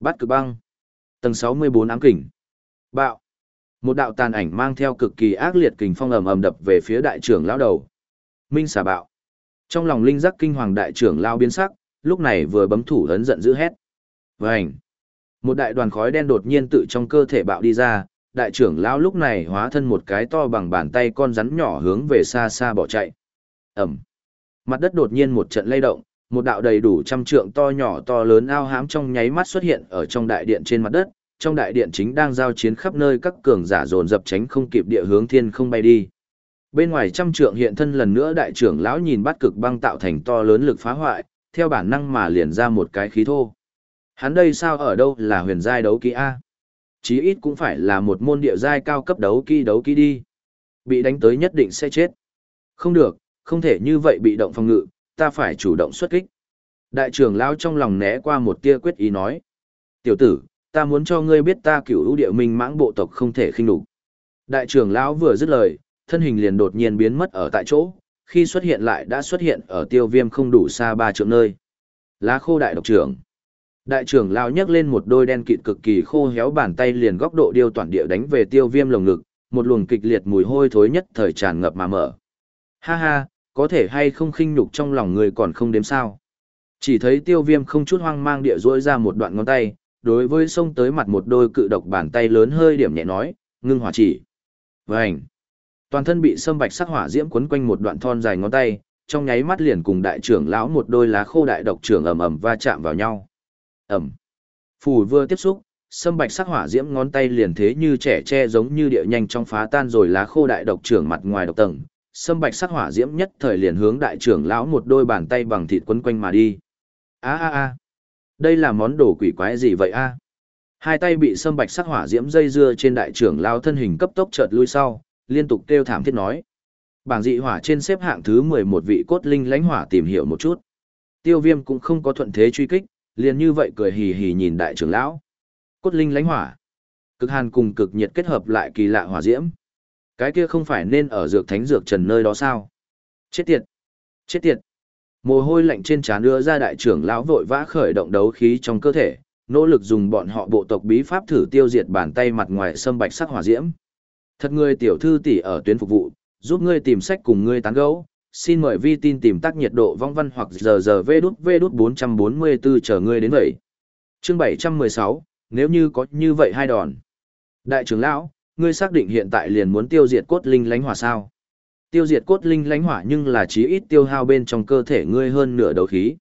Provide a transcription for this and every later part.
Bắt cực băng. Tầng 64 ám kình. Bạo. Một đạo tàn ảnh mang theo cực kỳ ác liệt kình phong ầm ầm đập về phía đại trưởng lão đầu. Minh xà bạo. Trong lòng linh giác kinh hoàng đại trưởng lão biến sắc, lúc này vừa bấm thủ ấn giận dữ hét. Vành. Một đại đoàn khói đen đột nhiên tự trong cơ thể bạo đi ra, đại trưởng lão lúc này hóa thân một cái to bằng bàn tay con rắn nhỏ hướng về xa xa bỏ chạy. Ẩm. Mặt đất đột nhiên một trận lay động, một đạo đầy đủ trăm trượng to nhỏ to lớn ao hám trong nháy mắt xuất hiện ở trong đại điện trên mặt đất, trong đại điện chính đang giao chiến khắp nơi các cường giả dồn dập tránh không kịp địa hướng thiên không bay đi. Bên ngoài trăm trượng hiện thân lần nữa đại trưởng lão nhìn bắt cực băng tạo thành to lớn lực phá hoại, theo bản năng mà liền ra một cái khí thô. Hắn đây sao ở đâu là huyền giai đấu kỹ A? Chí ít cũng phải là một môn địa giai cao cấp đấu kỹ đấu kỹ đi. Bị đánh tới nhất định sẽ chết. Không được, không thể như vậy bị động phòng ngự, ta phải chủ động xuất kích. Đại trưởng lão trong lòng né qua một tia quyết ý nói. Tiểu tử, ta muốn cho ngươi biết ta cửu lũ địa minh mãng bộ tộc không thể khinh đục. Đại trưởng lão vừa dứt lời, thân hình liền đột nhiên biến mất ở tại chỗ, khi xuất hiện lại đã xuất hiện ở tiêu viêm không đủ xa ba trượng nơi. Lá khô đại độc trưởng. Đại trưởng lão nhấc lên một đôi đen kịt cực kỳ khô héo bàn tay liền góc độ điêu toàn địa đánh về tiêu viêm lồng ngực, một luồng kịch liệt mùi hôi thối nhất thời tràn ngập mà mở. Ha ha, có thể hay không khinh nhục trong lòng người còn không đếm sao. Chỉ thấy tiêu viêm không chút hoang mang địa rỗi ra một đoạn ngón tay, đối với sông tới mặt một đôi cự độc bàn tay lớn hơi điểm nhẹ nói, ngưng hỏa chỉ. Vành. Toàn thân bị sâm bạch sắc hỏa diễm quấn quanh một đoạn thon dài ngón tay, trong nháy mắt liền cùng đại trưởng lão một đôi lá khô đại độc trưởng ầm ầm va chạm vào nhau. Ầm. Phù vừa tiếp xúc, sâm bạch sắc hỏa diễm ngón tay liền thế như trẻ tre giống như địa nhanh trong phá tan rồi lá khô đại độc trưởng mặt ngoài độc tầng, sâm bạch sắc hỏa diễm nhất thời liền hướng đại trưởng lão một đôi bàn tay bằng thịt quấn quanh mà đi. A a a, đây là món đồ quỷ quái gì vậy a? Hai tay bị sâm bạch sắc hỏa diễm dây dưa trên đại trưởng lão thân hình cấp tốc chợt lui sau, liên tục kêu thảm thiết nói. Bảng dị hỏa trên xếp hạng thứ 11 vị cốt linh lãnh hỏa tìm hiểu một chút. Tiêu Viêm cũng không có thuận thế truy kích, liền như vậy cười hì hì nhìn đại trưởng lão. Cốt linh lãnh hỏa, cực hàn cùng cực nhiệt kết hợp lại kỳ lạ hỏa diễm. Cái kia không phải nên ở dược thánh dược trần nơi đó sao? Chết tiệt! Chết tiệt! Mồ hôi lạnh trên trán đưa ra đại trưởng lão vội vã khởi động đấu khí trong cơ thể, nỗ lực dùng bọn họ bộ tộc bí pháp thử tiêu diệt bàn tay mặt ngoài sâm bạch sắc hỏa diễm. Thật người tiểu thư tỷ ở tuyến phục vụ, giúp ngươi tìm sách cùng ngươi tán gẫu. Xin mời vi tin tìm tác nhiệt độ vong văn hoặc giờ giờ vê đút vê đút 444 chờ ngươi đến vậy. Chương 716, nếu như có như vậy hai đòn. Đại trưởng lão, ngươi xác định hiện tại liền muốn tiêu diệt cốt linh lánh hỏa sao? Tiêu diệt cốt linh lánh hỏa nhưng là chí ít tiêu hao bên trong cơ thể ngươi hơn nửa đấu khí.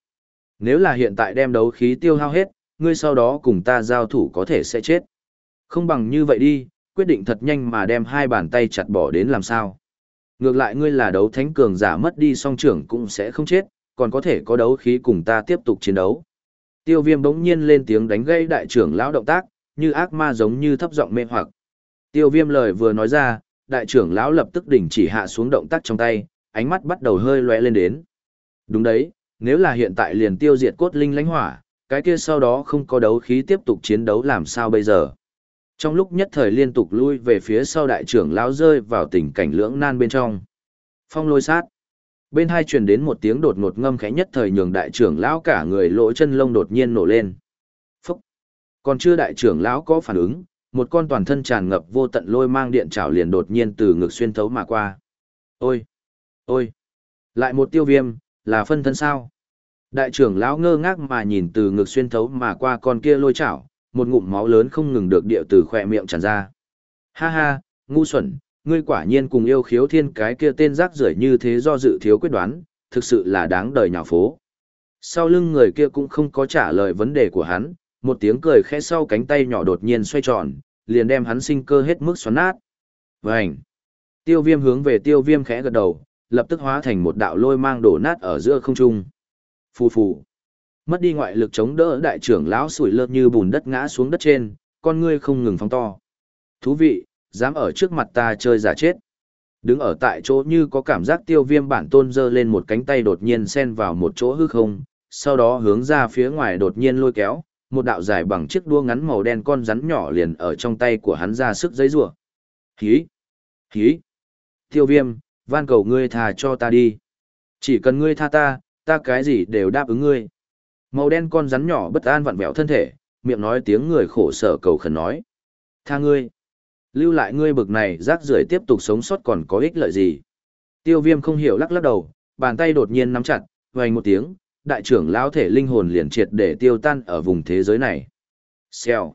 Nếu là hiện tại đem đấu khí tiêu hao hết, ngươi sau đó cùng ta giao thủ có thể sẽ chết. Không bằng như vậy đi, quyết định thật nhanh mà đem hai bàn tay chặt bỏ đến làm sao. Ngược lại ngươi là đấu thánh cường giả mất đi song trưởng cũng sẽ không chết, còn có thể có đấu khí cùng ta tiếp tục chiến đấu. Tiêu viêm bỗng nhiên lên tiếng đánh gây đại trưởng lão động tác, như ác ma giống như thấp giọng mê hoặc. Tiêu viêm lời vừa nói ra, đại trưởng lão lập tức đỉnh chỉ hạ xuống động tác trong tay, ánh mắt bắt đầu hơi lóe lên đến. Đúng đấy, nếu là hiện tại liền tiêu diệt cốt linh lãnh hỏa, cái kia sau đó không có đấu khí tiếp tục chiến đấu làm sao bây giờ. Trong lúc nhất thời liên tục lui về phía sau đại trưởng lão rơi vào tình cảnh lưỡng nan bên trong. Phong lôi sát. Bên hai truyền đến một tiếng đột ngột ngâm khẽ nhất thời nhường đại trưởng lão cả người lỗ chân lông đột nhiên nổ lên. Phúc. Còn chưa đại trưởng lão có phản ứng, một con toàn thân tràn ngập vô tận lôi mang điện trảo liền đột nhiên từ ngực xuyên thấu mà qua. Ôi! Ôi! Lại một tiêu viêm, là phân thân sao? Đại trưởng lão ngơ ngác mà nhìn từ ngực xuyên thấu mà qua con kia lôi chảo, một ngụm máu lớn không ngừng được địa từ khỏe miệng tràn ra. Ha ha, ngu xuẩn, ngươi quả nhiên cùng yêu khiếu thiên cái kia tên rác rưởi như thế do dự thiếu quyết đoán, thực sự là đáng đời nhào phố. Sau lưng người kia cũng không có trả lời vấn đề của hắn, một tiếng cười khẽ sau cánh tay nhỏ đột nhiên xoay tròn, liền đem hắn sinh cơ hết mức xoắn nát. Vành! Tiêu viêm hướng về tiêu viêm khẽ gật đầu, lập tức hóa thành một đạo lôi mang đổ nát ở giữa không trung. Phù phù! Mất đi ngoại lực chống đỡ đại trưởng lão sủi lơ như bùn đất ngã xuống đất trên, con ngươi không ngừng phóng to. Thú vị, dám ở trước mặt ta chơi giả chết. Đứng ở tại chỗ như có cảm giác tiêu viêm bản tôn dơ lên một cánh tay đột nhiên xen vào một chỗ hư không, sau đó hướng ra phía ngoài đột nhiên lôi kéo, một đạo dài bằng chiếc đua ngắn màu đen con rắn nhỏ liền ở trong tay của hắn ra sức giấy rủa. Hí! Hí! Tiêu viêm, van cầu ngươi thà cho ta đi. Chỉ cần ngươi tha ta, ta cái gì đều đáp ứng ngươi. Màu đen con rắn nhỏ bất an vặn vẹo thân thể, miệng nói tiếng người khổ sở cầu khẩn nói. Tha ngươi, lưu lại ngươi bực này rác rưởi tiếp tục sống sót còn có ích lợi gì. Tiêu viêm không hiểu lắc lắc đầu, bàn tay đột nhiên nắm chặt, vành một tiếng, đại trưởng lão thể linh hồn liền triệt để tiêu tan ở vùng thế giới này. Xèo.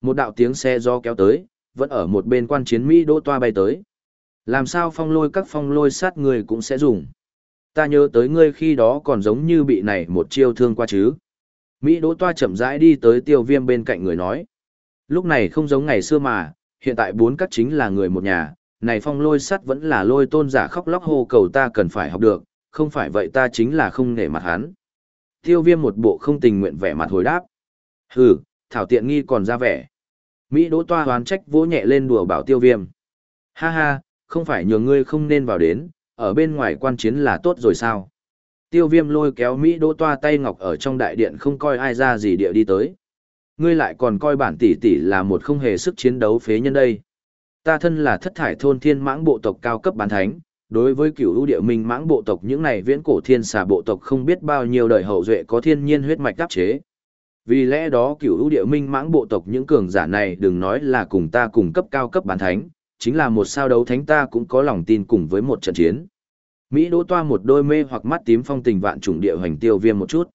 Một đạo tiếng xe do kéo tới, vẫn ở một bên quan chiến Mỹ đỗ toa bay tới. Làm sao phong lôi các phong lôi sát người cũng sẽ dùng. Ta nhớ tới ngươi khi đó còn giống như bị này một chiêu thương qua chứ. Mỹ đỗ toa chậm rãi đi tới tiêu viêm bên cạnh người nói. Lúc này không giống ngày xưa mà, hiện tại bốn các chính là người một nhà, này phong lôi sắt vẫn là lôi tôn giả khóc lóc hô cầu ta cần phải học được, không phải vậy ta chính là không nể mặt hắn. Tiêu viêm một bộ không tình nguyện vẻ mặt hồi đáp. Hừ, thảo tiện nghi còn ra vẻ. Mỹ đỗ toa hoán trách vỗ nhẹ lên đùa bảo tiêu viêm. Ha ha, không phải nhường ngươi không nên vào đến, ở bên ngoài quan chiến là tốt rồi sao? Tiêu viêm lôi kéo Mỹ đỗ toa tay ngọc ở trong đại điện không coi ai ra gì địa đi tới. Ngươi lại còn coi bản tỷ tỷ là một không hề sức chiến đấu phế nhân đây. Ta thân là thất thải thôn thiên mãng bộ tộc cao cấp bán thánh, đối với cửu ưu địa minh mãng bộ tộc những này viễn cổ thiên xà bộ tộc không biết bao nhiêu đời hậu duệ có thiên nhiên huyết mạch đáp chế. Vì lẽ đó cửu ưu địa minh mãng bộ tộc những cường giả này đừng nói là cùng ta cùng cấp cao cấp bán thánh, chính là một sao đấu thánh ta cũng có lòng tin cùng với một trận chiến. Mỹ đỗ toa một đôi mê hoặc mắt tím phong tình vạn trùng địa hoành tiêu viêm một chút.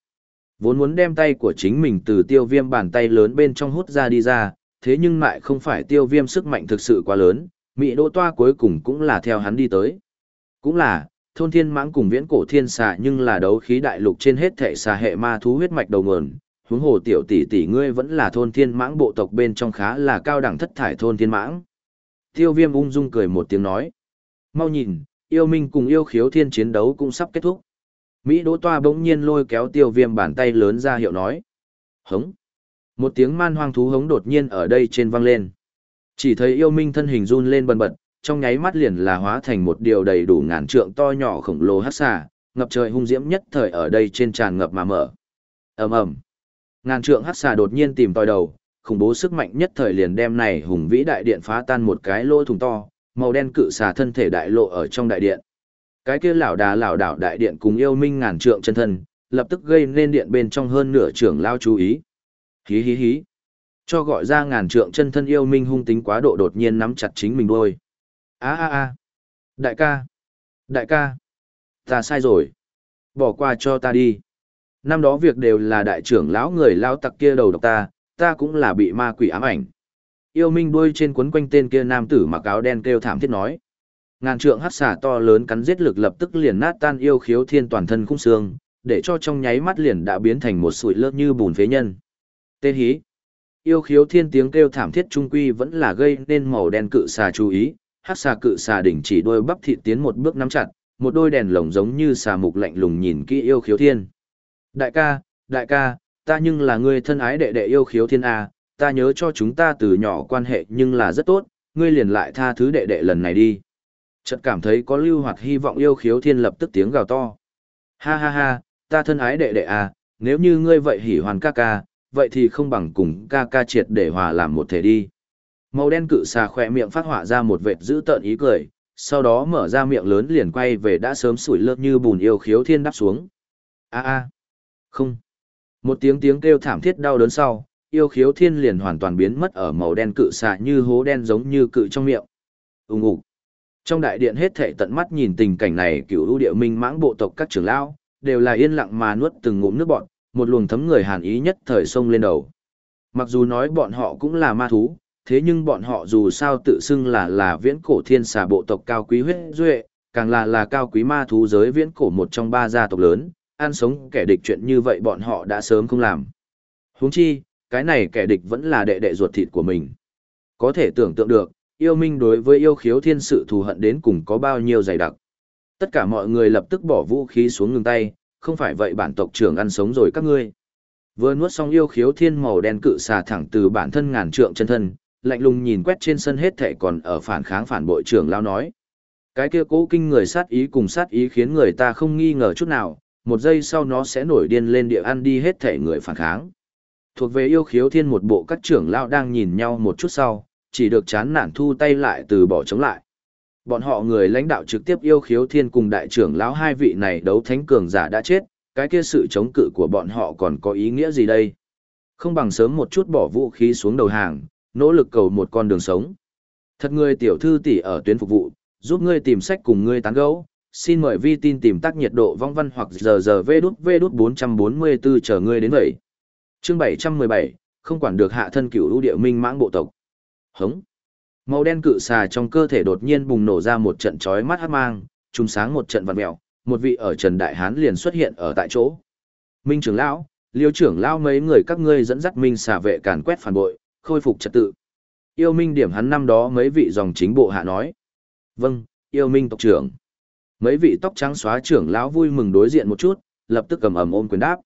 Vốn muốn đem tay của chính mình từ tiêu viêm bàn tay lớn bên trong hút ra đi ra, thế nhưng lại không phải tiêu viêm sức mạnh thực sự quá lớn, Mỹ đỗ toa cuối cùng cũng là theo hắn đi tới. Cũng là, thôn thiên mãng cùng viễn cổ thiên xà nhưng là đấu khí đại lục trên hết thể xà hệ ma thú huyết mạch đầu nguồn. Huống hồ tiểu tỷ tỷ ngươi vẫn là thôn thiên mãng bộ tộc bên trong khá là cao đẳng thất thải thôn thiên mãng. Tiêu viêm ung dung cười một tiếng nói. Mau nhìn, yêu minh cùng yêu khiếu thiên chiến đấu cũng sắp kết thúc. Mỹ đỗ toa bỗng nhiên lôi kéo tiêu viêm bàn tay lớn ra hiệu nói. Hống. Một tiếng man hoang thú hống đột nhiên ở đây trên vang lên. Chỉ thấy yêu minh thân hình run lên bần bật, trong nháy mắt liền là hóa thành một điều đầy đủ ngàn trượng to nhỏ khổng lồ hắc xà, ngập trời hung diễm nhất thời ở đây trên tràn ngập mà mở. Ầm ầm. Ngàn trượng hắc xà đột nhiên tìm tòi đầu, khủng bố sức mạnh nhất thời liền đem này hùng vĩ đại điện phá tan một cái lỗ thủng to, màu đen cự xà thân thể đại lộ ở trong đại điện. Cái kia lão đà lão đảo đại điện cùng yêu minh ngàn trượng chân thân, lập tức gây nên điện bên trong hơn nửa trưởng lao chú ý. Hí hí hí. Cho gọi ra ngàn trượng chân thân yêu minh hung tính quá độ đột nhiên nắm chặt chính mình đôi a a a Đại ca. Đại ca. Ta sai rồi. Bỏ qua cho ta đi. Năm đó việc đều là đại trưởng lão người lao tặc kia đầu độc ta, ta cũng là bị ma quỷ ám ảnh. Yêu minh đuôi trên quấn quanh tên kia nam tử mặc áo đen kêu thảm thiết nói. Ngàn trượng hát xà to lớn cắn giết lực lập tức liền nát tan yêu khiếu thiên toàn thân khung xương, để cho trong nháy mắt liền đã biến thành một sụi lớp như bùn phế nhân. Tên hí. Yêu khiếu thiên tiếng kêu thảm thiết trung quy vẫn là gây nên màu đen cự xà chú ý, hắc xà cự xà đỉnh chỉ đôi bắp thịt tiến một bước nắm chặt, một đôi đèn lồng giống như xà mục lạnh lùng nhìn kỹ yêu khiếu thiên. Đại ca, đại ca, ta nhưng là người thân ái đệ đệ yêu khiếu thiên A, ta nhớ cho chúng ta từ nhỏ quan hệ nhưng là rất tốt, ngươi liền lại tha thứ đệ đệ lần này đi. Chợt cảm thấy có lưu hoạt hy vọng yêu khiếu thiên lập tức tiếng gào to. Ha ha ha, ta thân ái đệ đệ à, nếu như ngươi vậy hỉ hoàn ca ca, vậy thì không bằng cùng ca ca triệt để hòa làm một thể đi. Màu đen cự xà khỏe miệng phát họa ra một vệt dữ tợn ý cười, sau đó mở ra miệng lớn liền quay về đã sớm sủi lớp như bùn yêu khiếu thiên đắp xuống. A a, không. Một tiếng tiếng kêu thảm thiết đau đớn sau, yêu khiếu thiên liền hoàn toàn biến mất ở màu đen cự xà như hố đen giống như cự trong miệng. Ùng ục. Trong đại điện hết thảy tận mắt nhìn tình cảnh này, cửu ưu địa minh mãng bộ tộc các trưởng lão đều là yên lặng mà nuốt từng ngụm nước bọt, một luồng thấm người hàn ý nhất thời sông lên đầu. Mặc dù nói bọn họ cũng là ma thú, thế nhưng bọn họ dù sao tự xưng là là viễn cổ thiên xà bộ tộc cao quý huyết duệ, càng là là cao quý ma thú giới viễn cổ một trong ba gia tộc lớn, ăn sống kẻ địch chuyện như vậy bọn họ đã sớm không làm. Huống chi, cái này kẻ địch vẫn là đệ đệ ruột thịt của mình. Có thể tưởng tượng được, yêu minh đối với yêu khiếu thiên sự thù hận đến cùng có bao nhiêu dày đặc. Tất cả mọi người lập tức bỏ vũ khí xuống ngừng tay, không phải vậy bản tộc trưởng ăn sống rồi các ngươi. Vừa nuốt xong yêu khiếu thiên màu đen cự xà thẳng từ bản thân ngàn trượng chân thân, lạnh lùng nhìn quét trên sân hết thệ còn ở phản kháng phản bội trưởng lao nói. Cái kia cố kinh người sát ý cùng sát ý khiến người ta không nghi ngờ chút nào, một giây sau nó sẽ nổi điên lên địa ăn đi hết thể người phản kháng. Thuộc về yêu khiếu thiên một bộ các trưởng lao đang nhìn nhau một chút sau, chỉ được chán nản thu tay lại từ bỏ chống lại. Bọn họ người lãnh đạo trực tiếp yêu khiếu thiên cùng đại trưởng lão hai vị này đấu thánh cường giả đã chết, cái kia sự chống cự của bọn họ còn có ý nghĩa gì đây? Không bằng sớm một chút bỏ vũ khí xuống đầu hàng, nỗ lực cầu một con đường sống. Thật người tiểu thư tỷ ở tuyến phục vụ, giúp ngươi tìm sách cùng ngươi tán gẫu. Xin mời vi tin tìm tác nhiệt độ vong văn hoặc giờ giờ vê đút vê đút 444 chờ ngươi đến vậy. Chương 717, không quản được hạ thân cửu lũ địa minh mãng bộ tộc. Hống. Màu đen cự xà trong cơ thể đột nhiên bùng nổ ra một trận chói mắt hắc mang, trùng sáng một trận vặn mèo, một vị ở Trần Đại Hán liền xuất hiện ở tại chỗ. Minh trưởng lão, Liêu trưởng lão mấy người các ngươi dẫn dắt Minh xà vệ càn quét phản bội, khôi phục trật tự. Yêu Minh điểm hắn năm đó mấy vị dòng chính bộ hạ nói. Vâng, yêu Minh tộc trưởng. Mấy vị tóc trắng xóa trưởng lão vui mừng đối diện một chút, lập tức cầm ầm ôm quyền đáp.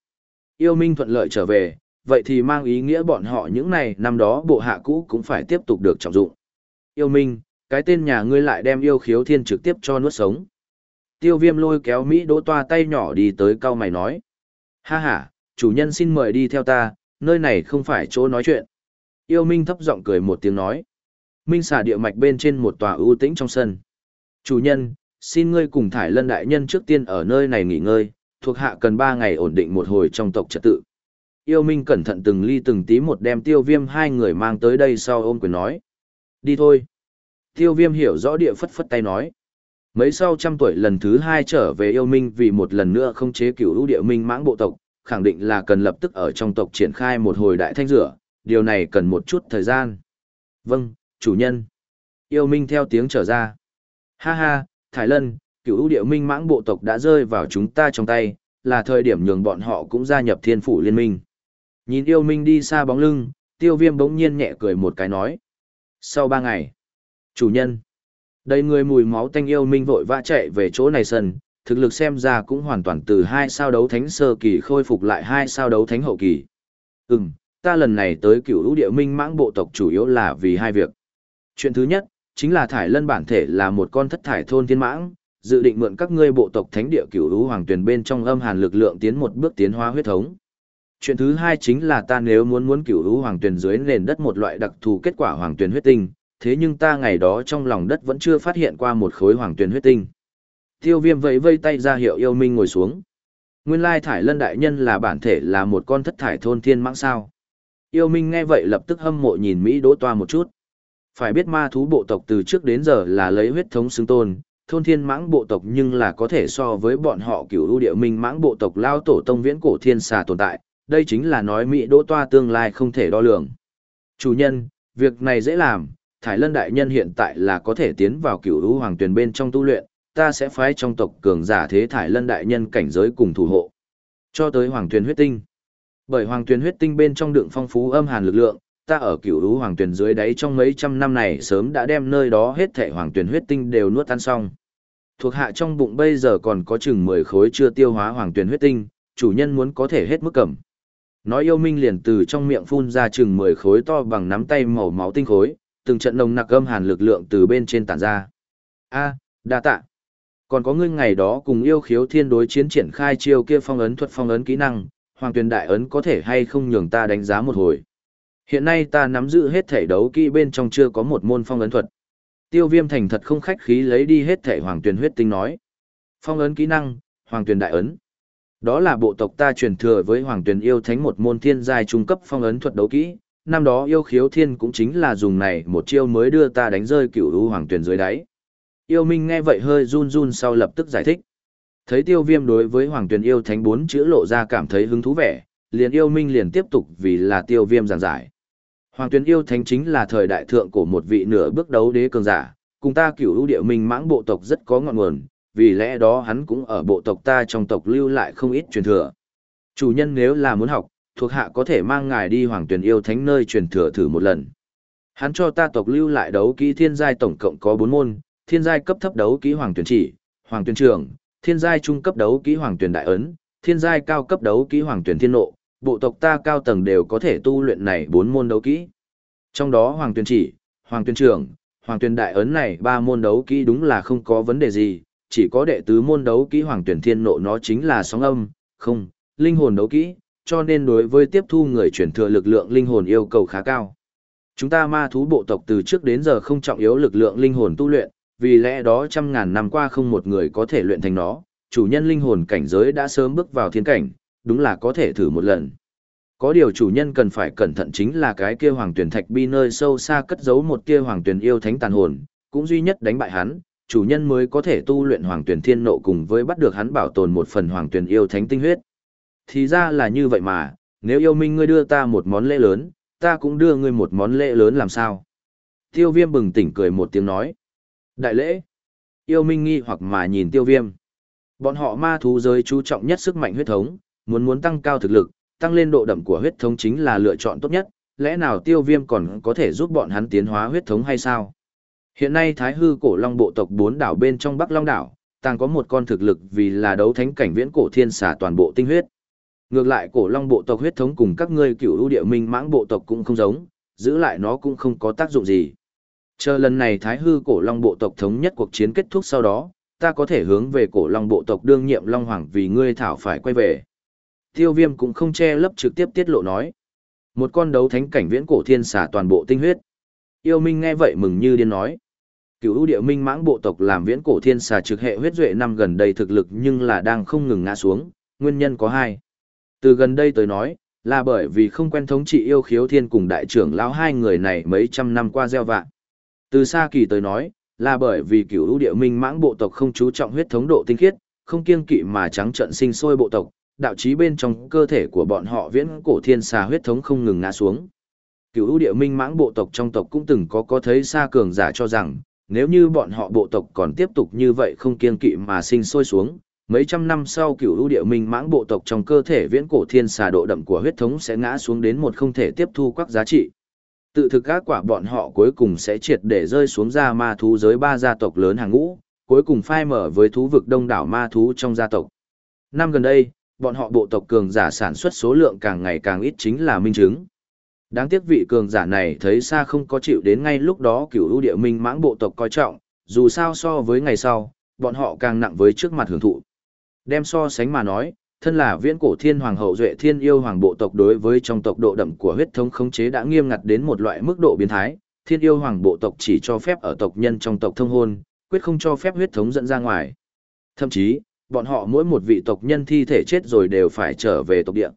Yêu Minh thuận lợi trở về, vậy thì mang ý nghĩa bọn họ những này năm đó bộ hạ cũ cũng phải tiếp tục được trọng dụng. Yêu Minh, cái tên nhà ngươi lại đem yêu khiếu thiên trực tiếp cho nuốt sống. Tiêu viêm lôi kéo Mỹ đỗ toa tay nhỏ đi tới cao mày nói. Ha ha, chủ nhân xin mời đi theo ta, nơi này không phải chỗ nói chuyện. Yêu Minh thấp giọng cười một tiếng nói. Minh xả địa mạch bên trên một tòa ưu tĩnh trong sân. Chủ nhân, xin ngươi cùng thải lân đại nhân trước tiên ở nơi này nghỉ ngơi, thuộc hạ cần ba ngày ổn định một hồi trong tộc trật tự. Yêu Minh cẩn thận từng ly từng tí một đem tiêu viêm hai người mang tới đây sau ôm quyền nói. Đi thôi. Tiêu viêm hiểu rõ địa phất phất tay nói. Mấy sau trăm tuổi lần thứ hai trở về yêu minh vì một lần nữa không chế cửu lũ địa minh mãng bộ tộc, khẳng định là cần lập tức ở trong tộc triển khai một hồi đại thanh rửa, điều này cần một chút thời gian. Vâng, chủ nhân. Yêu minh theo tiếng trở ra. Ha ha, Thái Lân, cửu ưu địa minh mãng bộ tộc đã rơi vào chúng ta trong tay, là thời điểm nhường bọn họ cũng gia nhập thiên phủ liên minh. Nhìn yêu minh đi xa bóng lưng, tiêu viêm bỗng nhiên nhẹ cười một cái nói. Sau ba ngày, chủ nhân, đầy người mùi máu tanh yêu minh vội vã chạy về chỗ này sân, thực lực xem ra cũng hoàn toàn từ hai sao đấu thánh sơ kỳ khôi phục lại hai sao đấu thánh hậu kỳ. Ừm, ta lần này tới cửu lũ địa minh mãng bộ tộc chủ yếu là vì hai việc. Chuyện thứ nhất, chính là thải lân bản thể là một con thất thải thôn thiên mãng, dự định mượn các ngươi bộ tộc thánh địa cửu lũ hoàng tuyển bên trong âm hàn lực lượng tiến một bước tiến hóa huyết thống. Chuyện thứ hai chính là ta nếu muốn muốn cửu lũ hoàng tuyển dưới nền đất một loại đặc thù kết quả hoàng tuyển huyết tinh, thế nhưng ta ngày đó trong lòng đất vẫn chưa phát hiện qua một khối hoàng tuyển huyết tinh. Tiêu viêm vẫy vây tay ra hiệu yêu minh ngồi xuống. Nguyên lai thải lân đại nhân là bản thể là một con thất thải thôn thiên mãng sao. Yêu minh nghe vậy lập tức hâm mộ nhìn Mỹ đỗ toa một chút. Phải biết ma thú bộ tộc từ trước đến giờ là lấy huyết thống xứng tôn, thôn thiên mãng bộ tộc nhưng là có thể so với bọn họ cửu ưu địa minh mãng bộ tộc lao tổ tông viễn cổ thiên xà tồn tại, đây chính là nói Mỹ đỗ toa tương lai không thể đo lường. Chủ nhân, việc này dễ làm, Thải Lân Đại Nhân hiện tại là có thể tiến vào cửu ưu hoàng tuyển bên trong tu luyện, ta sẽ phái trong tộc cường giả thế Thải Lân Đại Nhân cảnh giới cùng thủ hộ. Cho tới hoàng tuyển huyết tinh. Bởi hoàng tuyển huyết tinh bên trong đựng phong phú âm hàn lực lượng, ta ở cửu lũ hoàng tuyển dưới đáy trong mấy trăm năm này sớm đã đem nơi đó hết thể hoàng tuyển huyết tinh đều nuốt tan xong. Thuộc hạ trong bụng bây giờ còn có chừng 10 khối chưa tiêu hóa hoàng tuyển huyết tinh, chủ nhân muốn có thể hết mức cầm. Nói yêu minh liền từ trong miệng phun ra chừng 10 khối to bằng nắm tay màu máu tinh khối, từng trận nồng nặc âm hàn lực lượng từ bên trên tản ra. A, đa tạ. Còn có ngươi ngày đó cùng yêu khiếu thiên đối chiến triển khai chiêu kia phong ấn thuật phong ấn kỹ năng, hoàng Tuyền đại ấn có thể hay không nhường ta đánh giá một hồi. Hiện nay ta nắm giữ hết thể đấu kỹ bên trong chưa có một môn phong ấn thuật. Tiêu viêm thành thật không khách khí lấy đi hết thể hoàng Tuyền huyết tinh nói. Phong ấn kỹ năng, hoàng Tuyền đại ấn. Đó là bộ tộc ta truyền thừa với Hoàng Tuyền Yêu Thánh một môn thiên giai trung cấp phong ấn thuật đấu kỹ, năm đó yêu khiếu thiên cũng chính là dùng này một chiêu mới đưa ta đánh rơi cựu u hoàng Tuyền dưới đáy. Yêu Minh nghe vậy hơi run run sau lập tức giải thích. Thấy tiêu viêm đối với Hoàng tuyển Yêu Thánh bốn chữ lộ ra cảm thấy hứng thú vẻ, liền yêu Minh liền tiếp tục vì là tiêu viêm giảng giải. Hoàng tuyển Yêu Thánh chính là thời đại thượng của một vị nửa bước đấu đế cường giả, cùng ta cửu u địa minh mãng bộ tộc rất có ngọn nguồn, vì lẽ đó hắn cũng ở bộ tộc ta trong tộc lưu lại không ít truyền thừa. Chủ nhân nếu là muốn học, thuộc hạ có thể mang ngài đi hoàng tuyển yêu thánh nơi truyền thừa thử một lần. Hắn cho ta tộc lưu lại đấu kỹ thiên giai tổng cộng có 4 môn, thiên giai cấp thấp đấu kỹ hoàng tuyển chỉ, hoàng tuyển trường, thiên giai trung cấp đấu kỹ hoàng tuyển đại ấn, thiên giai cao cấp đấu kỹ hoàng tuyển thiên nộ, bộ tộc ta cao tầng đều có thể tu luyện này bốn môn đấu kỹ. Trong đó hoàng tuyển chỉ, hoàng tuyển trường, hoàng tuyển đại ấn này ba môn đấu kỹ đúng là không có vấn đề gì, chỉ có đệ tứ môn đấu kỹ hoàng tuyển thiên nộ nó chính là sóng âm, không, linh hồn đấu kỹ, cho nên đối với tiếp thu người chuyển thừa lực lượng linh hồn yêu cầu khá cao. Chúng ta ma thú bộ tộc từ trước đến giờ không trọng yếu lực lượng linh hồn tu luyện, vì lẽ đó trăm ngàn năm qua không một người có thể luyện thành nó, chủ nhân linh hồn cảnh giới đã sớm bước vào thiên cảnh, đúng là có thể thử một lần. Có điều chủ nhân cần phải cẩn thận chính là cái kia hoàng tuyển thạch bi nơi sâu xa cất giấu một kia hoàng tuyển yêu thánh tàn hồn, cũng duy nhất đánh bại hắn, chủ nhân mới có thể tu luyện hoàng tuyển thiên nộ cùng với bắt được hắn bảo tồn một phần hoàng tuyển yêu thánh tinh huyết. Thì ra là như vậy mà, nếu yêu minh ngươi đưa ta một món lễ lớn, ta cũng đưa ngươi một món lễ lớn làm sao? Tiêu viêm bừng tỉnh cười một tiếng nói. Đại lễ. Yêu minh nghi hoặc mà nhìn tiêu viêm. Bọn họ ma thú giới chú trọng nhất sức mạnh huyết thống, muốn muốn tăng cao thực lực, tăng lên độ đậm của huyết thống chính là lựa chọn tốt nhất, lẽ nào tiêu viêm còn có thể giúp bọn hắn tiến hóa huyết thống hay sao? Hiện nay Thái Hư cổ long bộ tộc bốn đảo bên trong Bắc Long đảo, tăng có một con thực lực vì là đấu thánh cảnh viễn cổ thiên xả toàn bộ tinh huyết. Ngược lại cổ long bộ tộc huyết thống cùng các ngươi cựu ưu địa minh mãng bộ tộc cũng không giống, giữ lại nó cũng không có tác dụng gì. Chờ lần này Thái Hư cổ long bộ tộc thống nhất cuộc chiến kết thúc sau đó, ta có thể hướng về cổ long bộ tộc đương nhiệm long hoàng vì ngươi thảo phải quay về. Tiêu viêm cũng không che lấp trực tiếp tiết lộ nói. Một con đấu thánh cảnh viễn cổ thiên xả toàn bộ tinh huyết. Yêu Minh nghe vậy mừng như điên nói. Cựu ưu địa minh mãng bộ tộc làm viễn cổ thiên xà trực hệ huyết duệ năm gần đây thực lực nhưng là đang không ngừng ngã xuống, nguyên nhân có hai. Từ gần đây tới nói, là bởi vì không quen thống trị yêu khiếu thiên cùng đại trưởng lão hai người này mấy trăm năm qua gieo vạn. Từ xa kỳ tới nói, là bởi vì cửu lũ địa minh mãng bộ tộc không chú trọng huyết thống độ tinh khiết, không kiêng kỵ mà trắng trận sinh sôi bộ tộc, đạo trí bên trong cơ thể của bọn họ viễn cổ thiên xà huyết thống không ngừng ngã xuống. Cửu lũ địa minh mãng bộ tộc trong tộc cũng từng có có thấy xa cường giả cho rằng, nếu như bọn họ bộ tộc còn tiếp tục như vậy không kiêng kỵ mà sinh sôi xuống, mấy trăm năm sau cửu ưu địa minh mãng bộ tộc trong cơ thể viễn cổ thiên xà độ đậm của huyết thống sẽ ngã xuống đến một không thể tiếp thu các giá trị. Tự thực các quả bọn họ cuối cùng sẽ triệt để rơi xuống ra ma thú giới ba gia tộc lớn hàng ngũ, cuối cùng phai mở với thú vực đông đảo ma thú trong gia tộc. Năm gần đây, bọn họ bộ tộc cường giả sản xuất số lượng càng ngày càng ít chính là minh chứng. Đáng tiếc vị cường giả này thấy xa không có chịu đến ngay lúc đó cửu ưu địa minh mãng bộ tộc coi trọng, dù sao so với ngày sau, bọn họ càng nặng với trước mặt hưởng thụ. Đem so sánh mà nói, thân là viễn cổ thiên hoàng hậu duệ thiên yêu hoàng bộ tộc đối với trong tộc độ đậm của huyết thống khống chế đã nghiêm ngặt đến một loại mức độ biến thái, thiên yêu hoàng bộ tộc chỉ cho phép ở tộc nhân trong tộc thông hôn, quyết không cho phép huyết thống dẫn ra ngoài. Thậm chí, bọn họ mỗi một vị tộc nhân thi thể chết rồi đều phải trở về tộc địa.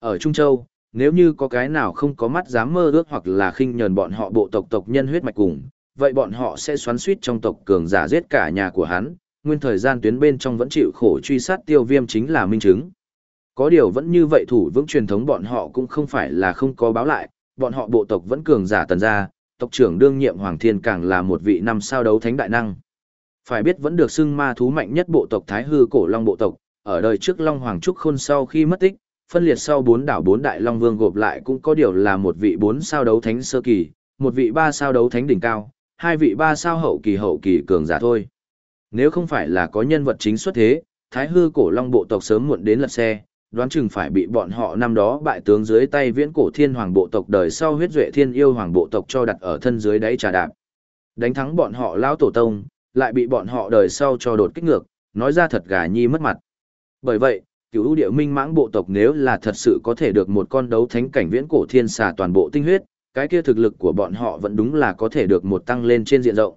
Ở Trung Châu, nếu như có cái nào không có mắt dám mơ ước hoặc là khinh nhờn bọn họ bộ tộc tộc nhân huyết mạch cùng, vậy bọn họ sẽ xoắn suýt trong tộc cường giả giết cả nhà của hắn, nguyên thời gian tuyến bên trong vẫn chịu khổ truy sát tiêu viêm chính là minh chứng. Có điều vẫn như vậy thủ vững truyền thống bọn họ cũng không phải là không có báo lại, bọn họ bộ tộc vẫn cường giả tần gia, tộc trưởng đương nhiệm Hoàng Thiên càng là một vị năm sao đấu thánh đại năng. Phải biết vẫn được xưng ma thú mạnh nhất bộ tộc Thái Hư cổ long bộ tộc, ở đời trước Long Hoàng Trúc Khôn sau khi mất tích, phân liệt sau bốn đảo bốn đại long vương gộp lại cũng có điều là một vị bốn sao đấu thánh sơ kỳ, một vị ba sao đấu thánh đỉnh cao, hai vị ba sao hậu kỳ hậu kỳ cường giả thôi. Nếu không phải là có nhân vật chính xuất thế, Thái hư cổ long bộ tộc sớm muộn đến lật xe, đoán chừng phải bị bọn họ năm đó bại tướng dưới tay viễn cổ thiên hoàng bộ tộc đời sau huyết duệ thiên yêu hoàng bộ tộc cho đặt ở thân dưới đáy trà đạp. Đánh thắng bọn họ lão tổ tông, lại bị bọn họ đời sau cho đột kích ngược, nói ra thật gà nhi mất mặt. Bởi vậy, Cửu cựu địa minh mãng bộ tộc nếu là thật sự có thể được một con đấu thánh cảnh viễn cổ thiên xà toàn bộ tinh huyết, cái kia thực lực của bọn họ vẫn đúng là có thể được một tăng lên trên diện rộng.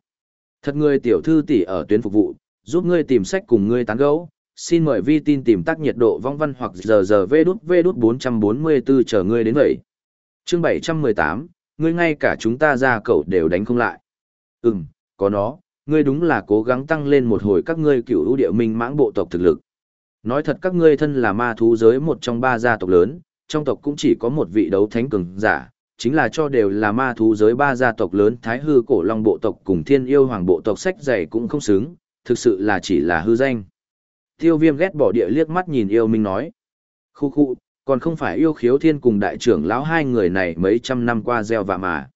Thật ngươi tiểu thư tỷ ở tuyến phục vụ, giúp ngươi tìm sách cùng ngươi tán gẫu. Xin mời vi tin tìm tác nhiệt độ vong văn hoặc giờ giờ vê đút vê đút 444 chờ ngươi đến vậy. Chương 718, ngươi ngay cả chúng ta ra cậu đều đánh không lại. Ừm, có nó, ngươi đúng là cố gắng tăng lên một hồi các ngươi cựu ưu địa minh mãng bộ tộc thực lực. Nói thật các ngươi thân là ma thú giới một trong ba gia tộc lớn, trong tộc cũng chỉ có một vị đấu thánh cường giả, chính là cho đều là ma thú giới ba gia tộc lớn Thái Hư Cổ Long bộ tộc cùng Thiên Yêu Hoàng bộ tộc sách dày cũng không xứng, thực sự là chỉ là hư danh. Tiêu Viêm ghét bỏ địa liếc mắt nhìn Yêu Minh nói: "Khu khu, còn không phải yêu khiếu thiên cùng đại trưởng lão hai người này mấy trăm năm qua gieo vạ mà.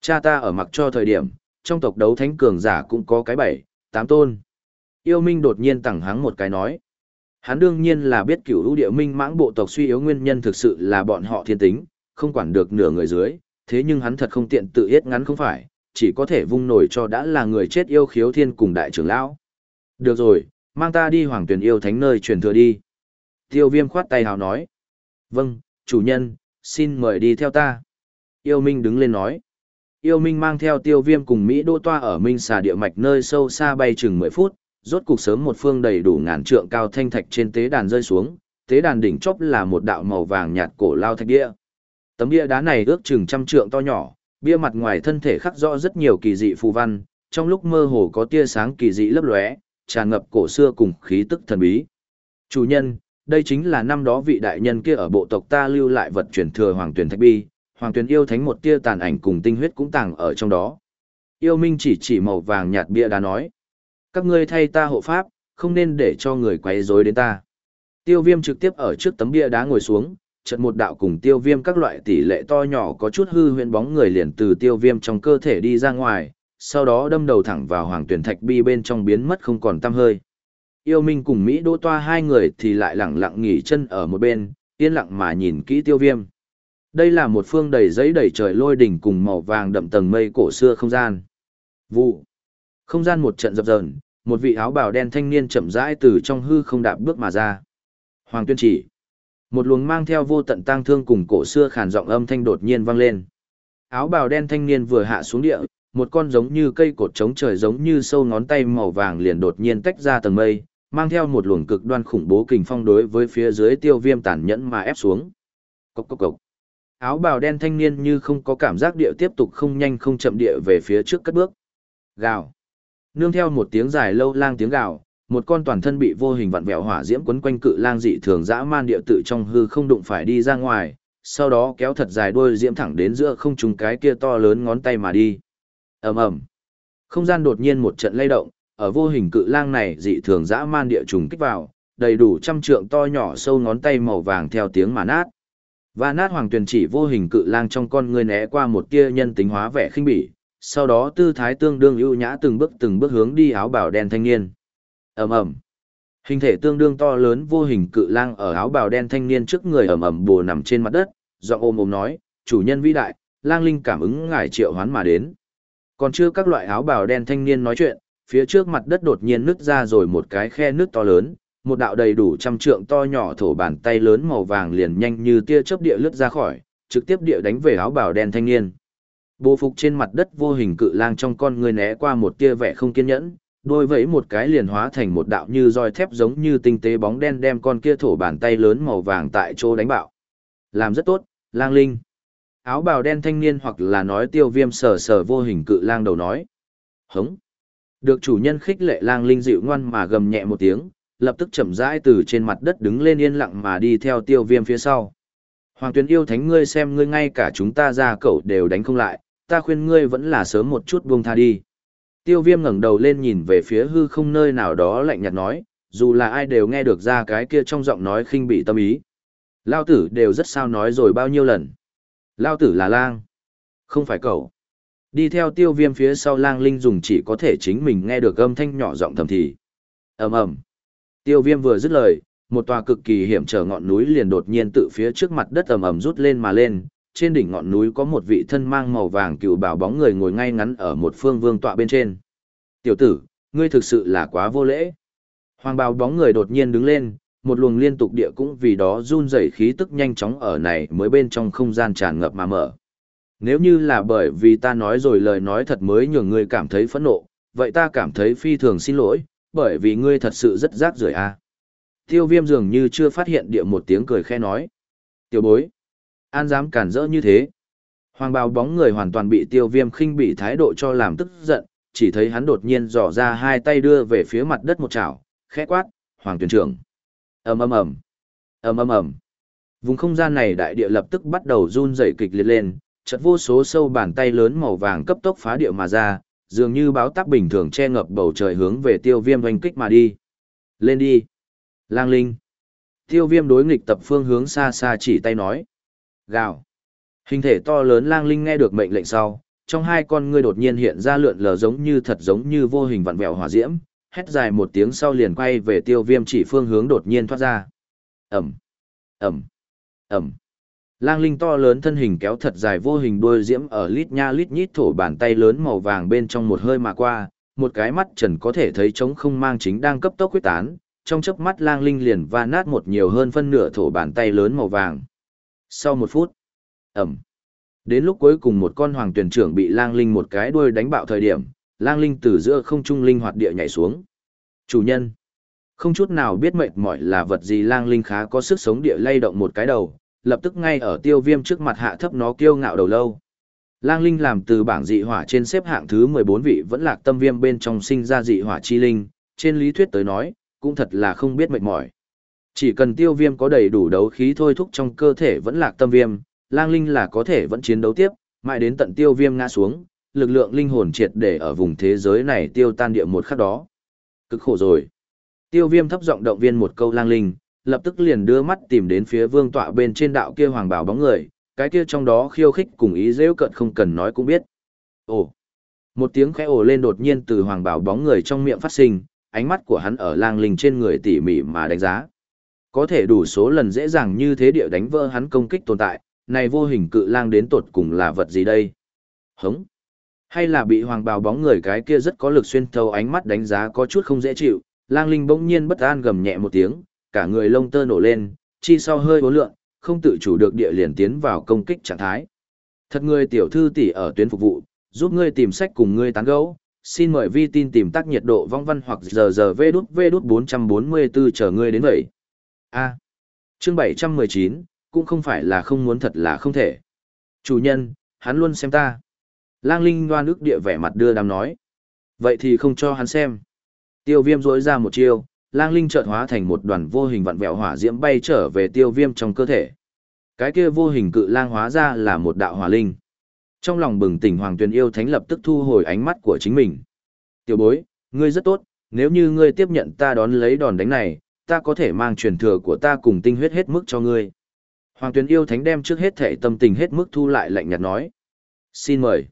Cha ta ở mặc cho thời điểm, trong tộc đấu thánh cường giả cũng có cái bảy, tám tôn." Yêu Minh đột nhiên tẳng hắng một cái nói: Hắn đương nhiên là biết cửu ưu địa minh mãng bộ tộc suy yếu nguyên nhân thực sự là bọn họ thiên tính, không quản được nửa người dưới, thế nhưng hắn thật không tiện tự yết ngắn không phải, chỉ có thể vung nổi cho đã là người chết yêu khiếu thiên cùng đại trưởng lão. Được rồi, mang ta đi hoàng tuyển yêu thánh nơi truyền thừa đi. Tiêu viêm khoát tay hào nói. Vâng, chủ nhân, xin mời đi theo ta. Yêu Minh đứng lên nói. Yêu Minh mang theo tiêu viêm cùng Mỹ đô toa ở Minh xà địa mạch nơi sâu xa bay chừng 10 phút, rốt cục sớm một phương đầy đủ ngàn trượng cao thanh thạch trên tế đàn rơi xuống, tế đàn đỉnh chóp là một đạo màu vàng nhạt cổ lao thạch địa. Tấm bia đá này ước chừng trăm trượng to nhỏ, bia mặt ngoài thân thể khắc rõ rất nhiều kỳ dị phù văn, trong lúc mơ hồ có tia sáng kỳ dị lấp lóe, tràn ngập cổ xưa cùng khí tức thần bí. Chủ nhân, đây chính là năm đó vị đại nhân kia ở bộ tộc ta lưu lại vật truyền thừa Hoàng Tuyền Thạch Bi, Hoàng Tuyền yêu thánh một tia tàn ảnh cùng tinh huyết cũng tàng ở trong đó. Yêu Minh chỉ chỉ màu vàng nhạt bia đá nói: "Các ngươi thay ta hộ pháp, không nên để cho người quấy rối đến ta." Tiêu Viêm trực tiếp ở trước tấm bia đá ngồi xuống, chợt một đạo cùng Tiêu Viêm các loại tỷ lệ to nhỏ có chút hư huyễn bóng người liền từ Tiêu Viêm trong cơ thể đi ra ngoài, sau đó đâm đầu thẳng vào Hoàng tuyển Thạch Bi bên trong biến mất không còn tăm hơi. Yêu Minh cùng Mỹ Đỗ Toa hai người thì lại lặng lặng nghỉ chân ở một bên, yên lặng mà nhìn kỹ Tiêu Viêm. Đây là một phương đầy giấy đầy trời lôi đỉnh cùng màu vàng đậm tầng mây cổ xưa không gian. Vụ. Không gian một trận dập dờn, một vị áo bào đen thanh niên chậm rãi từ trong hư không đạp bước mà ra. Hoàng tuyên chỉ. Một luồng mang theo vô tận tang thương cùng cổ xưa khàn giọng âm thanh đột nhiên vang lên. Áo bào đen thanh niên vừa hạ xuống địa, một con giống như cây cột trống trời giống như sâu ngón tay màu vàng liền đột nhiên tách ra tầng mây, mang theo một luồng cực đoan khủng bố kình phong đối với phía dưới tiêu viêm tàn nhẫn mà ép xuống. Cốc cốc cốc. Áo bào đen thanh niên như không có cảm giác địa tiếp tục không nhanh không chậm địa về phía trước cất bước. Gào. Nương theo một tiếng dài lâu lang tiếng gào, một con toàn thân bị vô hình vặn vẹo hỏa diễm quấn quanh cự lang dị thường dã man địa tự trong hư không đụng phải đi ra ngoài, sau đó kéo thật dài đuôi diễm thẳng đến giữa không trung cái kia to lớn ngón tay mà đi. Ầm ầm. Không gian đột nhiên một trận lay động, ở vô hình cự lang này dị thường dã man địa trùng kích vào, đầy đủ trăm trượng to nhỏ sâu ngón tay màu vàng theo tiếng mà nát. Và nát hoàng tuyển chỉ vô hình cự lang trong con người né qua một tia nhân tính hóa vẻ khinh bỉ, sau đó tư thái tương đương ưu nhã từng bước từng bước hướng đi áo bảo đen thanh niên. Ầm ầm. Hình thể tương đương to lớn vô hình cự lang ở áo bào đen thanh niên trước người ầm ầm bồ nằm trên mặt đất, giọng ôm ôm nói, "Chủ nhân vĩ đại, lang linh cảm ứng ngài triệu hoán mà đến." Còn chưa các loại áo bào đen thanh niên nói chuyện, phía trước mặt đất đột nhiên nứt ra rồi một cái khe nước to lớn, một đạo đầy đủ trăm trượng to nhỏ thổ bàn tay lớn màu vàng liền nhanh như tia chớp địa lướt ra khỏi, trực tiếp địa đánh về áo bào đen thanh niên. Bộ phục trên mặt đất vô hình cự lang trong con người né qua một tia vẻ không kiên nhẫn, đôi vẫy một cái liền hóa thành một đạo như roi thép giống như tinh tế bóng đen đem con kia thổ bàn tay lớn màu vàng tại chỗ đánh bạo. Làm rất tốt, lang linh. Áo bào đen thanh niên hoặc là nói tiêu viêm sờ sờ vô hình cự lang đầu nói. Hống. Được chủ nhân khích lệ lang linh dịu ngoan mà gầm nhẹ một tiếng, lập tức chậm rãi từ trên mặt đất đứng lên yên lặng mà đi theo tiêu viêm phía sau. Hoàng tuyến yêu thánh ngươi xem ngươi ngay cả chúng ta ra cậu đều đánh không lại, ta khuyên ngươi vẫn là sớm một chút buông tha đi. Tiêu viêm ngẩng đầu lên nhìn về phía hư không nơi nào đó lạnh nhạt nói, dù là ai đều nghe được ra cái kia trong giọng nói khinh bị tâm ý. Lao tử đều rất sao nói rồi bao nhiêu lần. Lao tử là lang. Không phải cậu. Đi theo tiêu viêm phía sau lang linh dùng chỉ có thể chính mình nghe được âm thanh nhỏ giọng thầm thì. ầm ầm Tiêu viêm vừa dứt lời, một tòa cực kỳ hiểm trở ngọn núi liền đột nhiên tự phía trước mặt đất ầm ầm rút lên mà lên. Trên đỉnh ngọn núi có một vị thân mang màu vàng cựu bảo bóng người ngồi ngay ngắn ở một phương vương tọa bên trên. Tiểu tử, ngươi thực sự là quá vô lễ. Hoàng bào bóng người đột nhiên đứng lên, một luồng liên tục địa cũng vì đó run rẩy khí tức nhanh chóng ở này mới bên trong không gian tràn ngập mà mở. Nếu như là bởi vì ta nói rồi lời nói thật mới nhường ngươi cảm thấy phẫn nộ, vậy ta cảm thấy phi thường xin lỗi, bởi vì ngươi thật sự rất rác rưởi a. Tiêu viêm dường như chưa phát hiện địa một tiếng cười khe nói. Tiểu bối, an dám cản rỡ như thế. Hoàng bào bóng người hoàn toàn bị tiêu viêm khinh bị thái độ cho làm tức giận, chỉ thấy hắn đột nhiên dò ra hai tay đưa về phía mặt đất một chảo, khẽ quát, hoàng tuyển trưởng. Ầm ầm ầm. Ầm ầm ầm. Vùng không gian này đại địa lập tức bắt đầu run rẩy kịch liệt lên chợt vô số sâu bàn tay lớn màu vàng cấp tốc phá địa mà ra dường như báo táp bình thường che ngập bầu trời hướng về tiêu viêm oanh kích mà đi. Lên đi. Lang linh. Tiêu viêm đối nghịch tập phương hướng xa xa chỉ tay nói gào hình thể to lớn lang linh nghe được mệnh lệnh sau trong hai con ngươi đột nhiên hiện ra lượn lờ giống như thật giống như vô hình vặn vẹo hỏa diễm hét dài một tiếng sau liền quay về tiêu viêm chỉ phương hướng đột nhiên thoát ra. Ẩm, Ẩm, Ẩm. Lang linh to lớn thân hình kéo thật dài vô hình đuôi diễm ở lít nha lít nhít thổ bàn tay lớn màu vàng bên trong một hơi mà qua, một cái mắt trần có thể thấy trống không mang chính đang cấp tốc quyết tán, trong chớp mắt lang linh liền va nát một nhiều hơn phân nửa thổ bàn tay lớn màu vàng. Sau một phút, ẩm. Đến lúc cuối cùng một con hoàng tuyển trưởng bị lang linh một cái đuôi đánh bạo thời điểm, lang linh từ giữa không trung linh hoạt địa nhảy xuống. Chủ nhân. Không chút nào biết mệt mỏi là vật gì lang linh khá có sức sống địa lay động một cái đầu, lập tức ngay ở tiêu viêm trước mặt hạ thấp nó kiêu ngạo đầu lâu. Lang linh làm từ bảng dị hỏa trên xếp hạng thứ 14 vị vẫn lạc tâm viêm bên trong sinh ra dị hỏa chi linh, trên lý thuyết tới nói, cũng thật là không biết mệt mỏi. Chỉ cần tiêu viêm có đầy đủ đấu khí thôi thúc trong cơ thể vẫn lạc tâm viêm, lang linh là có thể vẫn chiến đấu tiếp, mãi đến tận tiêu viêm ngã xuống, lực lượng linh hồn triệt để ở vùng thế giới này tiêu tan địa một khắc đó. Cực khổ rồi. Tiêu viêm thấp giọng động viên một câu lang linh, lập tức liền đưa mắt tìm đến phía vương tọa bên trên đạo kia hoàng bảo bóng người, cái kia trong đó khiêu khích cùng ý rêu cận không cần nói cũng biết. Ồ! Một tiếng khẽ ồ lên đột nhiên từ hoàng bảo bóng người trong miệng phát sinh, ánh mắt của hắn ở lang linh trên người tỉ mỉ mà đánh giá. Có thể đủ số lần dễ dàng như thế địa đánh vỡ hắn công kích tồn tại, này vô hình cự lang đến tột cùng là vật gì đây? Hống! Hay là bị hoàng bào bóng người cái kia rất có lực xuyên thấu ánh mắt đánh giá có chút không dễ chịu, lang linh bỗng nhiên bất an gầm nhẹ một tiếng, cả người lông tơ nổ lên, chi sau hơi hố lượng, không tự chủ được địa liền tiến vào công kích trạng thái. Thật người tiểu thư tỷ ở tuyến phục vụ, giúp ngươi tìm sách cùng ngươi tán gẫu. Xin mời vi tin tìm tác nhiệt độ vong văn hoặc giờ giờ vê đút vê đút 444 chờ ngươi đến vậy. A. chương 719, cũng không phải là không muốn thật là không thể. Chủ nhân, hắn luôn xem ta. Lang Linh loan ước địa vẻ mặt đưa đám nói. Vậy thì không cho hắn xem. Tiêu viêm rỗi ra một chiêu, lang linh chợt hóa thành một đoàn vô hình vặn vẹo hỏa diễm bay trở về tiêu viêm trong cơ thể. Cái kia vô hình cự lang hóa ra là một đạo hỏa linh. Trong lòng bừng tỉnh Hoàng Tuyền yêu thánh lập tức thu hồi ánh mắt của chính mình. Tiểu bối, ngươi rất tốt, nếu như ngươi tiếp nhận ta đón lấy đòn đánh này, ta có thể mang truyền thừa của ta cùng tinh huyết hết mức cho ngươi. Hoàng Tuyền yêu thánh đem trước hết thể tâm tình hết mức thu lại lạnh nhạt nói. Xin mời.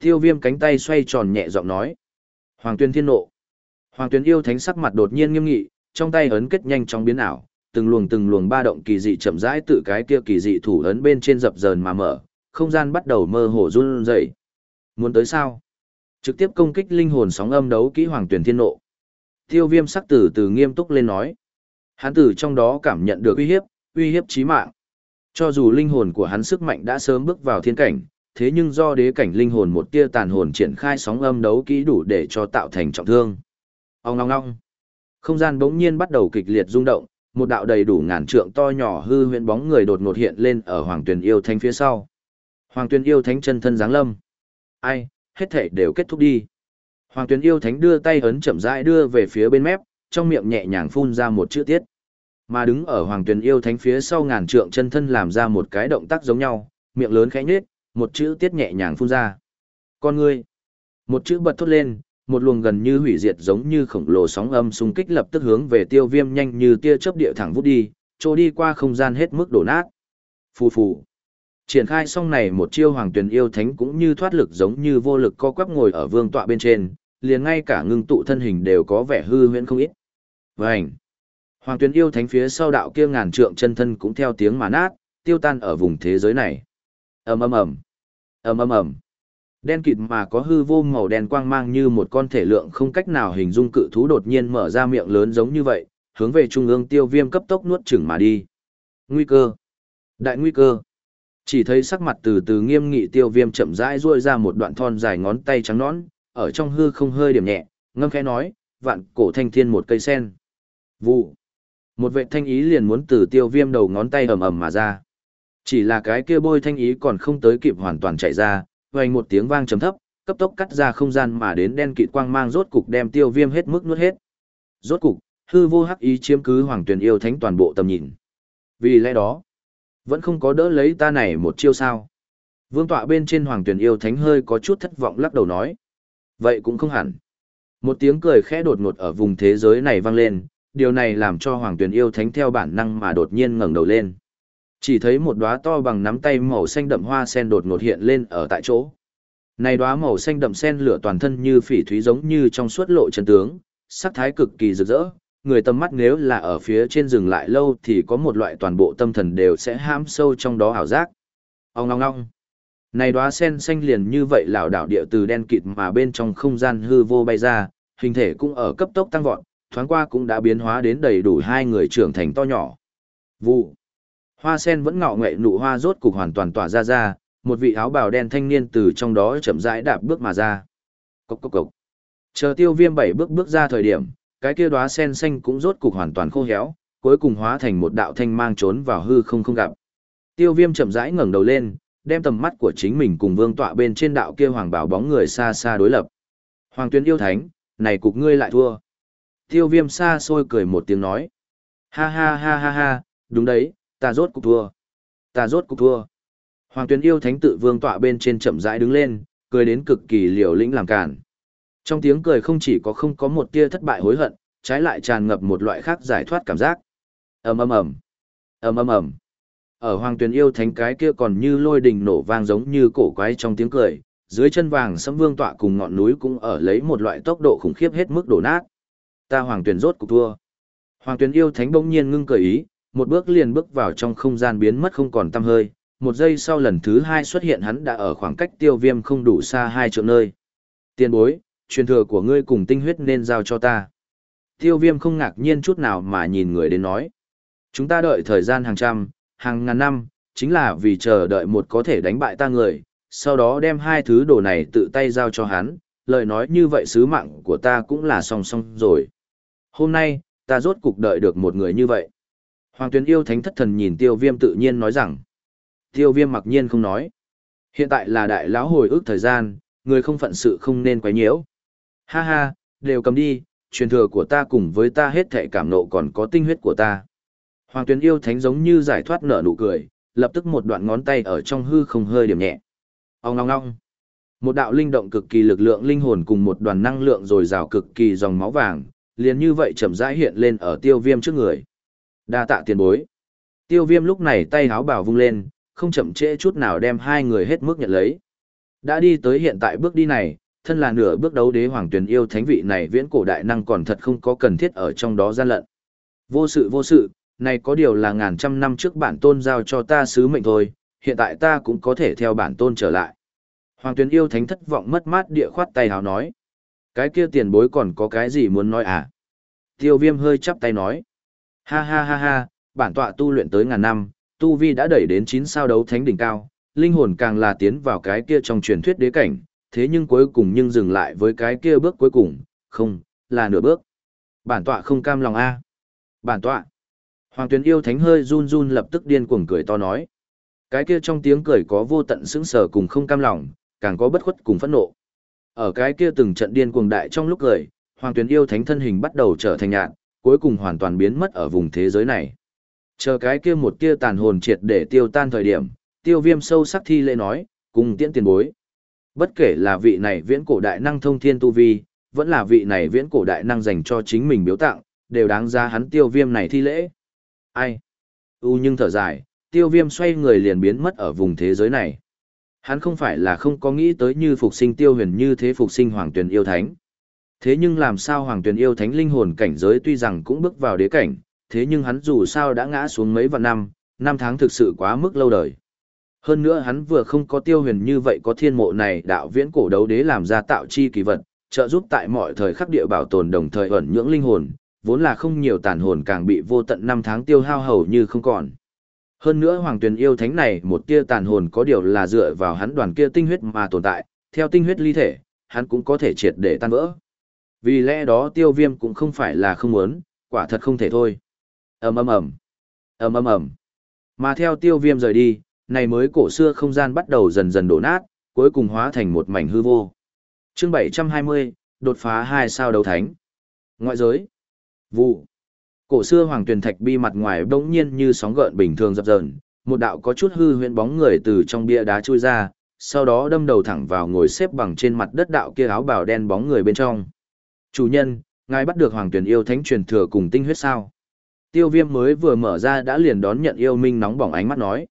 Tiêu viêm cánh tay xoay tròn nhẹ giọng nói. Hoàng Tuyền thiên nộ. Hoàng Tuyền yêu thánh sắc mặt đột nhiên nghiêm nghị, trong tay ấn kết nhanh chóng biến ảo, từng luồng từng luồng ba động kỳ dị chậm rãi tự cái kia kỳ dị thủ ấn bên trên dập dờn mà mở, không gian bắt đầu mơ hồ run rẩy. Muốn tới sao? Trực tiếp công kích linh hồn sóng âm đấu kỹ Hoàng Tuyền Thiên Nộ. Tiêu Viêm sắc tử từ nghiêm túc lên nói. Hắn tử trong đó cảm nhận được uy hiếp, uy hiếp chí mạng. Cho dù linh hồn của hắn sức mạnh đã sớm bước vào thiên cảnh, thế nhưng do đế cảnh linh hồn một tia tàn hồn triển khai sóng âm đấu kỹ đủ để cho tạo thành trọng thương. Ông ngong ngong. Không gian bỗng nhiên bắt đầu kịch liệt rung động, một đạo đầy đủ ngàn trượng to nhỏ hư huyễn bóng người đột ngột hiện lên ở Hoàng Tuyền Yêu Thánh phía sau. Hoàng Tuyền Yêu Thánh chân thân giáng lâm. Ai, hết thể đều kết thúc đi. Hoàng Tuyền Yêu Thánh đưa tay ấn chậm rãi đưa về phía bên mép, trong miệng nhẹ nhàng phun ra một chữ tiết. Mà đứng ở Hoàng Tuyền Yêu Thánh phía sau ngàn trượng chân thân làm ra một cái động tác giống nhau, miệng lớn khẽ nhếch, một chữ tiết nhẹ nhàng phun ra. Con ngươi. Một chữ bật thốt lên, một luồng gần như hủy diệt giống như khổng lồ sóng âm xung kích lập tức hướng về tiêu viêm nhanh như tia chớp địa thẳng vút đi, trôi đi qua không gian hết mức đổ nát. Phù phù. Triển khai xong này một chiêu hoàng Tuyền yêu thánh cũng như thoát lực giống như vô lực co quắp ngồi ở vương tọa bên trên, liền ngay cả ngưng tụ thân hình đều có vẻ hư huyễn không ít. Vành. Hoàng Tuyền yêu thánh phía sau đạo kia ngàn trượng chân thân cũng theo tiếng mà nát, tiêu tan ở vùng thế giới này. ầm ầm ầm, ầm ầm ầm. Đen kịt mà có hư vô màu đen quang mang như một con thể lượng không cách nào hình dung cự thú đột nhiên mở ra miệng lớn giống như vậy, hướng về trung ương tiêu viêm cấp tốc nuốt chửng mà đi. Nguy cơ. Đại nguy cơ. Chỉ thấy sắc mặt từ từ nghiêm nghị tiêu viêm chậm rãi duỗi ra một đoạn thon dài ngón tay trắng nõn, ở trong hư không hơi điểm nhẹ, ngâm khẽ nói, vạn cổ thanh thiên một cây sen. Vụ. Một vệ thanh ý liền muốn từ tiêu viêm đầu ngón tay ầm ầm mà ra. Chỉ là cái kia bôi thanh ý còn không tới kịp hoàn toàn chạy ra, vang một tiếng vang trầm thấp, cấp tốc cắt ra không gian mà đến đen kịt quang mang rốt cục đem tiêu viêm hết mức nuốt hết. Rốt cục, hư vô hắc ý chiếm cứ hoàng tuyển yêu thánh toàn bộ tầm nhìn. Vì lẽ đó, vẫn không có đỡ lấy ta này một chiêu sao. Vương tọa bên trên hoàng tuyển yêu thánh hơi có chút thất vọng lắc đầu nói. Vậy cũng không hẳn. Một tiếng cười khẽ đột ngột ở vùng thế giới này vang lên, điều này làm cho hoàng Tuyền yêu thánh theo bản năng mà đột nhiên ngẩng đầu lên. Chỉ thấy một đóa to bằng nắm tay màu xanh đậm hoa sen đột ngột hiện lên ở tại chỗ. Này đóa màu xanh đậm sen lửa toàn thân như phỉ thúy giống như trong suốt lộ chân tướng, sắc thái cực kỳ rực rỡ, người tầm mắt nếu là ở phía trên rừng lại lâu thì có một loại toàn bộ tâm thần đều sẽ hãm sâu trong đó ảo giác. Ông ngong ngong. Này đóa sen xanh liền như vậy lảo đảo địa từ đen kịt mà bên trong không gian hư vô bay ra, hình thể cũng ở cấp tốc tăng vọt, thoáng qua cũng đã biến hóa đến đầy đủ hai người trưởng thành to nhỏ. Vụ. Hoa sen vẫn ngạo nghệ nụ hoa rốt cục hoàn toàn tỏa ra ra, một vị áo bào đen thanh niên từ trong đó chậm rãi đạp bước mà ra. Cốc cốc cốc. Chờ tiêu viêm bảy bước bước ra thời điểm, cái kia đóa sen xanh cũng rốt cục hoàn toàn khô héo, cuối cùng hóa thành một đạo thanh mang trốn vào hư không không gặp. Tiêu Viêm chậm rãi ngẩng đầu lên, đem tầm mắt của chính mình cùng Vương tọa bên trên đạo kia hoàng bảo bóng người xa xa đối lập. Hoàng tuyến yêu thánh, này cục ngươi lại thua. Tiêu Viêm xa xôi cười một tiếng nói: "Ha ha ha ha ha, đúng đấy, ta rốt cục thua. Ta rốt cục thua." Hoàng tuyến yêu thánh tự vương tọa bên trên chậm rãi đứng lên, cười đến cực kỳ liều lĩnh làm cản. Trong tiếng cười không chỉ có không có một tia thất bại hối hận, trái lại tràn ngập một loại khác giải thoát cảm giác. Ầm ầm ầm. Ầm ầm ầm. Ở Hoàng Tuyền yêu thánh cái kia còn như lôi đình nổ vang giống như cổ quái trong tiếng cười, dưới chân vàng sẫm vương tọa cùng ngọn núi cũng ở lấy một loại tốc độ khủng khiếp hết mức đổ nát. Ta Hoàng Tuyền rốt cục thua. Hoàng Tuyền yêu thánh bỗng nhiên ngưng cười ý, một bước liền bước vào trong không gian biến mất không còn tăm hơi, một giây sau lần thứ hai xuất hiện hắn đã ở khoảng cách tiêu viêm không đủ xa hai triệu nơi. Tiên bối, truyền thừa của ngươi cùng tinh huyết nên giao cho ta. Tiêu viêm không ngạc nhiên chút nào mà nhìn người đến nói. Chúng ta đợi thời gian hàng trăm, hàng ngàn năm, chính là vì chờ đợi một có thể đánh bại ta người, sau đó đem hai thứ đồ này tự tay giao cho hắn, lời nói như vậy sứ mạng của ta cũng là song song rồi. Hôm nay, ta rốt cục đợi được một người như vậy. Hoàng tuyến yêu thánh thất thần nhìn tiêu viêm tự nhiên nói rằng, tiêu viêm mặc nhiên không nói. Hiện tại là đại lão hồi ức thời gian, người không phận sự không nên quấy nhiễu. Ha ha, đều cầm đi, truyền thừa của ta cùng với ta hết thệ cảm nộ còn có tinh huyết của ta. Hoàng tuyến yêu thánh giống như giải thoát nở nụ cười, lập tức một đoạn ngón tay ở trong hư không hơi điểm nhẹ. Ông ngong ngong. Một đạo linh động cực kỳ lực lượng linh hồn cùng một đoàn năng lượng rồi rào cực kỳ dòng máu vàng, liền như vậy chậm rãi hiện lên ở tiêu viêm trước người. Đa tạ tiền bối. Tiêu viêm lúc này tay háo bảo vung lên, không chậm trễ chút nào đem hai người hết mức nhận lấy. Đã đi tới hiện tại bước đi này, thân là nửa bước đấu đế hoàng tuyển yêu thánh vị này viễn cổ đại năng còn thật không có cần thiết ở trong đó gian lận. Vô sự vô sự, này có điều là ngàn trăm năm trước bản tôn giao cho ta sứ mệnh thôi, hiện tại ta cũng có thể theo bản tôn trở lại. Hoàng tuyến yêu thánh thất vọng mất mát địa khoát tay hào nói. Cái kia tiền bối còn có cái gì muốn nói à? Tiêu viêm hơi chắp tay nói. Ha ha ha ha, bản tọa tu luyện tới ngàn năm, tu vi đã đẩy đến 9 sao đấu thánh đỉnh cao, linh hồn càng là tiến vào cái kia trong truyền thuyết đế cảnh, thế nhưng cuối cùng nhưng dừng lại với cái kia bước cuối cùng, không, là nửa bước. Bản tọa không cam lòng a. Bản tọa. Hoàng Tuyến yêu thánh hơi run run lập tức điên cuồng cười to nói. Cái kia trong tiếng cười có vô tận sững sờ cùng không cam lòng, càng có bất khuất cùng phẫn nộ. Ở cái kia từng trận điên cuồng đại trong lúc cười, Hoàng Tuyến yêu thánh thân hình bắt đầu trở thành nhạt, cuối cùng hoàn toàn biến mất ở vùng thế giới này. Chờ cái kia một tia tàn hồn triệt để tiêu tan thời điểm, tiêu viêm sâu sắc thi lễ nói, cùng tiễn tiền bối. Bất kể là vị này viễn cổ đại năng thông thiên tu vi, vẫn là vị này viễn cổ đại năng dành cho chính mình biếu tặng, đều đáng ra hắn tiêu viêm này thi lễ. Ai? U nhưng thở dài, tiêu viêm xoay người liền biến mất ở vùng thế giới này. Hắn không phải là không có nghĩ tới như phục sinh tiêu huyền như thế phục sinh hoàng tuyền yêu thánh. Thế nhưng làm sao hoàng tuyền yêu thánh linh hồn cảnh giới tuy rằng cũng bước vào đế cảnh, thế nhưng hắn dù sao đã ngã xuống mấy vạn năm, năm tháng thực sự quá mức lâu đời. Hơn nữa hắn vừa không có tiêu huyền như vậy có thiên mộ này đạo viễn cổ đấu đế làm ra tạo chi kỳ vật, trợ giúp tại mọi thời khắc địa bảo tồn đồng thời ẩn nhưỡng linh hồn, vốn là không nhiều tàn hồn càng bị vô tận năm tháng tiêu hao hầu như không còn. Hơn nữa hoàng tuyển yêu thánh này một tia tàn hồn có điều là dựa vào hắn đoàn kia tinh huyết mà tồn tại, theo tinh huyết ly thể, hắn cũng có thể triệt để tan vỡ. Vì lẽ đó tiêu viêm cũng không phải là không muốn, quả thật không thể thôi. Ầm ầm ầm. Ầm ầm ầm. Mà theo tiêu viêm rời đi này mới cổ xưa không gian bắt đầu dần dần đổ nát cuối cùng hóa thành một mảnh hư vô. Chương bảy trăm hai mươi đột phá hai sao đấu thánh. Ngoại giới vụ cổ xưa hoàng tuyền thạch bi mặt ngoài bỗng nhiên như sóng gợn bình thường dập dờn một đạo có chút hư huyễn bóng người từ trong bia đá chui ra sau đó đâm đầu thẳng vào ngồi xếp bằng trên mặt đất đạo kia áo bào đen bóng người bên trong chủ nhân ngài bắt được hoàng tuyền yêu thánh truyền thừa cùng tinh huyết sao Tiêu viêm mới vừa mở ra đã liền đón nhận yêu minh nóng bỏng ánh mắt nói.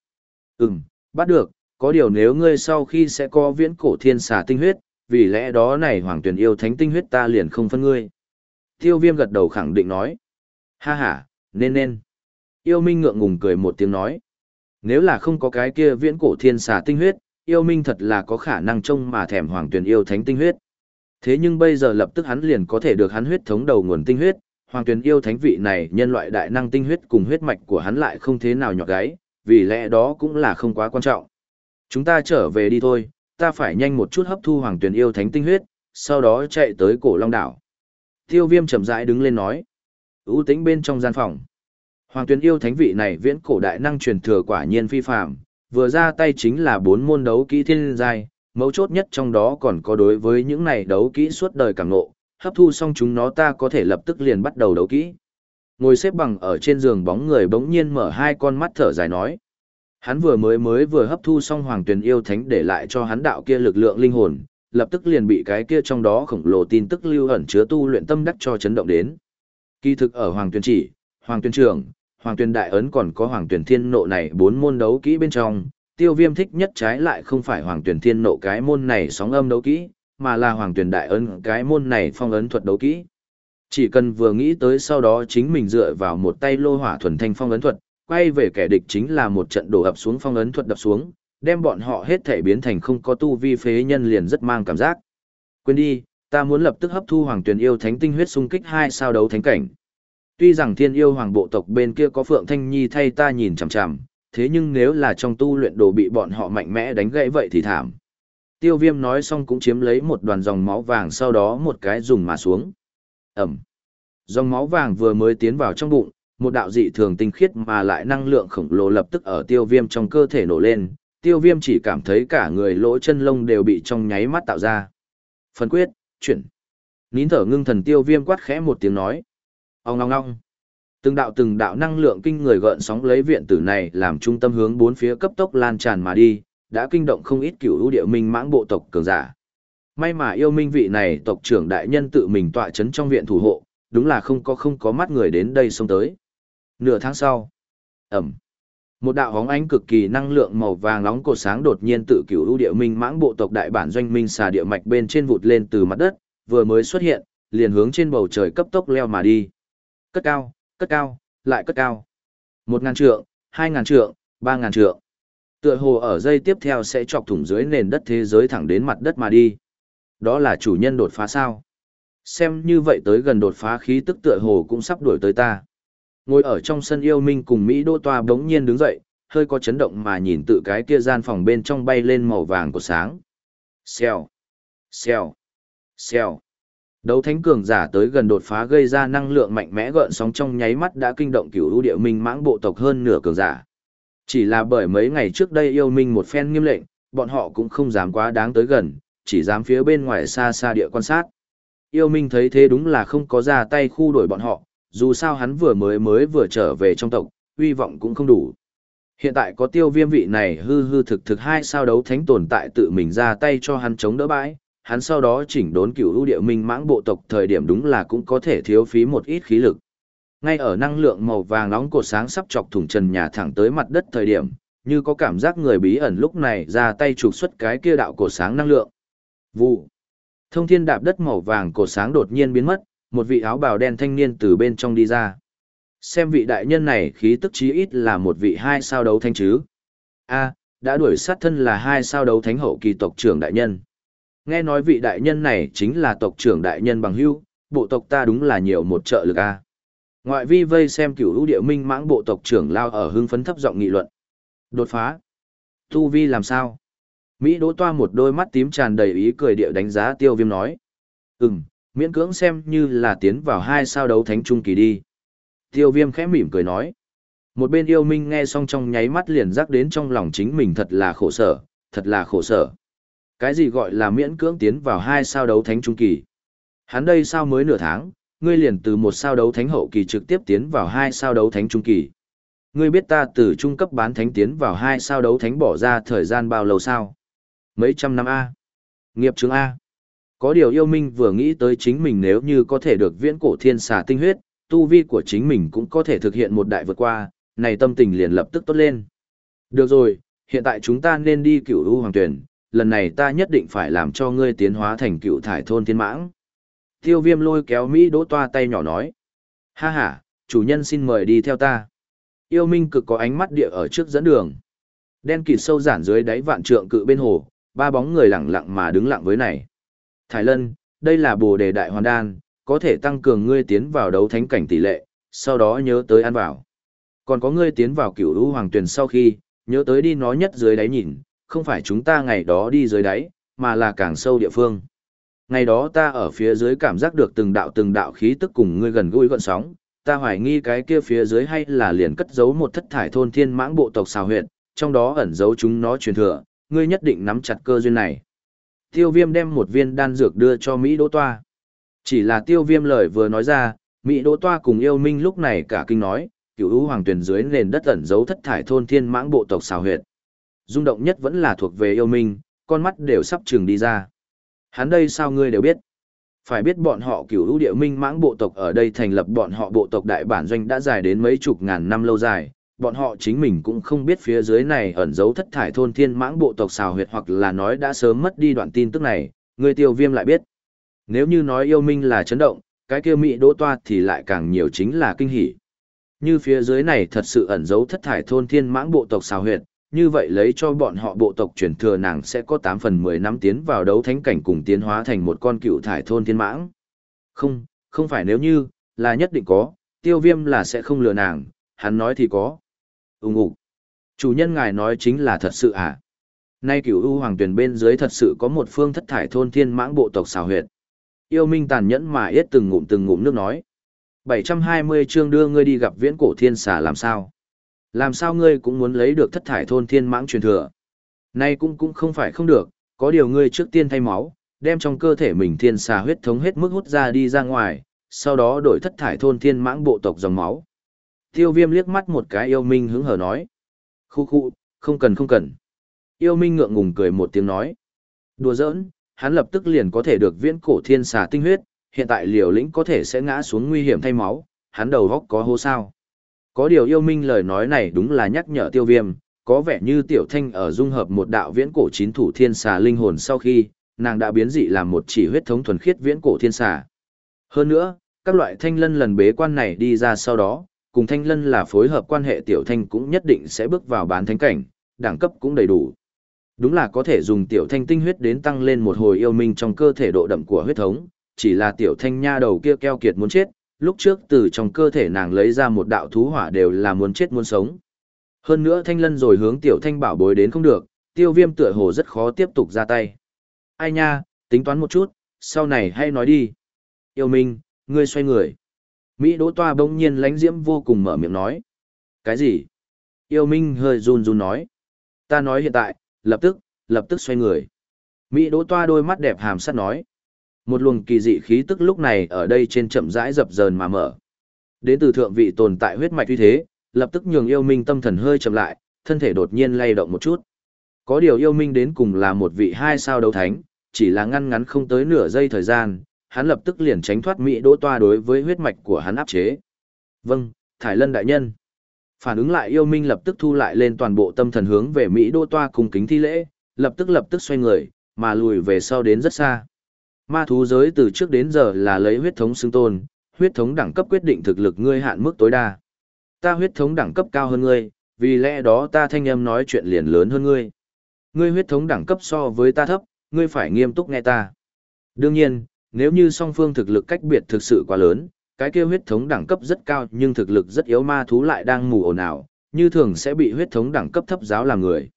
Ừm, bắt được, có điều nếu ngươi sau khi sẽ có viễn cổ thiên xà tinh huyết, vì lẽ đó này hoàng tuyển yêu thánh tinh huyết ta liền không phân ngươi. Tiêu viêm gật đầu khẳng định nói. Ha ha, nên nên. Yêu minh ngượng ngùng cười một tiếng nói. Nếu là không có cái kia viễn cổ thiên xà tinh huyết, yêu minh thật là có khả năng trông mà thèm hoàng tuyển yêu thánh tinh huyết. Thế nhưng bây giờ lập tức hắn liền có thể được hắn huyết thống đầu nguồn tinh huyết, hoàng tuyền yêu thánh vị này nhân loại đại năng tinh huyết cùng huyết mạch của hắn lại không thế nào nhọt gáy, vì lẽ đó cũng là không quá quan trọng. Chúng ta trở về đi thôi, ta phải nhanh một chút hấp thu hoàng tuyền yêu thánh tinh huyết, sau đó chạy tới cổ long đảo. Tiêu viêm chậm rãi đứng lên nói. ưu tĩnh bên trong gian phòng. Hoàng Tuyên yêu thánh vị này viễn cổ đại năng truyền thừa quả nhiên phi phạm, vừa ra tay chính là bốn môn đấu kỹ thiên giai, mấu chốt nhất trong đó còn có đối với những này đấu kỹ suốt đời càng ngộ, hấp thu xong chúng nó ta có thể lập tức liền bắt đầu đấu kỹ. Ngồi xếp bằng ở trên giường bóng người bỗng nhiên mở hai con mắt thở dài nói. Hắn vừa mới mới vừa hấp thu xong hoàng tuyển yêu thánh để lại cho hắn đạo kia lực lượng linh hồn, lập tức liền bị cái kia trong đó khổng lồ tin tức lưu ẩn chứa tu luyện tâm đắc cho chấn động đến. Kỳ thực ở hoàng Tuyền chỉ, hoàng Tuyền Trường, hoàng Tuyền đại ấn còn có hoàng Tuyền thiên nộ này bốn môn đấu kỹ bên trong, tiêu viêm thích nhất trái lại không phải hoàng Tuyền thiên nộ cái môn này sóng âm đấu kỹ, mà là hoàng Tuyền đại ấn cái môn này phong ấn thuật đấu kỹ. Chỉ cần vừa nghĩ tới sau đó chính mình dựa vào một tay lô hỏa thuần thanh phong ấn thuật, quay về kẻ địch chính là một trận đổ ập xuống phong ấn thuật đập xuống, đem bọn họ hết thể biến thành không có tu vi phế nhân liền rất mang cảm giác. Quên đi, ta muốn lập tức hấp thu hoàng tuyển yêu thánh tinh huyết xung kích hai sao đấu thánh cảnh. Tuy rằng thiên yêu hoàng bộ tộc bên kia có Phượng Thanh Nhi thay ta nhìn chằm chằm, thế nhưng nếu là trong tu luyện đồ bị bọn họ mạnh mẽ đánh gãy vậy thì thảm. Tiêu viêm nói xong cũng chiếm lấy một đoàn dòng máu vàng sau đó một cái dùng mà xuống. Ẩm. Dòng máu vàng vừa mới tiến vào trong bụng, một đạo dị thường tinh khiết mà lại năng lượng khổng lồ lập tức ở tiêu viêm trong cơ thể nổ lên. Tiêu viêm chỉ cảm thấy cả người lỗ chân lông đều bị trong nháy mắt tạo ra. Phần quyết, chuyển. Nín thở ngưng thần tiêu viêm quát khẽ một tiếng nói. Ông ngong ngong. Từng đạo từng đạo năng lượng kinh người gợn sóng lấy viện tử này làm trung tâm hướng bốn phía cấp tốc lan tràn mà đi, đã kinh động không ít cửu ưu địa minh mãng bộ tộc cường giả. May mà yêu minh vị này tộc trưởng đại nhân tự mình tọa chấn trong viện thủ hộ, đúng là không có không có mắt người đến đây xông tới. Nửa tháng sau, ẩm, một đạo hóng ánh cực kỳ năng lượng màu vàng nóng cột sáng đột nhiên tự cửu ưu địa minh mãng bộ tộc đại bản doanh minh xà địa mạch bên trên vụt lên từ mặt đất, vừa mới xuất hiện, liền hướng trên bầu trời cấp tốc leo mà đi. Cất cao, cất cao, lại cất cao. Một ngàn trượng, hai ngàn trượng, ba ngàn trượng. Tựa hồ ở dây tiếp theo sẽ chọc thủng dưới nền đất thế giới thẳng đến mặt đất mà đi. Đó là chủ nhân đột phá sao? Xem như vậy tới gần đột phá khí tức tựa hồ cũng sắp đuổi tới ta. Ngồi ở trong sân yêu minh cùng Mỹ Đô Toa bỗng nhiên đứng dậy, hơi có chấn động mà nhìn tự cái kia gian phòng bên trong bay lên màu vàng của sáng. Xèo, xèo, xèo. Đấu thánh cường giả tới gần đột phá gây ra năng lượng mạnh mẽ gợn sóng trong nháy mắt đã kinh động cửu ưu địa minh mãng bộ tộc hơn nửa cường giả. Chỉ là bởi mấy ngày trước đây yêu minh một phen nghiêm lệnh, bọn họ cũng không dám quá đáng tới gần, chỉ dám phía bên ngoài xa xa địa quan sát. Yêu minh thấy thế đúng là không có ra tay khu đổi bọn họ, dù sao hắn vừa mới mới vừa trở về trong tộc, uy vọng cũng không đủ. Hiện tại có tiêu viêm vị này hư hư thực thực hai sao đấu thánh tồn tại tự mình ra tay cho hắn chống đỡ bãi, hắn sau đó chỉnh đốn cửu ưu địa minh mãng bộ tộc thời điểm đúng là cũng có thể thiếu phí một ít khí lực. Ngay ở năng lượng màu vàng nóng cột sáng sắp chọc thủng trần nhà thẳng tới mặt đất thời điểm, như có cảm giác người bí ẩn lúc này ra tay trục xuất cái kia đạo cột sáng năng lượng. Vụ. Thông thiên đạp đất màu vàng cột sáng đột nhiên biến mất, một vị áo bào đen thanh niên từ bên trong đi ra. Xem vị đại nhân này khí tức chí ít là một vị hai sao đấu thanh chứ. A, đã đuổi sát thân là hai sao đấu thánh hậu kỳ tộc trưởng đại nhân. Nghe nói vị đại nhân này chính là tộc trưởng đại nhân bằng hưu, bộ tộc ta đúng là nhiều một trợ lực a. Ngoại vi vây xem cửu lũ địa minh mãng bộ tộc trưởng lao ở hưng phấn thấp giọng nghị luận. Đột phá. Tu vi làm sao? Mỹ đỗ toa một đôi mắt tím tràn đầy ý cười địa đánh giá tiêu viêm nói. Ừm, miễn cưỡng xem như là tiến vào hai sao đấu thánh trung kỳ đi. Tiêu viêm khẽ mỉm cười nói. Một bên yêu minh nghe xong trong nháy mắt liền rắc đến trong lòng chính mình thật là khổ sở, thật là khổ sở. Cái gì gọi là miễn cưỡng tiến vào hai sao đấu thánh trung kỳ? Hắn đây sao mới nửa tháng, ngươi liền từ một sao đấu thánh hậu kỳ trực tiếp tiến vào hai sao đấu thánh trung kỳ. Ngươi biết ta từ trung cấp bán thánh tiến vào hai sao đấu thánh bỏ ra thời gian bao lâu sao? Mấy trăm năm A. Nghiệp chứng A. Có điều yêu minh vừa nghĩ tới chính mình nếu như có thể được viễn cổ thiên xà tinh huyết, tu vi của chính mình cũng có thể thực hiện một đại vượt qua, này tâm tình liền lập tức tốt lên. Được rồi, hiện tại chúng ta nên đi cửu u hoàng tuyển, lần này ta nhất định phải làm cho ngươi tiến hóa thành cựu thải thôn thiên mãng. Tiêu viêm lôi kéo Mỹ đỗ toa tay nhỏ nói. Ha ha, chủ nhân xin mời đi theo ta. Yêu minh cực có ánh mắt địa ở trước dẫn đường. Đen kịt sâu giản dưới đáy vạn trượng cự bên hồ, ba bóng người lặng lặng mà đứng lặng với này. Thái Lân, đây là bồ đề đại hoàn đan, có thể tăng cường ngươi tiến vào đấu thánh cảnh tỷ lệ, sau đó nhớ tới ăn vào. Còn có ngươi tiến vào cửu lũ hoàng tuyển sau khi, nhớ tới đi nó nhất dưới đáy nhìn, không phải chúng ta ngày đó đi dưới đáy, mà là càng sâu địa phương. Ngày đó ta ở phía dưới cảm giác được từng đạo từng đạo khí tức cùng ngươi gần gũi gọn sóng, ta hoài nghi cái kia phía dưới hay là liền cất giấu một thất thải thôn thiên mãng bộ tộc xào huyệt, trong đó ẩn giấu chúng nó truyền thừa, ngươi nhất định nắm chặt cơ duyên này. Tiêu viêm đem một viên đan dược đưa cho Mỹ Đỗ Toa. Chỉ là tiêu viêm lời vừa nói ra, Mỹ Đỗ Toa cùng yêu minh lúc này cả kinh nói, cửu u hoàng tuyển dưới nền đất ẩn giấu thất thải thôn thiên mãng bộ tộc xào huyệt. Dung động nhất vẫn là thuộc về yêu minh, con mắt đều sắp trừng đi ra. Hắn đây sao ngươi đều biết? Phải biết bọn họ cửu u địa minh mãng bộ tộc ở đây thành lập bọn họ bộ tộc đại bản doanh đã dài đến mấy chục ngàn năm lâu dài, bọn họ chính mình cũng không biết phía dưới này ẩn giấu thất thải thôn thiên mãng bộ tộc xào huyệt hoặc là nói đã sớm mất đi đoạn tin tức này, người tiêu viêm lại biết. Nếu như nói yêu minh là chấn động, cái kia mỹ đỗ toa thì lại càng nhiều chính là kinh hỉ. Như phía dưới này thật sự ẩn giấu thất thải thôn thiên mãng bộ tộc xào huyệt, như vậy lấy cho bọn họ bộ tộc truyền thừa nàng sẽ có 8 phần 10 năm tiến vào đấu thánh cảnh cùng tiến hóa thành một con cựu thải thôn thiên mãng. Không, không phải nếu như, là nhất định có, tiêu viêm là sẽ không lừa nàng, hắn nói thì có. Úng ục Chủ nhân ngài nói chính là thật sự à? Nay cửu u hoàng tuyển bên dưới thật sự có một phương thất thải thôn thiên mãng bộ tộc xào huyệt. Yêu minh tàn nhẫn mà yết từng ngụm từng ngụm nước nói. 720 chương đưa ngươi đi gặp viễn cổ thiên xà làm sao? Làm sao ngươi cũng muốn lấy được thất thải thôn thiên mãng truyền thừa? Nay cũng cũng không phải không được, có điều ngươi trước tiên thay máu, đem trong cơ thể mình thiên xà huyết thống hết mức hút ra đi ra ngoài, sau đó đổi thất thải thôn thiên mãng bộ tộc dòng máu. Tiêu viêm liếc mắt một cái yêu minh hứng hở nói. Khu khu, không cần không cần. Yêu minh ngượng ngùng cười một tiếng nói. Đùa giỡn, hắn lập tức liền có thể được viễn cổ thiên xà tinh huyết, hiện tại liều lĩnh có thể sẽ ngã xuống nguy hiểm thay máu, hắn đầu góc có hô sao. Có điều yêu minh lời nói này đúng là nhắc nhở tiêu viêm, có vẻ như tiểu thanh ở dung hợp một đạo viễn cổ chín thủ thiên xà linh hồn sau khi, nàng đã biến dị làm một chỉ huyết thống thuần khiết viễn cổ thiên xà. Hơn nữa, các loại thanh lân lần bế quan này đi ra sau đó, cùng thanh lân là phối hợp quan hệ tiểu thanh cũng nhất định sẽ bước vào bán thánh cảnh, đẳng cấp cũng đầy đủ. Đúng là có thể dùng tiểu thanh tinh huyết đến tăng lên một hồi yêu minh trong cơ thể độ đậm của huyết thống, chỉ là tiểu thanh nha đầu kia keo kiệt muốn chết, lúc trước từ trong cơ thể nàng lấy ra một đạo thú hỏa đều là muốn chết muốn sống. Hơn nữa thanh lân rồi hướng tiểu thanh bảo bối đến không được, tiêu viêm tựa hồ rất khó tiếp tục ra tay. Ai nha, tính toán một chút, sau này hay nói đi. Yêu Minh, ngươi xoay người. Mỹ Đỗ Toa bỗng nhiên lánh diễm vô cùng mở miệng nói. Cái gì? Yêu Minh hơi run run nói. Ta nói hiện tại, lập tức, lập tức xoay người. Mỹ Đỗ Toa đôi mắt đẹp hàm sắt nói. Một luồng kỳ dị khí tức lúc này ở đây trên chậm rãi dập dờn mà mở. Đến từ thượng vị tồn tại huyết mạch như thế, lập tức nhường yêu minh tâm thần hơi chậm lại, thân thể đột nhiên lay động một chút. Có điều yêu minh đến cùng là một vị hai sao đấu thánh, chỉ là ngăn ngắn không tới nửa giây thời gian, hắn lập tức liền tránh thoát Mỹ Đỗ Toa đối với huyết mạch của hắn áp chế. Vâng, Thải Lân đại nhân. Phản ứng lại yêu minh lập tức thu lại lên toàn bộ tâm thần hướng về Mỹ Đỗ Toa cùng kính thi lễ, lập tức lập tức xoay người, mà lùi về sau đến rất xa. Ma thú giới từ trước đến giờ là lấy huyết thống xưng tôn, huyết thống đẳng cấp quyết định thực lực ngươi hạn mức tối đa. Ta huyết thống đẳng cấp cao hơn ngươi, vì lẽ đó ta thanh âm nói chuyện liền lớn hơn ngươi. Ngươi huyết thống đẳng cấp so với ta thấp, ngươi phải nghiêm túc nghe ta. Đương nhiên, nếu như song phương thực lực cách biệt thực sự quá lớn, cái kia huyết thống đẳng cấp rất cao nhưng thực lực rất yếu ma thú lại đang mù ồn ào, như thường sẽ bị huyết thống đẳng cấp thấp giáo làm người.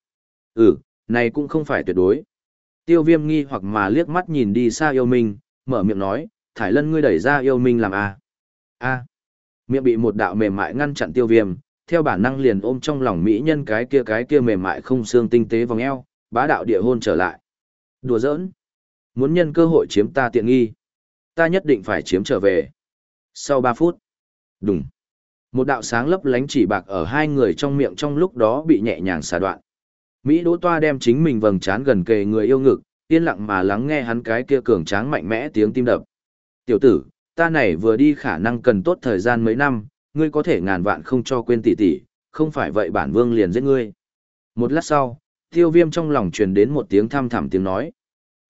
Ừ, này cũng không phải tuyệt đối. Tiêu viêm nghi hoặc mà liếc mắt nhìn đi xa yêu minh, mở miệng nói, thải lân ngươi đẩy ra yêu minh làm a a Miệng bị một đạo mềm mại ngăn chặn tiêu viêm, theo bản năng liền ôm trong lòng mỹ nhân cái kia cái kia mềm mại không xương tinh tế vòng eo, bá đạo địa hôn trở lại. Đùa giỡn. Muốn nhân cơ hội chiếm ta tiện nghi. Ta nhất định phải chiếm trở về. Sau 3 phút. Đùng. Một đạo sáng lấp lánh chỉ bạc ở hai người trong miệng trong lúc đó bị nhẹ nhàng xả đoạn. Mỹ Đỗ Toa đem chính mình vầng trán gần kề người yêu ngực, yên lặng mà lắng nghe hắn cái kia cường tráng mạnh mẽ tiếng tim đập. Tiểu tử, ta này vừa đi khả năng cần tốt thời gian mấy năm, ngươi có thể ngàn vạn không cho quên tỷ tỷ, không phải vậy bản vương liền giết ngươi. Một lát sau, tiêu viêm trong lòng truyền đến một tiếng thăm thẳm tiếng nói.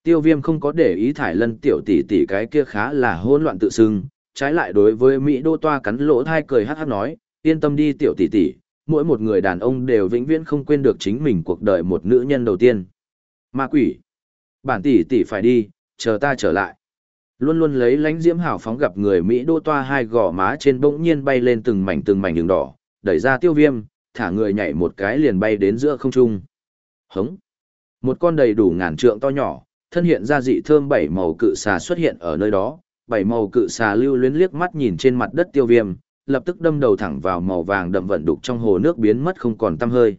Tiêu viêm không có để ý thải lân tiểu tỷ tỷ cái kia khá là hỗn loạn tự xưng, trái lại đối với Mỹ đô toa cắn lỗ thai cười hát hát nói, yên tâm đi tiểu tỷ tỷ, mỗi một người đàn ông đều vĩnh viễn không quên được chính mình cuộc đời một nữ nhân đầu tiên. Ma quỷ, bản tỷ tỷ phải đi, chờ ta trở lại. Luôn luôn lấy lánh diễm hảo phóng gặp người Mỹ đô toa hai gò má trên bỗng nhiên bay lên từng mảnh từng mảnh đường đỏ, đẩy ra tiêu viêm, thả người nhảy một cái liền bay đến giữa không trung. Hống! Một con đầy đủ ngàn trượng to nhỏ, thân hiện ra dị thơm bảy màu cự xà xuất hiện ở nơi đó, bảy màu cự xà lưu luyến liếc mắt nhìn trên mặt đất tiêu viêm, lập tức đâm đầu thẳng vào màu vàng đậm vận đục trong hồ nước biến mất không còn tăm hơi.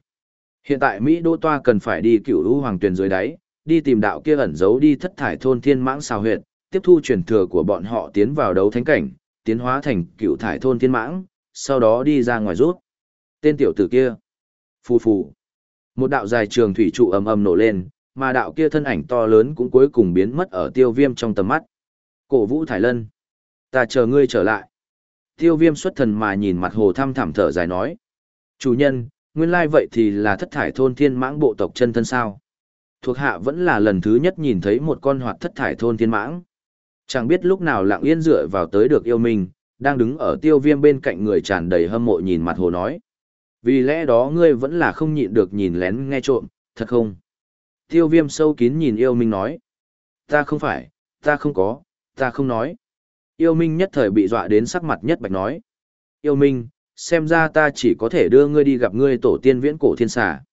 Hiện tại Mỹ Đô Toa cần phải đi cựu lũ hoàng tuyền dưới đáy, đi tìm đạo kia ẩn giấu đi thất thải thôn thiên mãng xào huyệt, tiếp thu truyền thừa của bọn họ tiến vào đấu thánh cảnh, tiến hóa thành cựu thải thôn thiên mãng, sau đó đi ra ngoài rút. Tên tiểu tử kia. Phù phù. Một đạo dài trường thủy trụ ầm ầm nổ lên, mà đạo kia thân ảnh to lớn cũng cuối cùng biến mất ở tiêu viêm trong tầm mắt. Cổ vũ thải lân. Ta chờ ngươi trở lại. Tiêu viêm xuất thần mà nhìn mặt hồ thăm thảm thở dài nói. Chủ nhân, nguyên lai vậy thì là thất thải thôn thiên mãng bộ tộc chân thân sao. Thuộc hạ vẫn là lần thứ nhất nhìn thấy một con hoạt thất thải thôn thiên mãng. Chẳng biết lúc nào lặng yên dựa vào tới được yêu mình, đang đứng ở tiêu viêm bên cạnh người tràn đầy hâm mộ nhìn mặt hồ nói. Vì lẽ đó ngươi vẫn là không nhịn được nhìn lén nghe trộm, thật không? Tiêu viêm sâu kín nhìn yêu minh nói. Ta không phải, ta không có, ta không nói. Yêu minh nhất thời bị dọa đến sắc mặt nhất bạch nói. Yêu minh, xem ra ta chỉ có thể đưa ngươi đi gặp ngươi tổ tiên viễn cổ thiên xà.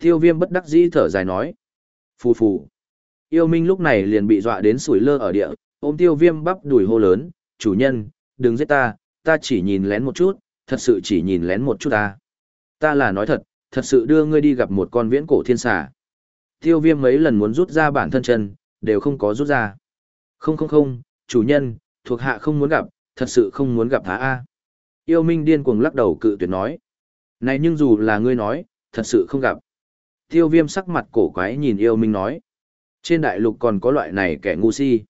Tiêu viêm bất đắc dĩ thở dài nói. Phù phù. Yêu minh lúc này liền bị dọa đến sủi lơ ở địa, ôm tiêu viêm bắp đùi hô lớn, chủ nhân, đừng giết ta, ta chỉ nhìn lén một chút, thật sự chỉ nhìn lén một chút ta. Ta là nói thật, thật sự đưa ngươi đi gặp một con viễn cổ thiên xà. Tiêu viêm mấy lần muốn rút ra bản thân chân, đều không có rút ra. Không không không, chủ nhân, thuộc hạ không muốn gặp, thật sự không muốn gặp thá A. Yêu Minh điên cuồng lắc đầu cự tuyệt nói. Này nhưng dù là ngươi nói, thật sự không gặp. Tiêu viêm sắc mặt cổ quái nhìn yêu Minh nói. Trên đại lục còn có loại này kẻ ngu si.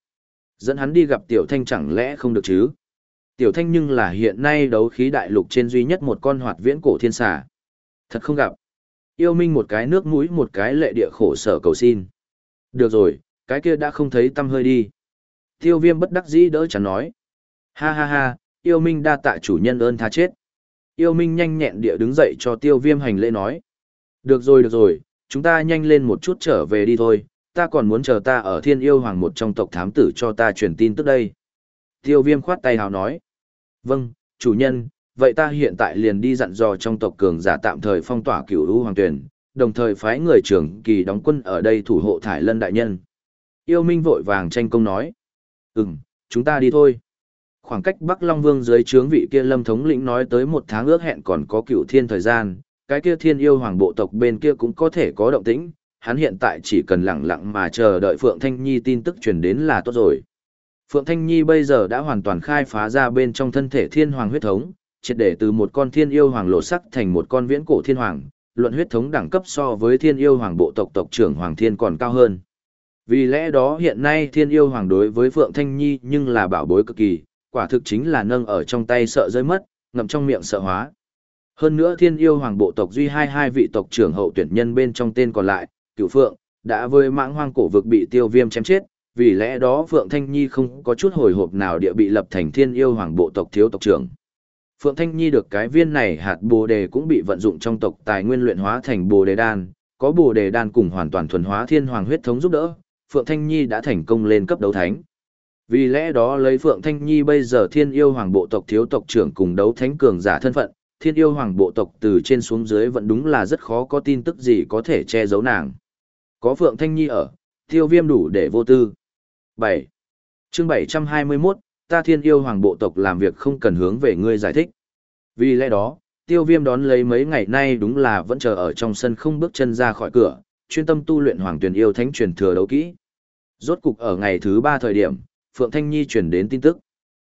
Dẫn hắn đi gặp Tiểu Thanh chẳng lẽ không được chứ? Tiểu Thanh nhưng là hiện nay đấu khí đại lục trên duy nhất một con hoạt viễn cổ thiên xà. Thật không gặp. Yêu Minh một cái nước mũi một cái lệ địa khổ sở cầu xin. Được rồi, cái kia đã không thấy tâm hơi đi. Tiêu viêm bất đắc dĩ đỡ chẳng nói. Ha ha ha, yêu Minh đa tạ chủ nhân ơn tha chết. Yêu Minh nhanh nhẹn địa đứng dậy cho tiêu viêm hành lễ nói. Được rồi được rồi, chúng ta nhanh lên một chút trở về đi thôi, ta còn muốn chờ ta ở thiên yêu hoàng một trong tộc thám tử cho ta truyền tin tức đây. Tiêu viêm khoát tay hào nói. Vâng, chủ nhân, vậy ta hiện tại liền đi dặn dò trong tộc cường giả tạm thời phong tỏa cửu lũ hoàng tuyển, đồng thời phái người trưởng kỳ đóng quân ở đây thủ hộ thải lân đại nhân. Yêu Minh vội vàng tranh công nói. Ừm, chúng ta đi thôi. Khoảng cách Bắc Long Vương dưới trướng vị kia lâm thống lĩnh nói tới một tháng ước hẹn còn có cửu thiên thời gian, cái kia thiên yêu hoàng bộ tộc bên kia cũng có thể có động tĩnh, hắn hiện tại chỉ cần lặng lặng mà chờ đợi Phượng Thanh Nhi tin tức truyền đến là tốt rồi. Phượng Thanh Nhi bây giờ đã hoàn toàn khai phá ra bên trong thân thể thiên hoàng huyết thống, triệt để từ một con thiên yêu hoàng lộ sắc thành một con viễn cổ thiên hoàng, luận huyết thống đẳng cấp so với thiên yêu hoàng bộ tộc tộc trưởng hoàng thiên còn cao hơn. Vì lẽ đó hiện nay thiên yêu hoàng đối với Phượng Thanh Nhi nhưng là bảo bối cực kỳ, quả thực chính là nâng ở trong tay sợ rơi mất, ngậm trong miệng sợ hóa. Hơn nữa thiên yêu hoàng bộ tộc duy hai hai vị tộc trưởng hậu tuyển nhân bên trong tên còn lại, cửu phượng, đã với mãng hoang cổ vực bị tiêu viêm chém chết, vì lẽ đó Phượng Thanh Nhi không có chút hồi hộp nào địa bị lập thành thiên yêu hoàng bộ tộc thiếu tộc trưởng. Phượng Thanh Nhi được cái viên này hạt bồ đề cũng bị vận dụng trong tộc tài nguyên luyện hóa thành bồ đề đan, có bồ đề đan cùng hoàn toàn thuần hóa thiên hoàng huyết thống giúp đỡ, Phượng Thanh Nhi đã thành công lên cấp đấu thánh. Vì lẽ đó lấy Phượng Thanh Nhi bây giờ thiên yêu hoàng bộ tộc thiếu tộc trưởng cùng đấu thánh cường giả thân phận, thiên yêu hoàng bộ tộc từ trên xuống dưới vẫn đúng là rất khó có tin tức gì có thể che giấu nàng. Có Phượng Thanh Nhi ở, tiêu viêm đủ để vô tư. 7. chương 721, ta thiên yêu hoàng bộ tộc làm việc không cần hướng về ngươi giải thích. Vì lẽ đó, tiêu viêm đón lấy mấy ngày nay đúng là vẫn chờ ở trong sân không bước chân ra khỏi cửa, chuyên tâm tu luyện hoàng tuyển yêu thánh truyền thừa đấu kỹ. Rốt cục ở ngày thứ ba thời điểm, Phượng Thanh Nhi truyền đến tin tức.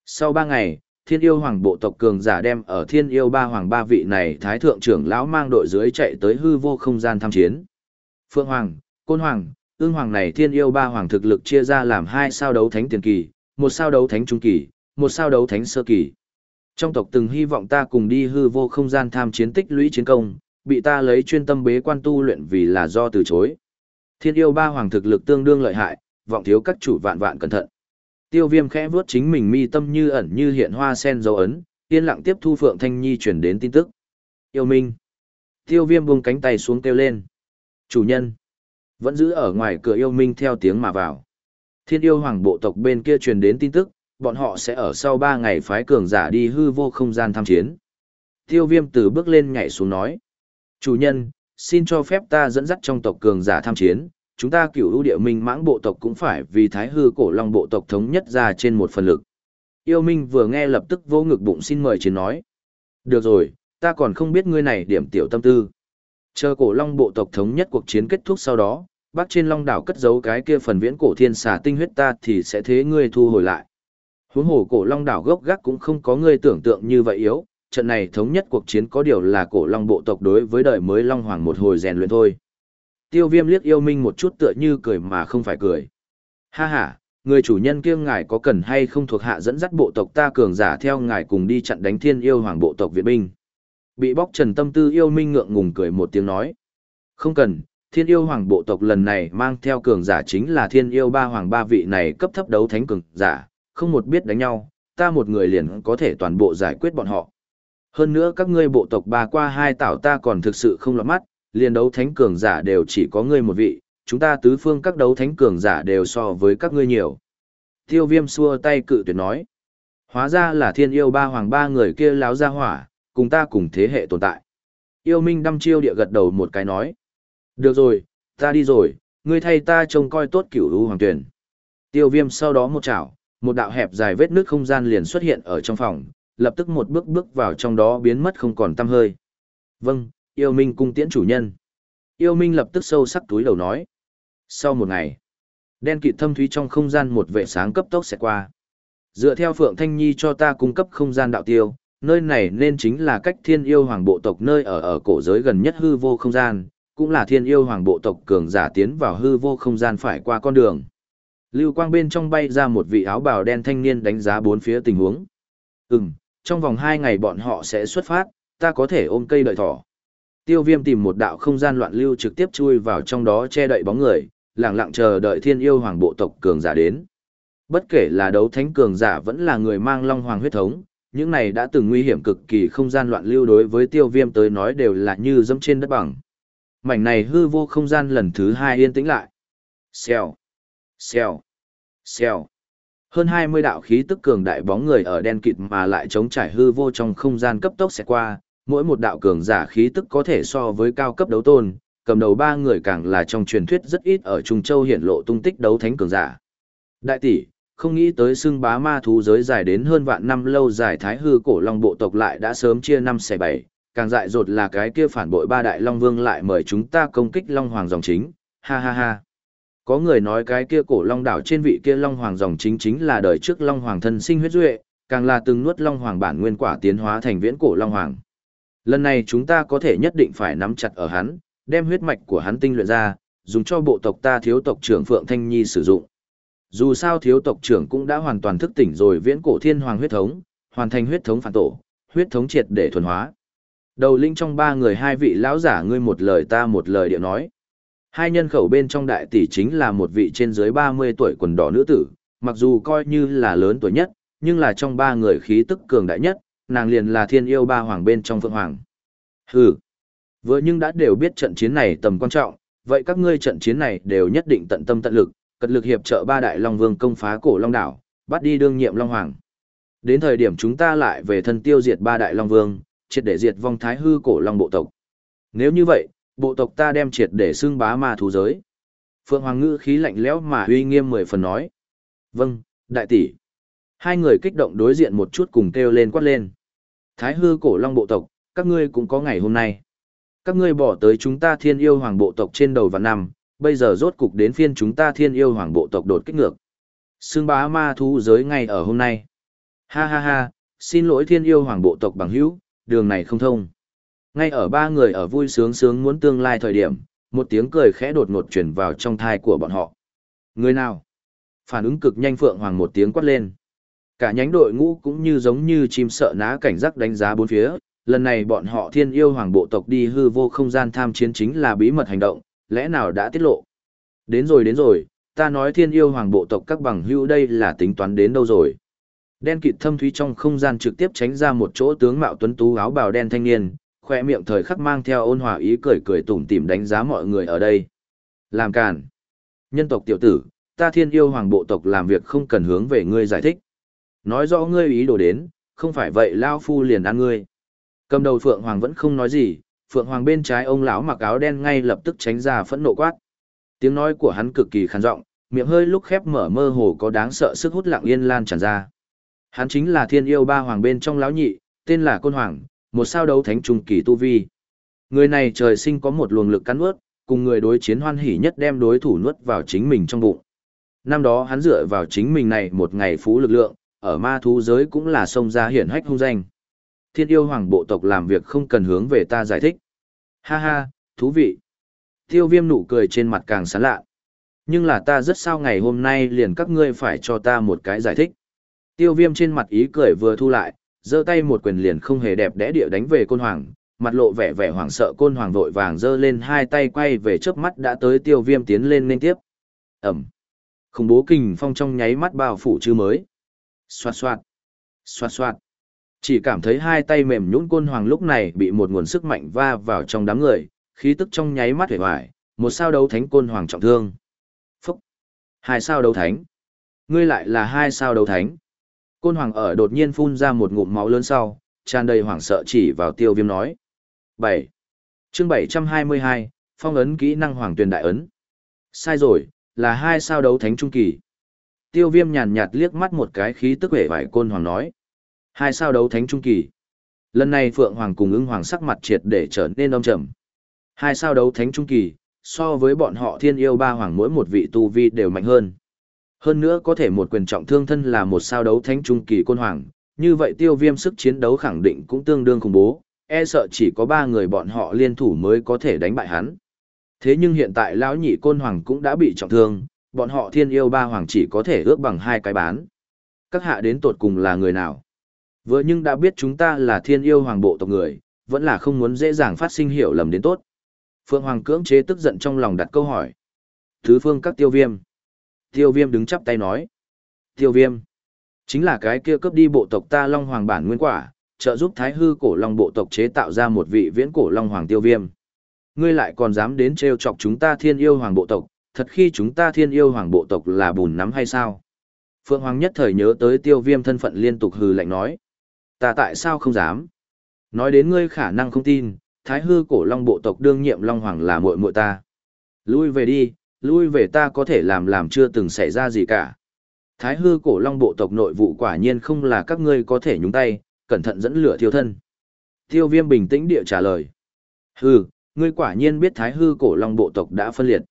Sau ba ngày, thiên yêu hoàng bộ tộc cường giả đem ở thiên yêu ba hoàng ba vị này thái thượng trưởng lão mang đội dưới chạy tới hư vô không gian tham chiến. Phượng Hoàng, Côn Hoàng, ương hoàng này thiên yêu ba hoàng thực lực chia ra làm hai sao đấu thánh tiền kỳ, một sao đấu thánh trung kỳ, một sao đấu thánh sơ kỳ. Trong tộc từng hy vọng ta cùng đi hư vô không gian tham chiến tích lũy chiến công, bị ta lấy chuyên tâm bế quan tu luyện vì là do từ chối. Thiên yêu ba hoàng thực lực tương đương lợi hại, vọng thiếu các chủ vạn vạn cẩn thận. Tiêu viêm khẽ vuốt chính mình mi tâm như ẩn như hiện hoa sen dấu ấn, yên lặng tiếp thu Phượng Thanh Nhi chuyển đến tin tức. Yêu Minh. Tiêu viêm buông cánh tay xuống kêu lên. Chủ nhân. Vẫn giữ ở ngoài cửa yêu Minh theo tiếng mà vào. Thiên yêu hoàng bộ tộc bên kia truyền đến tin tức, bọn họ sẽ ở sau 3 ngày phái cường giả đi hư vô không gian tham chiến. Tiêu viêm từ bước lên nhảy xuống nói. Chủ nhân, xin cho phép ta dẫn dắt trong tộc cường giả tham chiến, chúng ta cửu ưu địa minh mãng bộ tộc cũng phải vì thái hư cổ long bộ tộc thống nhất ra trên một phần lực. Yêu Minh vừa nghe lập tức vô ngực bụng xin mời chiến nói. Được rồi, ta còn không biết ngươi này điểm tiểu tâm tư. Chờ cổ long bộ tộc thống nhất cuộc chiến kết thúc sau đó, bắc trên long đảo cất giấu cái kia phần viễn cổ thiên xà tinh huyết ta thì sẽ thế ngươi thu hồi lại. Huống hồ cổ long đảo gốc gác cũng không có ngươi tưởng tượng như vậy yếu, trận này thống nhất cuộc chiến có điều là cổ long bộ tộc đối với đời mới long hoàng một hồi rèn luyện thôi. Tiêu viêm liếc yêu minh một chút tựa như cười mà không phải cười. Ha ha, người chủ nhân kia ngài có cần hay không thuộc hạ dẫn dắt bộ tộc ta cường giả theo ngài cùng đi chặn đánh thiên yêu hoàng bộ tộc Việt binh. Bị bóc trần tâm tư yêu minh ngượng ngùng cười một tiếng nói. Không cần, thiên yêu hoàng bộ tộc lần này mang theo cường giả chính là thiên yêu ba hoàng ba vị này cấp thấp đấu thánh cường giả, không một biết đánh nhau, ta một người liền có thể toàn bộ giải quyết bọn họ. Hơn nữa các ngươi bộ tộc ba qua hai tảo ta còn thực sự không lọt mắt, liền đấu thánh cường giả đều chỉ có ngươi một vị, chúng ta tứ phương các đấu thánh cường giả đều so với các ngươi nhiều. Tiêu viêm xua tay cự tuyệt nói. Hóa ra là thiên yêu ba hoàng ba người kia láo ra hỏa, cùng ta cùng thế hệ tồn tại. Yêu minh đăm chiêu địa gật đầu một cái nói. Được rồi, ta đi rồi, ngươi thay ta trông coi tốt cửu u hoàng tuyển. Tiêu viêm sau đó một chảo, một đạo hẹp dài vết nước không gian liền xuất hiện ở trong phòng, lập tức một bước bước vào trong đó biến mất không còn tăm hơi. Vâng, yêu minh cung tiễn chủ nhân. Yêu minh lập tức sâu sắc túi đầu nói. Sau một ngày, đen kịt thâm thúy trong không gian một vệ sáng cấp tốc sẽ qua. Dựa theo Phượng Thanh Nhi cho ta cung cấp không gian đạo tiêu, nơi này nên chính là cách thiên yêu hoàng bộ tộc nơi ở ở cổ giới gần nhất hư vô không gian, cũng là thiên yêu hoàng bộ tộc cường giả tiến vào hư vô không gian phải qua con đường. Lưu quang bên trong bay ra một vị áo bào đen thanh niên đánh giá bốn phía tình huống. Ừm, trong vòng hai ngày bọn họ sẽ xuất phát, ta có thể ôm cây đợi thỏ. Tiêu viêm tìm một đạo không gian loạn lưu trực tiếp chui vào trong đó che đậy bóng người, lặng lặng chờ đợi thiên yêu hoàng bộ tộc cường giả đến. Bất kể là đấu thánh cường giả vẫn là người mang long hoàng huyết thống, những này đã từng nguy hiểm cực kỳ không gian loạn lưu đối với tiêu viêm tới nói đều là như dẫm trên đất bằng. Mảnh này hư vô không gian lần thứ hai yên tĩnh lại. Xèo, xèo, xèo. Hơn 20 đạo khí tức cường đại bóng người ở đen kịt mà lại chống trải hư vô trong không gian cấp tốc sẽ qua, mỗi một đạo cường giả khí tức có thể so với cao cấp đấu tôn, cầm đầu ba người càng là trong truyền thuyết rất ít ở Trung Châu hiện lộ tung tích đấu thánh cường giả. Đại tỷ, không nghĩ tới xưng bá ma thú giới dài đến hơn vạn năm lâu dài thái hư cổ long bộ tộc lại đã sớm chia năm xẻ bảy, càng dại dột là cái kia phản bội ba đại long vương lại mời chúng ta công kích long hoàng dòng chính, ha ha ha. Có người nói cái kia cổ long đảo trên vị kia long hoàng dòng chính chính là đời trước long hoàng thân sinh huyết duệ, càng là từng nuốt long hoàng bản nguyên quả tiến hóa thành viễn cổ long hoàng. Lần này chúng ta có thể nhất định phải nắm chặt ở hắn, đem huyết mạch của hắn tinh luyện ra, dùng cho bộ tộc ta thiếu tộc trưởng Phượng Thanh Nhi sử dụng. Dù sao thiếu tộc trưởng cũng đã hoàn toàn thức tỉnh rồi viễn cổ thiên hoàng huyết thống, hoàn thành huyết thống phản tổ, huyết thống triệt để thuần hóa. Đầu linh trong ba người hai vị lão giả ngươi một lời ta một lời điệu nói. Hai nhân khẩu bên trong đại tỷ chính là một vị trên dưới 30 tuổi quần đỏ nữ tử, mặc dù coi như là lớn tuổi nhất, nhưng là trong ba người khí tức cường đại nhất, nàng liền là thiên yêu ba hoàng bên trong phượng hoàng. Hừ. Vừa nhưng đã đều biết trận chiến này tầm quan trọng, vậy các ngươi trận chiến này đều nhất định tận tâm tận lực, cật lực hiệp trợ ba đại long vương công phá cổ long đảo, bắt đi đương nhiệm long hoàng. Đến thời điểm chúng ta lại về thân tiêu diệt ba đại long vương, triệt để diệt vong thái hư cổ long bộ tộc. Nếu như vậy, bộ tộc ta đem triệt để xưng bá ma thú giới. Phượng Hoàng ngữ khí lạnh lẽo mà uy nghiêm mười phần nói. Vâng, đại tỷ. Hai người kích động đối diện một chút cùng kêu lên quát lên. Thái hư cổ long bộ tộc, các ngươi cũng có ngày hôm nay. Các ngươi bỏ tới chúng ta thiên yêu hoàng bộ tộc trên đầu và năm, bây giờ rốt cục đến phiên chúng ta thiên yêu hoàng bộ tộc đột kích ngược. Xương bá ma thú giới ngay ở hôm nay. Ha ha ha, xin lỗi thiên yêu hoàng bộ tộc bằng hữu, đường này không thông. Ngay ở ba người ở vui sướng sướng muốn tương lai thời điểm, một tiếng cười khẽ đột ngột chuyển vào trong thai của bọn họ. Người nào? Phản ứng cực nhanh Phượng Hoàng một tiếng quát lên. Cả nhánh đội ngũ cũng như giống như chim sợ ná cảnh giác đánh giá bốn phía, lần này bọn họ thiên yêu hoàng bộ tộc đi hư vô không gian tham chiến chính là bí mật hành động, lẽ nào đã tiết lộ. Đến rồi đến rồi, ta nói thiên yêu hoàng bộ tộc các bằng hữu đây là tính toán đến đâu rồi. Đen kịt thâm thúy trong không gian trực tiếp tránh ra một chỗ tướng mạo tuấn tú áo bào đen thanh niên, khoe miệng thời khắc mang theo ôn hòa ý cười cười tủm tỉm đánh giá mọi người ở đây. Làm cản Nhân tộc tiểu tử, ta thiên yêu hoàng bộ tộc làm việc không cần hướng về ngươi giải thích. Nói rõ ngươi ý đồ đến, không phải vậy lao phu liền ăn ngươi. Cầm đầu Phượng Hoàng vẫn không nói gì, Phượng Hoàng bên trái ông lão mặc áo đen ngay lập tức tránh ra phẫn nộ quát. Tiếng nói của hắn cực kỳ khàn giọng, miệng hơi lúc khép mở mơ hồ có đáng sợ sức hút lặng yên lan tràn ra. Hắn chính là thiên yêu ba hoàng bên trong lão nhị, tên là Côn Hoàng, một sao đấu thánh trung kỳ tu vi. Người này trời sinh có một luồng lực cắn nuốt, cùng người đối chiến hoan hỉ nhất đem đối thủ nuốt vào chính mình trong bụng. Năm đó hắn dựa vào chính mình này một ngày phú lực lượng, ở ma thú giới cũng là sông ra hiển hách hung danh. Thiên yêu hoàng bộ tộc làm việc không cần hướng về ta giải thích. Ha ha, thú vị. Tiêu viêm nụ cười trên mặt càng sán lạ. Nhưng là ta rất sao ngày hôm nay liền các ngươi phải cho ta một cái giải thích. Tiêu viêm trên mặt ý cười vừa thu lại, giơ tay một quyền liền không hề đẹp đẽ địa đánh về côn hoàng, mặt lộ vẻ vẻ hoảng sợ côn hoàng vội vàng giơ lên hai tay quay về trước mắt đã tới tiêu viêm tiến lên nên tiếp. Ẩm. Khủng bố kình phong trong nháy mắt bao phủ chư mới. Xoạt xoạt. Xoạt xoạt. Chỉ cảm thấy hai tay mềm nhũn côn hoàng lúc này bị một nguồn sức mạnh va vào trong đám người, khí tức trong nháy mắt hề hoài, một sao đấu thánh côn hoàng trọng thương. Phúc! Hai sao đấu thánh. Ngươi lại là hai sao đấu thánh. Côn hoàng ở đột nhiên phun ra một ngụm máu lớn sau, tràn đầy hoảng sợ chỉ vào tiêu viêm nói. 7. chương 722, phong ấn kỹ năng hoàng tuyền đại ấn. Sai rồi, là hai sao đấu thánh trung kỳ. Tiêu viêm nhàn nhạt liếc mắt một cái khí tức vẻ vải côn hoàng nói. Hai sao đấu thánh trung kỳ. Lần này Phượng Hoàng cùng ưng hoàng sắc mặt triệt để trở nên âm trầm. Hai sao đấu thánh trung kỳ, so với bọn họ thiên yêu ba hoàng mỗi một vị tu vi đều mạnh hơn. Hơn nữa có thể một quyền trọng thương thân là một sao đấu thánh trung kỳ côn hoàng, như vậy tiêu viêm sức chiến đấu khẳng định cũng tương đương khủng bố, e sợ chỉ có ba người bọn họ liên thủ mới có thể đánh bại hắn. Thế nhưng hiện tại lão nhị côn hoàng cũng đã bị trọng thương, bọn họ thiên yêu ba hoàng chỉ có thể ước bằng hai cái bán. Các hạ đến tột cùng là người nào? Vừa nhưng đã biết chúng ta là thiên yêu hoàng bộ tộc người, vẫn là không muốn dễ dàng phát sinh hiểu lầm đến tốt. Phượng Hoàng cưỡng chế tức giận trong lòng đặt câu hỏi. Thứ phương các tiêu viêm. Tiêu viêm đứng chắp tay nói. Tiêu viêm. Chính là cái kia cướp đi bộ tộc ta Long Hoàng bản nguyên quả, trợ giúp thái hư cổ Long bộ tộc chế tạo ra một vị viễn cổ Long Hoàng tiêu viêm. Ngươi lại còn dám đến trêu chọc chúng ta thiên yêu hoàng bộ tộc, thật khi chúng ta thiên yêu hoàng bộ tộc là bùn nắm hay sao? Phượng Hoàng nhất thời nhớ tới tiêu viêm thân phận liên tục hừ lạnh nói. Ta tại sao không dám? Nói đến ngươi khả năng không tin, thái hư cổ long bộ tộc đương nhiệm long hoàng là muội muội ta. Lui về đi, lui về ta có thể làm làm chưa từng xảy ra gì cả. Thái hư cổ long bộ tộc nội vụ quả nhiên không là các ngươi có thể nhúng tay, cẩn thận dẫn lửa thiêu thân. Tiêu viêm bình tĩnh địa trả lời. Hừ, ngươi quả nhiên biết thái hư cổ long bộ tộc đã phân liệt.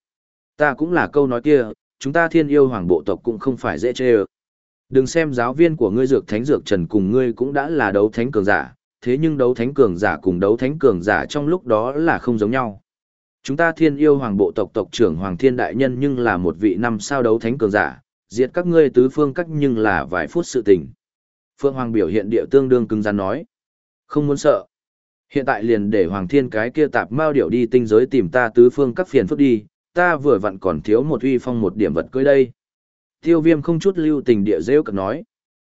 Ta cũng là câu nói kia, chúng ta thiên yêu hoàng bộ tộc cũng không phải dễ chê ơ. Đừng xem giáo viên của ngươi dược thánh dược trần cùng ngươi cũng đã là đấu thánh cường giả, thế nhưng đấu thánh cường giả cùng đấu thánh cường giả trong lúc đó là không giống nhau. Chúng ta thiên yêu hoàng bộ tộc tộc trưởng hoàng thiên đại nhân nhưng là một vị năm sao đấu thánh cường giả, diệt các ngươi tứ phương cách nhưng là vài phút sự tình. Phương Hoàng biểu hiện địa tương đương cứng rắn nói. Không muốn sợ. Hiện tại liền để Hoàng Thiên cái kia tạp mao điệu đi tinh giới tìm ta tứ phương các phiền phức đi, ta vừa vặn còn thiếu một uy phong một điểm vật cưới đây. Tiêu viêm không chút lưu tình địa rêu cực nói.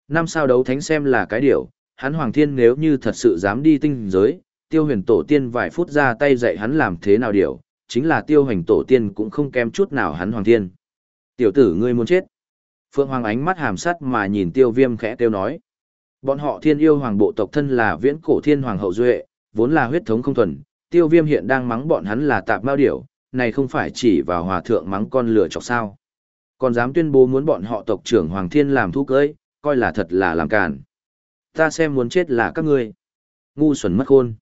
Năm sao đấu thánh xem là cái điều, hắn Hoàng Thiên nếu như thật sự dám đi tinh giới, tiêu huyền tổ tiên vài phút ra tay dạy hắn làm thế nào điều, chính là tiêu hành tổ tiên cũng không kém chút nào hắn Hoàng Thiên. Tiểu tử ngươi muốn chết. Phượng Hoàng ánh mắt hàm sắt mà nhìn tiêu viêm khẽ tiêu nói. Bọn họ thiên yêu hoàng bộ tộc thân là viễn cổ thiên hoàng hậu duệ, vốn là huyết thống không thuần, tiêu viêm hiện đang mắng bọn hắn là tạp mao điểu, này không phải chỉ vào hòa thượng mắng con lửa chọc sao. Còn dám tuyên bố muốn bọn họ tộc trưởng hoàng thiên làm thú cưỡi, coi là thật là làm càn. Ta xem muốn chết là các ngươi. Ngu xuẩn mất khôn.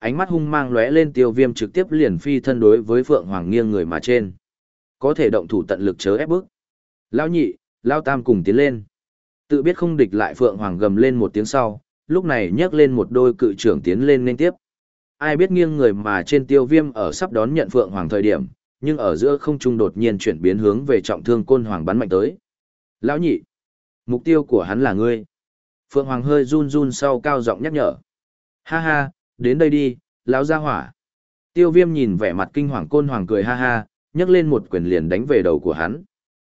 Ánh mắt hung mang lóe lên tiêu viêm trực tiếp liền phi thân đối với Phượng Hoàng nghiêng người mà trên. Có thể động thủ tận lực chớ ép bức. Lão nhị, Lao Tam cùng tiến lên. Tự biết không địch lại Phượng Hoàng gầm lên một tiếng sau, lúc này nhấc lên một đôi cự trưởng tiến lên nên tiếp. Ai biết nghiêng người mà trên tiêu viêm ở sắp đón nhận Phượng Hoàng thời điểm, nhưng ở giữa không trung đột nhiên chuyển biến hướng về trọng thương côn hoàng bắn mạnh tới. Lão nhị, mục tiêu của hắn là ngươi. Phượng Hoàng hơi run run sau cao giọng nhắc nhở. Ha ha, đến đây đi, lão gia hỏa. Tiêu viêm nhìn vẻ mặt kinh hoàng côn hoàng cười ha ha, nhấc lên một quyền liền đánh về đầu của hắn.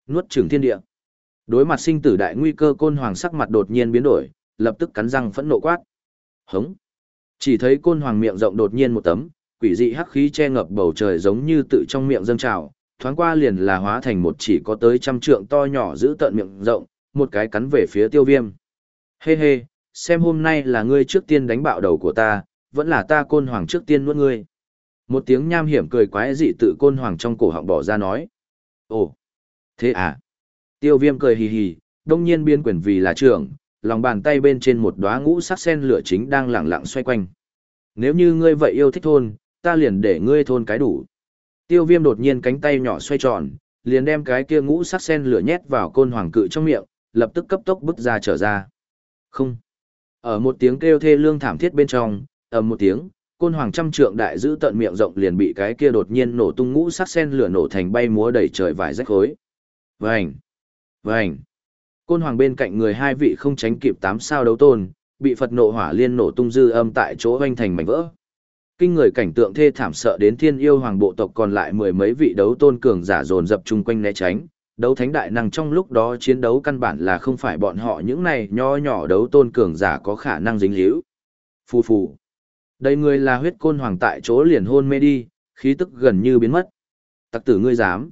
Nuốt trừng thiên địa. Đối mặt sinh tử đại nguy cơ côn hoàng sắc mặt đột nhiên biến đổi, lập tức cắn răng phẫn nộ quát. Hống. Chỉ thấy côn hoàng miệng rộng đột nhiên một tấm, quỷ dị hắc khí che ngập bầu trời giống như tự trong miệng dâng trào, thoáng qua liền là hóa thành một chỉ có tới trăm trượng to nhỏ giữ tận miệng rộng, một cái cắn về phía tiêu viêm. Hê hey hê, xem hôm nay là ngươi trước tiên đánh bạo đầu của ta, vẫn là ta côn hoàng trước tiên nuốt ngươi. Một tiếng nham hiểm cười quái dị tự côn hoàng trong cổ họng bỏ ra nói. Ồ, thế à? Tiêu viêm cười hì hì, đông nhiên biên quyền vì là trưởng, lòng bàn tay bên trên một đóa ngũ sắc sen lửa chính đang lẳng lặng xoay quanh. Nếu như ngươi vậy yêu thích thôn, ta liền để ngươi thôn cái đủ. Tiêu viêm đột nhiên cánh tay nhỏ xoay tròn, liền đem cái kia ngũ sắc sen lửa nhét vào côn hoàng cự trong miệng, lập tức cấp tốc bứt ra trở ra. Không. Ở một tiếng kêu thê lương thảm thiết bên trong, ầm một tiếng, côn hoàng trăm trượng đại giữ tận miệng rộng liền bị cái kia đột nhiên nổ tung ngũ sắc sen lửa nổ thành bay múa đầy trời vải rách khối. Vành. Vành. Côn hoàng bên cạnh người hai vị không tránh kịp tám sao đấu tôn, bị Phật nộ hỏa liên nổ tung dư âm tại chỗ hoành thành mảnh vỡ. Kinh người cảnh tượng thê thảm sợ đến thiên yêu hoàng bộ tộc còn lại mười mấy vị đấu tôn cường giả dồn dập chung quanh né tránh. Đấu thánh đại năng trong lúc đó chiến đấu căn bản là không phải bọn họ những này nho nhỏ đấu tôn cường giả có khả năng dính líu. Phù phù. Đây người là huyết côn hoàng tại chỗ liền hôn mê đi, khí tức gần như biến mất. Tặc tử ngươi dám.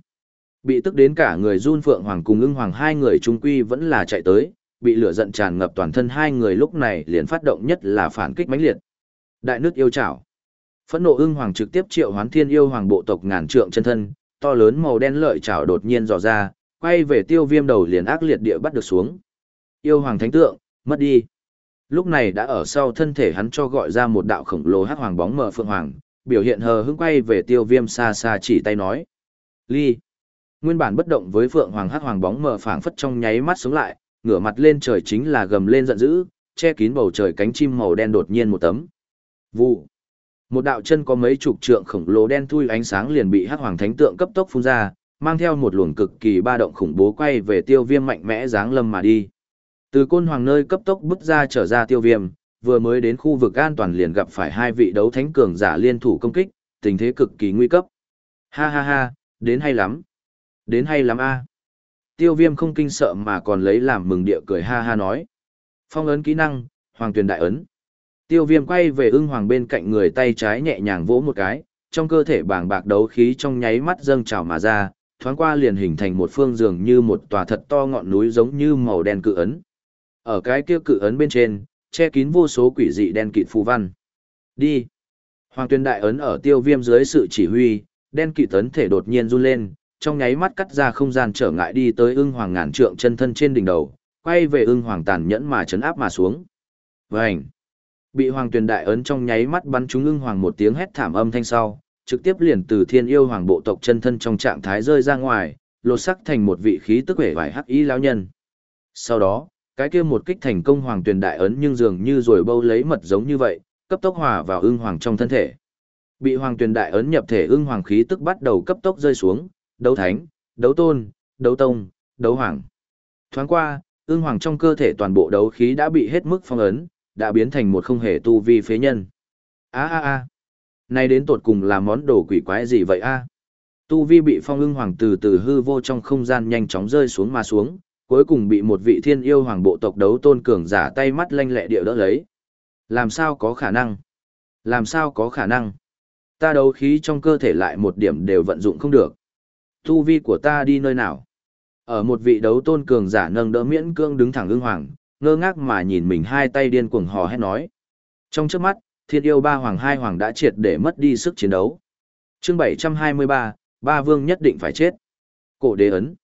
Bị tức đến cả người run phượng hoàng cùng ưng hoàng hai người trung quy vẫn là chạy tới, bị lửa giận tràn ngập toàn thân hai người lúc này liền phát động nhất là phản kích mãnh liệt. Đại nước yêu chảo. Phẫn nộ ưng hoàng trực tiếp triệu hoán thiên yêu hoàng bộ tộc ngàn trượng chân thân, to lớn màu đen lợi chảo đột nhiên dò ra, quay về tiêu viêm đầu liền ác liệt địa bắt được xuống. Yêu hoàng thánh tượng, mất đi. Lúc này đã ở sau thân thể hắn cho gọi ra một đạo khổng lồ hắc hoàng bóng mờ phượng hoàng, biểu hiện hờ hững quay về tiêu viêm xa xa chỉ tay nói. Ly. Nguyên bản bất động với phượng hoàng hắc hoàng bóng mờ phảng phất trong nháy mắt xuống lại, ngửa mặt lên trời chính là gầm lên giận dữ, che kín bầu trời cánh chim màu đen đột nhiên một tấm. Vụ. Một đạo chân có mấy chục trượng khổng lồ đen thui ánh sáng liền bị hắc hoàng thánh tượng cấp tốc phun ra, mang theo một luồng cực kỳ ba động khủng bố quay về tiêu viêm mạnh mẽ giáng lâm mà đi. Từ côn hoàng nơi cấp tốc bước ra trở ra tiêu viêm, vừa mới đến khu vực an toàn liền gặp phải hai vị đấu thánh cường giả liên thủ công kích, tình thế cực kỳ nguy cấp. Ha ha ha, đến hay lắm. Đến hay lắm a. À. Tiêu viêm không kinh sợ mà còn lấy làm mừng địa cười ha ha nói. Phong ấn kỹ năng, hoàng tuyển đại ấn. Tiêu viêm quay về ưng hoàng bên cạnh người tay trái nhẹ nhàng vỗ một cái, trong cơ thể bảng bạc đấu khí trong nháy mắt dâng trào mà ra, thoáng qua liền hình thành một phương dường như một tòa thật to ngọn núi giống như màu đen cự ấn. Ở cái kia cự ấn bên trên, che kín vô số quỷ dị đen kịt phù văn. Đi. Hoàng tuyên đại ấn ở tiêu viêm dưới sự chỉ huy, đen kịt ấn thể đột nhiên run lên, trong nháy mắt cắt ra không gian trở ngại đi tới ưng hoàng ngàn trượng chân thân trên đỉnh đầu, quay về ưng hoàng tàn nhẫn mà chấn áp mà xuống. Vành. Bị hoàng Tuyên đại ấn trong nháy mắt bắn trúng ưng hoàng một tiếng hét thảm âm thanh sau, trực tiếp liền từ thiên yêu hoàng bộ tộc chân thân trong trạng thái rơi ra ngoài, lột sắc thành một vị khí tức vẻ vải hắc ý lão nhân. Sau đó, cái kia một kích thành công hoàng Tuyền đại ấn nhưng dường như rồi bâu lấy mật giống như vậy, cấp tốc hòa vào ưng hoàng trong thân thể. Bị hoàng Tuyền đại ấn nhập thể ưng hoàng khí tức bắt đầu cấp tốc rơi xuống, đấu thánh, đấu tôn, đấu tông, đấu hoàng. Thoáng qua, ưng hoàng trong cơ thể toàn bộ đấu khí đã bị hết mức phong ấn, đã biến thành một không hề tu vi phế nhân. A a a. nay đến tột cùng là món đồ quỷ quái gì vậy a? Tu vi bị phong ưng hoàng từ từ hư vô trong không gian nhanh chóng rơi xuống mà xuống, cuối cùng bị một vị thiên yêu hoàng bộ tộc đấu tôn cường giả tay mắt lanh lẹ điệu đỡ lấy. Làm sao có khả năng? Làm sao có khả năng? Ta đấu khí trong cơ thể lại một điểm đều vận dụng không được. Tu vi của ta đi nơi nào? Ở một vị đấu tôn cường giả nâng đỡ miễn cương đứng thẳng ưng hoàng, ngơ ngác mà nhìn mình hai tay điên cuồng hò hét nói. Trong trước mắt, thiên yêu ba hoàng hai hoàng đã triệt để mất đi sức chiến đấu. chương 723, ba vương nhất định phải chết. Cổ đế ấn.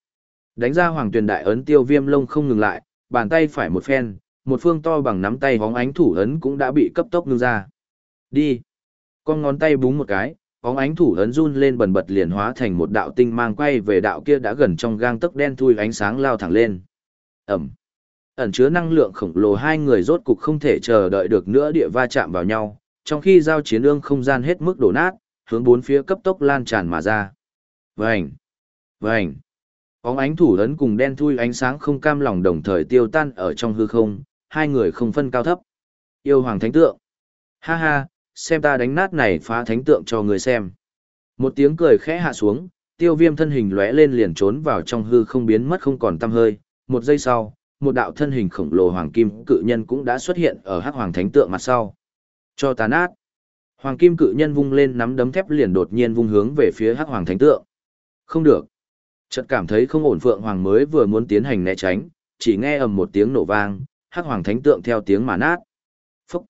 Đánh ra hoàng tuyển đại ấn tiêu viêm lông không ngừng lại, bàn tay phải một phen, một phương to bằng nắm tay hóng ánh thủ ấn cũng đã bị cấp tốc ngưng ra. Đi. Con ngón tay búng một cái, hóng ánh thủ ấn run lên bần bật liền hóa thành một đạo tinh mang quay về đạo kia đã gần trong gang tấc đen thui ánh sáng lao thẳng lên. Ẩm. Ẩn chứa năng lượng khổng lồ hai người rốt cục không thể chờ đợi được nữa địa va chạm vào nhau, trong khi giao chiến ương không gian hết mức đổ nát, hướng bốn phía cấp tốc lan tràn mà ra. Vành. Vành óng ánh thủ ấn cùng đen thui ánh sáng không cam lòng đồng thời tiêu tan ở trong hư không, hai người không phân cao thấp. Yêu hoàng thánh tượng. Ha ha, xem ta đánh nát này phá thánh tượng cho người xem. Một tiếng cười khẽ hạ xuống, tiêu viêm thân hình lóe lên liền trốn vào trong hư không biến mất không còn tăm hơi. Một giây sau, một đạo thân hình khổng lồ hoàng kim cự nhân cũng đã xuất hiện ở hắc hoàng thánh tượng mặt sau. Cho ta nát. Hoàng kim cự nhân vung lên nắm đấm thép liền đột nhiên vung hướng về phía hắc hoàng thánh tượng. Không được. Chợt cảm thấy không ổn Phượng Hoàng mới vừa muốn tiến hành né tránh, chỉ nghe ầm một tiếng nổ vang, Hắc Hoàng Thánh Tượng theo tiếng mà nát. Phúc!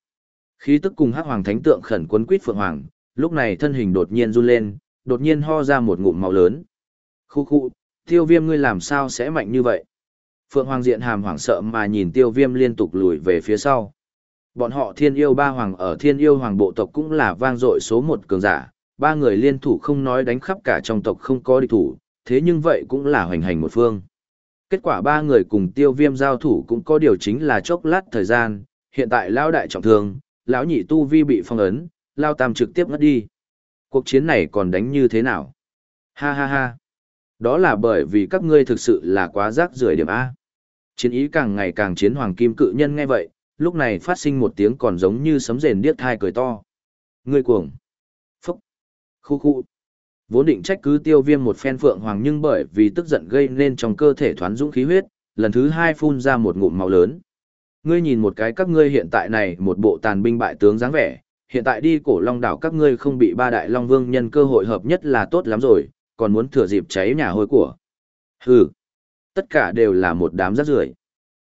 Khí tức cùng Hắc Hoàng Thánh Tượng khẩn quấn quýt Phượng Hoàng, lúc này thân hình đột nhiên run lên, đột nhiên ho ra một ngụm máu lớn. Khu khu, tiêu viêm ngươi làm sao sẽ mạnh như vậy? Phượng Hoàng diện hàm hoảng sợ mà nhìn tiêu viêm liên tục lùi về phía sau. Bọn họ thiên yêu ba hoàng ở thiên yêu hoàng bộ tộc cũng là vang dội số một cường giả, ba người liên thủ không nói đánh khắp cả trong tộc không có địch thủ, thế nhưng vậy cũng là hoành hành một phương. Kết quả ba người cùng tiêu viêm giao thủ cũng có điều chính là chốc lát thời gian, hiện tại lão đại trọng thương, lão nhị tu vi bị phong ấn, lao tam trực tiếp ngất đi. Cuộc chiến này còn đánh như thế nào? Ha ha ha. Đó là bởi vì các ngươi thực sự là quá rác rưởi điểm A. Chiến ý càng ngày càng chiến hoàng kim cự nhân nghe vậy, lúc này phát sinh một tiếng còn giống như sấm rền điếc thai cười to. Ngươi cuồng. Phúc. Khu khu. Vốn định trách cứ tiêu viêm một phen phượng hoàng nhưng bởi vì tức giận gây nên trong cơ thể thoán dũng khí huyết, lần thứ hai phun ra một ngụm máu lớn. Ngươi nhìn một cái các ngươi hiện tại này một bộ tàn binh bại tướng dáng vẻ, hiện tại đi cổ long đảo các ngươi không bị ba đại long vương nhân cơ hội hợp nhất là tốt lắm rồi, còn muốn thừa dịp cháy nhà hôi của. Hừ, tất cả đều là một đám rác rưởi.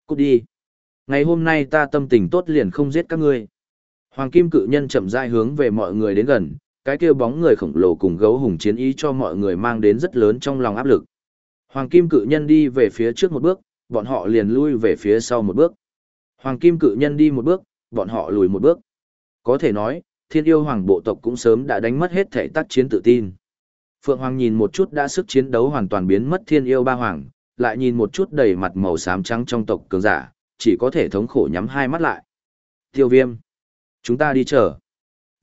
Cút đi. Ngày hôm nay ta tâm tình tốt liền không giết các ngươi. Hoàng kim cự nhân chậm rãi hướng về mọi người đến gần, cái kia bóng người khổng lồ cùng gấu hùng chiến ý cho mọi người mang đến rất lớn trong lòng áp lực. Hoàng kim cự nhân đi về phía trước một bước, bọn họ liền lui về phía sau một bước. Hoàng kim cự nhân đi một bước, bọn họ lùi một bước. Có thể nói, thiên yêu hoàng bộ tộc cũng sớm đã đánh mất hết thể tác chiến tự tin. Phượng Hoàng nhìn một chút đã sức chiến đấu hoàn toàn biến mất thiên yêu ba hoàng, lại nhìn một chút đầy mặt màu xám trắng trong tộc cường giả, chỉ có thể thống khổ nhắm hai mắt lại. Tiêu viêm. Chúng ta đi chờ.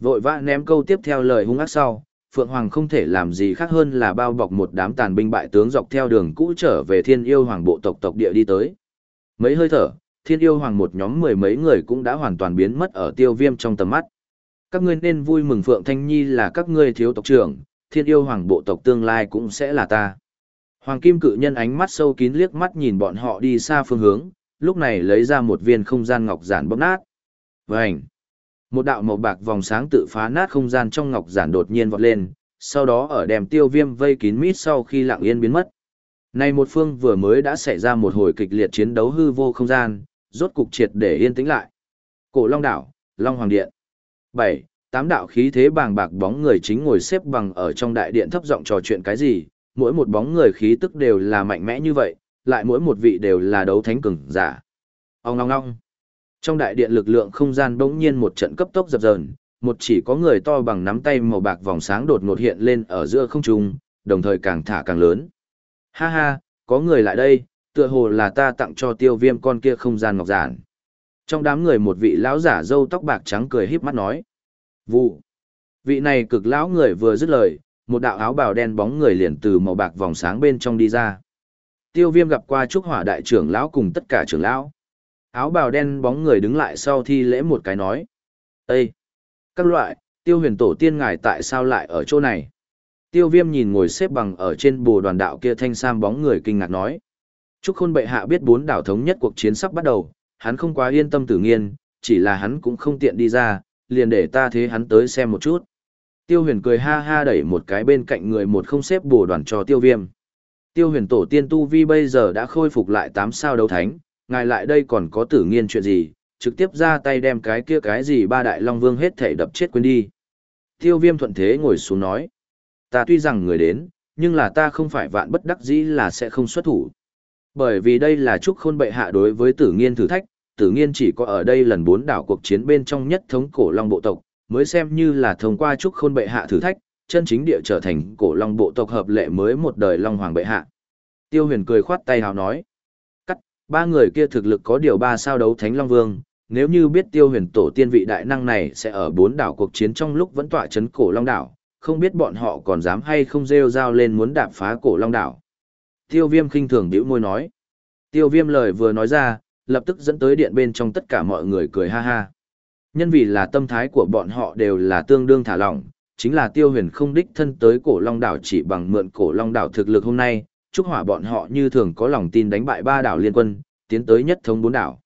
Vội vã ném câu tiếp theo lời hung ác sau, Phượng Hoàng không thể làm gì khác hơn là bao bọc một đám tàn binh bại tướng dọc theo đường cũ trở về thiên yêu hoàng bộ tộc tộc địa đi tới. Mấy hơi thở, thiên yêu hoàng một nhóm mười mấy người cũng đã hoàn toàn biến mất ở tiêu viêm trong tầm mắt. Các ngươi nên vui mừng Phượng Thanh Nhi là các ngươi thiếu tộc trưởng, thiên yêu hoàng bộ tộc tương lai cũng sẽ là ta. Hoàng kim cự nhân ánh mắt sâu kín liếc mắt nhìn bọn họ đi xa phương hướng, lúc này lấy ra một viên không gian ngọc giản bóp nát. Vành! Một đạo màu bạc vòng sáng tự phá nát không gian trong ngọc giản đột nhiên vọt lên, sau đó ở đèm tiêu viêm vây kín mít sau khi lặng yên biến mất. Này một phương vừa mới đã xảy ra một hồi kịch liệt chiến đấu hư vô không gian, rốt cục triệt để yên tĩnh lại. Cổ Long Đảo, Long Hoàng Điện. bảy, Tám đạo khí thế bàng bạc bóng người chính ngồi xếp bằng ở trong đại điện thấp giọng trò chuyện cái gì, mỗi một bóng người khí tức đều là mạnh mẽ như vậy, lại mỗi một vị đều là đấu thánh cường giả. Ông ngong ngong. Trong đại điện lực lượng không gian bỗng nhiên một trận cấp tốc dập dờn, một chỉ có người to bằng nắm tay màu bạc vòng sáng đột ngột hiện lên ở giữa không trung, đồng thời càng thả càng lớn. Ha ha, có người lại đây, tựa hồ là ta tặng cho tiêu viêm con kia không gian ngọc giản. Trong đám người một vị lão giả râu tóc bạc trắng cười híp mắt nói. Vụ. Vị này cực lão người vừa dứt lời, một đạo áo bào đen bóng người liền từ màu bạc vòng sáng bên trong đi ra. Tiêu viêm gặp qua trúc hỏa đại trưởng lão cùng tất cả trưởng lão. Áo bào đen bóng người đứng lại sau thi lễ một cái nói. Ê! Các loại, tiêu huyền tổ tiên ngài tại sao lại ở chỗ này? Tiêu viêm nhìn ngồi xếp bằng ở trên bồ đoàn đạo kia thanh sam bóng người kinh ngạc nói. Trúc khôn bệ hạ biết bốn đảo thống nhất cuộc chiến sắp bắt đầu, hắn không quá yên tâm tử nghiên, chỉ là hắn cũng không tiện đi ra, liền để ta thế hắn tới xem một chút. Tiêu huyền cười ha ha đẩy một cái bên cạnh người một không xếp bồ đoàn cho tiêu viêm. Tiêu huyền tổ tiên tu vi bây giờ đã khôi phục lại 8 sao đấu thánh, ngài lại đây còn có tử nghiên chuyện gì, trực tiếp ra tay đem cái kia cái gì ba đại long vương hết thể đập chết quên đi. Tiêu viêm thuận thế ngồi xuống nói. Ta tuy rằng người đến, nhưng là ta không phải vạn bất đắc dĩ là sẽ không xuất thủ. Bởi vì đây là trúc khôn bệ hạ đối với tử nghiên thử thách, tử nghiên chỉ có ở đây lần bốn đảo cuộc chiến bên trong nhất thống cổ long bộ tộc, mới xem như là thông qua trúc khôn bệ hạ thử thách, chân chính địa trở thành cổ long bộ tộc hợp lệ mới một đời long hoàng bệ hạ. Tiêu huyền cười khoát tay hào nói. Ba người kia thực lực có điều ba sao đấu thánh long vương, nếu như biết tiêu huyền tổ tiên vị đại năng này sẽ ở bốn đảo cuộc chiến trong lúc vẫn tọa chấn cổ long đảo, không biết bọn họ còn dám hay không rêu rao lên muốn đạp phá cổ long đảo. Tiêu viêm khinh thường bĩu môi nói. Tiêu viêm lời vừa nói ra, lập tức dẫn tới điện bên trong tất cả mọi người cười ha ha. Nhân vì là tâm thái của bọn họ đều là tương đương thả lỏng, chính là tiêu huyền không đích thân tới cổ long đảo chỉ bằng mượn cổ long đảo thực lực hôm nay, chúc hỏa bọn họ như thường có lòng tin đánh bại ba đảo liên quân, tiến tới nhất thống bốn đảo.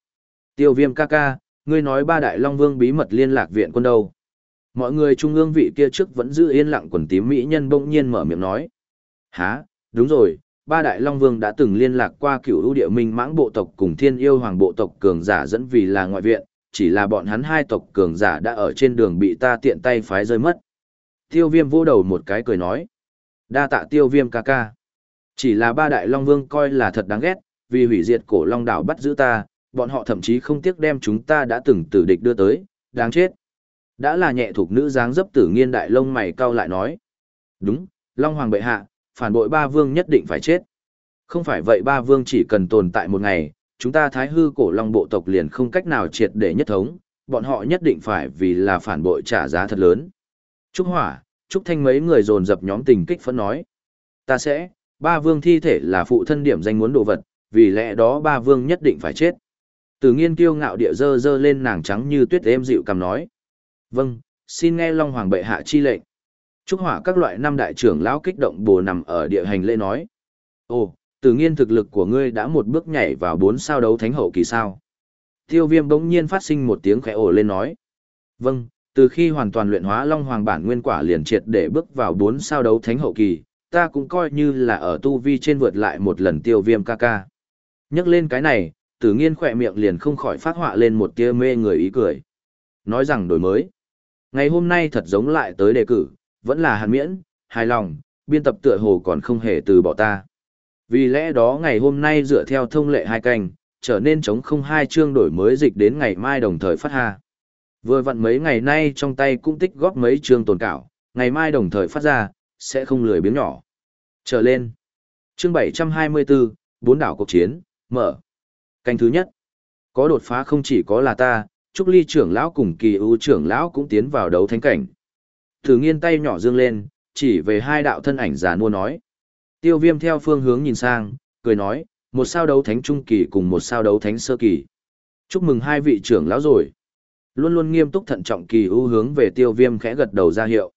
Tiêu viêm ca ca, ngươi nói ba đại long vương bí mật liên lạc viện quân đâu. Mọi người trung ương vị kia trước vẫn giữ yên lặng quần tím mỹ nhân bỗng nhiên mở miệng nói. Hả, đúng rồi, ba đại long vương đã từng liên lạc qua cựu ưu địa minh mãng bộ tộc cùng thiên yêu hoàng bộ tộc cường giả dẫn vì là ngoại viện chỉ là bọn hắn hai tộc cường giả đã ở trên đường bị ta tiện tay phái rơi mất Tiêu viêm vô đầu một cái cười nói. Đa tạ tiêu viêm ca ca. Chỉ là ba đại long vương coi là thật đáng ghét, vì hủy diệt cổ long đảo bắt giữ ta, bọn họ thậm chí không tiếc đem chúng ta đã từng tử địch đưa tới, đáng chết. Đã là nhẹ thuộc nữ dáng dấp tử nghiên đại lông mày cau lại nói. Đúng, Long Hoàng bệ hạ, phản bội ba vương nhất định phải chết. Không phải vậy ba vương chỉ cần tồn tại một ngày, chúng ta thái hư cổ long bộ tộc liền không cách nào triệt để nhất thống, bọn họ nhất định phải vì là phản bội trả giá thật lớn. Trúc Hỏa, Trúc Thanh mấy người dồn dập nhóm tình kích phấn nói. Ta sẽ, ba vương thi thể là phụ thân điểm danh muốn đồ vật, vì lẽ đó ba vương nhất định phải chết. Từ nghiên kiêu ngạo địa dơ dơ lên nàng trắng như tuyết êm dịu cầm nói. Vâng, xin nghe Long Hoàng bệ hạ chi lệnh. Trúc hỏa các loại năm đại trưởng lão kích động bồ nằm ở địa hành lễ nói. Ồ, Từ nhiên thực lực của ngươi đã một bước nhảy vào bốn sao đấu thánh hậu kỳ sao. Tiêu viêm bỗng nhiên phát sinh một tiếng khẽ ồ lên nói. Vâng, từ khi hoàn toàn luyện hóa Long Hoàng bản nguyên quả liền triệt để bước vào bốn sao đấu thánh hậu kỳ, ta cũng coi như là ở tu vi trên vượt lại một lần tiêu viêm ca ca. Nhắc lên cái này, tử nghiên khỏe miệng liền không khỏi phát họa lên một tia mê người ý cười. Nói rằng đổi mới. Ngày hôm nay thật giống lại tới đề cử, vẫn là hàn miễn, hài lòng, biên tập tựa hồ còn không hề từ bỏ ta. Vì lẽ đó ngày hôm nay dựa theo thông lệ hai canh, trở nên chống không hai chương đổi mới dịch đến ngày mai đồng thời phát ha. Vừa vặn mấy ngày nay trong tay cũng tích góp mấy chương tồn cảo, ngày mai đồng thời phát ra, sẽ không lười biếng nhỏ. Trở lên. Chương 724, bốn đảo cuộc chiến, mở. Canh thứ nhất. Có đột phá không chỉ có là ta, Trúc Ly trưởng lão cùng kỳ ưu trưởng lão cũng tiến vào đấu thánh cảnh. Thử nghiên tay nhỏ dương lên, chỉ về hai đạo thân ảnh già nua nói. Tiêu viêm theo phương hướng nhìn sang, cười nói, một sao đấu thánh trung kỳ cùng một sao đấu thánh sơ kỳ. Chúc mừng hai vị trưởng lão rồi. Luôn luôn nghiêm túc thận trọng kỳ ưu hướng về tiêu viêm khẽ gật đầu ra hiệu.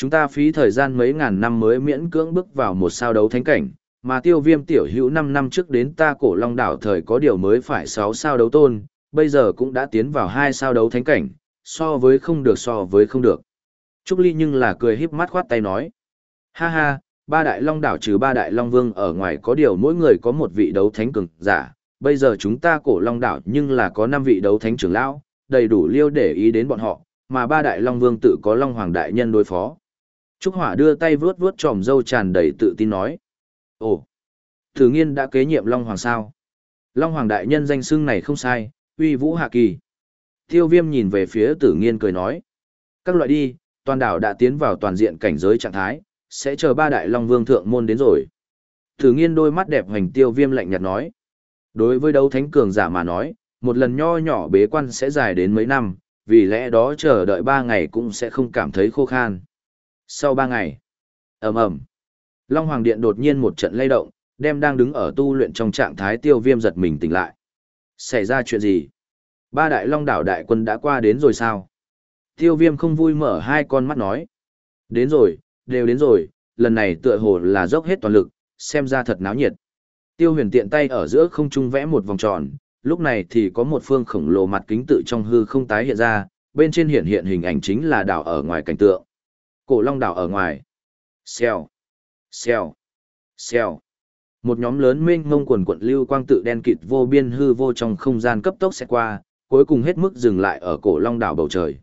Chúng ta phí thời gian mấy ngàn năm mới miễn cưỡng bước vào một sao đấu thánh cảnh, mà tiêu viêm tiểu hữu 5 năm trước đến ta cổ long đảo thời có điều mới phải 6 sao đấu tôn, bây giờ cũng đã tiến vào 2 sao đấu thánh cảnh, so với không được so với không được. Trúc Ly nhưng là cười híp mắt khoát tay nói. Ha ha, ba đại long đảo trừ ba đại long vương ở ngoài có điều mỗi người có một vị đấu thánh cường giả, bây giờ chúng ta cổ long đảo nhưng là có 5 vị đấu thánh trưởng lão, đầy đủ liêu để ý đến bọn họ, mà ba đại long vương tự có long hoàng đại nhân đối phó. Trúc Hỏa đưa tay vướt vướt tròm dâu tràn đầy tự tin nói. Ồ, thử nghiên đã kế nhiệm long hoàng sao? Long hoàng đại nhân danh xưng này không sai, uy vũ hạ kỳ. Tiêu viêm nhìn về phía tử nghiên cười nói. Các loại đi, toàn đảo đã tiến vào toàn diện cảnh giới trạng thái, sẽ chờ ba đại long vương thượng môn đến rồi. Thử nghiên đôi mắt đẹp hoành tiêu viêm lạnh nhạt nói. Đối với đấu thánh cường giả mà nói, một lần nho nhỏ bế quan sẽ dài đến mấy năm, vì lẽ đó chờ đợi ba ngày cũng sẽ không cảm thấy khô khan. Sau ba ngày, ầm ầm, Long Hoàng Điện đột nhiên một trận lay động, đem đang đứng ở tu luyện trong trạng thái tiêu viêm giật mình tỉnh lại. Xảy ra chuyện gì? Ba đại long đảo đại quân đã qua đến rồi sao? Tiêu viêm không vui mở hai con mắt nói. Đến rồi, đều đến rồi, lần này tựa hồ là dốc hết toàn lực, xem ra thật náo nhiệt. Tiêu huyền tiện tay ở giữa không trung vẽ một vòng tròn, lúc này thì có một phương khổng lồ mặt kính tự trong hư không tái hiện ra, bên trên hiện hiện hình ảnh chính là đảo ở ngoài cảnh tượng. Cổ long đảo ở ngoài. Xèo, xèo, xèo. Một nhóm lớn mênh mông quần quận lưu quang tự đen kịt vô biên hư vô trong không gian cấp tốc sẽ qua, cuối cùng hết mức dừng lại ở cổ long đảo bầu trời.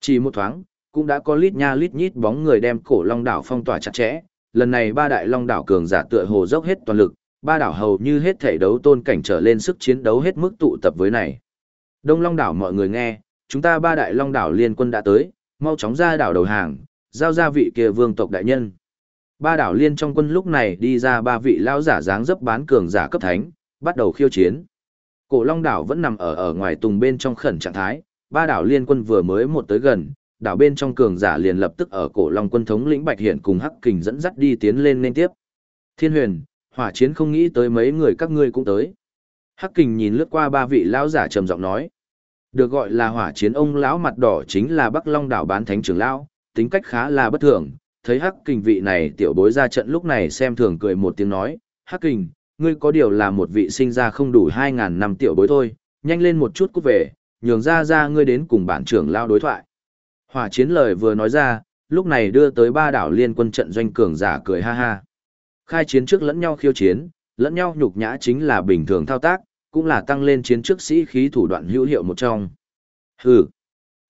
Chỉ một thoáng, cũng đã có lít nha lít nhít bóng người đem cổ long đảo phong tỏa chặt chẽ, lần này ba đại long đảo cường giả tựa hồ dốc hết toàn lực, ba đảo hầu như hết thể đấu tôn cảnh trở lên sức chiến đấu hết mức tụ tập với này. Đông long đảo mọi người nghe, chúng ta ba đại long đảo liên quân đã tới, mau chóng ra đảo đầu hàng, giao ra vị kia vương tộc đại nhân. Ba đảo liên trong quân lúc này đi ra ba vị lão giả dáng dấp bán cường giả cấp thánh, bắt đầu khiêu chiến. Cổ Long đảo vẫn nằm ở ở ngoài tùng bên trong khẩn trạng thái, ba đảo liên quân vừa mới một tới gần, đảo bên trong cường giả liền lập tức ở cổ Long quân thống lĩnh Bạch Hiển cùng Hắc Kình dẫn dắt đi tiến lên nên tiếp. Thiên Huyền, hỏa chiến không nghĩ tới mấy người các ngươi cũng tới. Hắc Kình nhìn lướt qua ba vị lão giả trầm giọng nói, được gọi là hỏa chiến ông lão mặt đỏ chính là Bắc Long đảo bán thánh trưởng lão, tính cách khá là bất thường, thấy hắc kình vị này tiểu bối ra trận lúc này xem thường cười một tiếng nói, hắc kình, ngươi có điều là một vị sinh ra không đủ hai ngàn năm tiểu bối thôi, nhanh lên một chút cút về, nhường ra ra ngươi đến cùng bản trưởng lao đối thoại. Hỏa chiến lời vừa nói ra, lúc này đưa tới ba đảo liên quân trận doanh cường giả cười ha ha. Khai chiến trước lẫn nhau khiêu chiến, lẫn nhau nhục nhã chính là bình thường thao tác, cũng là tăng lên chiến trước sĩ khí thủ đoạn hữu hiệu một trong. Hừ,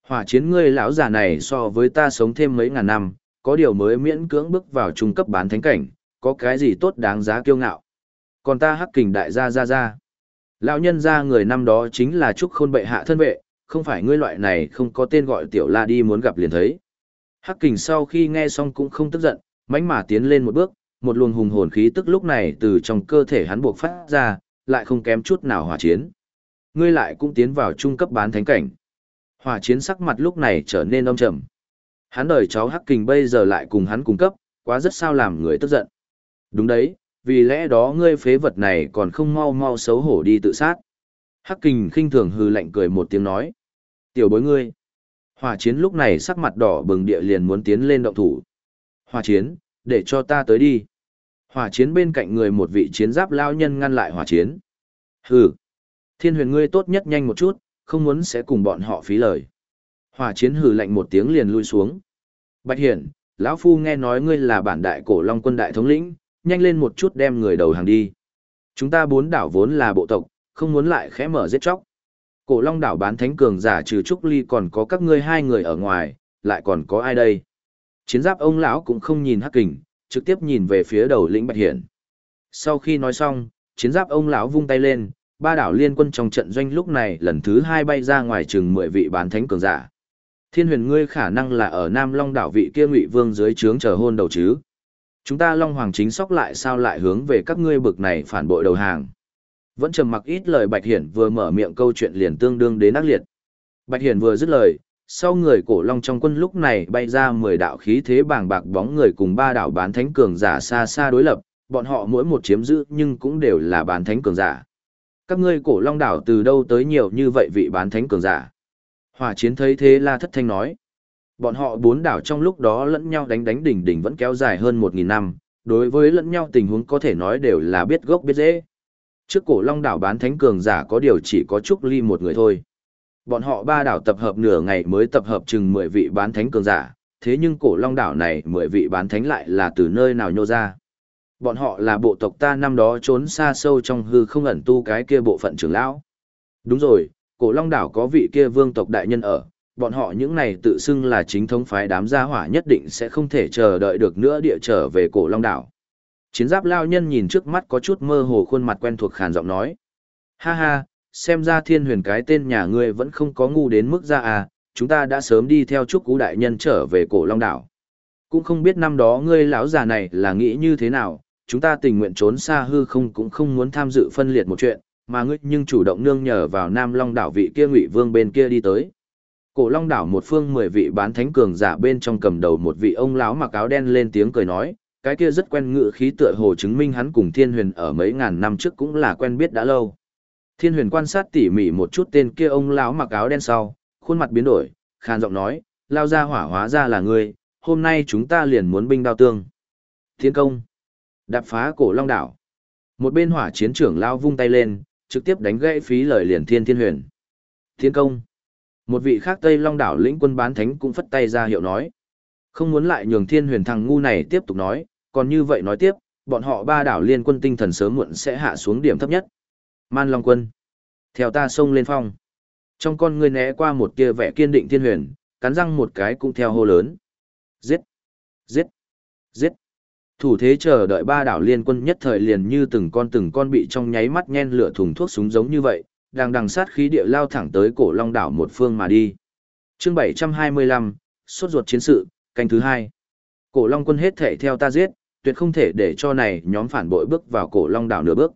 hỏa chiến ngươi lão già này so với ta sống thêm mấy ngàn năm, có điều mới miễn cưỡng bước vào trung cấp bán thánh cảnh, có cái gì tốt đáng giá kiêu ngạo. Còn ta hắc kình đại gia gia gia. Lão nhân gia người năm đó chính là trúc khôn bệ hạ thân vệ, không phải ngươi loại này không có tên gọi tiểu la đi muốn gặp liền thấy. Hắc kình sau khi nghe xong cũng không tức giận, mãnh mà tiến lên một bước, một luồng hùng hồn khí tức lúc này từ trong cơ thể hắn buộc phát ra, lại không kém chút nào hỏa chiến. Ngươi lại cũng tiến vào trung cấp bán thánh cảnh. Hỏa chiến sắc mặt lúc này trở nên âm trầm. Hắn đời cháu Hắc Kình bây giờ lại cùng hắn cung cấp, quá rất sao làm người tức giận. Đúng đấy, vì lẽ đó ngươi phế vật này còn không mau mau xấu hổ đi tự sát. Hắc Kình khinh thường hừ lạnh cười một tiếng nói. Tiểu bối ngươi. Hỏa chiến lúc này sắc mặt đỏ bừng địa liền muốn tiến lên động thủ. Hỏa chiến, để cho ta tới đi. Hỏa chiến bên cạnh người một vị chiến giáp lao nhân ngăn lại hỏa chiến. Hừ. Thiên huyền ngươi tốt nhất nhanh một chút, không muốn sẽ cùng bọn họ phí lời. Hỏa chiến hừ lạnh một tiếng liền lui xuống. Bạch Hiển, lão phu nghe nói ngươi là bản đại cổ long quân đại thống lĩnh, nhanh lên một chút đem người đầu hàng đi. Chúng ta bốn đảo vốn là bộ tộc, không muốn lại khẽ mở giết chóc. Cổ long đảo bán thánh cường giả trừ Trúc Ly còn có các ngươi hai người ở ngoài, lại còn có ai đây? Chiến giáp ông lão cũng không nhìn hắc kình, trực tiếp nhìn về phía đầu lĩnh Bạch Hiển. Sau khi nói xong, chiến giáp ông lão vung tay lên, ba đảo liên quân trong trận doanh lúc này lần thứ hai bay ra ngoài chừng mười vị bán thánh cường giả. Thiên huyền ngươi khả năng là ở Nam Long đảo vị kia ngụy vương dưới trướng chờ hôn đầu chứ. Chúng ta Long Hoàng chính sóc lại sao lại hướng về các ngươi bực này phản bội đầu hàng. Vẫn trầm mặc ít lời Bạch Hiển vừa mở miệng câu chuyện liền tương đương đến ác liệt. Bạch Hiển vừa dứt lời, sau người cổ long trong quân lúc này bay ra 10 đạo khí thế bàng bạc bóng người cùng ba đảo bán thánh cường giả xa xa đối lập, bọn họ mỗi một chiếm giữ nhưng cũng đều là bán thánh cường giả. Các ngươi cổ long đảo từ đâu tới nhiều như vậy vị bán thánh cường giả? Hỏa chiến thấy thế la thất thanh nói. Bọn họ bốn đảo trong lúc đó lẫn nhau đánh đánh đỉnh đỉnh vẫn kéo dài hơn 1.000 năm, đối với lẫn nhau tình huống có thể nói đều là biết gốc biết dễ. Trước cổ long đảo bán thánh cường giả có điều chỉ có Trúc Ly một người thôi. Bọn họ ba đảo tập hợp nửa ngày mới tập hợp chừng 10 vị bán thánh cường giả, thế nhưng cổ long đảo này 10 vị bán thánh lại là từ nơi nào nhô ra. Bọn họ là bộ tộc ta năm đó trốn xa sâu trong hư không ẩn tu cái kia bộ phận trưởng lão. Đúng rồi, cổ long đảo có vị kia vương tộc đại nhân ở, bọn họ những này tự xưng là chính thống phái đám gia hỏa nhất định sẽ không thể chờ đợi được nữa địa trở về cổ long đảo. Chiến giáp lao nhân nhìn trước mắt có chút mơ hồ khuôn mặt quen thuộc khàn giọng nói. Ha ha, xem ra thiên huyền cái tên nhà ngươi vẫn không có ngu đến mức ra à, chúng ta đã sớm đi theo chúc cú đại nhân trở về cổ long đảo. Cũng không biết năm đó ngươi lão già này là nghĩ như thế nào, chúng ta tình nguyện trốn xa hư không cũng không muốn tham dự phân liệt một chuyện, mà ngươi nhưng chủ động nương nhờ vào Nam Long đảo vị kia Ngụy Vương bên kia đi tới. Cổ Long đảo một phương mười vị bán thánh cường giả bên trong cầm đầu một vị ông lão mặc áo đen lên tiếng cười nói, cái kia rất quen ngự khí tựa hồ chứng minh hắn cùng Thiên Huyền ở mấy ngàn năm trước cũng là quen biết đã lâu. Thiên Huyền quan sát tỉ mỉ một chút tên kia ông lão mặc áo đen sau, khuôn mặt biến đổi, khan giọng nói, lao ra hỏa hóa ra là ngươi, hôm nay chúng ta liền muốn binh đao tương. Thiên công, đạp phá cổ Long đảo. Một bên hỏa chiến trưởng lao vung tay lên, trực tiếp đánh gãy phí lời liền thiên thiên huyền. Thiên công. Một vị khác Tây Long đảo lĩnh quân bán thánh cũng phất tay ra hiệu nói. Không muốn lại nhường thiên huyền thằng ngu này tiếp tục nói, còn như vậy nói tiếp, bọn họ ba đảo liên quân tinh thần sớm muộn sẽ hạ xuống điểm thấp nhất. Man Long quân. Theo ta xông lên phong. Trong con ngươi né qua một kia vẻ kiên định thiên huyền, cắn răng một cái cũng theo hô lớn. Giết! Giết! Giết! Thủ thế chờ đợi ba đảo liên quân nhất thời liền như từng con từng con bị trong nháy mắt nhen lửa thùng thuốc súng giống như vậy, đang đằng sát khí địa lao thẳng tới cổ long đảo một phương mà đi. Chương 725, sốt ruột chiến sự, canh thứ hai. Cổ long quân hết thể theo ta giết, tuyệt không thể để cho này nhóm phản bội bước vào cổ long đảo nửa bước.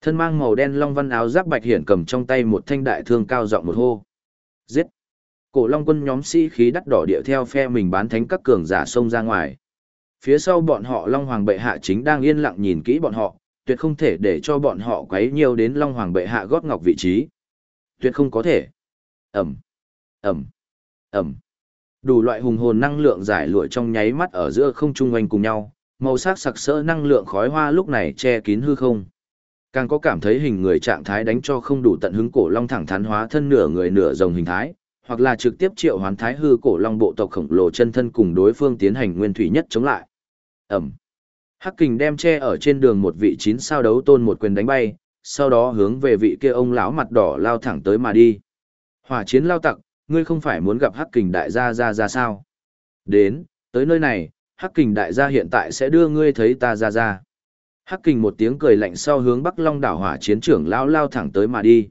Thân mang màu đen long văn áo giáp bạch hiển cầm trong tay một thanh đại thương cao giọng một hô. Giết! Cổ long quân nhóm sĩ khí đắt đỏ địa theo phe mình bán thánh các cường giả sông ra ngoài. Phía sau bọn họ Long Hoàng bệ hạ chính đang yên lặng nhìn kỹ bọn họ, tuyệt không thể để cho bọn họ quấy nhiều đến Long Hoàng bệ hạ gót ngọc vị trí. Tuyệt không có thể. Ẩm, Ẩm, Ẩm. Đủ loại hùng hồn năng lượng giải lụa trong nháy mắt ở giữa không trung quanh cùng nhau, màu sắc sặc sỡ năng lượng khói hoa lúc này che kín hư không. Càng có cảm thấy hình người trạng thái đánh cho không đủ tận hứng cổ long thẳng thắn hóa thân nửa người nửa rồng hình thái, hoặc là trực tiếp triệu hoán thái hư cổ long bộ tộc khổng lồ chân thân cùng đối phương tiến hành nguyên thủy nhất chống lại. Ẩm. Hắc kình đem che ở trên đường một vị chín sao đấu tôn một quyền đánh bay, sau đó hướng về vị kia ông lão mặt đỏ lao thẳng tới mà đi. Hỏa chiến lao tặc, ngươi không phải muốn gặp Hắc kình đại gia ra ra sao? Đến, tới nơi này, Hắc kình đại gia hiện tại sẽ đưa ngươi thấy ta ra ra. Hắc kình một tiếng cười lạnh sau hướng Bắc Long đảo hỏa chiến trưởng lao lao thẳng tới mà đi.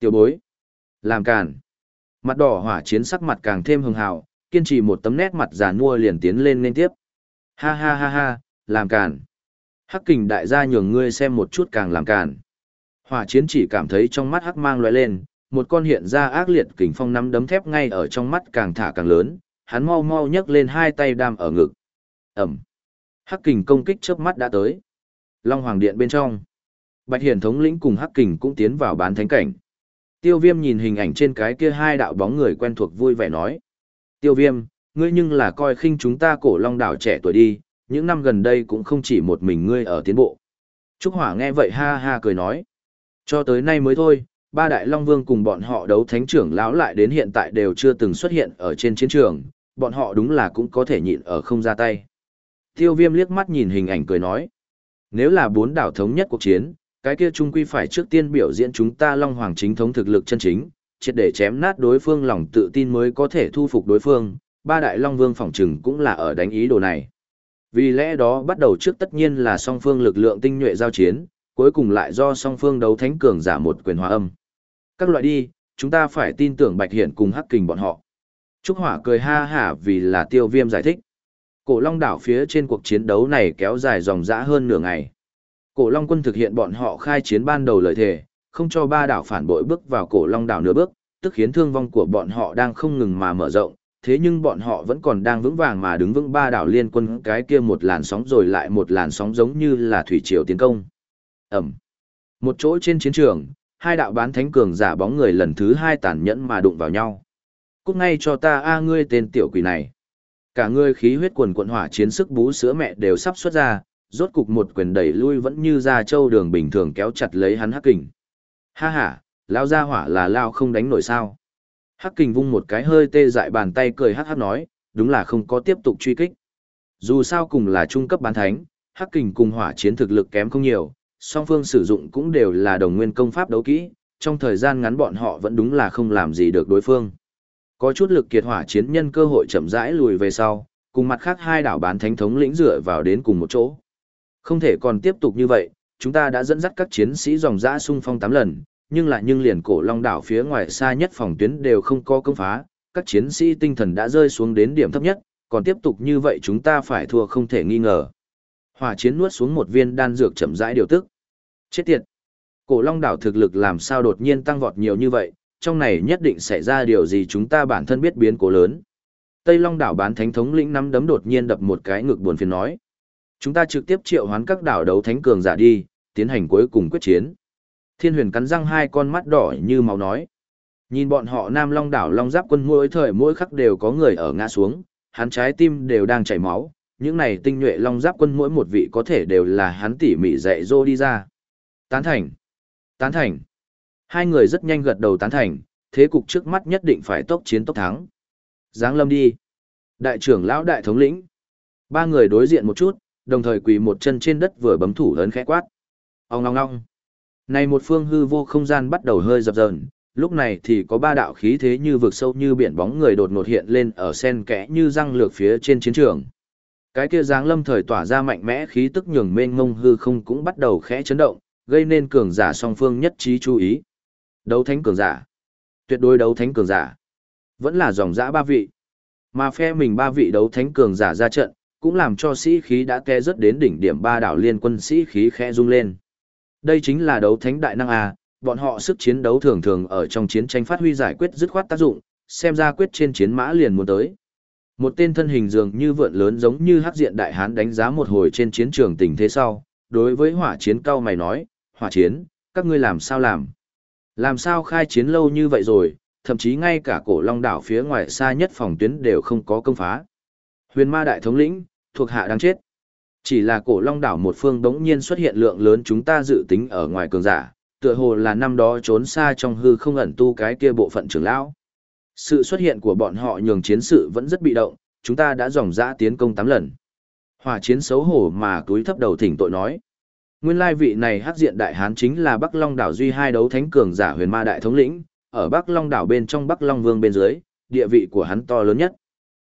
Tiểu bối. Làm càn. Mặt đỏ hỏa chiến sắc mặt càng thêm hưng hào, kiên trì một tấm nét mặt già nua liền tiến lên liên tiếp. Ha ha ha ha, làm càn. Hắc kình đại gia nhường ngươi xem một chút càng làm càn. Hỏa chiến chỉ cảm thấy trong mắt hắc mang lóe lên, một con hiện ra ác liệt kình phong nắm đấm thép ngay ở trong mắt càng thả càng lớn, hắn mau mau nhấc lên hai tay đam ở ngực. Ẩm. Hắc kình công kích chớp mắt đã tới. Long Hoàng Điện bên trong. Bạch Hiển thống lĩnh cùng Hắc kình cũng tiến vào bán thánh cảnh. Tiêu viêm nhìn hình ảnh trên cái kia hai đạo bóng người quen thuộc vui vẻ nói. Tiêu viêm, ngươi nhưng là coi khinh chúng ta cổ long đảo trẻ tuổi đi, những năm gần đây cũng không chỉ một mình ngươi ở tiến bộ. Trúc Hỏa nghe vậy ha ha cười nói. Cho tới nay mới thôi, ba đại long vương cùng bọn họ đấu thánh trưởng lão lại đến hiện tại đều chưa từng xuất hiện ở trên chiến trường, bọn họ đúng là cũng có thể nhịn ở không ra tay. Tiêu viêm liếc mắt nhìn hình ảnh cười nói. Nếu là bốn đảo thống nhất cuộc chiến, cái kia trung quy phải trước tiên biểu diễn chúng ta long hoàng chính thống thực lực chân chính, triệt để chém nát đối phương lòng tự tin mới có thể thu phục đối phương, ba đại long vương phỏng trừng cũng là ở đánh ý đồ này. Vì lẽ đó bắt đầu trước tất nhiên là song phương lực lượng tinh nhuệ giao chiến, cuối cùng lại do song phương đấu thánh cường giả một quyền hòa âm. Các loại đi, chúng ta phải tin tưởng Bạch Hiển cùng Hắc Kình bọn họ. Trúc Hỏa cười ha hả vì là tiêu viêm giải thích. Cổ Long đảo phía trên cuộc chiến đấu này kéo dài dòng dã hơn nửa ngày. Cổ Long quân thực hiện bọn họ khai chiến ban đầu lợi thể, không cho ba đảo phản bội bước vào Cổ Long đảo nửa bước, tức khiến thương vong của bọn họ đang không ngừng mà mở rộng, thế nhưng bọn họ vẫn còn đang vững vàng mà đứng vững ba đảo liên quân cái kia một làn sóng rồi lại một làn sóng giống như là thủy triều tiến công. Ẩm. Một chỗ trên chiến trường, hai đạo bán thánh cường giả bóng người lần thứ hai tàn nhẫn mà đụng vào nhau. Cút ngay cho ta a ngươi tên tiểu quỷ này. Cả ngươi khí huyết quần quận hỏa chiến sức bú sữa mẹ đều sắp xuất ra, rốt cục một quyền đẩy lui vẫn như ra châu đường bình thường kéo chặt lấy hắn hắc kình. Ha ha, lao ra hỏa là lao không đánh nổi sao. Hắc kình vung một cái hơi tê dại bàn tay cười hắc hắc nói, đúng là không có tiếp tục truy kích. Dù sao cùng là trung cấp bán thánh, hắc kình cùng hỏa chiến thực lực kém không nhiều, song phương sử dụng cũng đều là đồng nguyên công pháp đấu kỹ, trong thời gian ngắn bọn họ vẫn đúng là không làm gì được đối phương. Có chút lực kiệt hỏa chiến nhân cơ hội chậm rãi lùi về sau, cùng mặt khác hai đảo bán thánh thống lĩnh dựa vào đến cùng một chỗ. Không thể còn tiếp tục như vậy, chúng ta đã dẫn dắt các chiến sĩ dòng dã xung phong 8 lần, nhưng lại nhưng liền cổ long đảo phía ngoài xa nhất phòng tuyến đều không có công phá, các chiến sĩ tinh thần đã rơi xuống đến điểm thấp nhất, còn tiếp tục như vậy chúng ta phải thua không thể nghi ngờ. Hỏa chiến nuốt xuống một viên đan dược chậm rãi điều tức. Chết tiệt! Cổ long đảo thực lực làm sao đột nhiên tăng vọt nhiều như vậy, trong này nhất định xảy ra điều gì chúng ta bản thân biết biến cố lớn. Tây Long đảo bán thánh thống lĩnh nắm đấm đột nhiên đập một cái ngực buồn phiền nói. Chúng ta trực tiếp triệu hoán các đảo đấu thánh cường giả đi, tiến hành cuối cùng quyết chiến. Thiên huyền cắn răng hai con mắt đỏ như máu nói. Nhìn bọn họ Nam Long đảo Long Giáp quân mỗi thời mỗi khắc đều có người ở ngã xuống, hắn trái tim đều đang chảy máu, những này tinh nhuệ Long Giáp quân mỗi một vị có thể đều là hắn tỉ mỉ dạy dô đi ra. Tán thành. Tán thành. Hai người rất nhanh gật đầu tán thành, thế cục trước mắt nhất định phải tốc chiến tốc thắng. Giáng lâm đi. Đại trưởng lão đại thống lĩnh. Ba người đối diện một chút, đồng thời quỳ một chân trên đất vừa bấm thủ lớn khẽ quát. Ông ngong ngong. Này một phương hư vô không gian bắt đầu hơi dập dờn, lúc này thì có ba đạo khí thế như vực sâu như biển bóng người đột ngột hiện lên ở sen kẽ như răng lược phía trên chiến trường. Cái kia dáng lâm thời tỏa ra mạnh mẽ khí tức nhường mênh mông hư không cũng bắt đầu khẽ chấn động, gây nên cường giả song phương nhất trí chú ý. Đấu thánh cường giả. Tuyệt đối đấu thánh cường giả. Vẫn là dòng dã ba vị. Mà phe mình ba vị đấu thánh cường giả ra trận, cũng làm cho sĩ khí đã té rất đến đỉnh điểm ba đảo liên quân sĩ khí khẽ rung lên. Đây chính là đấu thánh đại năng à, bọn họ sức chiến đấu thường thường ở trong chiến tranh phát huy giải quyết dứt khoát tác dụng, xem ra quyết trên chiến mã liền muốn tới. Một tên thân hình dường như vượn lớn giống như hắc diện đại hán đánh giá một hồi trên chiến trường tình thế sau, đối với hỏa chiến cao mày nói, hỏa chiến, các ngươi làm sao làm? Làm sao khai chiến lâu như vậy rồi, thậm chí ngay cả cổ long đảo phía ngoài xa nhất phòng tuyến đều không có công phá. Huyền ma đại thống lĩnh, thuộc hạ đang chết. Chỉ là cổ long đảo một phương đống nhiên xuất hiện lượng lớn chúng ta dự tính ở ngoài cường giả, tựa hồ là năm đó trốn xa trong hư không ẩn tu cái kia bộ phận trưởng lão. Sự xuất hiện của bọn họ nhường chiến sự vẫn rất bị động, chúng ta đã dòng dã tiến công 8 lần. Hỏa chiến xấu hổ mà túi thấp đầu thỉnh tội nói. Nguyên lai vị này hắc diện đại hán chính là Bắc Long đảo duy hai đấu thánh cường giả huyền ma đại thống lĩnh, ở Bắc Long đảo bên trong Bắc Long vương bên dưới, địa vị của hắn to lớn nhất.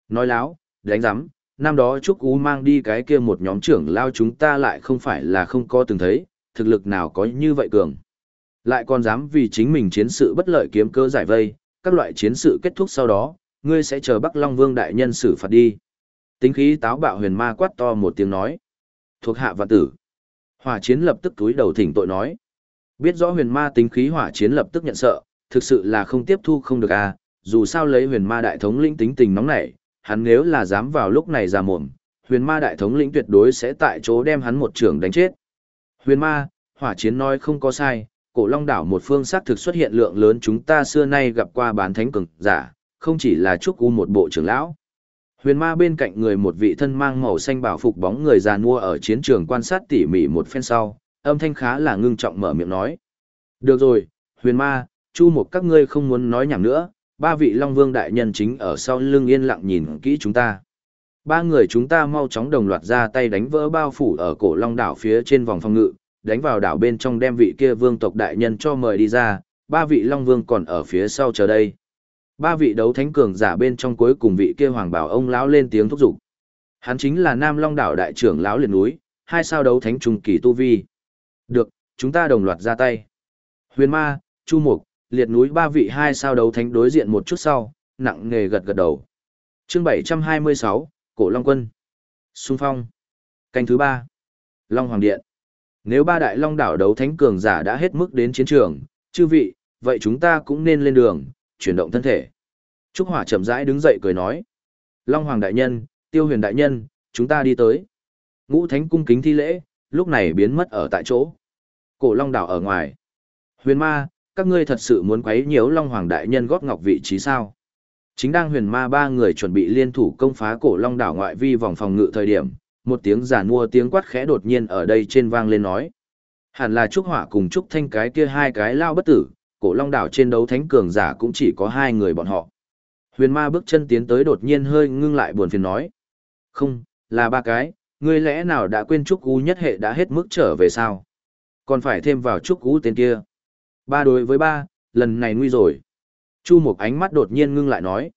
Nói láo, đánh rắm, năm đó Trúc Ú mang đi cái kia một nhóm trưởng lao chúng ta lại không phải là không có từng thấy, thực lực nào có như vậy cường. Lại còn dám vì chính mình chiến sự bất lợi kiếm cơ giải vây, các loại chiến sự kết thúc sau đó, ngươi sẽ chờ Bắc Long Vương đại nhân xử phạt đi. Tính khí táo bạo huyền ma quát to một tiếng nói. Thuộc hạ và tử. Hỏa chiến lập tức túi đầu thỉnh tội nói. Biết rõ huyền ma tính khí hỏa chiến lập tức nhận sợ, thực sự là không tiếp thu không được à, dù sao lấy huyền ma đại thống lĩnh tính tình nóng nảy, hắn nếu là dám vào lúc này ra mồm, huyền ma đại thống lĩnh tuyệt đối sẽ tại chỗ đem hắn một trường đánh chết. Huyền ma, hỏa chiến nói không có sai, cổ long đảo một phương xác thực xuất hiện lượng lớn chúng ta xưa nay gặp qua bán thánh cường giả, không chỉ là trúc u một bộ trưởng lão. Huyền ma bên cạnh người một vị thân mang màu xanh bảo phục bóng người già nua ở chiến trường quan sát tỉ mỉ một phen sau, âm thanh khá là ngưng trọng mở miệng nói. Được rồi, huyền ma, chu một các ngươi không muốn nói nhảm nữa, ba vị Long Vương đại nhân chính ở sau lưng yên lặng nhìn kỹ chúng ta. Ba người chúng ta mau chóng đồng loạt ra tay đánh vỡ bao phủ ở cổ Long đảo phía trên vòng phòng ngự, đánh vào đảo bên trong đem vị kia vương tộc đại nhân cho mời đi ra, ba vị Long Vương còn ở phía sau chờ đây. Ba vị đấu thánh cường giả bên trong cuối cùng vị kia hoàng bảo ông lão lên tiếng thúc giục. Hắn chính là Nam Long đảo đại trưởng lão liền núi, hai sao đấu thánh trung kỳ tu vi. Được, chúng ta đồng loạt ra tay. Huyền Ma, Chu Mục, liệt núi ba vị hai sao đấu thánh đối diện một chút sau, nặng nề gật gật đầu. Chương 726, Cổ Long Quân. Xung phong. Canh thứ ba. Long Hoàng Điện. Nếu ba đại long đảo đấu thánh cường giả đã hết mức đến chiến trường, chư vị, vậy chúng ta cũng nên lên đường, chuyển động thân thể. Trúc Hỏa chậm rãi đứng dậy cười nói. Long Hoàng Đại Nhân, Tiêu Huyền Đại Nhân, chúng ta đi tới. Ngũ Thánh cung kính thi lễ, lúc này biến mất ở tại chỗ. Cổ Long Đảo ở ngoài. Huyền Ma, các ngươi thật sự muốn quấy nhiễu Long Hoàng Đại Nhân góp ngọc vị trí sao? Chính đang huyền ma ba người chuẩn bị liên thủ công phá cổ Long Đảo ngoại vi vòng phòng ngự thời điểm, một tiếng giả mua tiếng quát khẽ đột nhiên ở đây trên vang lên nói. Hẳn là Trúc Hỏa cùng Trúc Thanh cái kia hai cái lao bất tử, cổ long đảo trên đấu thánh cường giả cũng chỉ có hai người bọn họ. Huyền ma bước chân tiến tới đột nhiên hơi ngưng lại buồn phiền nói. Không, là ba cái, ngươi lẽ nào đã quên Trúc Cú nhất hệ đã hết mức trở về sao? Còn phải thêm vào Trúc Cú tên kia. Ba đối với ba, lần này nguy rồi. Chu Mục ánh mắt đột nhiên ngưng lại nói.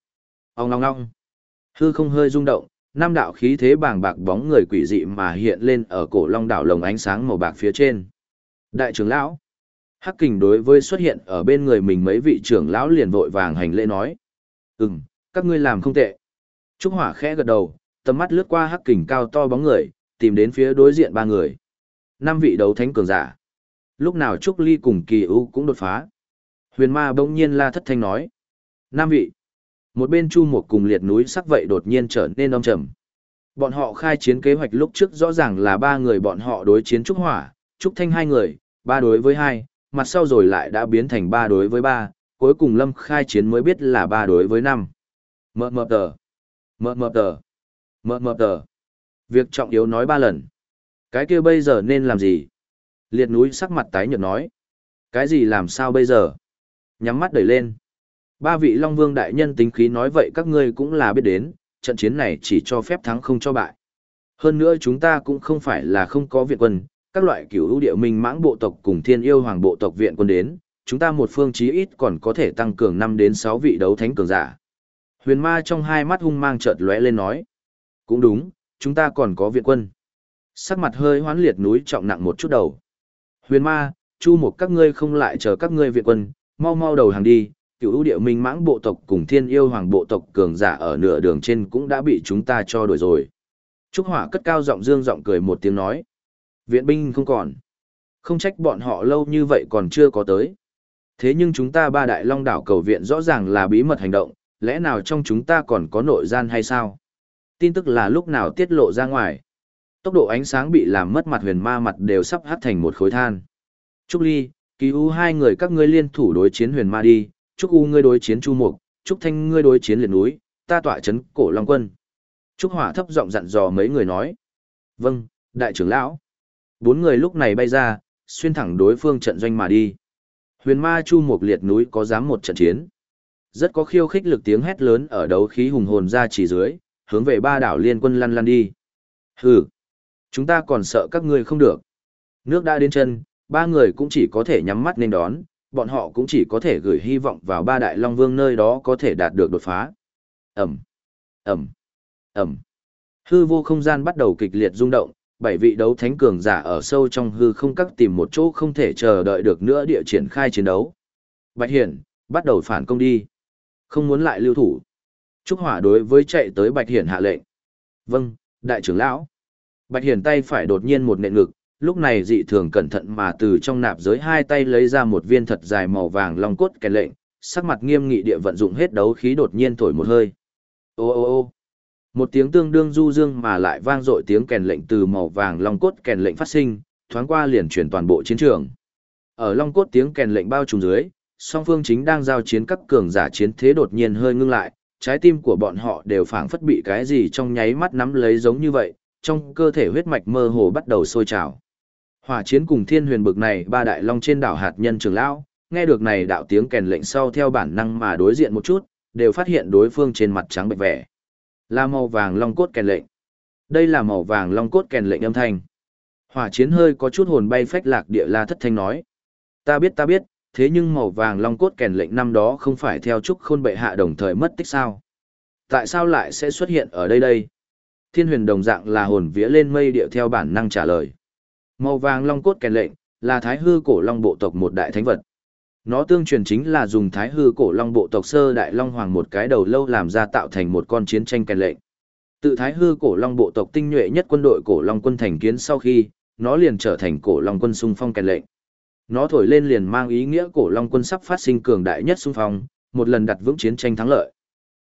Ông ngong ngong. Hư không hơi rung động, Nam đạo khí thế bàng bạc bóng người quỷ dị mà hiện lên ở cổ long đảo lồng ánh sáng màu bạc phía trên. Đại trưởng lão. Hắc kình đối với xuất hiện ở bên người mình mấy vị trưởng lão liền vội vàng hành lễ nói. Ừm, các ngươi làm không tệ. Trúc Hỏa khẽ gật đầu, tầm mắt lướt qua hắc kình cao to bóng người, tìm đến phía đối diện ba người. Năm vị đấu thánh cường giả. Lúc nào Trúc Ly cùng Kỳ U cũng đột phá. Huyền ma bỗng nhiên la thất thanh nói. nam vị. Một bên Chu một cùng liệt núi sắc vậy đột nhiên trở nên âm trầm. Bọn họ khai chiến kế hoạch lúc trước rõ ràng là ba người bọn họ đối chiến Trúc Hỏa, Trúc Thanh hai người, ba đối với hai, mặt sau rồi lại đã biến thành ba đối với ba, cuối cùng Lâm khai chiến mới biết là ba đối với năm. Mờ mờ tờ, mờ mờ tờ, mờ mờ tờ. Việc trọng yếu nói ba lần. Cái kia bây giờ nên làm gì? Liệt núi sắc mặt tái nhợt nói. Cái gì làm sao bây giờ? Nhắm mắt đẩy lên. Ba vị Long Vương đại nhân tính khí nói vậy các ngươi cũng là biết đến, trận chiến này chỉ cho phép thắng không cho bại. Hơn nữa chúng ta cũng không phải là không có viện quân, các loại cửu ưu địa minh mãng bộ tộc cùng thiên yêu hoàng bộ tộc viện quân đến, chúng ta một phương chí ít còn có thể tăng cường 5 đến 6 vị đấu thánh cường giả. Huyền ma trong hai mắt hung mang chợt lóe lên nói. Cũng đúng, chúng ta còn có viện quân. Sắc mặt hơi hoán liệt núi trọng nặng một chút đầu. Huyền ma, chu một các ngươi không lại chờ các ngươi viện quân, mau mau đầu hàng đi. Cựu ưu địa minh mãng bộ tộc cùng thiên yêu hoàng bộ tộc cường giả ở nửa đường trên cũng đã bị chúng ta cho đuổi rồi. Trúc Hỏa cất cao giọng dương giọng cười một tiếng nói. Viện binh không còn. Không trách bọn họ lâu như vậy còn chưa có tới. Thế nhưng chúng ta ba đại long đảo cầu viện rõ ràng là bí mật hành động, lẽ nào trong chúng ta còn có nội gian hay sao? Tin tức là lúc nào tiết lộ ra ngoài. Tốc độ ánh sáng bị làm mất mặt huyền ma mặt đều sắp hắt thành một khối than. Trúc Ly, Kỳ U hai người các ngươi liên thủ đối chiến huyền ma đi, Trúc U ngươi đối chiến Chu Mục, Trúc Thanh ngươi đối chiến liệt núi, ta tọa chấn cổ long quân. Trúc Hỏa thấp giọng dặn dò mấy người nói. Vâng, đại trưởng lão. Bốn người lúc này bay ra, xuyên thẳng đối phương trận doanh mà đi. Huyền ma chu Mục liệt núi có dám một trận chiến. Rất có khiêu khích lực tiếng hét lớn ở đấu khí hùng hồn ra chỉ dưới, hướng về ba đảo liên quân lăn lăn đi. Hừ, chúng ta còn sợ các ngươi không được. Nước đã đến chân, ba người cũng chỉ có thể nhắm mắt nên đón, bọn họ cũng chỉ có thể gửi hy vọng vào ba đại long vương nơi đó có thể đạt được đột phá. Ẩm, Ẩm, Ẩm. Hư vô không gian bắt đầu kịch liệt rung động, bảy vị đấu thánh cường giả ở sâu trong hư không các tìm một chỗ không thể chờ đợi được nữa địa triển khai chiến đấu. Bạch Hiển, bắt đầu phản công đi. Không muốn lại lưu thủ. Trúc Hỏa đối với chạy tới Bạch Hiển hạ lệnh. Vâng, đại trưởng lão. Bạch Hiển tay phải đột nhiên một nện ngực, lúc này dị thường cẩn thận mà từ trong nạp giới hai tay lấy ra một viên thật dài màu vàng long cốt kèn lệnh, sắc mặt nghiêm nghị địa vận dụng hết đấu khí đột nhiên thổi một hơi. Ô ô ô một tiếng tương đương du dương mà lại vang dội tiếng kèn lệnh từ màu vàng long cốt kèn lệnh phát sinh, thoáng qua liền chuyển toàn bộ chiến trường. Ở long cốt tiếng kèn lệnh bao trùm dưới, song phương chính đang giao chiến các cường giả chiến thế đột nhiên hơi ngưng lại, trái tim của bọn họ đều phảng phất bị cái gì trong nháy mắt nắm lấy giống như vậy, trong cơ thể huyết mạch mơ hồ bắt đầu sôi trào. Hỏa chiến cùng thiên huyền bực này ba đại long trên đảo hạt nhân trường lão, nghe được này đạo tiếng kèn lệnh sau theo bản năng mà đối diện một chút, đều phát hiện đối phương trên mặt trắng bệch vẻ. Là màu vàng long cốt kèn lệnh. Đây là màu vàng long cốt kèn lệnh âm thanh. Hỏa chiến hơi có chút hồn bay phách lạc địa la thất thanh nói. Ta biết ta biết, thế nhưng màu vàng long cốt kèn lệnh năm đó không phải theo trúc khôn bệ hạ đồng thời mất tích sao. Tại sao lại sẽ xuất hiện ở đây đây? Thiên huyền đồng dạng là hồn vía lên mây điệu theo bản năng trả lời. Màu vàng long cốt kèn lệnh, là thái hư cổ long bộ tộc một đại thánh vật. Nó tương truyền chính là dùng thái hư cổ long bộ tộc sơ đại long hoàng một cái đầu lâu làm ra tạo thành một con chiến tranh kèn lệnh. Tự thái hư cổ long bộ tộc tinh nhuệ nhất quân đội cổ long quân thành kiến sau khi, nó liền trở thành cổ long quân xung phong kèn lệnh. Nó thổi lên liền mang ý nghĩa cổ long quân sắp phát sinh cường đại nhất xung phong, một lần đặt vững chiến tranh thắng lợi.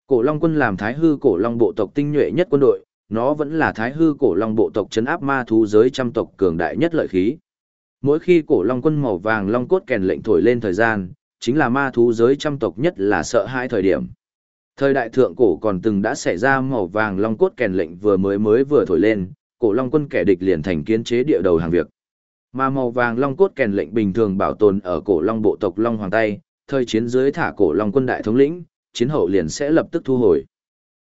Cổ long quân làm thái hư cổ long bộ tộc tinh nhuệ nhất quân đội, nó vẫn là thái hư cổ long bộ tộc chấn áp ma thú giới trăm tộc cường đại nhất lợi khí. Mỗi khi cổ long quân màu vàng long cốt kèn lệnh thổi lên thời gian, chính là ma thú giới trăm tộc nhất là sợ hãi thời điểm. Thời đại thượng cổ còn từng đã xảy ra màu vàng long cốt kèn lệnh vừa mới mới vừa thổi lên, cổ long quân kẻ địch liền thành kiến chế địa đầu hàng việc. Mà màu vàng long cốt kèn lệnh bình thường bảo tồn ở cổ long bộ tộc long hoàng tay, thời chiến dưới thả cổ long quân đại thống lĩnh, chiến hậu liền sẽ lập tức thu hồi.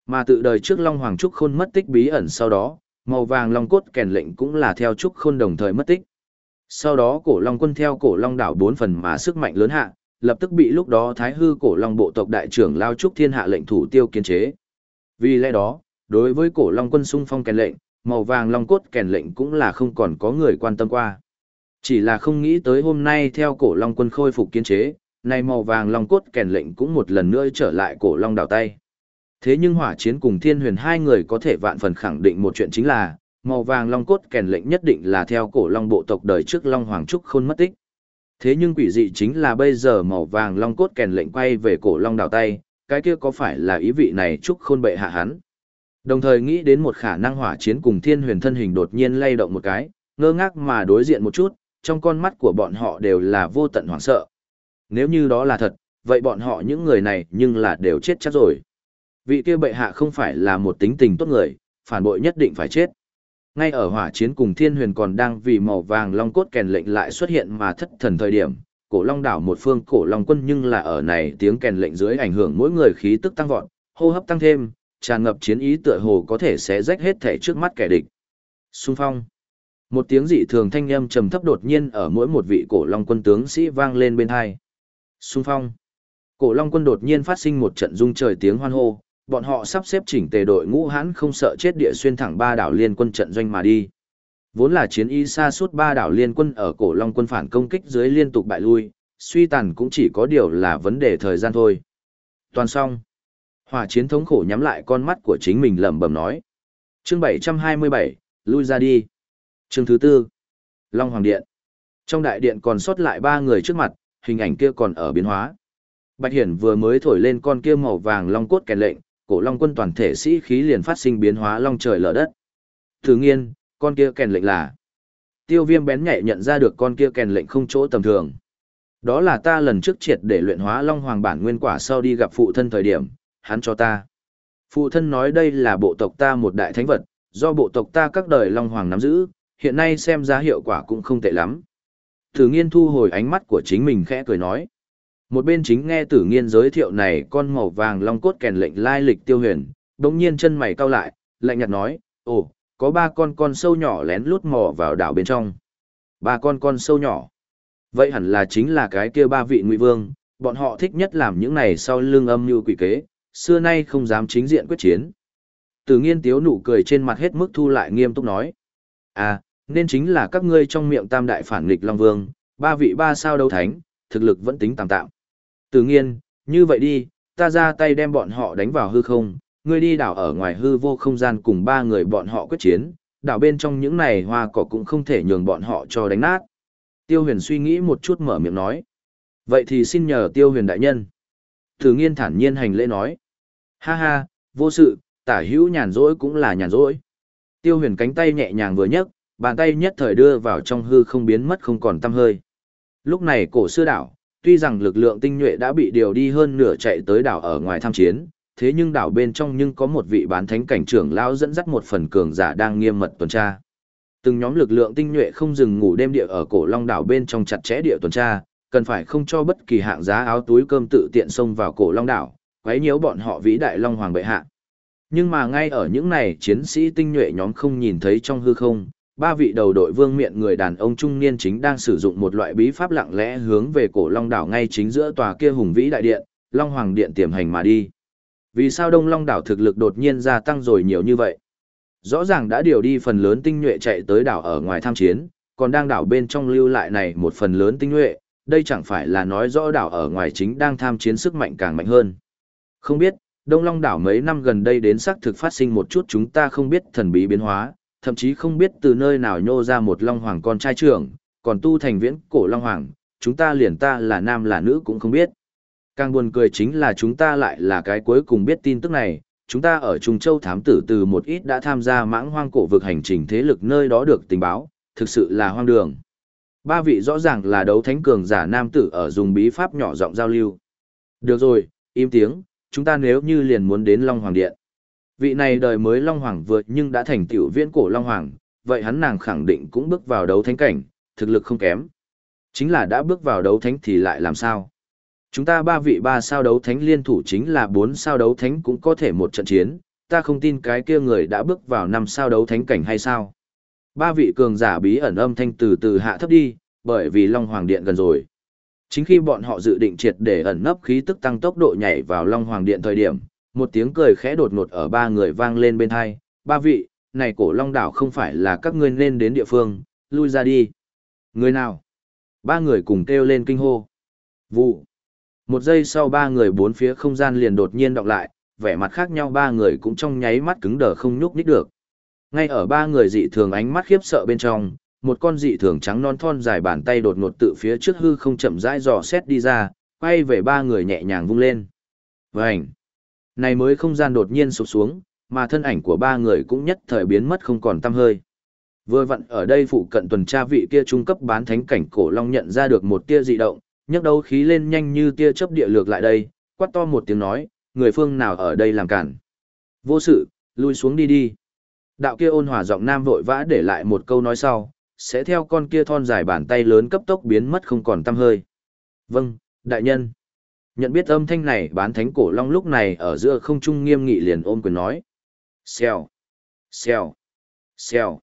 Mà tự đời trước long hoàng trúc khôn mất tích bí ẩn sau đó, màu vàng long cốt kèn lệnh cũng là theo trúc khôn đồng thời mất tích. Sau đó cổ long quân theo cổ long đảo bốn phần mà sức mạnh lớn hạ, lập tức bị lúc đó thái hư cổ long bộ tộc đại trưởng lao trúc thiên hạ lệnh thủ tiêu kiên chế. Vì lẽ đó, đối với cổ long quân xung phong kèn lệnh, màu vàng long cốt kèn lệnh cũng là không còn có người quan tâm qua. Chỉ là không nghĩ tới hôm nay theo cổ long quân khôi phục kiên chế, nay màu vàng long cốt kèn lệnh cũng một lần nữa trở lại cổ long đảo tay. Thế nhưng hỏa chiến cùng thiên huyền hai người có thể vạn phần khẳng định một chuyện chính là, màu vàng long cốt kèn lệnh nhất định là theo cổ long bộ tộc đời trước long hoàng trúc khôn mất tích. Thế nhưng quỷ dị chính là bây giờ màu vàng long cốt kèn lệnh quay về cổ long đảo tay, cái kia có phải là ý vị này trúc khôn bệ hạ hắn. Đồng thời nghĩ đến một khả năng hỏa chiến cùng thiên huyền thân hình đột nhiên lay động một cái, ngơ ngác mà đối diện một chút, trong con mắt của bọn họ đều là vô tận hoảng sợ. Nếu như đó là thật, vậy bọn họ những người này nhưng là đều chết chắc rồi. Vị kia bệ hạ không phải là một tính tình tốt người, phản bội nhất định phải chết. Ngay ở hỏa chiến cùng thiên huyền còn đang vì màu vàng long cốt kèn lệnh lại xuất hiện mà thất thần thời điểm, cổ long đảo một phương cổ long quân nhưng là ở này tiếng kèn lệnh dưới ảnh hưởng mỗi người khí tức tăng vọt, hô hấp tăng thêm, tràn ngập chiến ý tựa hồ có thể sẽ rách hết thể trước mắt kẻ địch. Xung phong. Một tiếng dị thường thanh âm trầm thấp đột nhiên ở mỗi một vị cổ long quân tướng sĩ vang lên bên hai. Xung phong. Cổ long quân đột nhiên phát sinh một trận rung trời tiếng hoan hô, bọn họ sắp xếp chỉnh tề đội ngũ hãn không sợ chết địa xuyên thẳng ba đảo liên quân trận doanh mà đi. Vốn là chiến y xa suốt ba đảo liên quân ở cổ long quân phản công kích dưới liên tục bại lui, suy tàn cũng chỉ có điều là vấn đề thời gian thôi. Toàn xong. Hỏa chiến thống khổ nhắm lại con mắt của chính mình lẩm bẩm nói. Chương 727, lui ra đi. Chương thứ tư. Long Hoàng Điện. Trong đại điện còn sót lại ba người trước mặt, hình ảnh kia còn ở biến hóa. Bạch Hiển vừa mới thổi lên con kia màu vàng long cốt kèn lệnh, cổ long quân toàn thể sĩ khí liền phát sinh biến hóa long trời lở đất. Thử nghiên, con kia kèn lệnh là. Tiêu viêm bén nhạy nhận ra được con kia kèn lệnh không chỗ tầm thường. Đó là ta lần trước triệt để luyện hóa long hoàng bản nguyên quả sau đi gặp phụ thân thời điểm, hắn cho ta. Phụ thân nói đây là bộ tộc ta một đại thánh vật, do bộ tộc ta các đời long hoàng nắm giữ, hiện nay xem ra hiệu quả cũng không tệ lắm. Thử nghiên thu hồi ánh mắt của chính mình khẽ cười nói. Một bên chính nghe tử nghiên giới thiệu này con màu vàng long cốt kèn lệnh lai lịch tiêu huyền, đồng nhiên chân mày cau lại, lạnh nhạt nói, ồ, có ba con con sâu nhỏ lén lút mò vào đảo bên trong. Ba con con sâu nhỏ. Vậy hẳn là chính là cái kia ba vị ngụy vương, bọn họ thích nhất làm những này sau lưng âm như quỷ kế, xưa nay không dám chính diện quyết chiến. Tử nghiên tiếu nụ cười trên mặt hết mức thu lại nghiêm túc nói. À, nên chính là các ngươi trong miệng tam đại phản nghịch Long Vương, ba vị ba sao đấu thánh, thực lực vẫn tính tạm tạm. Từ nghiên, như vậy đi, ta ra tay đem bọn họ đánh vào hư không, ngươi đi đảo ở ngoài hư vô không gian cùng ba người bọn họ quyết chiến, đảo bên trong những này hoa cỏ cũng không thể nhường bọn họ cho đánh nát. Tiêu huyền suy nghĩ một chút mở miệng nói. Vậy thì xin nhờ tiêu huyền đại nhân. Từ nghiên thản nhiên hành lễ nói. Ha ha, vô sự, tả hữu nhàn rỗi cũng là nhàn rỗi. Tiêu huyền cánh tay nhẹ nhàng vừa nhấc, bàn tay nhất thời đưa vào trong hư không biến mất không còn tăm hơi. Lúc này cổ xưa đảo, tuy rằng lực lượng tinh nhuệ đã bị điều đi hơn nửa chạy tới đảo ở ngoài tham chiến, thế nhưng đảo bên trong nhưng có một vị bán thánh cảnh trưởng lão dẫn dắt một phần cường giả đang nghiêm mật tuần tra. Từng nhóm lực lượng tinh nhuệ không dừng ngủ đêm địa ở cổ long đảo bên trong chặt chẽ địa tuần tra, cần phải không cho bất kỳ hạng giá áo túi cơm tự tiện xông vào cổ long đảo, quấy nhiễu bọn họ vĩ đại long hoàng bệ hạ. Nhưng mà ngay ở những này chiến sĩ tinh nhuệ nhóm không nhìn thấy trong hư không, ba vị đầu đội vương miện người đàn ông trung niên chính đang sử dụng một loại bí pháp lặng lẽ hướng về cổ long đảo ngay chính giữa tòa kia hùng vĩ đại điện, long hoàng điện tiềm hành mà đi. Vì sao Đông Long đảo thực lực đột nhiên gia tăng rồi nhiều như vậy? Rõ ràng đã điều đi phần lớn tinh nhuệ chạy tới đảo ở ngoài tham chiến, còn đang đảo bên trong lưu lại này một phần lớn tinh nhuệ, đây chẳng phải là nói rõ đảo ở ngoài chính đang tham chiến sức mạnh càng mạnh hơn. Không biết, Đông Long đảo mấy năm gần đây đến xác thực phát sinh một chút chúng ta không biết thần bí biến hóa, thậm chí không biết từ nơi nào nhô ra một Long Hoàng con trai trưởng, còn tu thành viễn cổ Long Hoàng, chúng ta liền ta là nam là nữ cũng không biết. Càng buồn cười chính là chúng ta lại là cái cuối cùng biết tin tức này, chúng ta ở Trung Châu thám tử từ một ít đã tham gia mãng hoang cổ vực hành trình thế lực nơi đó được tình báo, thực sự là hoang đường. Ba vị rõ ràng là đấu thánh cường giả nam tử ở dùng bí pháp nhỏ giọng giao lưu. Được rồi, im tiếng, chúng ta nếu như liền muốn đến Long Hoàng Điện. Vị này đời mới Long Hoàng vượt nhưng đã thành tiểu viễn cổ Long Hoàng, vậy hắn nàng khẳng định cũng bước vào đấu thánh cảnh, thực lực không kém. Chính là đã bước vào đấu thánh thì lại làm sao? Chúng ta ba vị ba sao đấu thánh liên thủ chính là bốn sao đấu thánh cũng có thể một trận chiến, ta không tin cái kia người đã bước vào năm sao đấu thánh cảnh hay sao. Ba vị cường giả bí ẩn âm thanh từ từ hạ thấp đi, bởi vì Long Hoàng Điện gần rồi. Chính khi bọn họ dự định triệt để ẩn nấp khí tức tăng tốc độ nhảy vào Long Hoàng Điện thời điểm, một tiếng cười khẽ đột ngột ở ba người vang lên bên hai, ba vị, này cổ Long Đảo không phải là các ngươi nên đến địa phương, lui ra đi. Người nào? Ba người cùng kêu lên kinh hô. Vụ. Một giây sau ba người bốn phía không gian liền đột nhiên đọc lại, vẻ mặt khác nhau ba người cũng trong nháy mắt cứng đờ không nhúc nhích được. Ngay ở ba người dị thường ánh mắt khiếp sợ bên trong, một con dị thường trắng non thon dài bàn tay đột ngột tự phía trước hư không chậm rãi dò xét đi ra, quay về ba người nhẹ nhàng vung lên. Vành! Này mới không gian đột nhiên sụp xuống, mà thân ảnh của ba người cũng nhất thời biến mất không còn tăm hơi. Vừa vặn ở đây phụ cận tuần tra vị kia trung cấp bán thánh cảnh cổ long nhận ra được một tia dị động, nhấc đấu khí lên nhanh như tia chớp địa lược lại đây, quát to một tiếng nói, người phương nào ở đây làm cản. Vô sự, lui xuống đi đi. Đạo kia ôn hòa giọng nam vội vã để lại một câu nói sau, sẽ theo con kia thon dài bàn tay lớn cấp tốc biến mất không còn tăm hơi. Vâng, đại nhân. Nhận biết âm thanh này bán thánh cổ long lúc này ở giữa không trung nghiêm nghị liền ôm quyền nói. Xèo, xèo, xèo.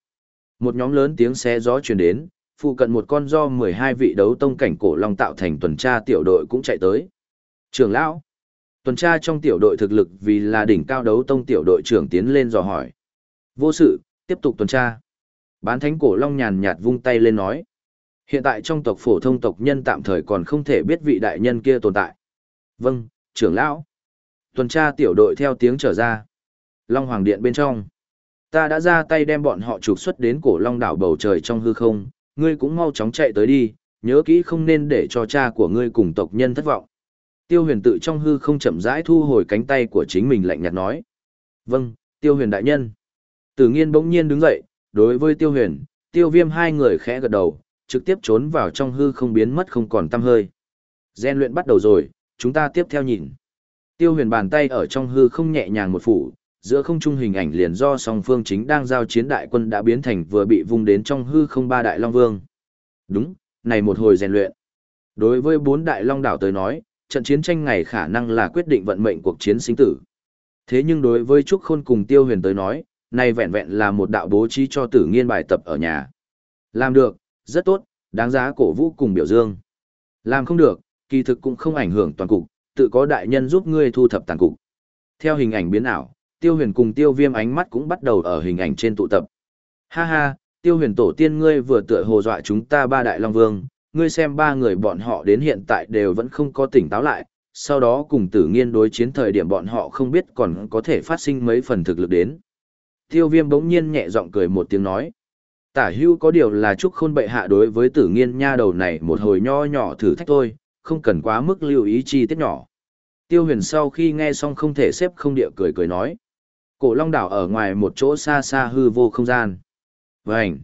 Một nhóm lớn tiếng xé gió truyền đến, phụ cận một con do 12 vị đấu tông cảnh cổ long tạo thành tuần tra tiểu đội cũng chạy tới. Trưởng lão, tuần tra trong tiểu đội thực lực vì là đỉnh cao đấu tông tiểu đội trưởng tiến lên dò hỏi. Vô sự, tiếp tục tuần tra. Bán thánh cổ long nhàn nhạt vung tay lên nói. Hiện tại trong tộc phổ thông tộc nhân tạm thời còn không thể biết vị đại nhân kia tồn tại. Vâng, trưởng lão. Tuần tra tiểu đội theo tiếng trở ra. Long Hoàng Điện bên trong. Ta đã ra tay đem bọn họ trục xuất đến cổ long đảo bầu trời trong hư không, ngươi cũng mau chóng chạy tới đi, nhớ kỹ không nên để cho cha của ngươi cùng tộc nhân thất vọng. Tiêu huyền tự trong hư không chậm rãi thu hồi cánh tay của chính mình lạnh nhạt nói. Vâng, tiêu huyền đại nhân. Tử nghiên bỗng nhiên đứng dậy, đối với tiêu huyền, tiêu viêm hai người khẽ gật đầu, trực tiếp trốn vào trong hư không biến mất không còn tăm hơi. Gen luyện bắt đầu rồi, chúng ta tiếp theo nhìn. Tiêu huyền bàn tay ở trong hư không nhẹ nhàng một phủ, giữa không trung hình ảnh liền do song phương chính đang giao chiến đại quân đã biến thành vừa bị vung đến trong hư không ba đại long vương. Đúng, này một hồi rèn luyện. Đối với bốn đại long đảo tới nói, trận chiến tranh ngày khả năng là quyết định vận mệnh cuộc chiến sinh tử. Thế nhưng đối với Trúc Khôn cùng Tiêu Huyền tới nói, này vẹn vẹn là một đạo bố trí cho tử nghiên bài tập ở nhà. Làm được, rất tốt, đáng giá cổ vũ cùng biểu dương. Làm không được, kỳ thực cũng không ảnh hưởng toàn cục, tự có đại nhân giúp ngươi thu thập tàn cục. Theo hình ảnh biến ảo, tiêu huyền cùng tiêu viêm ánh mắt cũng bắt đầu ở hình ảnh trên tụ tập. Ha ha, tiêu huyền tổ tiên ngươi vừa tựa hồ dọa chúng ta ba đại long vương, ngươi xem ba người bọn họ đến hiện tại đều vẫn không có tỉnh táo lại, sau đó cùng tử nghiên đối chiến thời điểm bọn họ không biết còn có thể phát sinh mấy phần thực lực đến. Tiêu viêm bỗng nhiên nhẹ giọng cười một tiếng nói. Tả hưu có điều là chúc khôn bệ hạ đối với tử nghiên nha đầu này một hồi nho nhỏ thử thách thôi, không cần quá mức lưu ý chi tiết nhỏ. Tiêu huyền sau khi nghe xong không thể xếp không địa cười cười nói. Cổ long đảo ở ngoài một chỗ xa xa hư vô không gian. Vânh!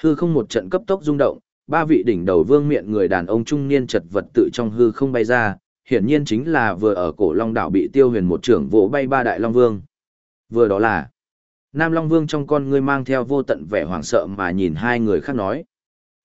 Hư không một trận cấp tốc rung động, ba vị đỉnh đầu vương miệng người đàn ông trung niên chật vật tự trong hư không bay ra, hiển nhiên chính là vừa ở cổ long đảo bị tiêu huyền một trưởng vỗ bay ba đại long vương. Vừa đó là Nam Long Vương trong con ngươi mang theo vô tận vẻ hoảng sợ mà nhìn hai người khác nói.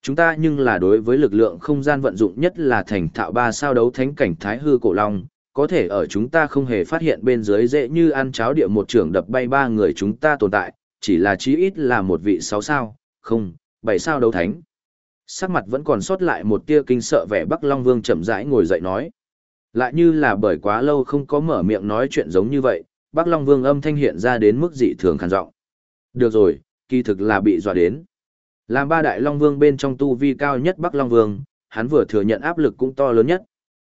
Chúng ta nhưng là đối với lực lượng không gian vận dụng nhất là thành thạo ba sao đấu thánh cảnh thái hư cổ long, có thể ở chúng ta không hề phát hiện bên dưới dễ như ăn cháo địa một trưởng đập bay ba người chúng ta tồn tại, chỉ là chí ít là một vị sáu sao, không, bảy sao đấu thánh. Sắc mặt vẫn còn sót lại một tia kinh sợ vẻ Bắc Long Vương chậm rãi ngồi dậy nói. Lại như là bởi quá lâu không có mở miệng nói chuyện giống như vậy, Bắc Long Vương âm thanh hiện ra đến mức dị thường khàn giọng. Được rồi, kỳ thực là bị dọa đến. Làm ba đại Long Vương bên trong tu vi cao nhất Bắc Long Vương, hắn vừa thừa nhận áp lực cũng to lớn nhất.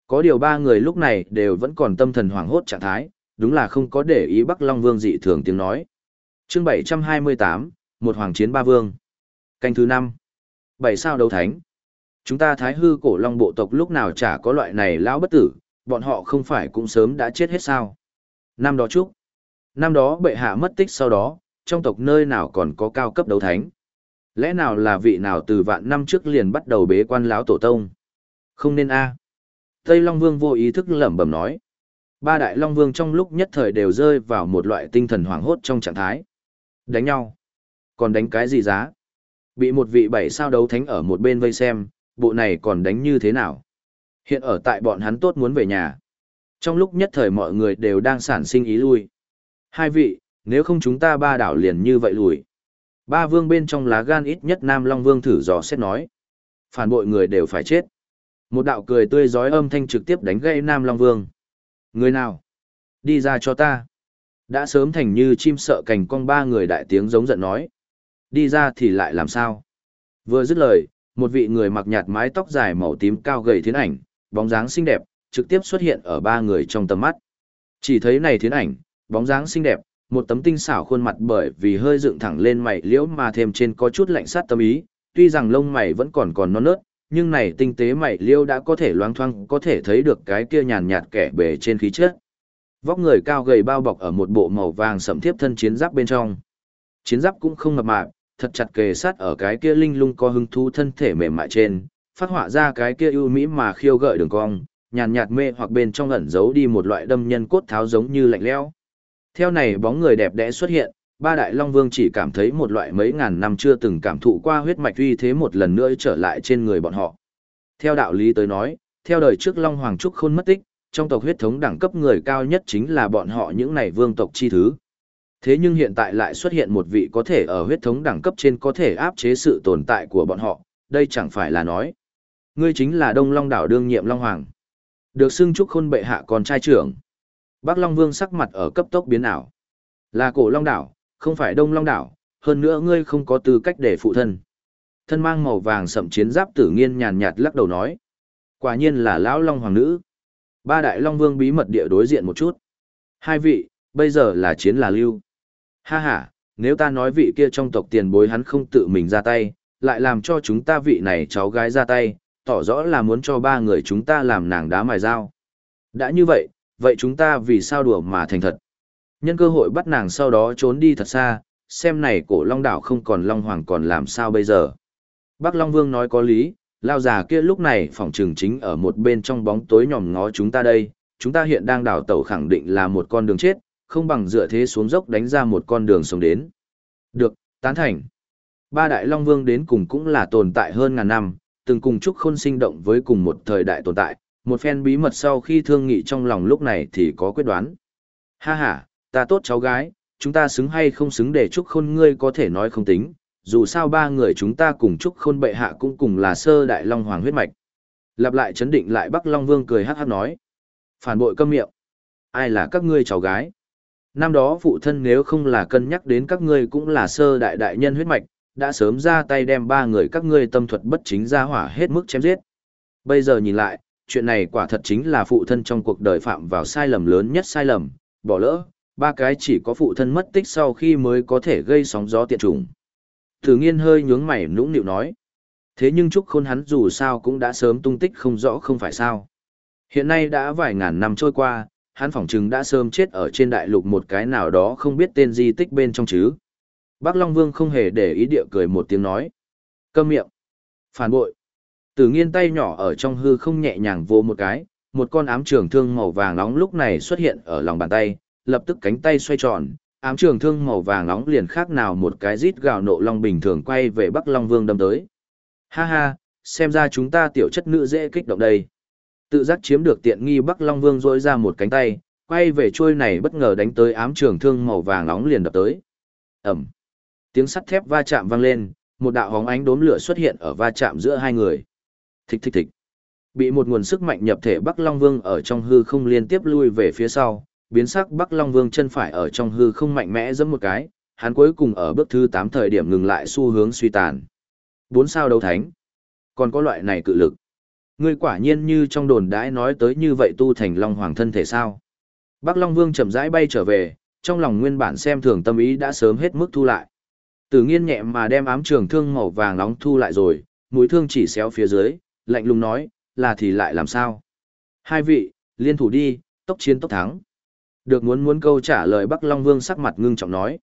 Có điều ba người lúc này đều vẫn còn tâm thần hoảng hốt trạng thái, đúng là không có để ý Bắc Long Vương dị thường tiếng nói. Chương 728, một hoàng chiến ba vương. Canh thứ năm Bảy sao đấu thánh. Chúng ta thái hư cổ long bộ tộc lúc nào chả có loại này lão bất tử, bọn họ không phải cũng sớm đã chết hết sao. Năm đó chúc. Năm đó bệ hạ mất tích sau đó, trong tộc nơi nào còn có cao cấp đấu thánh. Lẽ nào là vị nào từ vạn năm trước liền bắt đầu bế quan lão tổ tông? Không nên a. Tây Long Vương vô ý thức lẩm bẩm nói. Ba đại Long Vương trong lúc nhất thời đều rơi vào một loại tinh thần hoảng hốt trong trạng thái. Đánh nhau. Còn đánh cái gì giá? Bị một vị bảy sao đấu thánh ở một bên vây xem, bộ này còn đánh như thế nào? Hiện ở tại bọn hắn tốt muốn về nhà. Trong lúc nhất thời mọi người đều đang sản sinh ý lui. Hai vị, nếu không chúng ta ba đảo liền như vậy lùi. Ba vương bên trong lá gan ít nhất Nam Long Vương thử dò xét nói. Phản bội người đều phải chết. Một đạo cười tươi giói âm thanh trực tiếp đánh gây Nam Long Vương. Người nào? Đi ra cho ta. Đã sớm thành như chim sợ cành con ba người đại tiếng giống giận nói. Đi ra thì lại làm sao? Vừa dứt lời, một vị người mặc nhạt mái tóc dài màu tím cao gầy thiến ảnh, bóng dáng xinh đẹp, trực tiếp xuất hiện ở ba người trong tầm mắt. Chỉ thấy này thiến ảnh, bóng dáng xinh đẹp, một tấm tinh xảo khuôn mặt bởi vì hơi dựng thẳng lên mày liễu mà thêm trên có chút lạnh sát tâm ý, tuy rằng lông mày vẫn còn còn non nớt, nhưng này tinh tế mày liễu đã có thể loáng thoáng có thể thấy được cái kia nhàn nhạt kẻ bề trên khí chất. Vóc người cao gầy bao bọc ở một bộ màu vàng sẫm thiếp thân chiến giáp bên trong. Chiến giáp cũng không mập mạp, thật chặt kề sát ở cái kia linh lung có hứng thú thân thể mềm mại trên, phát họa ra cái kia ưu mỹ mà khiêu gợi đường cong, nhàn nhạt mê hoặc bên trong ẩn giấu đi một loại đâm nhân cốt tháo giống như lạnh lẽo. Theo này bóng người đẹp đẽ xuất hiện, ba đại long vương chỉ cảm thấy một loại mấy ngàn năm chưa từng cảm thụ qua huyết mạch uy thế một lần nữa trở lại trên người bọn họ. Theo đạo lý tới nói, theo đời trước Long Hoàng Trúc Khôn mất tích, trong tộc huyết thống đẳng cấp người cao nhất chính là bọn họ những này vương tộc chi thứ. Thế nhưng hiện tại lại xuất hiện một vị có thể ở huyết thống đẳng cấp trên có thể áp chế sự tồn tại của bọn họ, đây chẳng phải là nói. Ngươi chính là Đông Long đảo đương nhiệm Long Hoàng. Được xưng Trúc Khôn bệ hạ con trai trưởng. Bắc Long Vương sắc mặt ở cấp tốc biến ảo. Là cổ Long đảo, không phải Đông Long đảo, hơn nữa ngươi không có tư cách để phụ thân. Thân mang màu vàng sậm chiến giáp tử nghiên nhàn nhạt lắc đầu nói. Quả nhiên là lão Long Hoàng nữ. Ba đại Long Vương bí mật địa đối diện một chút. Hai vị, bây giờ là chiến là lưu. Ha ha, nếu ta nói vị kia trong tộc tiền bối hắn không tự mình ra tay, lại làm cho chúng ta vị này cháu gái ra tay, tỏ rõ là muốn cho ba người chúng ta làm nàng đá mài dao. Đã như vậy, vậy chúng ta vì sao đùa mà thành thật? Nhân cơ hội bắt nàng sau đó trốn đi thật xa, xem này cổ long đảo không còn long hoàng còn làm sao bây giờ. Bác Long Vương nói có lý, lao già kia lúc này phòng trường chính ở một bên trong bóng tối nhòm ngó chúng ta đây, chúng ta hiện đang đảo tàu khẳng định là một con đường chết, không bằng dựa thế xuống dốc đánh ra một con đường sống đến. Được, tán thành. Ba đại Long Vương đến cùng cũng là tồn tại hơn ngàn năm, từng cùng chúc khôn sinh động với cùng một thời đại tồn tại, một phen bí mật sau khi thương nghị trong lòng lúc này thì có quyết đoán. Ha ha, ta tốt cháu gái, chúng ta xứng hay không xứng để chúc khôn ngươi có thể nói không tính, dù sao ba người chúng ta cùng chúc khôn bệ hạ cũng cùng là sơ đại long hoàng huyết mạch. Lặp lại chấn định lại Bắc Long Vương cười hát hát nói. Phản bội câm miệng. Ai là các ngươi cháu gái? năm đó phụ thân nếu không là cân nhắc đến các ngươi cũng là sơ đại đại nhân huyết mạch, đã sớm ra tay đem ba người các ngươi tâm thuật bất chính ra hỏa hết mức chém giết. Bây giờ nhìn lại, chuyện này quả thật chính là phụ thân trong cuộc đời phạm vào sai lầm lớn nhất sai lầm, bỏ lỡ, ba cái chỉ có phụ thân mất tích sau khi mới có thể gây sóng gió tiện trùng. Thử nghiên hơi nhướng mày nũng nịu nói. Thế nhưng Trúc Khôn hắn dù sao cũng đã sớm tung tích không rõ không phải sao. Hiện nay đã vài ngàn năm trôi qua, hắn phỏng chừng đã sớm chết ở trên đại lục một cái nào đó không biết tên di tích bên trong chứ. Bác Long Vương không hề để ý địa cười một tiếng nói. Câm miệng. Phản bội. Tử nghiên tay nhỏ ở trong hư không nhẹ nhàng vô một cái, một con ám trường thương màu vàng nóng lúc này xuất hiện ở lòng bàn tay, lập tức cánh tay xoay tròn, ám trường thương màu vàng nóng liền khác nào một cái rít gào nộ long bình thường quay về Bắc Long Vương đâm tới. Ha ha, xem ra chúng ta tiểu chất nữ dễ kích động đây. Tự giác chiếm được tiện nghi Bắc Long Vương rỗi ra một cánh tay, quay về trôi này bất ngờ đánh tới ám trường thương màu vàng nóng liền đập tới. Ẩm. Tiếng sắt thép va chạm vang lên, một đạo hóng ánh đốm lửa xuất hiện ở va chạm giữa hai người. Thịch thịch thịch. Bị một nguồn sức mạnh nhập thể Bắc Long Vương ở trong hư không liên tiếp lui về phía sau, biến sắc Bắc Long Vương chân phải ở trong hư không mạnh mẽ giẫm một cái, hắn cuối cùng ở bước thứ 8 thời điểm ngừng lại xu hướng suy tàn. Bốn sao đấu thánh. Còn có loại này cự lực. Ngươi quả nhiên như trong đồn đãi nói tới như vậy tu thành Long Hoàng thân thể sao? Bắc Long Vương chậm rãi bay trở về, trong lòng nguyên bản xem thường tâm ý đã sớm hết mức thu lại. Tử nghiên nhẹ mà đem ám trường thương màu vàng nóng thu lại rồi, mũi thương chỉ xéo phía dưới, lạnh lùng nói, là thì lại làm sao? Hai vị, liên thủ đi, tốc chiến tốc thắng. Được muốn muốn câu trả lời Bắc Long Vương sắc mặt ngưng trọng nói.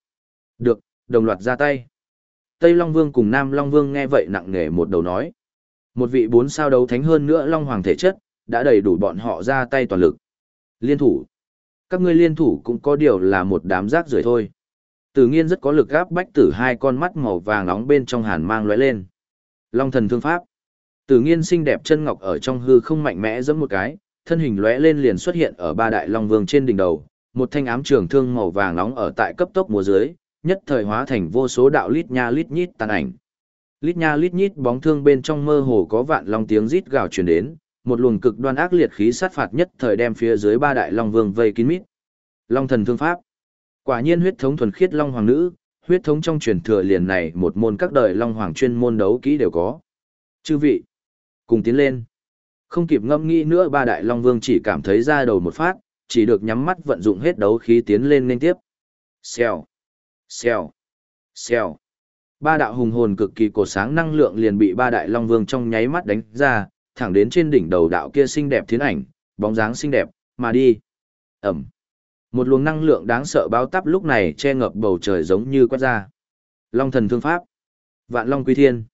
Được, đồng loạt ra tay. Tây Long Vương cùng Nam Long Vương nghe vậy nặng nề một đầu nói. Một vị bốn sao đấu thánh hơn nữa Long Hoàng thể chất, đã đầy đủ bọn họ ra tay toàn lực. Liên thủ. Các ngươi liên thủ cũng có điều là một đám rác rưởi thôi. Tử nghiên rất có lực gáp bách tử hai con mắt màu vàng nóng bên trong hàn mang lóe lên. Long thần thương pháp. Tử nghiên xinh đẹp chân ngọc ở trong hư không mạnh mẽ giẫm một cái, thân hình lóe lên liền xuất hiện ở ba đại long vương trên đỉnh đầu, một thanh ám trường thương màu vàng nóng ở tại cấp tốc mùa dưới, nhất thời hóa thành vô số đạo lít nha lít nhít tàn ảnh. Lít nha lít nhít bóng thương bên trong mơ hồ có vạn long tiếng rít gào truyền đến, một luồng cực đoan ác liệt khí sát phạt nhất thời đem phía dưới ba đại long vương vây kín mít. Long thần thương pháp. Quả nhiên huyết thống thuần khiết long hoàng nữ, huyết thống trong truyền thừa liền này một môn các đời long hoàng chuyên môn đấu kỹ đều có. Chư vị, cùng tiến lên. Không kịp ngâm nghĩ nữa ba đại long vương chỉ cảm thấy ra đầu một phát, chỉ được nhắm mắt vận dụng hết đấu khí tiến lên nên tiếp. Xèo, xèo, xèo. Ba đạo hùng hồn cực kỳ cổ sáng năng lượng liền bị ba đại long vương trong nháy mắt đánh ra, thẳng đến trên đỉnh đầu đạo kia xinh đẹp thiến ảnh, bóng dáng xinh đẹp, mà đi. Ẩm. Một luồng năng lượng đáng sợ báo tắp lúc này che ngập bầu trời giống như quét ra. Long thần thương pháp. Vạn long quy thiên.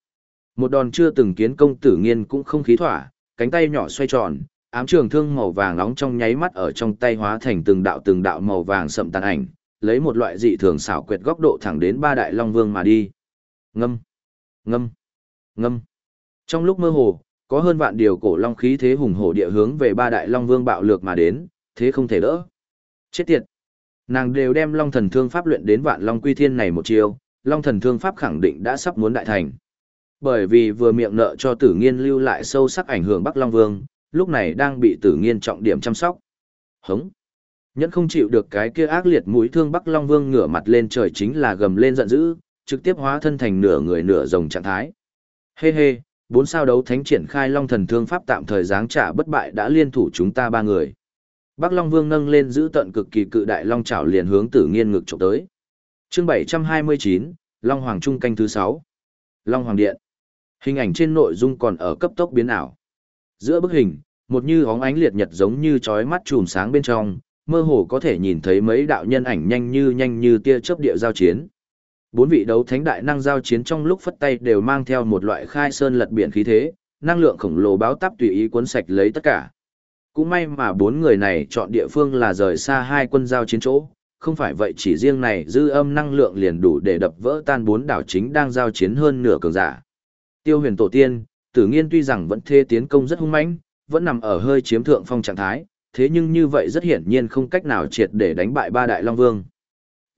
Một đòn chưa từng kiến công tử nghiên cũng không khí thỏa, cánh tay nhỏ xoay tròn, ám trường thương màu vàng nóng trong nháy mắt ở trong tay hóa thành từng đạo từng đạo màu vàng sậm tàn ảnh, lấy một loại dị thường xảo quyệt góc độ thẳng đến ba đại long vương mà đi. Ngâm, ngâm, ngâm. Trong lúc mơ hồ, có hơn vạn điều cổ long khí thế hùng hổ địa hướng về ba đại long vương bạo lược mà đến, thế không thể đỡ. Chết tiệt. Nàng đều đem long thần thương pháp luyện đến vạn long quy thiên này một chiều, long thần thương pháp khẳng định đã sắp muốn đại thành. Bởi vì vừa miệng nợ cho tử nghiên lưu lại sâu sắc ảnh hưởng Bắc Long Vương, lúc này đang bị tử nghiên trọng điểm chăm sóc. Hống! Nhẫn không chịu được cái kia ác liệt mũi thương Bắc Long Vương ngửa mặt lên trời chính là gầm lên giận dữ, trực tiếp hóa thân thành nửa người nửa rồng trạng thái. Hê hê, bốn sao đấu thánh triển khai Long thần thương pháp tạm thời giáng trả bất bại đã liên thủ chúng ta ba người. Bắc Long Vương nâng lên giữ tận cực kỳ cự đại long chảo liền hướng Tử Nghiên ngực chụp tới. Chương 729, Long Hoàng trung canh thứ 6. Long Hoàng điện. Hình ảnh trên nội dung còn ở cấp tốc biến ảo. Giữa bức hình, một như óng ánh liệt nhật giống như chói mắt chùm sáng bên trong, mơ hồ có thể nhìn thấy mấy đạo nhân ảnh nhanh như nhanh như tia chớp địa giao chiến. Bốn vị đấu thánh đại năng giao chiến trong lúc phất tay đều mang theo một loại khai sơn lật biển khí thế, năng lượng khổng lồ báo táp tùy ý cuốn sạch lấy tất cả. Cũng may mà bốn người này chọn địa phương là rời xa hai quân giao chiến chỗ, không phải vậy chỉ riêng này dư âm năng lượng liền đủ để đập vỡ tan bốn đảo chính đang giao chiến hơn nửa cường giả. Tiêu huyền tổ tiên, tử nghiên tuy rằng vẫn thê tiến công rất hung mãnh, vẫn nằm ở hơi chiếm thượng phong trạng thái, thế nhưng như vậy rất hiển nhiên không cách nào triệt để đánh bại ba đại long vương.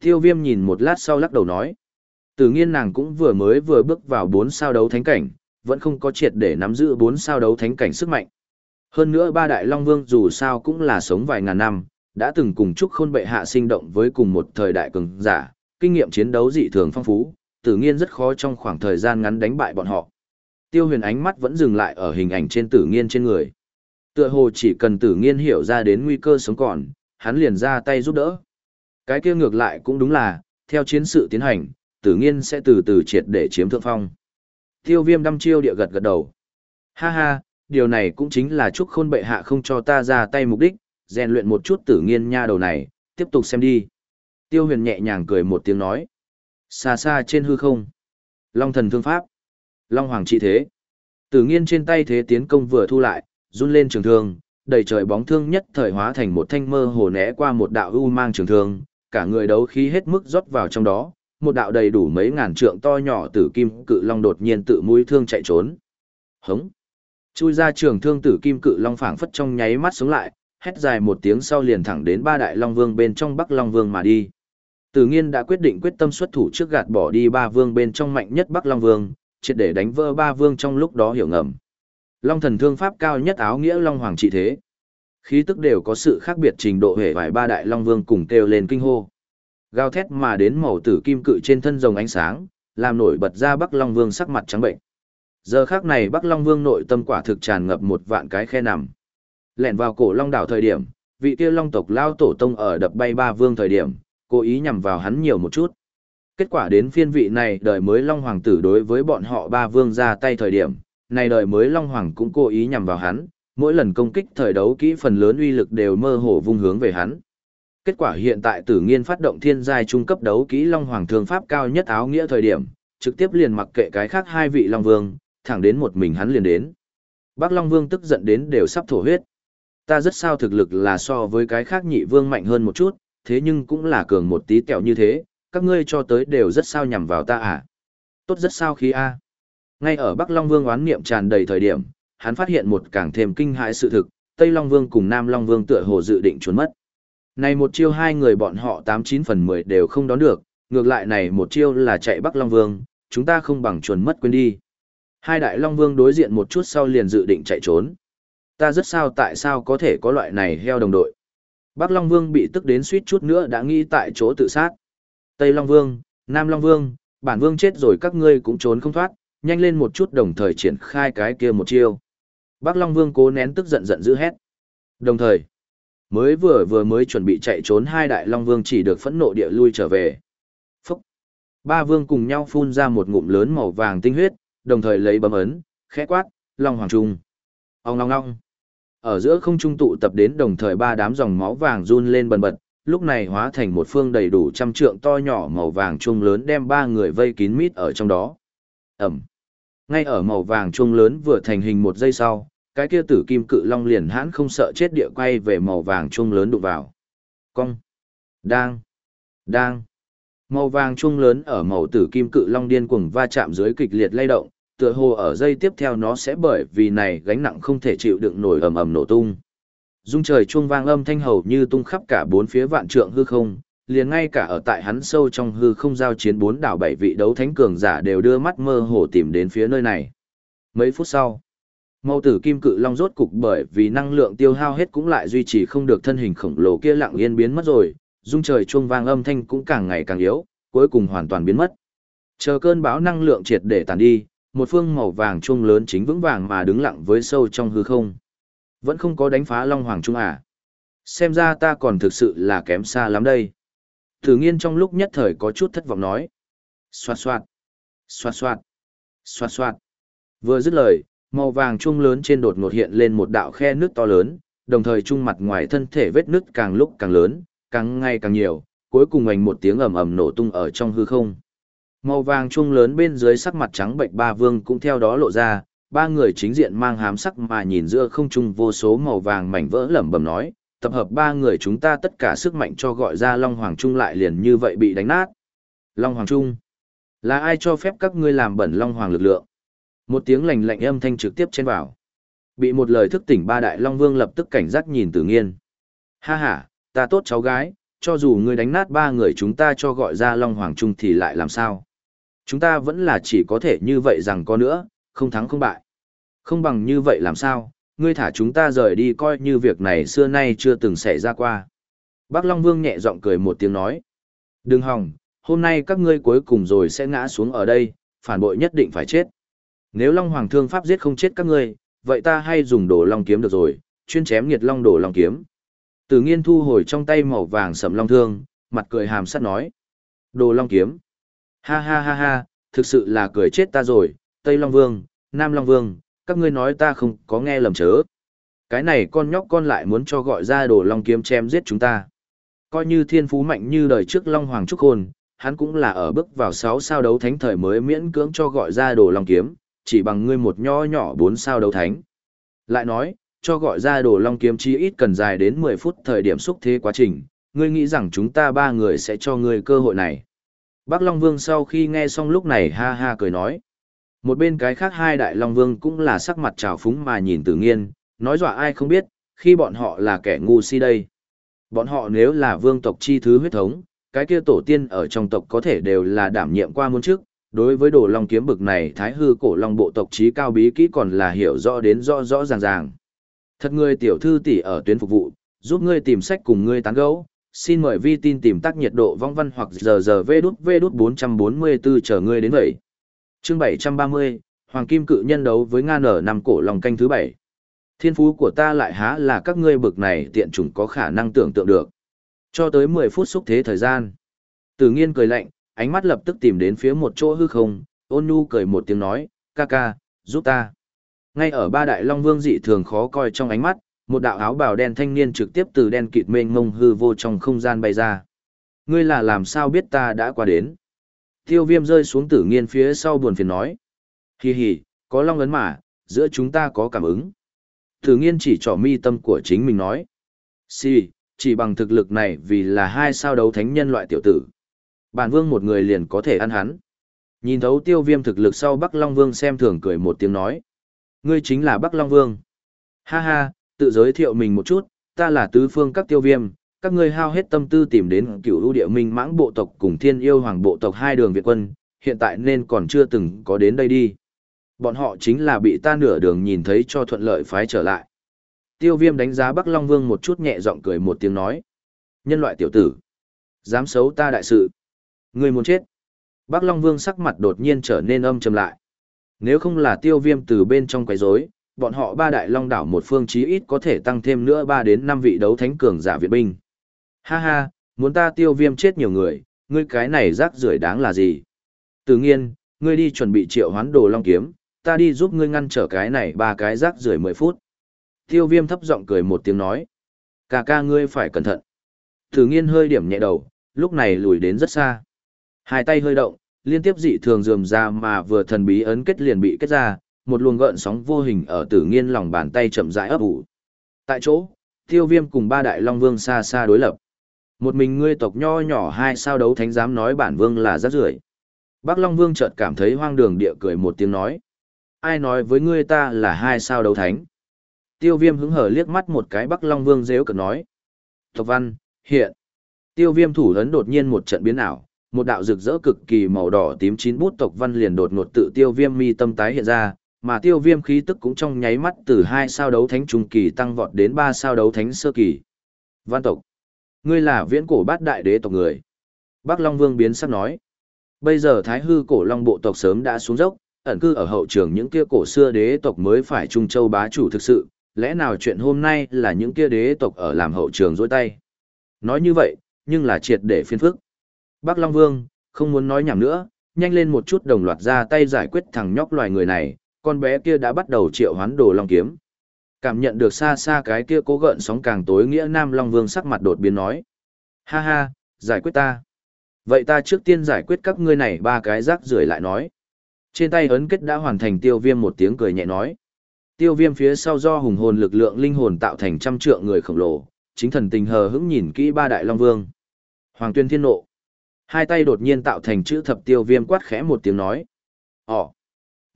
Tiêu viêm nhìn một lát sau lắc đầu nói. Tử nghiên nàng cũng vừa mới vừa bước vào bốn sao đấu thánh cảnh, vẫn không có triệt để nắm giữ bốn sao đấu thánh cảnh sức mạnh. Hơn nữa ba đại long vương dù sao cũng là sống vài ngàn năm, đã từng cùng chúc khôn bệ hạ sinh động với cùng một thời đại cường giả, kinh nghiệm chiến đấu dị thường phong phú, tự nhiên rất khó trong khoảng thời gian ngắn đánh bại bọn họ. Tiêu huyền ánh mắt vẫn dừng lại ở hình ảnh trên tử nghiên trên người. Tựa hồ chỉ cần tử nghiên hiểu ra đến nguy cơ sống còn, hắn liền ra tay giúp đỡ. Cái kia ngược lại cũng đúng là, theo chiến sự tiến hành, tử nghiên sẽ từ từ triệt để chiếm thượng phong. Tiêu viêm đăm chiêu địa gật gật đầu. Ha ha, điều này cũng chính là chúc khôn bệ hạ không cho ta ra tay mục đích, rèn luyện một chút tử nghiên nha đầu này, tiếp tục xem đi. Tiêu huyền nhẹ nhàng cười một tiếng nói. Xa xa trên hư không. Long thần thương pháp. Long hoàng trị thế. Tử nghiên trên tay thế tiến công vừa thu lại, run lên trường thương, đầy trời bóng thương nhất thời hóa thành một thanh mơ hồ né qua một đạo u mang trường thương, cả người đấu khí hết mức rót vào trong đó, một đạo đầy đủ mấy ngàn trượng to nhỏ tử kim cự long đột nhiên tự mũi thương chạy trốn. Hống. Chui ra trường thương tử kim cự long phảng phất trong nháy mắt xuống lại, hét dài một tiếng sau liền thẳng đến ba đại long vương bên trong Bắc Long Vương mà đi. Tử Nghiên đã quyết định quyết tâm xuất thủ trước gạt bỏ đi ba vương bên trong mạnh nhất Bắc Long Vương, triệt để đánh vỡ ba vương trong lúc đó hiểu ngầm. Long thần thương pháp cao nhất áo nghĩa Long Hoàng trị thế. Khí tức đều có sự khác biệt trình độ hệ vài ba đại Long Vương cùng kêu lên kinh hô. Gào thét mà đến màu tử kim cự trên thân rồng ánh sáng, làm nổi bật ra Bắc Long Vương sắc mặt trắng bệnh. Giờ khác này Bắc Long Vương nội tâm quả thực tràn ngập một vạn cái khe nằm. Lẹn vào cổ Long đảo thời điểm, vị kia Long tộc lao tổ tông ở đập bay ba vương thời điểm, cố ý nhằm vào hắn nhiều một chút. Kết quả đến phiên vị này đời mới Long Hoàng tử đối với bọn họ ba vương ra tay thời điểm, này đời mới Long Hoàng cũng cố ý nhằm vào hắn, mỗi lần công kích thời đấu kỹ phần lớn uy lực đều mơ hồ vung hướng về hắn. Kết quả hiện tại tử nghiên phát động thiên giai trung cấp đấu kỹ Long Hoàng thương pháp cao nhất áo nghĩa thời điểm, trực tiếp liền mặc kệ cái khác hai vị Long Vương, thẳng đến một mình hắn liền đến. Bác Long Vương tức giận đến đều sắp thổ huyết. Ta rất sao thực lực là so với cái khác nhị vương mạnh hơn một chút, thế nhưng cũng là cường một tí kẹo như thế, các ngươi cho tới đều rất sao nhằm vào ta à. Tốt rất sao khí A. Ngay ở Bắc Long Vương oán niệm tràn đầy thời điểm, hắn phát hiện một càng thêm kinh hãi sự thực, Tây Long Vương cùng Nam Long Vương tựa hồ dự định trốn mất. Này một chiêu hai người bọn họ 89 phần 10 đều không đón được, ngược lại này một chiêu là chạy Bắc Long Vương, chúng ta không bằng chuồn mất quên đi. Hai đại Long Vương đối diện một chút sau liền dự định chạy trốn. Ta rất sao tại sao có thể có loại này heo đồng đội. Bắc Long Vương bị tức đến suýt chút nữa đã nghĩ tại chỗ tự sát. Tây Long Vương, Nam Long Vương, bản vương chết rồi các ngươi cũng trốn không thoát, nhanh lên một chút đồng thời triển khai cái kia một chiêu. Bắc Long Vương cố nén tức giận giận dữ hét. Đồng thời, mới vừa vừa mới chuẩn bị chạy trốn hai đại Long Vương chỉ được phẫn nộ địa lui trở về. Phúc! Ba vương cùng nhau phun ra một ngụm lớn màu vàng tinh huyết, đồng thời lấy bấm ấn, khẽ quát, Long Hoàng Trung. Ông long long. Ở giữa không trung tụ tập đến đồng thời ba đám dòng máu vàng run lên bần bật, lúc này hóa thành một phương đầy đủ trăm trượng to nhỏ màu vàng chuông lớn đem ba người vây kín mít ở trong đó. Ẩm. Ngay ở màu vàng chuông lớn vừa thành hình một giây sau, cái kia tử kim cự long liền hãn không sợ chết địa quay về màu vàng chuông lớn đụng vào. Cong. Đang. Đang. Màu vàng chuông lớn ở màu tử kim cự long điên cuồng va chạm dưới kịch liệt lay động, tựa hồ ở dây tiếp theo nó sẽ bởi vì này gánh nặng không thể chịu đựng nổi ầm ầm nổ tung. Dung trời chuông vang âm thanh hầu như tung khắp cả bốn phía vạn trượng hư không, liền ngay cả ở tại hắn sâu trong hư không giao chiến bốn đảo bảy vị đấu thánh cường giả đều đưa mắt mơ hồ tìm đến phía nơi này. Mấy phút sau, mâu tử kim cự long rốt cục bởi vì năng lượng tiêu hao hết cũng lại duy trì không được thân hình khổng lồ kia lặng yên biến mất rồi, dung trời chuông vang âm thanh cũng càng ngày càng yếu, cuối cùng hoàn toàn biến mất. Chờ cơn bão năng lượng triệt để tàn đi, một phương màu vàng chuông lớn chính vững vàng mà đứng lặng với sâu trong hư không. Vẫn không có đánh phá Long Hoàng Trung à. Xem ra ta còn thực sự là kém xa lắm đây. Thử nghiên trong lúc nhất thời có chút thất vọng nói. Xoạt xoạt, xoạt xoạt, xoạt xoạt. Vừa dứt lời, màu vàng trung lớn trên đột ngột hiện lên một đạo khe nước to lớn, đồng thời trung mặt ngoài thân thể vết nứt càng lúc càng lớn, càng ngày càng nhiều, cuối cùng ảnh một tiếng ầm ầm nổ tung ở trong hư không. Màu vàng trung lớn bên dưới sắc mặt trắng bệnh ba vương cũng theo đó lộ ra, ba người chính diện mang hám sắc mà nhìn giữa không trung vô số màu vàng mảnh vỡ lẩm bẩm nói, tập hợp ba người chúng ta tất cả sức mạnh cho gọi ra Long Hoàng Trung lại liền như vậy bị đánh nát. Long Hoàng Trung, là ai cho phép các ngươi làm bẩn Long Hoàng lực lượng? Một tiếng lành lạnh âm thanh trực tiếp trên vào. Bị một lời thức tỉnh ba đại Long Vương lập tức cảnh giác nhìn Tử Nghiên. Ha ha, ta tốt cháu gái, cho dù ngươi đánh nát ba người chúng ta cho gọi ra Long Hoàng Trung thì lại làm sao? Chúng ta vẫn là chỉ có thể như vậy rằng có nữa, không thắng không bại. Không bằng như vậy làm sao, ngươi thả chúng ta rời đi coi như việc này xưa nay chưa từng xảy ra qua. Bác Long Vương nhẹ giọng cười một tiếng nói. Đừng hòng, hôm nay các ngươi cuối cùng rồi sẽ ngã xuống ở đây, phản bội nhất định phải chết. Nếu Long Hoàng thương pháp giết không chết các ngươi, vậy ta hay dùng đồ long kiếm được rồi, chuyên chém nghiệt long đồ long kiếm. Tử nghiên thu hồi trong tay màu vàng sầm long thương, mặt cười hàm sắt nói. Đồ long kiếm. Ha ha ha ha, thực sự là cười chết ta rồi, Tây Long Vương, Nam Long Vương, các ngươi nói ta không có nghe lầm chớ. Cái này con nhóc con lại muốn cho gọi ra đồ long kiếm chém giết chúng ta. Coi như thiên phú mạnh như đời trước Long Hoàng Trúc Hồn, hắn cũng là ở bước vào 6 sao đấu thánh thời mới miễn cưỡng cho gọi ra đồ long kiếm, chỉ bằng ngươi một nho nhỏ 4 sao đấu thánh. Lại nói, cho gọi ra đồ long kiếm chí ít cần dài đến 10 phút thời điểm xúc thế quá trình, ngươi nghĩ rằng chúng ta ba người sẽ cho ngươi cơ hội này. Bác Long Vương sau khi nghe xong lúc này ha ha cười nói. Một bên cái khác hai đại Long Vương cũng là sắc mặt trào phúng mà nhìn tự nghiên, nói dọa ai không biết, khi bọn họ là kẻ ngu si đây. Bọn họ nếu là vương tộc chi thứ huyết thống, cái kia tổ tiên ở trong tộc có thể đều là đảm nhiệm qua muôn trước, đối với đồ long kiếm bực này thái hư cổ long bộ tộc trí cao bí kỹ còn là hiểu rõ đến rõ rõ ràng ràng. Thật người tiểu thư tỷ ở tuyến phục vụ, giúp ngươi tìm sách cùng ngươi tán gẫu. Xin mời vi tin tìm tác nhiệt độ vong văn hoặc giờ giờ vê đút vê đút 444 chờ ngươi đến vậy. Chương 730, Hoàng Kim cự nhân đấu với Nga nở năm cổ lòng canh thứ bảy. Thiên phú của ta lại há là các ngươi bực này tiện chủng có khả năng tưởng tượng được. Cho tới 10 phút xúc thế thời gian. Tử nghiên cười lạnh, ánh mắt lập tức tìm đến phía một chỗ hư không, ôn nhu cười một tiếng nói, ca ca, giúp ta. Ngay ở ba đại long vương dị thường khó coi trong ánh mắt, một đạo áo bào đen thanh niên trực tiếp từ đen kịt mênh mông hư vô trong không gian bay ra. Ngươi là làm sao biết ta đã qua đến? Tiêu viêm rơi xuống tử nghiên phía sau buồn phiền nói. Hi hi, có long ấn mà, giữa chúng ta có cảm ứng. Tử nghiên chỉ trỏ mi tâm của chính mình nói. Si, chỉ bằng thực lực này vì là hai sao đấu thánh nhân loại tiểu tử. Bản vương một người liền có thể ăn hắn. Nhìn thấu tiêu viêm thực lực sau Bắc Long Vương xem thường cười một tiếng nói. Ngươi chính là Bắc Long Vương. Ha ha, tự giới thiệu mình một chút, ta là tứ phương các tiêu viêm, các ngươi hao hết tâm tư tìm đến cựu ưu địa minh mãng bộ tộc cùng thiên yêu hoàng bộ tộc hai đường Việt quân, hiện tại nên còn chưa từng có đến đây đi. Bọn họ chính là bị ta nửa đường nhìn thấy cho thuận lợi phái trở lại. Tiêu viêm đánh giá Bắc Long Vương một chút nhẹ giọng cười một tiếng nói. Nhân loại tiểu tử. Dám xấu ta đại sự. Người muốn chết. Bắc Long Vương sắc mặt đột nhiên trở nên âm trầm lại. Nếu không là tiêu viêm từ bên trong quấy rối, bọn họ ba đại long đảo một phương chí ít có thể tăng thêm nữa ba đến năm vị đấu thánh cường giả Việt binh. Ha ha, muốn ta tiêu viêm chết nhiều người, ngươi cái này rác rưởi đáng là gì? Tự nhiên, ngươi đi chuẩn bị triệu hoán đồ long kiếm, ta đi giúp ngươi ngăn trở cái này ba cái rác rưởi mười phút. Tiêu viêm thấp giọng cười một tiếng nói. Cà ca ngươi phải cẩn thận. Tử nghiên hơi điểm nhẹ đầu, lúc này lùi đến rất xa. Hai tay hơi động, liên tiếp dị thường dườm ra mà vừa thần bí ấn kết liền bị kết ra, một luồng gợn sóng vô hình ở tử nghiên lòng bàn tay chậm rãi ấp ủ. Tại chỗ, tiêu viêm cùng ba đại long vương xa xa đối lập. Một mình ngươi tộc nho nhỏ hai sao đấu thánh dám nói bản vương là rác rưởi. Bác Long Vương chợt cảm thấy hoang đường địa cười một tiếng nói. Ai nói với ngươi ta là hai sao đấu thánh? Tiêu viêm hứng hở liếc mắt một cái Bắc Long Vương rêu cực nói. Tộc văn, hiện. Tiêu viêm thủ lớn đột nhiên một trận biến ảo, một đạo rực rỡ cực kỳ màu đỏ tím chín bút tộc văn liền đột ngột tự tiêu viêm mi tâm tái hiện ra, mà tiêu viêm khí tức cũng trong nháy mắt từ hai sao đấu thánh trung kỳ tăng vọt đến ba sao đấu thánh sơ kỳ. Văn tộc, ngươi là viễn cổ bát đại đế tộc người. Bắc Long Vương biến sắc nói. Bây giờ Thái hư cổ Long bộ tộc sớm đã xuống dốc, ẩn cư ở hậu trường những kia cổ xưa đế tộc mới phải Trung Châu bá chủ thực sự, lẽ nào chuyện hôm nay là những kia đế tộc ở làm hậu trường dối tay. Nói như vậy, nhưng là triệt để phiên phức. Bắc Long Vương, không muốn nói nhảm nữa, nhanh lên một chút đồng loạt ra tay giải quyết thằng nhóc loài người này, con bé kia đã bắt đầu triệu hoán đồ long kiếm. Cảm nhận được xa xa cái kia cố gợn sóng càng tối nghĩa Nam Long Vương sắc mặt đột biến nói. Ha ha, giải quyết ta. Vậy ta trước tiên giải quyết các ngươi này ba cái rác rưởi lại nói. Trên tay ấn kết đã hoàn thành tiêu viêm một tiếng cười nhẹ nói. Tiêu viêm phía sau do hùng hồn lực lượng linh hồn tạo thành trăm trượng người khổng lồ, chính thần tình hờ hững nhìn kỹ ba đại long vương. Hoàng tuyên thiên nộ. Hai tay đột nhiên tạo thành chữ thập tiêu viêm quát khẽ một tiếng nói. Ồ.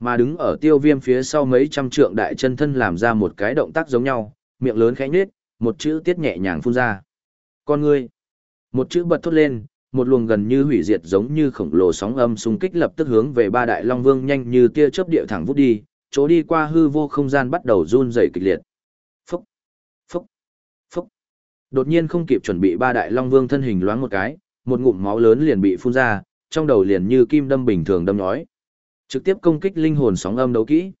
Mà đứng ở tiêu viêm phía sau mấy trăm trượng đại chân thân làm ra một cái động tác giống nhau, miệng lớn khẽ nhết, một chữ tiết nhẹ nhàng phun ra. Con ngươi. Một chữ bật thốt lên, một luồng gần như hủy diệt giống như khổng lồ sóng âm xung kích lập tức hướng về ba đại long vương nhanh như tia chớp địa thẳng vút đi, chỗ đi qua hư vô không gian bắt đầu run rẩy kịch liệt. Phúc, phúc, phúc. Đột nhiên không kịp chuẩn bị ba đại long vương thân hình loáng một cái, một ngụm máu lớn liền bị phun ra, trong đầu liền như kim đâm bình thường đâm nhói. Trực tiếp công kích linh hồn sóng âm đấu kỹ.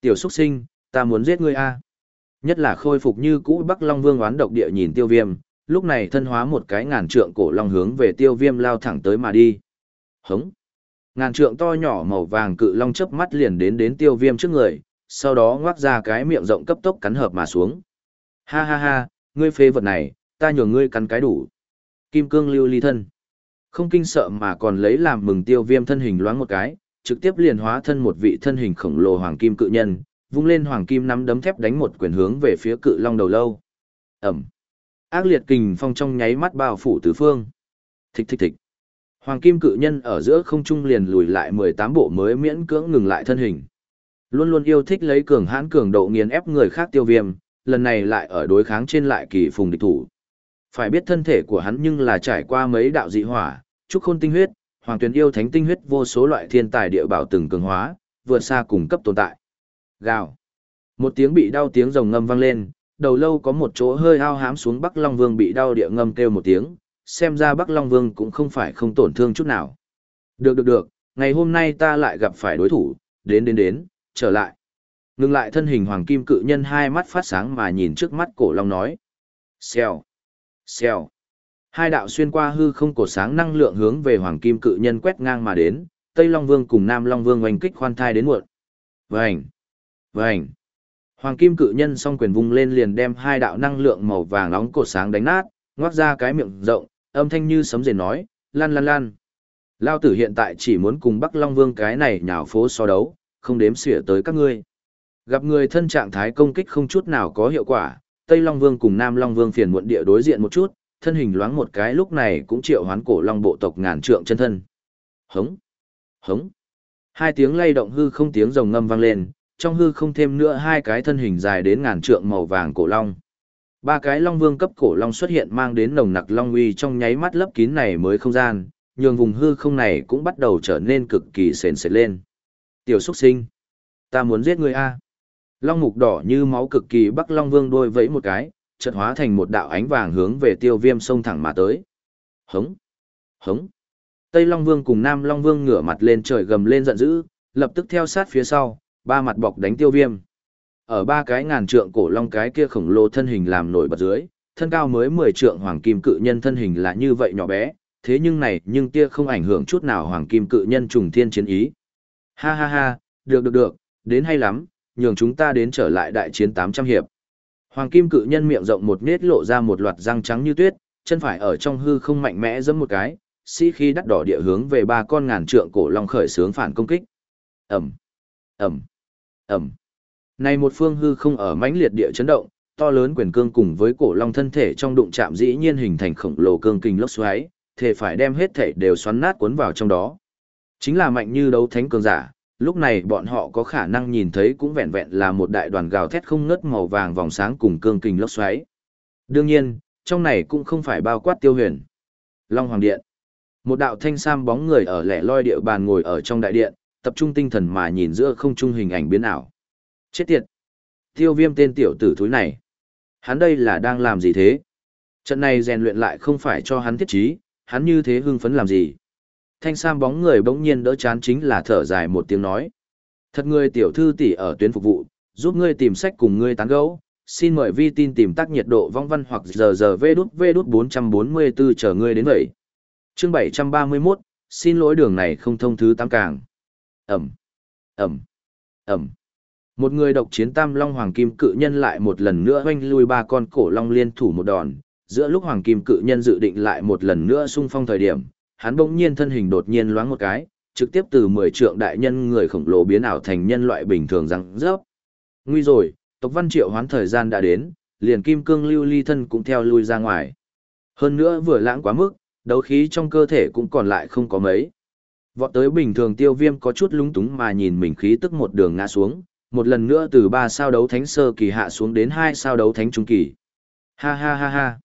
Tiểu xuất sinh, ta muốn giết ngươi a. Nhất là khôi phục như cũ Bắc Long Vương oán độc địa nhìn Tiêu Viêm, lúc này thân hóa một cái ngàn trượng cổ long hướng về Tiêu Viêm lao thẳng tới mà đi. Hống. Ngàn trượng to nhỏ màu vàng cự long chớp mắt liền đến đến Tiêu Viêm trước người, sau đó ngoác ra cái miệng rộng cấp tốc cắn hợp mà xuống. Ha ha ha, ngươi phế vật này, ta nhường ngươi cắn cái đủ. Kim cương lưu ly thân. Không kinh sợ mà còn lấy làm mừng tiêu viêm thân hình loáng một cái, trực tiếp liền hóa thân một vị thân hình khổng lồ hoàng kim cự nhân, vung lên hoàng kim nắm đấm thép đánh một quyền hướng về phía cự long đầu lâu. Ẩm. Ác liệt kình phong trong nháy mắt bao phủ tứ phương. Thịch thịch thịch. Hoàng kim cự nhân ở giữa không trung liền lùi lại 18 bộ mới miễn cưỡng ngừng lại thân hình. Luôn luôn yêu thích lấy cường hãn cường độ nghiền ép người khác tiêu viêm, lần này lại ở đối kháng trên lại kỳ phùng địch thủ. Phải biết thân thể của hắn nhưng là trải qua mấy đạo dị hỏa, trúc khôn tinh huyết, hoàng Tuyền yêu thánh tinh huyết vô số loại thiên tài địa bảo từng cường hóa, vượt xa cùng cấp tồn tại. Gào. Một tiếng bị đau tiếng rồng ngâm vang lên, đầu lâu có một chỗ hơi ao hám xuống Bắc Long Vương bị đau địa ngâm kêu một tiếng, xem ra Bắc Long Vương cũng không phải không tổn thương chút nào. Được được được, ngày hôm nay ta lại gặp phải đối thủ, đến đến đến, trở lại. Ngừng lại thân hình hoàng kim cự nhân hai mắt phát sáng mà nhìn trước mắt cổ long nói. Xèo, xèo. Hai đạo xuyên qua hư không cổ sáng năng lượng hướng về hoàng kim cự nhân quét ngang mà đến, Tây Long Vương cùng Nam Long Vương oanh kích khoan thai đến muộn. Vành, vành. Hoàng kim cự nhân song quyền vung lên liền đem hai đạo năng lượng màu vàng nóng cổ sáng đánh nát, ngoác ra cái miệng rộng, âm thanh như sấm rền nói, lan lan lan. Lao tử hiện tại chỉ muốn cùng Bắc Long Vương cái này nhào phố so đấu, không đếm xỉa tới các ngươi. Gặp người thân trạng thái công kích không chút nào có hiệu quả, Tây Long Vương cùng Nam Long Vương phiền muộn địa đối diện một chút, thân hình loáng một cái lúc này cũng triệu hoán cổ long bộ tộc ngàn trượng chân thân. Hống! Hống! Hai tiếng lay động hư không tiếng rồng ngâm vang lên, trong hư không thêm nữa hai cái thân hình dài đến ngàn trượng màu vàng cổ long. Ba cái long vương cấp cổ long xuất hiện mang đến nồng nặc long uy trong nháy mắt lấp kín này mới không gian, nhường vùng hư không này cũng bắt đầu trở nên cực kỳ sền sệt lên. Tiểu xuất sinh! Ta muốn giết ngươi a. Long mục đỏ như máu cực kỳ Bắc Long Vương đôi vẫy một cái, chợt hóa thành một đạo ánh vàng hướng về Tiêu Viêm sông thẳng mà tới. Hống! Hống! Tây Long Vương cùng Nam Long Vương ngửa mặt lên trời gầm lên giận dữ, lập tức theo sát phía sau, ba mặt bọc đánh Tiêu Viêm. Ở ba cái ngàn trượng cổ long cái kia khổng lồ thân hình làm nổi bật dưới, thân cao mới 10 trượng hoàng kim cự nhân thân hình là như vậy nhỏ bé, thế nhưng này nhưng kia không ảnh hưởng chút nào hoàng kim cự nhân trùng thiên chiến ý. Ha ha ha, được được được, đến hay lắm, nhường chúng ta đến trở lại đại chiến 800 hiệp. Hoàng kim cự nhân miệng rộng một nết lộ ra một loạt răng trắng như tuyết, chân phải ở trong hư không mạnh mẽ giẫm một cái, sĩ khí đắt đỏ địa hướng về ba con ngàn trượng cổ long khởi sướng phản công kích. Ầm, ầm, ầm. Này một phương hư không ở mãnh liệt địa chấn động, to lớn quyền cương cùng với cổ long thân thể trong đụng chạm dĩ nhiên hình thành khổng lồ cương kình lốc xoáy, thể phải đem hết thể đều xoắn nát cuốn vào trong đó. Chính là mạnh như đấu thánh cường giả, lúc này bọn họ có khả năng nhìn thấy cũng vẹn vẹn là một đại đoàn gào thét không ngớt màu vàng vòng sáng cùng cương kình lốc xoáy. Đương nhiên, trong này cũng không phải bao quát tiêu huyền. Long Hoàng Điện. Một đạo thanh sam bóng người ở lẻ loi địa bàn ngồi ở trong đại điện, tập trung tinh thần mà nhìn giữa không trung hình ảnh biến ảo. Chết tiệt! Tiêu viêm tên tiểu tử thúi này. Hắn đây là đang làm gì thế? Trận này rèn luyện lại không phải cho hắn thiết trí, hắn như thế hưng phấn làm gì? Thanh sam bóng người bỗng nhiên đỡ chán chính là thở dài một tiếng nói. Thật ngươi tiểu thư tỷ ở tuyến phục vụ, giúp ngươi tìm sách cùng ngươi tán gẫu. Xin mời vi tin tìm tác nhiệt độ vong văn hoặc giờ giờ vê đút vê đút 444 chờ ngươi đến vậy. Chương 731, xin lỗi đường này không thông thứ tám càng. Ẩm, Ẩm, Ẩm. Một người độc chiến tam long hoàng kim cự nhân lại một lần nữa hoanh lui ba con cổ long liên thủ một đòn. Giữa lúc hoàng kim cự nhân dự định lại một lần nữa xung phong thời điểm, hắn bỗng nhiên thân hình đột nhiên loáng một cái, trực tiếp từ 10 trượng đại nhân người khổng lồ biến ảo thành nhân loại bình thường răng rớp. Nguy rồi, tộc văn triệu hoán thời gian đã đến, liền kim cương lưu ly thân cũng theo lui ra ngoài. Hơn nữa vừa lãng quá mức, đấu khí trong cơ thể cũng còn lại không có mấy. Vọt tới bình thường tiêu viêm có chút lúng túng mà nhìn mình khí tức một đường ngã xuống, một lần nữa từ 3 sao đấu thánh sơ kỳ hạ xuống đến 2 sao đấu thánh trung kỳ. Ha ha ha ha.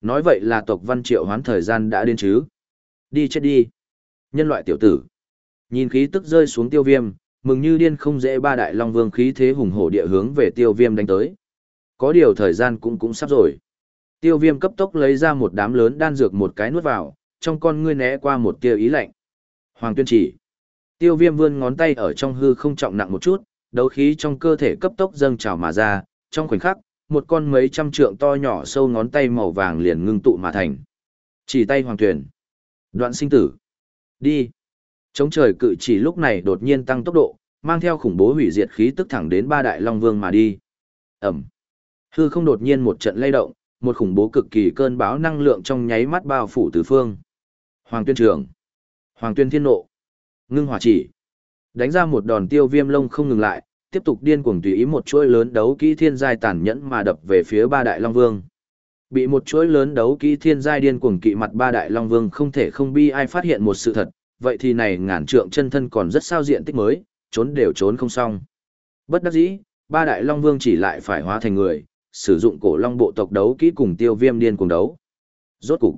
Nói vậy là tộc văn triệu hoán thời gian đã đến chứ. Đi chết đi. Nhân loại tiểu tử. Nhìn khí tức rơi xuống tiêu viêm, mừng như điên không dễ ba đại long vương khí thế hùng hổ địa hướng về tiêu viêm đánh tới. Có điều thời gian cũng cũng sắp rồi. Tiêu viêm cấp tốc lấy ra một đám lớn đan dược một cái nuốt vào, trong con ngươi né qua một tia ý lạnh. Hoàng tuyên chỉ. Tiêu viêm vươn ngón tay ở trong hư không trọng nặng một chút, đấu khí trong cơ thể cấp tốc dâng trào mà ra, trong khoảnh khắc, một con mấy trăm trượng to nhỏ sâu ngón tay màu vàng liền ngưng tụ mà thành. Chỉ tay hoàng tuyển. Đoạn sinh tử. Đi. Chống trời cự chỉ lúc này đột nhiên tăng tốc độ, mang theo khủng bố hủy diệt khí tức thẳng đến ba đại long vương mà đi. Ẩm. Hư không đột nhiên một trận lay động, một khủng bố cực kỳ cơn bão năng lượng trong nháy mắt bao phủ tứ phương. Hoàng tuyên trưởng. Hoàng tuyên thiên nộ. Ngưng hỏa chỉ. Đánh ra một đòn tiêu viêm lông không ngừng lại, tiếp tục điên cuồng tùy ý một chuỗi lớn đấu kỹ thiên giai tàn nhẫn mà đập về phía ba đại long vương. Bị một chuỗi lớn đấu kỹ thiên giai điên cuồng kỵ mặt ba đại long vương không thể không bi ai phát hiện một sự thật, vậy thì này ngàn trượng chân thân còn rất sao diện tích mới, trốn đều trốn không xong. Bất đắc dĩ, ba đại long vương chỉ lại phải hóa thành người, sử dụng cổ long bộ tộc đấu kỹ cùng tiêu viêm điên cuồng đấu. Rốt cục.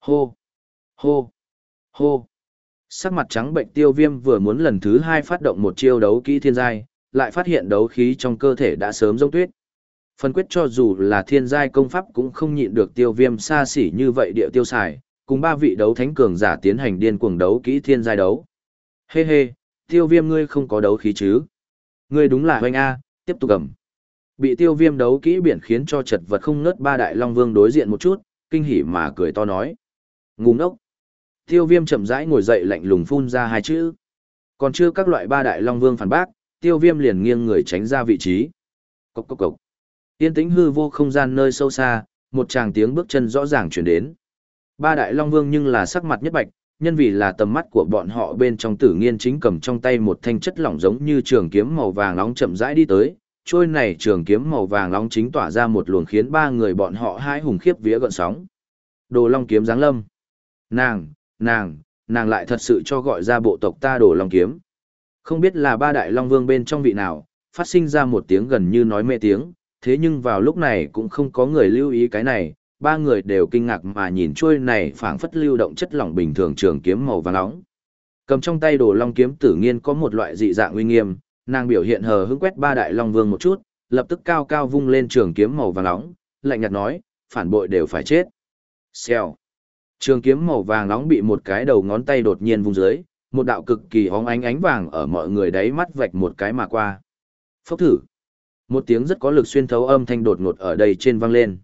Hô. Hô. Hô. Sắc mặt trắng bệnh tiêu viêm vừa muốn lần thứ hai phát động một chiêu đấu kỹ thiên giai, lại phát hiện đấu khí trong cơ thể đã sớm rông tuyết. Phân quyết cho dù là thiên giai công pháp cũng không nhịn được tiêu viêm xa xỉ như vậy địa tiêu xài, cùng ba vị đấu thánh cường giả tiến hành điên cuồng đấu kỹ thiên giai đấu. Hê hê, tiêu viêm ngươi không có đấu khí chứ? Ngươi đúng là hoanh A, tiếp tục cầm. Bị tiêu viêm đấu kỹ biển khiến cho chật vật không ngớt ba đại long vương đối diện một chút, kinh hỉ mà cười to nói. Ngu ngốc. Tiêu viêm chậm rãi ngồi dậy lạnh lùng phun ra hai chữ. Còn chưa các loại ba đại long vương phản bác, tiêu viêm liền nghiêng người tránh ra vị trí. Cốc cốc cốc. Yên tĩnh hư vô không gian nơi sâu xa, một tràng tiếng bước chân rõ ràng chuyển đến. Ba đại long vương nhưng là sắc mặt nhất bạch, nhân vì là tầm mắt của bọn họ bên trong tử nghiên chính cầm trong tay một thanh chất lỏng giống như trường kiếm màu vàng nóng chậm rãi đi tới. Trôi này trường kiếm màu vàng nóng chính tỏa ra một luồng khiến ba người bọn họ hai hùng khiếp vía gợn sóng. Đồ long kiếm giáng lâm. Nàng, nàng, nàng lại thật sự cho gọi ra bộ tộc ta đồ long kiếm. Không biết là ba đại long vương bên trong vị nào, phát sinh ra một tiếng gần như nói mê tiếng, thế nhưng vào lúc này cũng không có người lưu ý cái này, ba người đều kinh ngạc mà nhìn chuôi này phảng phất lưu động chất lỏng bình thường trường kiếm màu vàng nóng. Cầm trong tay đồ long kiếm tử nghiên có một loại dị dạng uy nghiêm, nàng biểu hiện hờ hững quét ba đại long vương một chút, lập tức cao cao vung lên trường kiếm màu vàng nóng, lạnh nhạt nói, phản bội đều phải chết. Xèo. Trường kiếm màu vàng nóng bị một cái đầu ngón tay đột nhiên vung dưới, một đạo cực kỳ hóng ánh ánh vàng ở mọi người đáy mắt vạch một cái mà qua. Phốc thử. Một tiếng rất có lực xuyên thấu âm thanh đột ngột ở đây trên vang lên.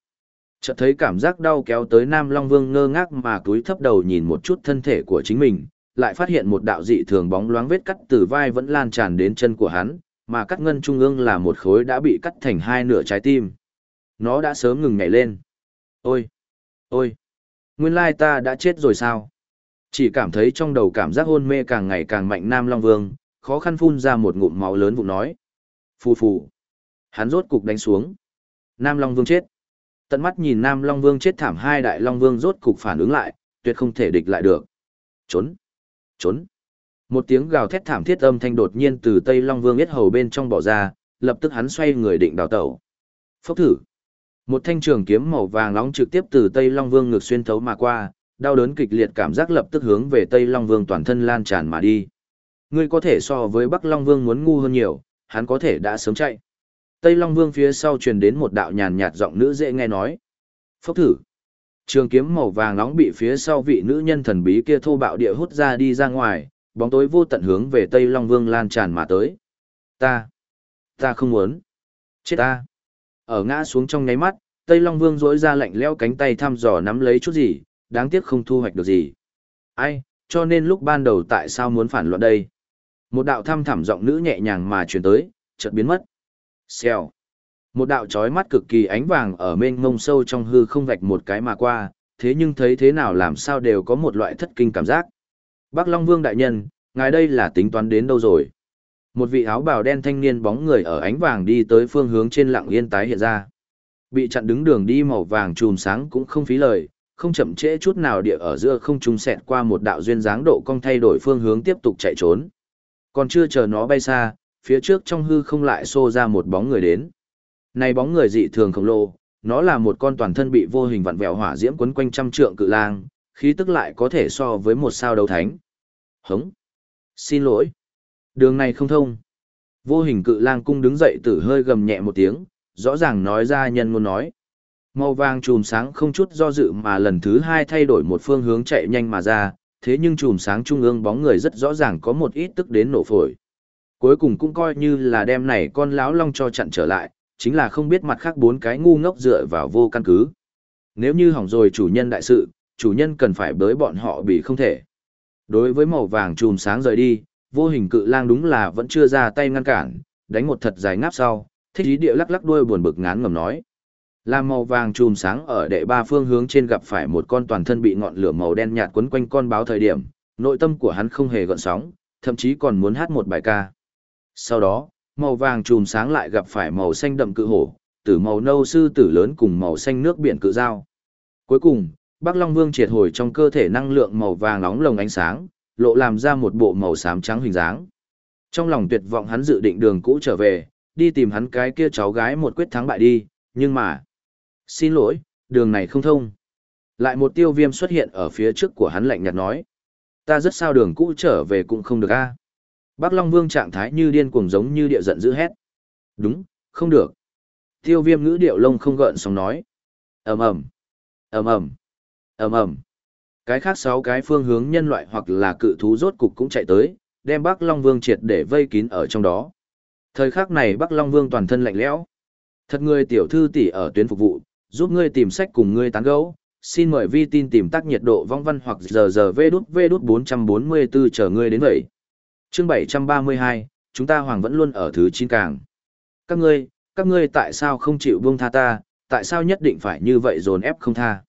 Chợt thấy cảm giác đau kéo tới Nam Long Vương ngơ ngác mà cúi thấp đầu nhìn một chút thân thể của chính mình, lại phát hiện một đạo dị thường bóng loáng vết cắt từ vai vẫn lan tràn đến chân của hắn, mà cắt ngân trung ương là một khối đã bị cắt thành hai nửa trái tim. Nó đã sớm ngừng nhảy lên. Ôi! Ôi! Nguyên lai ta đã chết rồi sao? Chỉ cảm thấy trong đầu cảm giác hôn mê càng ngày càng mạnh Nam Long Vương, khó khăn phun ra một ngụm máu lớn vụ nói. Phù phù. Hắn rốt cục đánh xuống. Nam Long Vương chết. Tận mắt nhìn Nam Long Vương chết thảm hai đại Long Vương rốt cục phản ứng lại, tuyệt không thể địch lại được. Trốn. Trốn. Một tiếng gào thét thảm thiết âm thanh đột nhiên từ Tây Long Vương biết hầu bên trong bỏ ra, lập tức hắn xoay người định đào tẩu. Phốc thử. Một thanh trường kiếm màu vàng nóng trực tiếp từ Tây Long Vương ngược xuyên thấu mà qua, đau đớn kịch liệt cảm giác lập tức hướng về Tây Long Vương toàn thân lan tràn mà đi. Ngươi có thể so với Bắc Long Vương muốn ngu hơn nhiều, hắn có thể đã sớm chạy. Tây Long Vương phía sau truyền đến một đạo nhàn nhạt giọng nữ dễ nghe nói. Phốc thử. Trường kiếm màu vàng nóng bị phía sau vị nữ nhân thần bí kia thô bạo địa hút ra đi ra ngoài, bóng tối vô tận hướng về Tây Long Vương lan tràn mà tới. Ta. Ta không muốn. Chết ta. Ở ngã xuống trong nháy mắt, Tây Long Vương rỗi ra lạnh leo cánh tay thăm dò nắm lấy chút gì, đáng tiếc không thu hoạch được gì. Ai, cho nên lúc ban đầu tại sao muốn phản loạn đây? Một đạo thăm thẳm giọng nữ nhẹ nhàng mà truyền tới, chợt biến mất. Xèo. Một đạo chói mắt cực kỳ ánh vàng ở mênh mông sâu trong hư không vạch một cái mà qua, thế nhưng thấy thế nào làm sao đều có một loại thất kinh cảm giác. Bắc Long Vương đại nhân, ngài đây là tính toán đến đâu rồi? Một vị áo bào đen thanh niên bóng người ở ánh vàng đi tới phương hướng trên lặng yên tái hiện ra. Bị chặn đứng đường đi màu vàng chùm sáng cũng không phí lời, không chậm trễ chút nào địa ở giữa không trung xẹt qua một đạo duyên dáng độ cong thay đổi phương hướng tiếp tục chạy trốn. Còn chưa chờ nó bay xa, phía trước trong hư không lại xô ra một bóng người đến. Này bóng người dị thường khổng lồ, nó là một con toàn thân bị vô hình vặn vẹo hỏa diễm quấn quanh trăm trượng cự lang, khí tức lại có thể so với một sao đấu thánh. Hống! Xin lỗi! Đường này không thông. Vô hình cự lang cung đứng dậy tử hơi gầm nhẹ một tiếng, rõ ràng nói ra nhân ngôn nói. Màu vàng chùm sáng không chút do dự mà lần thứ hai thay đổi một phương hướng chạy nhanh mà ra, thế nhưng chùm sáng trung ương bóng người rất rõ ràng có một ít tức đến nổ phổi. Cuối cùng cũng coi như là đem này con lão long cho chặn trở lại, chính là không biết mặt khác bốn cái ngu ngốc dựa vào vô căn cứ. Nếu như hỏng rồi chủ nhân đại sự, chủ nhân cần phải bới bọn họ bị không thể. Đối với màu vàng chùm sáng rời đi, vô hình cự lang đúng là vẫn chưa ra tay ngăn cản, đánh một thật dài ngáp sau, thích ý địa lắc lắc đuôi buồn bực ngán ngầm nói. Làm màu vàng chùm sáng ở đệ ba phương hướng trên gặp phải một con toàn thân bị ngọn lửa màu đen nhạt quấn quanh con báo thời điểm, nội tâm của hắn không hề gợn sóng, thậm chí còn muốn hát một bài ca. Sau đó, màu vàng chùm sáng lại gặp phải màu xanh đậm cự hổ, tử màu nâu sư tử lớn cùng màu xanh nước biển cự dao. Cuối cùng, Bắc Long Vương triệt hồi trong cơ thể năng lượng màu vàng nóng lồng ánh sáng, lộ làm ra một bộ màu xám trắng hình dáng. Trong lòng tuyệt vọng hắn dự định đường cũ trở về, đi tìm hắn cái kia cháu gái một quyết thắng bại đi, nhưng mà... Xin lỗi, đường này không thông. Lại một tiêu viêm xuất hiện ở phía trước của hắn lạnh nhạt nói. Ta rất sao đường cũ trở về cũng không được a. Bắc Long Vương trạng thái như điên cuồng giống như địa giận dữ hét. Đúng, không được. Tiêu viêm ngữ điệu lông không gợn sóng nói. ầm ầm ầm ầm ầm ầm Cái khác sáu cái phương hướng nhân loại hoặc là cự thú rốt cục cũng chạy tới, đem Bắc Long Vương triệt để vây kín ở trong đó. Thời khắc này Bắc Long Vương toàn thân lạnh lẽo. Thật người tiểu thư tỷ ở tuyến phục vụ, giúp ngươi tìm sách cùng ngươi tán gẫu. Xin mời vi tin tìm tác nhiệt độ vong văn hoặc giờ giờ vê đút vê đút 444 chờ ngươi đến vậy. Chương 732, chúng ta hoàng vẫn luôn ở thứ chín càng. Các ngươi, các ngươi tại sao không chịu buông tha ta, tại sao nhất định phải như vậy dồn ép không tha?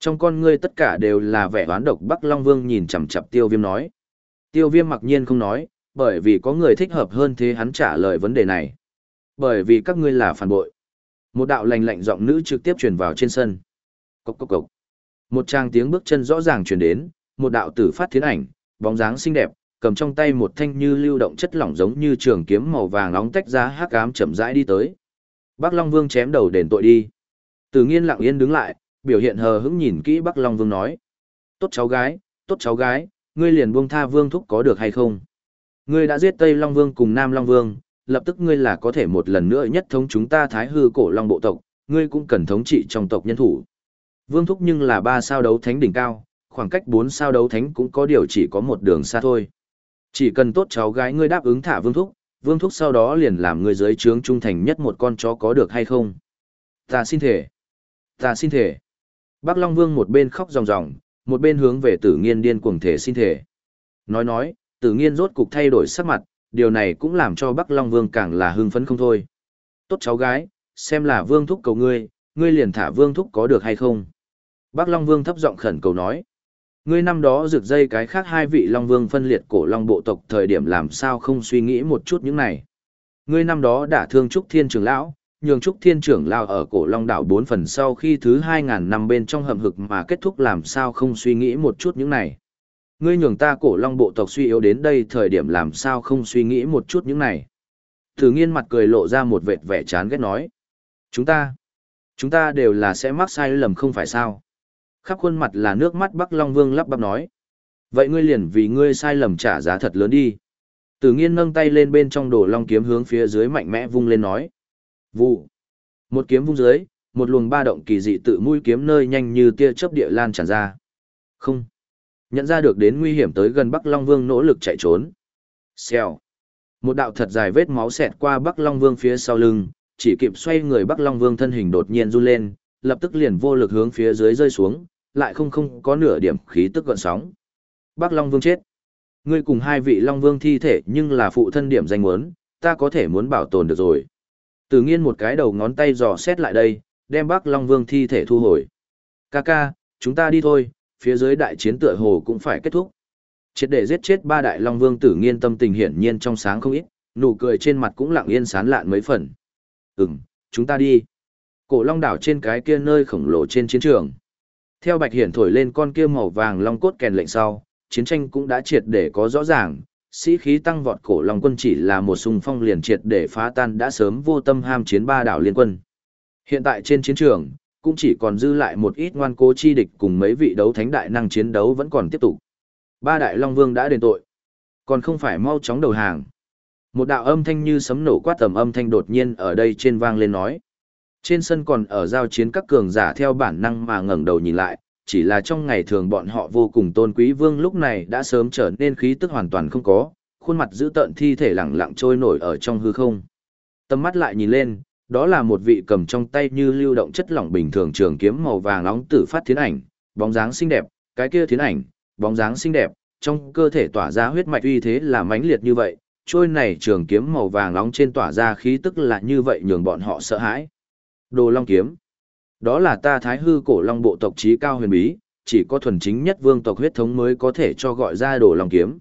Trong con ngươi tất cả đều là vẻ oán độc Bắc Long Vương nhìn chằm chằm Tiêu Viêm nói. Tiêu Viêm mặc nhiên không nói, bởi vì có người thích hợp hơn thế hắn trả lời vấn đề này. Bởi vì các ngươi là phản bội. Một đạo lành lạnh giọng nữ trực tiếp truyền vào trên sân. Cốc cốc cốc. Một trang tiếng bước chân rõ ràng truyền đến, một đạo tử phát thiến ảnh, bóng dáng xinh đẹp, cầm trong tay một thanh như lưu động chất lỏng giống như trường kiếm màu vàng nóng tách ra hắc ám chậm rãi đi tới. Bắc Long Vương chém đầu đền tội đi. Từ Nghiên lặng yên đứng lại, biểu hiện hờ hững nhìn kỹ Bắc Long Vương nói: "Tốt cháu gái, tốt cháu gái, ngươi liền buông tha Vương thúc có được hay không? Ngươi đã giết Tây Long Vương cùng Nam Long Vương, lập tức ngươi là có thể một lần nữa nhất thống chúng ta Thái Hư cổ Long bộ tộc, ngươi cũng cần thống trị trong tộc nhân thủ. Vương thúc nhưng là ba sao đấu thánh đỉnh cao, khoảng cách bốn sao đấu thánh cũng có điều chỉ có một đường xa thôi. Chỉ cần tốt cháu gái ngươi đáp ứng thả Vương thúc, Vương thúc sau đó liền làm ngươi dưới trướng trung thành nhất một con chó có được hay không? Ta xin thể. Ta xin thể. Bác Long Vương một bên khóc ròng ròng, một bên hướng về tử nghiên điên cuồng thể xin thể. Nói nói, tử nghiên rốt cục thay đổi sắc mặt, điều này cũng làm cho Bắc Long Vương càng là hưng phấn không thôi. Tốt cháu gái, xem là Vương thúc cầu ngươi, ngươi liền thả Vương thúc có được hay không? Bắc Long Vương thấp giọng khẩn cầu nói. Ngươi năm đó rực dây cái khác hai vị Long Vương phân liệt cổ Long bộ tộc thời điểm làm sao không suy nghĩ một chút những này. Ngươi năm đó đã thương Trúc Thiên trưởng lão, nhường Trúc Thiên trưởng lão ở cổ Long đảo bốn phần sau khi thứ hai ngàn năm bên trong hầm hực mà kết thúc làm sao không suy nghĩ một chút những này. Ngươi nhường ta cổ Long bộ tộc suy yếu đến đây thời điểm làm sao không suy nghĩ một chút những này. Thử nghiên mặt cười lộ ra một vệt vẻ chán ghét nói. Chúng ta, chúng ta đều là sẽ mắc sai lầm không phải sao khắp khuôn mặt là nước mắt Bắc Long Vương lắp bắp nói. Vậy ngươi liền vì ngươi sai lầm trả giá thật lớn đi. Tử nghiên nâng tay lên bên trong đồ long kiếm hướng phía dưới mạnh mẽ vung lên nói. Vụ. Một kiếm vung dưới, một luồng ba động kỳ dị tự mũi kiếm nơi nhanh như tia chớp địa lan tràn ra. Không. Nhận ra được đến nguy hiểm tới gần Bắc Long Vương nỗ lực chạy trốn. Xèo. Một đạo thật dài vết máu xẹt qua Bắc Long Vương phía sau lưng, chỉ kịp xoay người Bắc Long Vương thân hình đột nhiên run lên, lập tức liền vô lực hướng phía dưới rơi xuống, lại không không có nửa điểm khí tức gợn sóng. Bác Long Vương chết. Ngươi cùng hai vị Long Vương thi thể nhưng là phụ thân điểm danh muốn, ta có thể muốn bảo tồn được rồi. Tử nghiên một cái đầu ngón tay dò xét lại đây, đem bác Long Vương thi thể thu hồi. Ca ca, chúng ta đi thôi, phía dưới đại chiến tựa hồ cũng phải kết thúc. Chết để giết chết ba đại Long Vương tử nghiên tâm tình hiển nhiên trong sáng không ít, nụ cười trên mặt cũng lặng yên sán lạn mấy phần. Ừm, chúng ta đi. Cổ Long đảo trên cái kia nơi khổng lồ trên chiến trường. Theo Bạch Hiển thổi lên con kia màu vàng long cốt kèn lệnh sau, chiến tranh cũng đã triệt để có rõ ràng, sĩ khí tăng vọt cổ long quân chỉ là một xung phong liền triệt để phá tan đã sớm vô tâm ham chiến ba đảo liên quân. Hiện tại trên chiến trường, cũng chỉ còn dư lại một ít ngoan cố chi địch cùng mấy vị đấu thánh đại năng chiến đấu vẫn còn tiếp tục. Ba đại long vương đã đền tội, còn không phải mau chóng đầu hàng. Một đạo âm thanh như sấm nổ quát tầm âm thanh đột nhiên ở đây trên vang lên nói. Trên sân còn ở giao chiến các cường giả theo bản năng mà ngẩng đầu nhìn lại, chỉ là trong ngày thường bọn họ vô cùng tôn quý vương lúc này đã sớm trở nên khí tức hoàn toàn không có, khuôn mặt giữ tợn thi thể lẳng lặng trôi nổi ở trong hư không. Tầm mắt lại nhìn lên, đó là một vị cầm trong tay như lưu động chất lỏng bình thường trường kiếm màu vàng nóng tử phát thiến ảnh, bóng dáng xinh đẹp, cái kia thiến ảnh, bóng dáng xinh đẹp, trong cơ thể tỏa ra huyết mạch uy thế là mãnh liệt như vậy, trôi này trường kiếm màu vàng nóng trên tỏa ra khí tức là như vậy nhường bọn họ sợ hãi. Đồ Long kiếm. Đó là ta Thái hư cổ long bộ tộc trí cao huyền bí, chỉ có thuần chính nhất vương tộc huyết thống mới có thể cho gọi ra Đồ Long kiếm.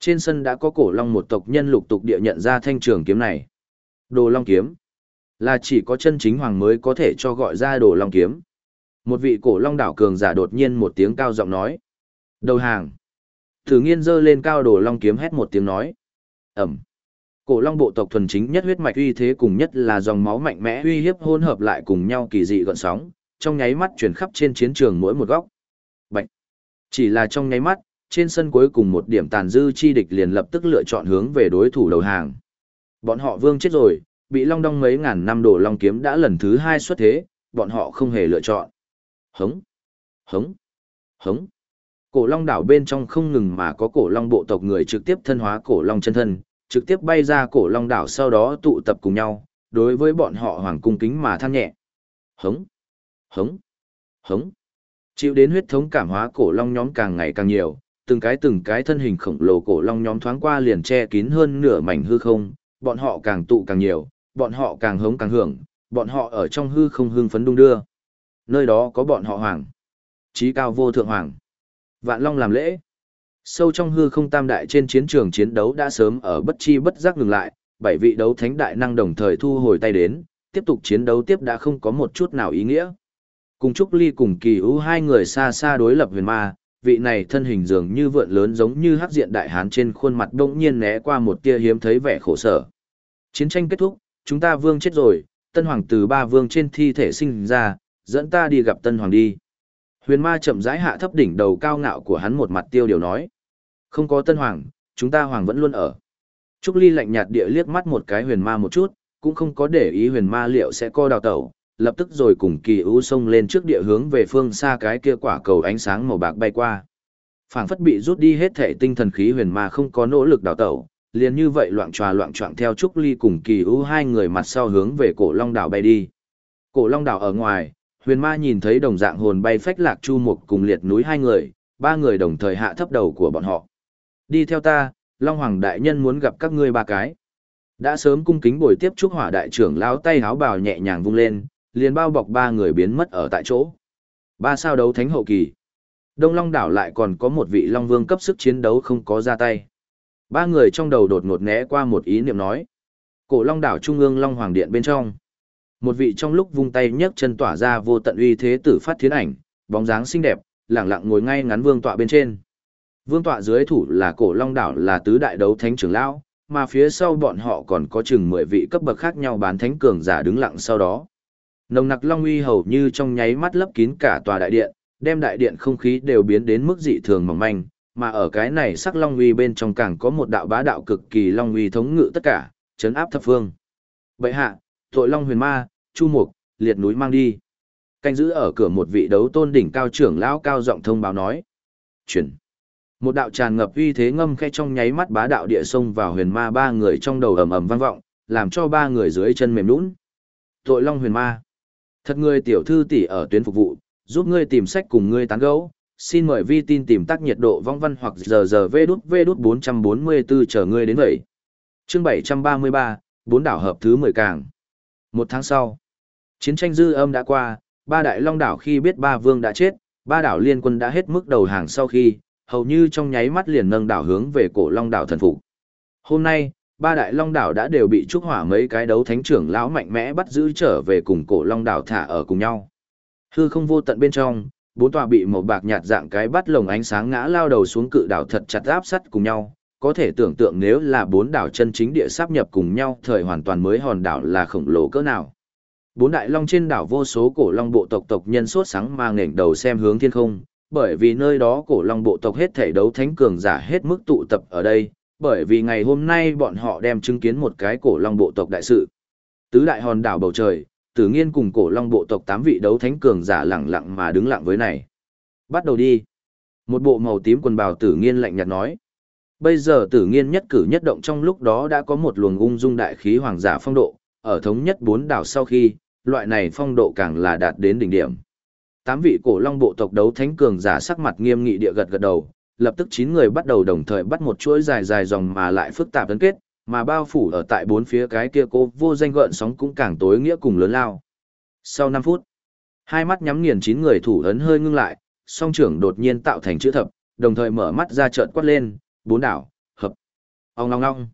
Trên sân đã có cổ long một tộc nhân lục tục địa nhận ra thanh trường kiếm này. Đồ Long kiếm là chỉ có chân chính hoàng mới có thể cho gọi ra Đồ Long kiếm. Một vị cổ long đảo cường giả đột nhiên một tiếng cao giọng nói. Đầu hàng. Thử nghiên dơ lên cao Đồ Long kiếm hét một tiếng nói. Ẩm. Cổ long bộ tộc thuần chính nhất huyết mạch uy thế cùng nhất là dòng máu mạnh mẽ uy hiếp hỗn hợp lại cùng nhau kỳ dị gợn sóng, trong nháy mắt chuyển khắp trên chiến trường mỗi một góc. Bạch. Chỉ là trong nháy mắt, trên sân cuối cùng một điểm tàn dư chi địch liền lập tức lựa chọn hướng về đối thủ đầu hàng. Bọn họ vương chết rồi, bị long đong mấy ngàn năm đổ long kiếm đã lần thứ hai xuất thế, bọn họ không hề lựa chọn. Hống, hống, hống. Cổ long đảo bên trong không ngừng mà có cổ long bộ tộc người trực tiếp thân hóa cổ long chân thân, trực tiếp bay ra cổ long đảo sau đó tụ tập cùng nhau, đối với bọn họ hoàng cung kính mà than nhẹ. Hống, hống, hống. Chịu đến huyết thống cảm hóa cổ long nhóm càng ngày càng nhiều, từng cái từng cái thân hình khổng lồ cổ long nhóm thoáng qua liền che kín hơn nửa mảnh hư không, bọn họ càng tụ càng nhiều, bọn họ càng hống càng hưởng, bọn họ ở trong hư không hưng phấn đung đưa. Nơi đó có bọn họ hoàng, trí cao vô thượng hoàng. Vạn Long làm lễ. Sâu trong hư không tam đại trên chiến trường chiến đấu đã sớm ở bất chi bất giác ngừng lại, bảy vị đấu thánh đại năng đồng thời thu hồi tay đến, tiếp tục chiến đấu tiếp đã không có một chút nào ý nghĩa. Cùng Trúc Ly cùng Kỳ Ú hai người xa xa đối lập huyền ma, vị này thân hình dường như vượn lớn giống như hắc diện đại hán trên khuôn mặt bỗng nhiên né qua một tia hiếm thấy vẻ khổ sở. Chiến tranh kết thúc, chúng ta vương chết rồi, tân hoàng từ ba vương trên thi thể sinh ra, dẫn ta đi gặp tân hoàng đi. Huyền ma chậm rãi hạ thấp đỉnh đầu cao ngạo của hắn một mặt tiêu điều nói. Không có tân hoàng, chúng ta hoàng vẫn luôn ở. Trúc Ly lạnh nhạt địa liếc mắt một cái huyền ma một chút, cũng không có để ý huyền ma liệu sẽ co đào tẩu, lập tức rồi cùng kỳ ưu sông lên trước địa hướng về phương xa cái kia quả cầu ánh sáng màu bạc bay qua. phảng phất bị rút đi hết thể tinh thần khí huyền ma không có nỗ lực đào tẩu, liền như vậy loạn tròa loạn trọng theo Trúc Ly cùng kỳ ưu hai người mặt sau hướng về cổ long đảo bay đi. Cổ long đảo ở ngoài, huyền ma nhìn thấy đồng dạng hồn bay phách lạc chu mục cùng liệt núi hai người, ba người đồng thời hạ thấp đầu của bọn họ. Đi theo ta, Long Hoàng Đại Nhân muốn gặp các ngươi ba cái. Đã sớm cung kính buổi tiếp Trúc Hỏa Đại trưởng lao tay háo bào nhẹ nhàng vung lên, liền bao bọc ba người biến mất ở tại chỗ. Ba sao đấu thánh hậu kỳ. Đông Long đảo lại còn có một vị Long Vương cấp sức chiến đấu không có ra tay. Ba người trong đầu đột ngột né qua một ý niệm nói. Cổ Long đảo trung ương Long Hoàng Điện bên trong. Một vị trong lúc vung tay nhấc chân tỏa ra vô tận uy thế tử phát thiến ảnh, bóng dáng xinh đẹp, lẳng lặng ngồi ngay ngắn vương tọa bên trên. Vương tọa dưới thủ là cổ long đảo là tứ đại đấu thánh trưởng lão, mà phía sau bọn họ còn có chừng 10 vị cấp bậc khác nhau bán thánh cường giả đứng lặng sau đó. Nồng nặc long uy hầu như trong nháy mắt lấp kín cả tòa đại điện, đem đại điện không khí đều biến đến mức dị thường mỏng manh, mà ở cái này sắc long uy bên trong càng có một đạo bá đạo cực kỳ long uy thống ngự tất cả, chấn áp thập phương. Bệ hạ, tội long huyền ma, chu mục, liệt núi mang đi. Canh giữ ở cửa một vị đấu tôn đỉnh cao trưởng lão cao giọng thông báo nói. Chuyển. Một đạo tràn ngập uy thế ngâm khe trong nháy mắt bá đạo địa sông vào huyền ma ba người trong đầu ầm ầm vang vọng, làm cho ba người dưới chân mềm nhũn. Tội Long huyền ma. Thật người tiểu thư tỷ ở tuyến phục vụ, giúp ngươi tìm sách cùng ngươi tán gẫu. Xin mời vi tin tìm tác nhiệt độ vong văn hoặc giờ giờ vê đút vê đút 444 chờ ngươi đến vậy. Chương 733, bốn đảo hợp thứ 10 càng. Một tháng sau, chiến tranh dư âm đã qua, ba đại long đảo khi biết ba vương đã chết, ba đảo liên quân đã hết mức đầu hàng sau khi, hầu như trong nháy mắt liền nâng đảo hướng về cổ long đảo thần phục. Hôm nay, ba đại long đảo đã đều bị trúc hỏa mấy cái đấu thánh trưởng lão mạnh mẽ bắt giữ trở về cùng cổ long đảo thả ở cùng nhau. Hư không vô tận bên trong, bốn tòa bị màu bạc nhạt dạng cái bắt lồng ánh sáng ngã lao đầu xuống cự đảo thật chặt áp sắt cùng nhau, có thể tưởng tượng nếu là bốn đảo chân chính địa sáp nhập cùng nhau thời hoàn toàn mới hòn đảo là khổng lồ cỡ nào. Bốn đại long trên đảo vô số cổ long bộ tộc tộc nhân sốt sáng mang ngẩng đầu xem hướng thiên không, bởi vì nơi đó cổ long bộ tộc hết thể đấu thánh cường giả hết mức tụ tập ở đây, bởi vì ngày hôm nay bọn họ đem chứng kiến một cái cổ long bộ tộc đại sự. Tứ đại hòn đảo bầu trời, Tử nghiên cùng cổ long bộ tộc tám vị đấu thánh cường giả lặng lặng mà đứng lặng với này. Bắt đầu đi. Một bộ màu tím quần bào tử nghiên lạnh nhạt nói. Bây giờ tử nghiên nhất cử nhất động trong lúc đó đã có một luồng ung dung đại khí hoàng giả phong độ, ở thống nhất bốn đảo sau khi, loại này phong độ càng là đạt đến đỉnh điểm. Tám vị cổ long bộ tộc đấu thánh cường giả sắc mặt nghiêm nghị địa gật gật đầu, lập tức chín người bắt đầu đồng thời bắt một chuỗi dài dài dòng mà lại phức tạp tấn kết, mà bao phủ ở tại bốn phía cái kia cô vô danh gợn sóng cũng càng tối nghĩa cùng lớn lao. Sau 5 phút, hai mắt nhắm nghiền chín người thủ ấn hơi ngưng lại, song trưởng đột nhiên tạo thành chữ thập, đồng thời mở mắt ra trợn quát lên, bốn đảo, hợp. Ông long long.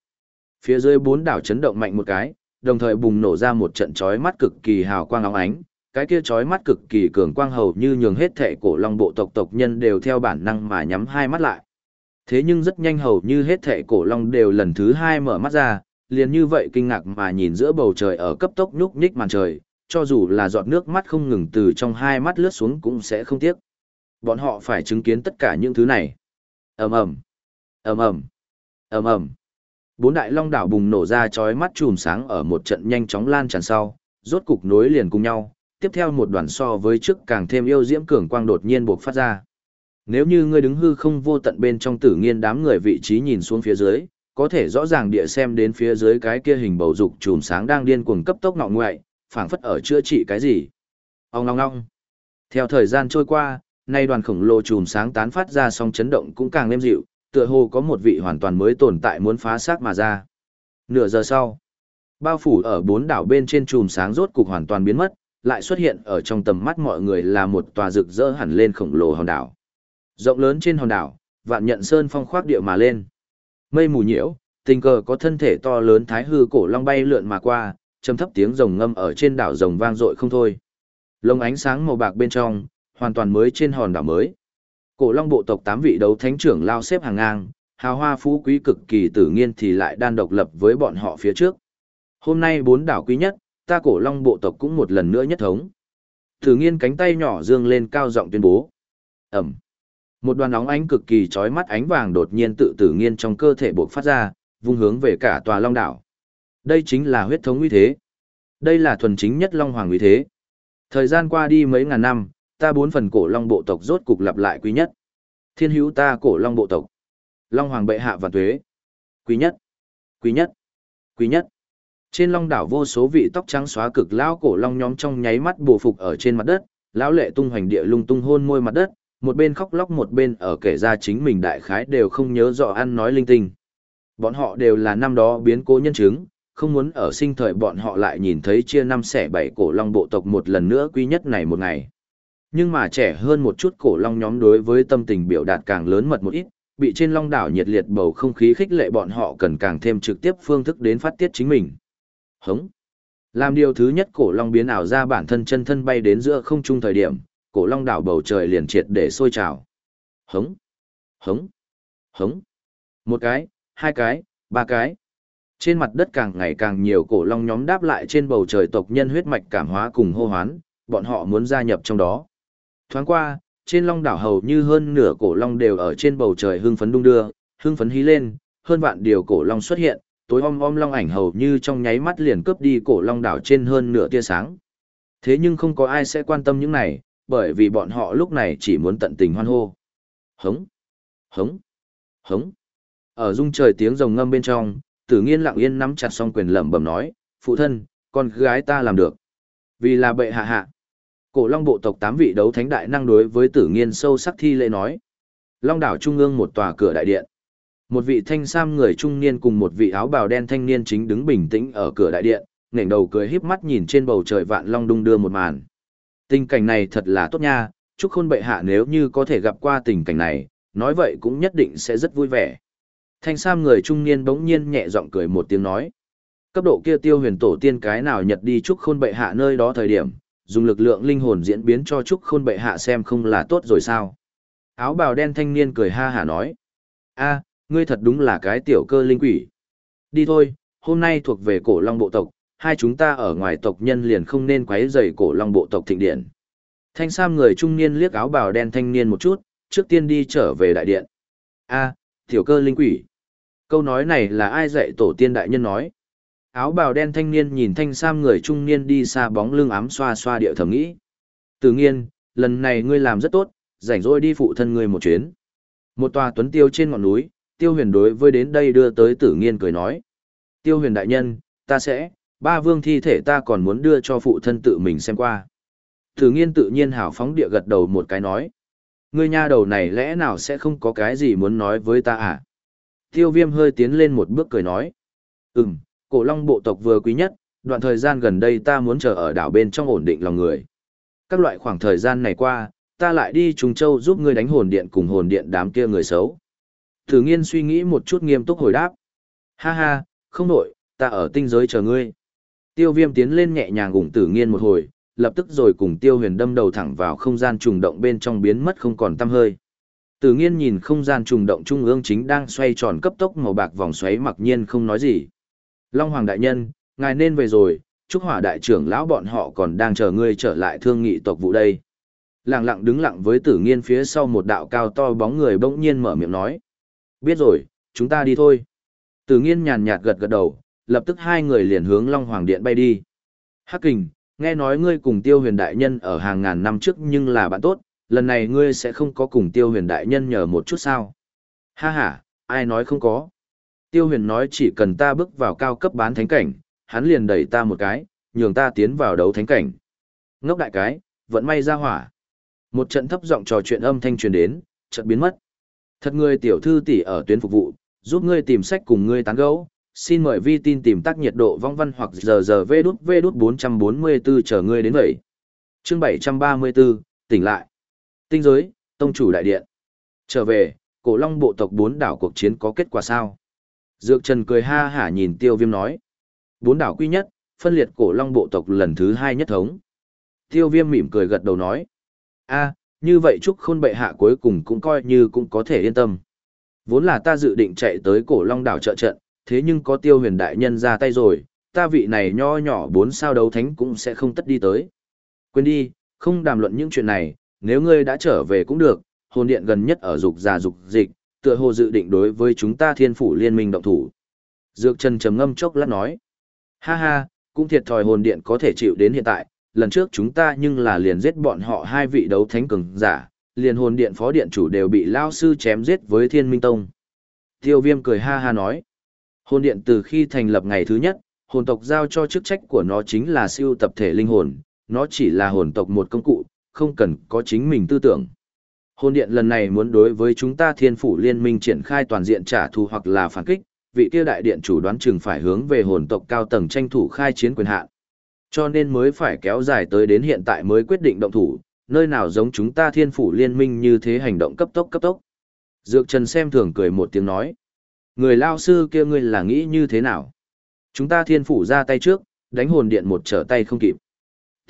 Phía dưới bốn đảo chấn động mạnh một cái, đồng thời bùng nổ ra một trận chói mắt cực kỳ hào quang óng ánh, cái kia chói mắt cực kỳ cường quang hầu như nhường hết thệ cổ long bộ tộc tộc nhân đều theo bản năng mà nhắm hai mắt lại. Thế nhưng rất nhanh hầu như hết thệ cổ long đều lần thứ hai mở mắt ra, liền như vậy kinh ngạc mà nhìn giữa bầu trời ở cấp tốc nhúc nhích màn trời, cho dù là giọt nước mắt không ngừng từ trong hai mắt lướt xuống cũng sẽ không tiếc. Bọn họ phải chứng kiến tất cả những thứ này. ầm ầm, ầm ầm, ầm ầm. Bốn đại long đảo bùng nổ ra chói mắt chùm sáng ở một trận nhanh chóng lan tràn sau, rốt cục nối liền cùng nhau, tiếp theo một đoàn so với trước càng thêm yêu diễm cường quang đột nhiên bộc phát ra. Nếu như ngươi đứng hư không vô tận bên trong tử nghiên đám người vị trí nhìn xuống phía dưới, có thể rõ ràng địa xem đến phía dưới cái kia hình bầu dục chùm sáng đang điên cuồng cấp tốc ngọ ngoại, phảng phất ở chữa trị cái gì. Ông ngong ngong. Theo thời gian trôi qua, nay đoàn khổng lồ chùm sáng tán phát ra song chấn động cũng càng êm dịu, tựa hồ có một vị hoàn toàn mới tồn tại muốn phá xác mà ra. Nửa giờ sau, bao phủ ở bốn đảo bên trên chùm sáng rốt cục hoàn toàn biến mất, lại xuất hiện ở trong tầm mắt mọi người là một tòa rực rỡ hẳn lên khổng lồ hòn đảo. Rộng lớn trên hòn đảo, vạn nhận sơn phong khoác địa mà lên. Mây mù nhiễu, tình cờ có thân thể to lớn thái hư cổ long bay lượn mà qua, trầm thấp tiếng rồng ngâm ở trên đảo rồng vang dội không thôi. Lông ánh sáng màu bạc bên trong, hoàn toàn mới trên hòn đảo mới. Cổ long bộ tộc tám vị đấu thánh trưởng lao xếp hàng ngang, hào hoa phú quý cực kỳ tử nghiên thì lại đan độc lập với bọn họ phía trước. Hôm nay bốn đảo quý nhất, ta cổ long bộ tộc cũng một lần nữa nhất thống. Tử nghiên cánh tay nhỏ dương lên cao giọng tuyên bố. Ẩm. Một đoàn nóng ánh cực kỳ chói mắt ánh vàng đột nhiên tự tử nghiên trong cơ thể bộc phát ra, vung hướng về cả tòa long đảo. Đây chính là huyết thống uy thế. Đây là thuần chính nhất long hoàng uy thế. Thời gian qua đi mấy ngàn năm, ta bốn phần cổ long bộ tộc rốt cục lặp lại quý nhất. Thiên hữu ta cổ long bộ tộc. Long hoàng bệ hạ và tuế. Quý nhất. Quý nhất. Quý nhất. Trên long đảo vô số vị tóc trắng xóa cực lão cổ long nhóm trong nháy mắt bổ phục ở trên mặt đất, lão lệ tung hoành địa lung tung hôn môi mặt đất, một bên khóc lóc một bên ở kể ra chính mình đại khái đều không nhớ rõ ăn nói linh tinh. Bọn họ đều là năm đó biến cố nhân chứng, không muốn ở sinh thời bọn họ lại nhìn thấy chia năm xẻ bảy cổ long bộ tộc một lần nữa quý nhất này một ngày. Nhưng mà trẻ hơn một chút cổ long nhóm đối với tâm tình biểu đạt càng lớn mật một ít, bị trên long đảo nhiệt liệt bầu không khí khích lệ bọn họ cần càng thêm trực tiếp phương thức đến phát tiết chính mình. Hống. Làm điều thứ nhất cổ long biến ảo ra bản thân chân thân bay đến giữa không trung thời điểm, cổ long đảo bầu trời liền triệt để sôi trào. Hống. Hống. Hống. Một cái, hai cái, ba cái. Trên mặt đất càng ngày càng nhiều cổ long nhóm đáp lại trên bầu trời tộc nhân huyết mạch cảm hóa cùng hô hoán, bọn họ muốn gia nhập trong đó. Thoáng qua, trên long đảo hầu như hơn nửa cổ long đều ở trên bầu trời hưng phấn đung đưa, hưng phấn hí lên, hơn vạn điều cổ long xuất hiện, tối om om long ảnh hầu như trong nháy mắt liền cướp đi cổ long đảo trên hơn nửa tia sáng. Thế nhưng không có ai sẽ quan tâm những này, bởi vì bọn họ lúc này chỉ muốn tận tình hoan hô. Hống, hống, hống. Ở dung trời tiếng rồng ngâm bên trong, tử nghiên lặng yên nắm chặt song quyền lẩm bẩm nói, phụ thân, con gái ta làm được. Vì là bệ hạ hạ. Cổ long bộ tộc tám vị đấu thánh đại năng đối với tử nghiên sâu sắc thi lễ nói. Long đảo trung ương một tòa cửa đại điện. Một vị thanh sam người trung niên cùng một vị áo bào đen thanh niên chính đứng bình tĩnh ở cửa đại điện, ngẩng đầu cười híp mắt nhìn trên bầu trời vạn long đung đưa một màn. Tình cảnh này thật là tốt nha, chúc khôn bệ hạ nếu như có thể gặp qua tình cảnh này, nói vậy cũng nhất định sẽ rất vui vẻ. Thanh sam người trung niên bỗng nhiên nhẹ giọng cười một tiếng nói. Cấp độ kia tiêu huyền tổ tiên cái nào nhật đi chúc khôn bệ hạ nơi đó thời điểm, dùng lực lượng linh hồn diễn biến cho trúc khôn bệ hạ xem không là tốt rồi sao. Áo bào đen thanh niên cười ha hả nói. a ngươi thật đúng là cái tiểu cơ linh quỷ. Đi thôi, hôm nay thuộc về cổ long bộ tộc, hai chúng ta ở ngoài tộc nhân liền không nên quấy rầy cổ long bộ tộc thịnh điện. Thanh sam người trung niên liếc áo bào đen thanh niên một chút, trước tiên đi trở về đại điện. A, tiểu cơ linh quỷ. Câu nói này là ai dạy tổ tiên đại nhân nói? Áo bào đen thanh niên nhìn thanh sam người trung niên đi xa bóng lưng ám xoa xoa điệu thầm nghĩ. Tự nhiên, lần này ngươi làm rất tốt, rảnh rỗi đi phụ thân ngươi một chuyến. Một tòa tuấn tiêu trên ngọn núi, tiêu huyền đối với đến đây đưa tới tử nghiên cười nói. Tiêu huyền đại nhân, ta sẽ, ba vương thi thể ta còn muốn đưa cho phụ thân tự mình xem qua. Tử nghiên tự nhiên hào phóng địa gật đầu một cái nói. Ngươi nha đầu này lẽ nào sẽ không có cái gì muốn nói với ta à? Tiêu viêm hơi tiến lên một bước cười nói. Ừm, cổ long bộ tộc vừa quý nhất, đoạn thời gian gần đây ta muốn chờ ở đảo bên trong ổn định lòng người. Các loại khoảng thời gian này qua, ta lại đi Trung Châu giúp ngươi đánh hồn điện cùng hồn điện đám kia người xấu. Thử nghiên suy nghĩ một chút nghiêm túc hồi đáp. Ha ha, không nổi, ta ở tinh giới chờ ngươi. Tiêu viêm tiến lên nhẹ nhàng gủng tử nghiên một hồi, lập tức rồi cùng tiêu huyền đâm đầu thẳng vào không gian trùng động bên trong biến mất không còn tăm hơi. Tử nghiên nhìn không gian trùng động trung ương chính đang xoay tròn cấp tốc màu bạc vòng xoáy mặc nhiên không nói gì. Long Hoàng đại nhân, ngài nên về rồi, Trúc Hỏa đại trưởng lão bọn họ còn đang chờ ngươi trở lại thương nghị tộc vụ đây. Lặng lặng đứng lặng với tử nghiên phía sau một đạo cao to bóng người bỗng nhiên mở miệng nói. Biết rồi, chúng ta đi thôi. Tử nghiên nhàn nhạt gật gật đầu, lập tức hai người liền hướng Long Hoàng Điện bay đi. Hắc Kình, nghe nói ngươi cùng tiêu huyền đại nhân ở hàng ngàn năm trước nhưng là bạn tốt, lần này ngươi sẽ không có cùng tiêu huyền đại nhân nhờ một chút sao? Ha ha, ai nói không có? Tiêu huyền nói chỉ cần ta bước vào cao cấp bán thánh cảnh, hắn liền đẩy ta một cái, nhường ta tiến vào đấu thánh cảnh. Ngốc đại cái, vẫn may ra hỏa. Một trận thấp giọng trò chuyện âm thanh truyền đến, chợt biến mất. Thật ngươi tiểu thư tỷ ở tuyến phục vụ, giúp ngươi tìm sách cùng ngươi tán gẫu. Xin mời vi tin tìm tác nhiệt độ vong văn hoặc giờ giờ vê đút vê đút 444 chờ ngươi đến vậy. Chương 734, tỉnh lại. Tinh giới, tông chủ đại điện. Trở về, cổ long bộ tộc bốn đảo cuộc chiến có kết quả sao? Dược Trần cười ha hả nhìn tiêu viêm nói. Bốn đảo quy nhất, phân liệt cổ long bộ tộc lần thứ hai nhất thống. Tiêu viêm mỉm cười gật đầu nói. a như vậy chúc khôn bệ hạ cuối cùng cũng coi như cũng có thể yên tâm. Vốn là ta dự định chạy tới cổ long đảo trợ trận, thế nhưng có tiêu huyền đại nhân ra tay rồi, ta vị này nho nhỏ bốn sao đấu thánh cũng sẽ không tất đi tới. Quên đi, không đàm luận những chuyện này, nếu ngươi đã trở về cũng được, hồn điện gần nhất ở dục già dục dịch, tựa hồ dự định đối với chúng ta thiên phủ liên minh động thủ. Dược Trần trầm ngâm chốc lát nói. Ha ha, cũng thiệt thòi hồn điện có thể chịu đến hiện tại, lần trước chúng ta nhưng là liền giết bọn họ hai vị đấu thánh cường giả, liền hồn điện phó điện chủ đều bị lao sư chém giết với thiên minh tông. Tiêu viêm cười ha ha nói. Hồn điện từ khi thành lập ngày thứ nhất, hồn tộc giao cho chức trách của nó chính là siêu tập thể linh hồn, nó chỉ là hồn tộc một công cụ, không cần có chính mình tư tưởng. Hồn điện lần này muốn đối với chúng ta thiên phủ liên minh triển khai toàn diện trả thù hoặc là phản kích, vị kia đại điện chủ đoán chừng phải hướng về hồn tộc cao tầng tranh thủ khai chiến quyền hạn. Cho nên mới phải kéo dài tới đến hiện tại mới quyết định động thủ, nơi nào giống chúng ta thiên phủ liên minh như thế hành động cấp tốc cấp tốc. Dược Trần xem thường cười một tiếng nói. Người lao sư kia ngươi là nghĩ như thế nào? Chúng ta thiên phủ ra tay trước, đánh hồn điện một trở tay không kịp.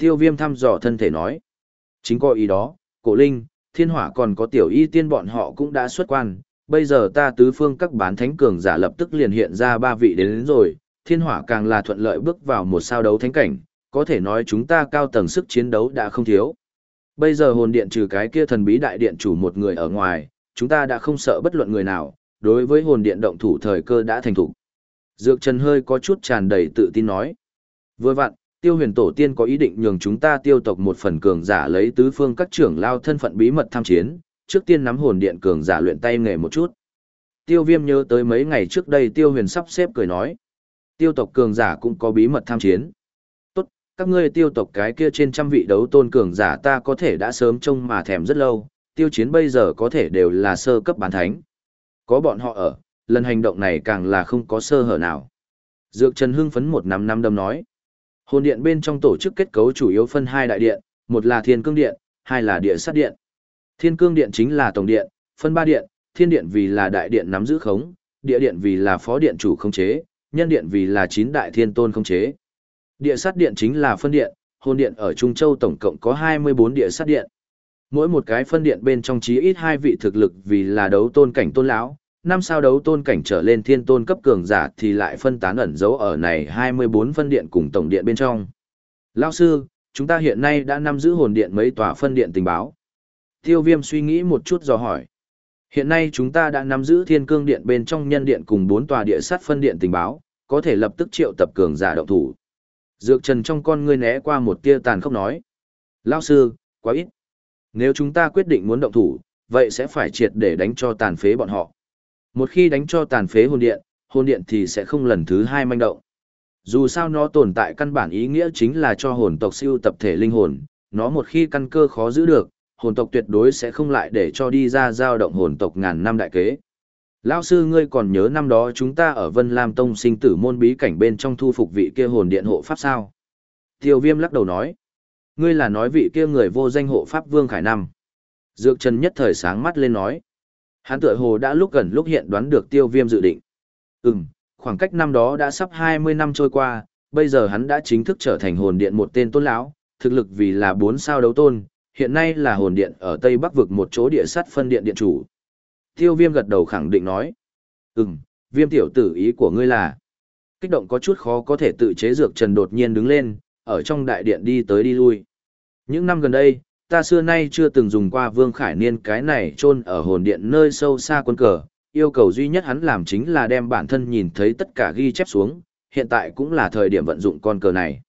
Tiêu viêm thăm dò thân thể nói. Chính có ý đó, cổ linh, thiên hỏa còn có tiểu y tiên bọn họ cũng đã xuất quan, bây giờ ta tứ phương các bán thánh cường giả lập tức liền hiện ra ba vị đến, đến rồi, thiên hỏa càng là thuận lợi bước vào một sao đấu thánh cảnh, có thể nói chúng ta cao tầng sức chiến đấu đã không thiếu. Bây giờ hồn điện trừ cái kia thần bí đại điện chủ một người ở ngoài, chúng ta đã không sợ bất luận người nào, đối với hồn điện động thủ thời cơ đã thành thủ. Dược Trần hơi có chút tràn đầy tự tin nói. Vừa vặn, tiêu huyền tổ tiên có ý định nhường chúng ta tiêu tộc một phần cường giả lấy tứ phương các trưởng lao thân phận bí mật tham chiến, trước tiên nắm hồn điện cường giả luyện tay nghề một chút. Tiêu viêm nhớ tới mấy ngày trước đây tiêu huyền sắp xếp cười nói. Tiêu tộc cường giả cũng có bí mật tham chiến. Tốt, các ngươi tiêu tộc cái kia trên trăm vị đấu tôn cường giả ta có thể đã sớm trông mà thèm rất lâu, tiêu chiến bây giờ có thể đều là sơ cấp bán thánh. Có bọn họ ở, lần hành động này càng là không có sơ hở nào. Dược Trần hưng phấn một năm năm đâm nói. Hồn điện bên trong tổ chức kết cấu chủ yếu phân hai đại điện, một là thiên cương điện, hai là địa sát điện. Thiên cương điện chính là tổng điện, phân ba điện, thiên điện vì là đại điện nắm giữ khống, địa điện vì là phó điện chủ khống chế, nhân điện vì là chín đại thiên tôn khống chế. Địa sát điện chính là phân điện, hồn điện ở Trung Châu tổng cộng có 24 địa sát điện. Mỗi một cái phân điện bên trong chí ít hai vị thực lực vì là đấu tôn cảnh tôn lão, năm sao đấu tôn cảnh trở lên thiên tôn cấp cường giả thì lại phân tán ẩn giấu ở này 24 phân điện cùng tổng điện bên trong. Lão sư, chúng ta hiện nay đã nắm giữ hồn điện mấy tòa phân điện tình báo. Tiêu viêm suy nghĩ một chút do hỏi. Hiện nay chúng ta đã nắm giữ thiên cương điện bên trong nhân điện cùng bốn tòa địa sát phân điện tình báo, có thể lập tức triệu tập cường giả động thủ. Dược trần trong con ngươi né qua một tia tàn khốc nói. lão sư, quá ít. Nếu chúng ta quyết định muốn động thủ, vậy sẽ phải triệt để đánh cho tàn phế bọn họ. Một khi đánh cho tàn phế hồn điện, hồn điện thì sẽ không lần thứ hai manh động. Dù sao nó tồn tại căn bản ý nghĩa chính là cho hồn tộc siêu tập thể linh hồn, nó một khi căn cơ khó giữ được, hồn tộc tuyệt đối sẽ không lại để cho đi ra giao động hồn tộc ngàn năm đại kế. Lão sư ngươi còn nhớ năm đó chúng ta ở Vân Lam Tông sinh tử môn bí cảnh bên trong thu phục vị kia hồn điện hộ pháp sao? Tiêu viêm lắc đầu nói. Ngươi là nói vị kia người vô danh hộ pháp Vương Khải Năm. Dược Trần nhất thời sáng mắt lên nói. Hắn tựa hồ đã lúc gần lúc hiện đoán được tiêu viêm dự định. Ừm, khoảng cách năm đó đã sắp 20 năm trôi qua, bây giờ hắn đã chính thức trở thành hồn điện một tên tôn lão, thực lực vì là 4 sao đấu tôn, hiện nay là hồn điện ở Tây Bắc vực một chỗ địa sắt phân điện điện chủ. Tiêu viêm gật đầu khẳng định nói. Ừm, viêm tiểu tử ý của ngươi là. Kích động có chút khó có thể tự chế dược trần đột nhiên đứng lên, ở trong đại điện đi tới đi lui. Những năm gần đây, ta xưa nay chưa từng dùng qua Vương Khải Niên cái này chôn ở hồn điện nơi sâu xa quân cờ, yêu cầu duy nhất hắn làm chính là đem bản thân nhìn thấy tất cả ghi chép xuống, hiện tại cũng là thời điểm vận dụng con cờ này.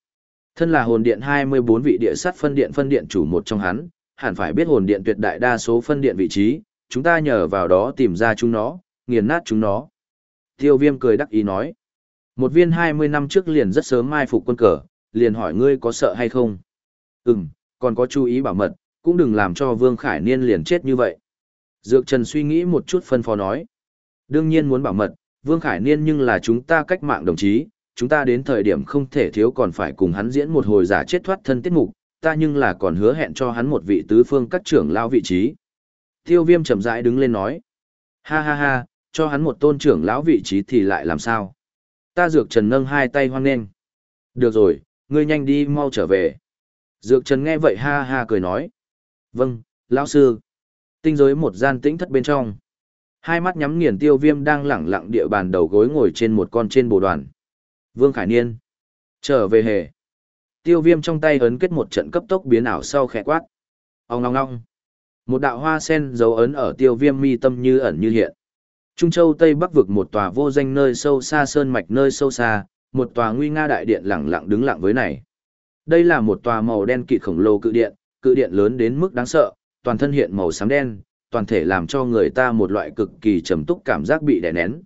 Thân là hồn điện 24 vị địa sát phân điện phân điện chủ một trong hắn, hẳn phải biết hồn điện tuyệt đại đa số phân điện vị trí, chúng ta nhờ vào đó tìm ra chúng nó, nghiền nát chúng nó. Tiêu viêm cười đắc ý nói. Một viên 20 năm trước liền rất sớm mai phục quân cờ, liền hỏi ngươi có sợ hay không? Ừm, còn có chú ý bảo mật, cũng đừng làm cho Vương Khải Niên liền chết như vậy. Dược Trần suy nghĩ một chút phân phó nói. Đương nhiên muốn bảo mật, Vương Khải Niên nhưng là chúng ta cách mạng đồng chí, chúng ta đến thời điểm không thể thiếu còn phải cùng hắn diễn một hồi giả chết thoát thân tiết mục, ta nhưng là còn hứa hẹn cho hắn một vị tứ phương các trưởng lao vị trí. Tiêu viêm chậm rãi đứng lên nói. Ha ha ha, cho hắn một tôn trưởng lão vị trí thì lại làm sao? Ta dược trần nâng hai tay hoang nghênh. Được rồi, ngươi nhanh đi mau trở về. Dược trần nghe vậy ha ha cười nói. Vâng, lão sư. Tinh giới một gian tĩnh thất bên trong. Hai mắt nhắm nghiền tiêu viêm đang lẳng lặng địa bàn đầu gối ngồi trên một con trên bồ đoàn. Vương Khải Niên. Trở về hề. Tiêu viêm trong tay ấn kết một trận cấp tốc biến ảo sau khẽ quát. Ông ngong ngong. Một đạo hoa sen dấu ấn ở tiêu viêm mi tâm như ẩn như hiện. Trung Châu Tây Bắc vực một tòa vô danh nơi sâu xa sơn mạch nơi sâu xa, một tòa nguy nga đại điện lặng lặng đứng lặng với này. Đây là một tòa màu đen kịt khổng lồ cự điện, cự điện lớn đến mức đáng sợ, toàn thân hiện màu xám đen, toàn thể làm cho người ta một loại cực kỳ trầm túc cảm giác bị đè nén.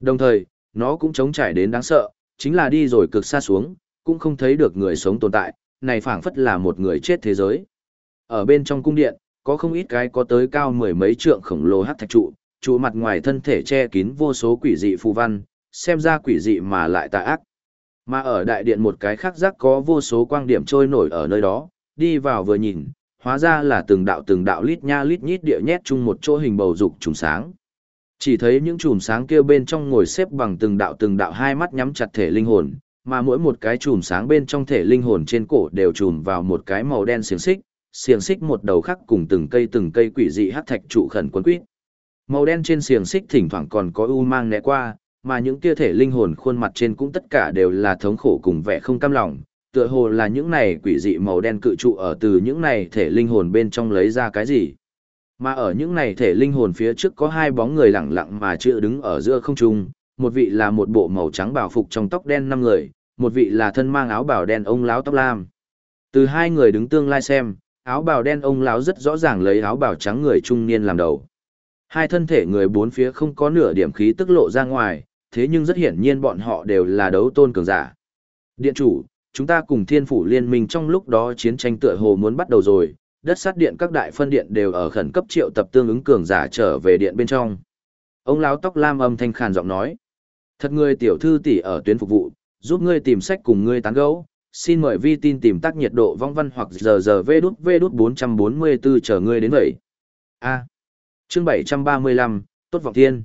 Đồng thời, nó cũng chống trải đến đáng sợ, chính là đi rồi cực xa xuống, cũng không thấy được người sống tồn tại, này phảng phất là một người chết thế giới. Ở bên trong cung điện, có không ít cái có tới cao mười mấy trượng khổng lồ hắc thạch trụ, trụ mặt ngoài thân thể che kín vô số quỷ dị phù văn, xem ra quỷ dị mà lại tà ác. Mà ở đại điện một cái khác rác có vô số quang điểm trôi nổi ở nơi đó, đi vào vừa nhìn, hóa ra là từng đạo từng đạo lít nha lít nhít địa nhét chung một chỗ hình bầu dục trùng sáng. Chỉ thấy những chùm sáng kia bên trong ngồi xếp bằng từng đạo từng đạo hai mắt nhắm chặt thể linh hồn, mà mỗi một cái chùm sáng bên trong thể linh hồn trên cổ đều chùm vào một cái màu đen xiềng xích, xiềng xích một đầu khắc cùng từng cây từng cây quỷ dị hắc thạch trụ khẩn quấn quýt. Màu đen trên xiềng xích thỉnh thoảng còn có u mang né qua, mà những kia thể linh hồn khuôn mặt trên cũng tất cả đều là thống khổ cùng vẻ không cam lòng, tựa hồ là những này quỷ dị màu đen cự trụ ở từ những này thể linh hồn bên trong lấy ra cái gì. Mà ở những này thể linh hồn phía trước có hai bóng người lặng lặng mà chưa đứng ở giữa không trung, một vị là một bộ màu trắng bảo phục trong tóc đen năm người, một vị là thân mang áo bảo đen ông lão tóc lam. Từ hai người đứng tương lai xem, áo bào đen ông lão rất rõ ràng lấy áo bào trắng người trung niên làm đầu. Hai thân thể người bốn phía không có nửa điểm khí tức lộ ra ngoài, thế nhưng rất hiển nhiên bọn họ đều là đấu tôn cường giả. Điện chủ, chúng ta cùng thiên phủ liên minh trong lúc đó chiến tranh tựa hồ muốn bắt đầu rồi, đất sát điện các đại phân điện đều ở khẩn cấp triệu tập tương ứng cường giả trở về điện bên trong. Ông lão tóc lam âm thanh khàn giọng nói, thật ngươi tiểu thư tỷ ở tuyến phục vụ, giúp ngươi tìm sách cùng ngươi tán gẫu. Xin mời vi tin tìm tác nhiệt độ vong văn hoặc giờ giờ vê đút vê đút 444 chờ ngươi đến vậy. A. chương 735, Tốt Vọng Thiên.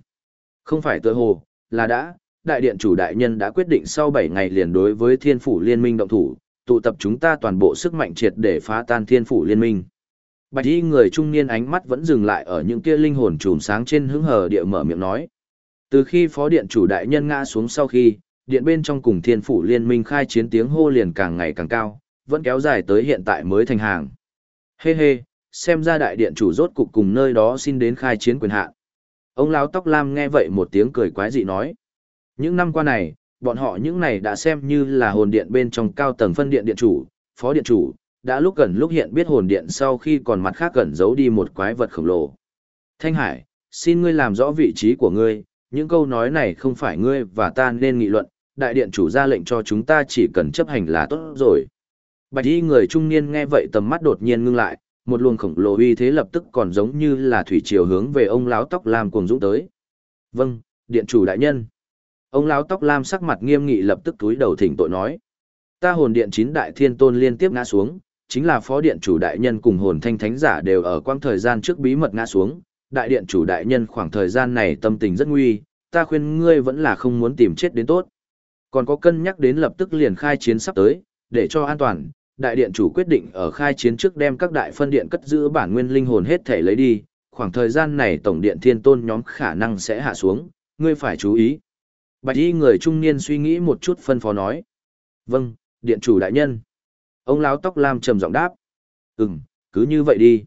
Không phải tựa hồ, là đã, đại điện chủ đại nhân đã quyết định sau 7 ngày liền đối với thiên phủ liên minh động thủ, tụ tập chúng ta toàn bộ sức mạnh triệt để phá tan thiên phủ liên minh. Bạch y người trung niên ánh mắt vẫn dừng lại ở những kia linh hồn trùm sáng trên hứng hờ địa mở miệng nói. Từ khi phó điện chủ đại nhân ngã xuống sau khi, điện bên trong cùng thiên phủ liên minh khai chiến tiếng hô liền càng ngày càng cao, vẫn kéo dài tới hiện tại mới thành hàng. Hê hê, xem ra đại điện chủ rốt cục cùng nơi đó xin đến khai chiến quyền hạn. Ông lão tóc lam nghe vậy một tiếng cười quái dị nói. Những năm qua này, bọn họ những này đã xem như là hồn điện bên trong cao tầng phân điện điện chủ, phó điện chủ, đã lúc gần lúc hiện biết hồn điện sau khi còn mặt khác gần giấu đi một quái vật khổng lồ. Thanh Hải, xin ngươi làm rõ vị trí của ngươi, những câu nói này không phải ngươi và ta nên nghị luận, đại điện chủ ra lệnh cho chúng ta chỉ cần chấp hành là tốt rồi. Bạch y người trung niên nghe vậy tầm mắt đột nhiên ngưng lại, một luồng khổng lồ uy thế lập tức còn giống như là thủy triều hướng về ông lão tóc lam cuồng dũng tới. Vâng, điện chủ đại nhân. Ông lão tóc lam sắc mặt nghiêm nghị lập tức túi đầu thỉnh tội nói. Ta hồn điện chín đại thiên tôn liên tiếp ngã xuống, chính là phó điện chủ đại nhân cùng hồn thanh thánh giả đều ở quang thời gian trước bí mật ngã xuống. Đại điện chủ đại nhân khoảng thời gian này tâm tình rất nguy, ta khuyên ngươi vẫn là không muốn tìm chết đến tốt. Còn có cân nhắc đến lập tức liền khai chiến sắp tới, để cho an toàn, đại điện chủ quyết định ở khai chiến trước đem các đại phân điện cất giữ bản nguyên linh hồn hết thể lấy đi, khoảng thời gian này tổng điện thiên tôn nhóm khả năng sẽ hạ xuống, ngươi phải chú ý. Bạch y người trung niên suy nghĩ một chút phân phó nói. Vâng, điện chủ đại nhân. Ông lão tóc lam trầm giọng đáp. Ừm, cứ như vậy đi.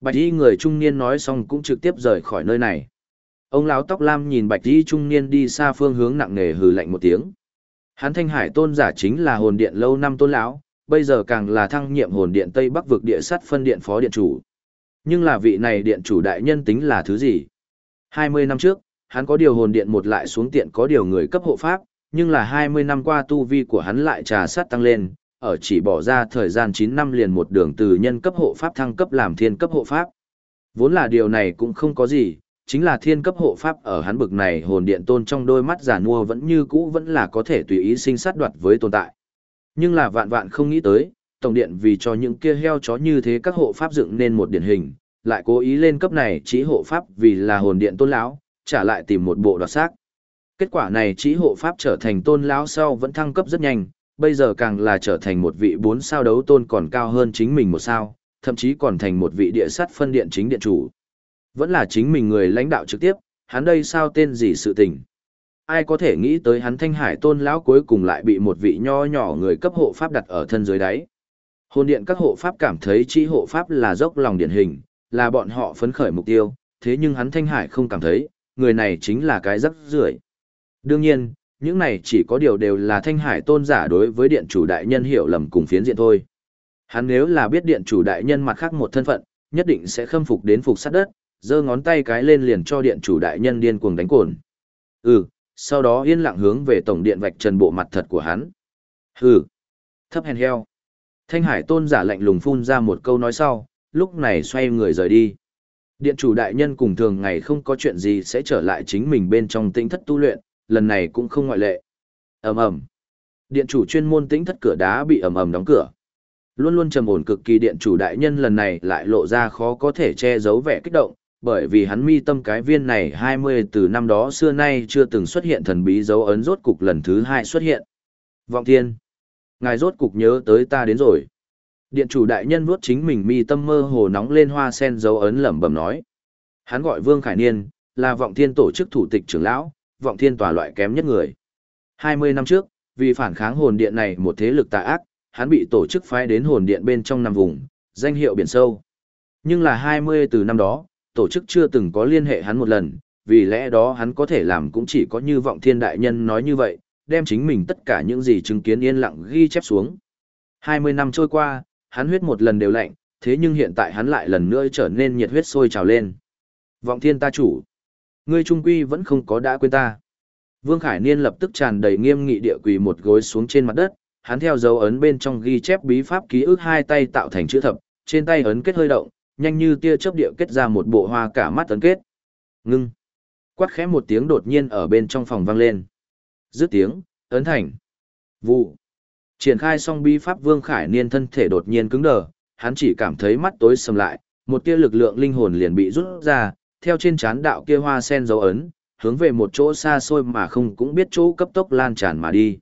Bạch y người trung niên nói xong cũng trực tiếp rời khỏi nơi này. Ông lão tóc lam nhìn bạch y trung niên đi xa phương hướng nặng nề hừ lạnh một tiếng. Hắn thanh hải tôn giả chính là hồn điện lâu năm tôn lão, bây giờ càng là thăng nhiệm hồn điện Tây Bắc vực địa sắt phân điện phó điện chủ. Nhưng là vị này điện chủ đại nhân tính là thứ gì? 20 năm trước, hắn có điều hồn điện một lại xuống tiện có điều người cấp hộ pháp, nhưng là 20 năm qua tu vi của hắn lại trà sát tăng lên, ở chỉ bỏ ra thời gian 9 năm liền một đường từ nhân cấp hộ pháp thăng cấp làm thiên cấp hộ pháp. Vốn là điều này cũng không có gì, chính là thiên cấp hộ pháp ở hắn bực này hồn điện tôn trong đôi mắt giả mua vẫn như cũ vẫn là có thể tùy ý sinh sát đoạt với tồn tại. Nhưng là vạn vạn không nghĩ tới, tổng điện vì cho những kia heo chó như thế các hộ pháp dựng nên một điển hình, lại cố ý lên cấp này chỉ hộ pháp vì là hồn điện tôn lão, trả lại tìm một bộ đoạt xác. Kết quả này chỉ hộ pháp trở thành tôn lão sau vẫn thăng cấp rất nhanh, bây giờ càng là trở thành một vị bốn sao đấu tôn còn cao hơn chính mình một sao, thậm chí còn thành một vị địa sát phân điện chính điện chủ. Vẫn là chính mình người lãnh đạo trực tiếp, hắn đây sao tên gì sự tình. Ai có thể nghĩ tới hắn thanh hải tôn lão cuối cùng lại bị một vị nho nhỏ người cấp hộ pháp đặt ở thân dưới đáy. Hồn điện các hộ pháp cảm thấy chi hộ pháp là dốc lòng điển hình, là bọn họ phấn khởi mục tiêu, thế nhưng hắn thanh hải không cảm thấy, người này chính là cái rắc rưởi. Đương nhiên, những này chỉ có điều đều là thanh hải tôn giả đối với điện chủ đại nhân hiểu lầm cùng phiến diện thôi. Hắn nếu là biết điện chủ đại nhân mặt khác một thân phận, nhất định sẽ khâm phục đến phục sát đất, giơ ngón tay cái lên liền cho điện chủ đại nhân điên cuồng đánh cồn. Ừ, sau đó yên lặng hướng về tổng điện vạch trần bộ mặt thật của hắn. Hừ, thấp hèn heo. Thanh Hải tôn giả lạnh lùng phun ra một câu nói sau, lúc này xoay người rời đi. Điện chủ đại nhân cùng thường ngày không có chuyện gì sẽ trở lại chính mình bên trong tĩnh thất tu luyện, lần này cũng không ngoại lệ. ầm ầm, Điện chủ chuyên môn tĩnh thất cửa đá bị ầm ầm đóng cửa. Luôn luôn trầm ổn cực kỳ điện chủ đại nhân lần này lại lộ ra khó có thể che giấu vẻ kích động, bởi vì hắn mi tâm cái viên này 20 từ năm đó xưa nay chưa từng xuất hiện thần bí dấu ấn rốt cục lần thứ hai xuất hiện. Vọng thiên, ngài rốt cục nhớ tới ta đến rồi. Điện chủ đại nhân vuốt chính mình mi tâm mơ hồ nóng lên hoa sen dấu ấn lẩm bẩm nói. Hắn gọi Vương Khải Niên, là vọng thiên tổ chức thủ tịch trưởng lão, vọng thiên tòa loại kém nhất người. 20 năm trước, vì phản kháng hồn điện này một thế lực tà ác, hắn bị tổ chức phái đến hồn điện bên trong năm vùng, danh hiệu biển sâu. Nhưng là 20 từ năm đó, tổ chức chưa từng có liên hệ hắn một lần, vì lẽ đó hắn có thể làm cũng chỉ có như vọng thiên đại nhân nói như vậy, đem chính mình tất cả những gì chứng kiến yên lặng ghi chép xuống. 20 năm trôi qua, hắn huyết một lần đều lạnh, thế nhưng hiện tại hắn lại lần nữa trở nên nhiệt huyết sôi trào lên. Vọng thiên ta chủ, ngươi trung quy vẫn không có đã quên ta. Vương Khải Niên lập tức tràn đầy nghiêm nghị địa quỳ một gối xuống trên mặt đất, hắn theo dấu ấn bên trong ghi chép bí pháp ký ức hai tay tạo thành chữ thập, trên tay ấn kết hơi động, nhanh như tia chớp địa kết ra một bộ hoa cả mắt tấn kết. Ngưng. Quát khẽ một tiếng đột nhiên ở bên trong phòng vang lên. Dứt tiếng, ấn thành. Vụ. Triển khai xong bi pháp Vương Khải Niên thân thể đột nhiên cứng đờ, hắn chỉ cảm thấy mắt tối sầm lại, một tia lực lượng linh hồn liền bị rút ra, theo trên chán đạo kia hoa sen dấu ấn, hướng về một chỗ xa xôi mà không cũng biết chỗ cấp tốc lan tràn mà đi.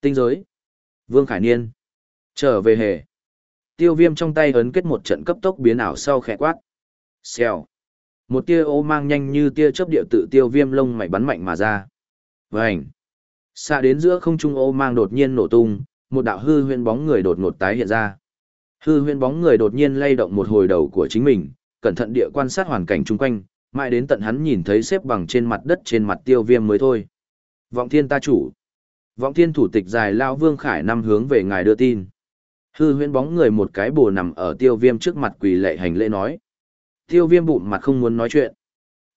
Tinh giới. Vương Khải Niên. Trở về hề. Tiêu viêm trong tay ấn kết một trận cấp tốc biến ảo sau khẽ quát. Xèo. Một tia ô mang nhanh như tia chớp địa tự tiêu viêm lông mày bắn mạnh mà ra. Vành. Xa đến giữa không trung ô mang đột nhiên nổ tung, một đạo hư huyễn bóng người đột ngột tái hiện ra. Hư huyễn bóng người đột nhiên lay động một hồi đầu của chính mình, cẩn thận địa quan sát hoàn cảnh chung quanh, mãi đến tận hắn nhìn thấy xếp bằng trên mặt đất trên mặt tiêu viêm mới thôi. Vọng thiên ta chủ. Vọng thiên thủ tịch dài lao Vương Khải năm hướng về ngài đưa tin. Hư huyễn bóng người một cái bồ nằm ở tiêu viêm trước mặt quỳ lệ hành lễ nói. Tiêu viêm bụng mặt không muốn nói chuyện.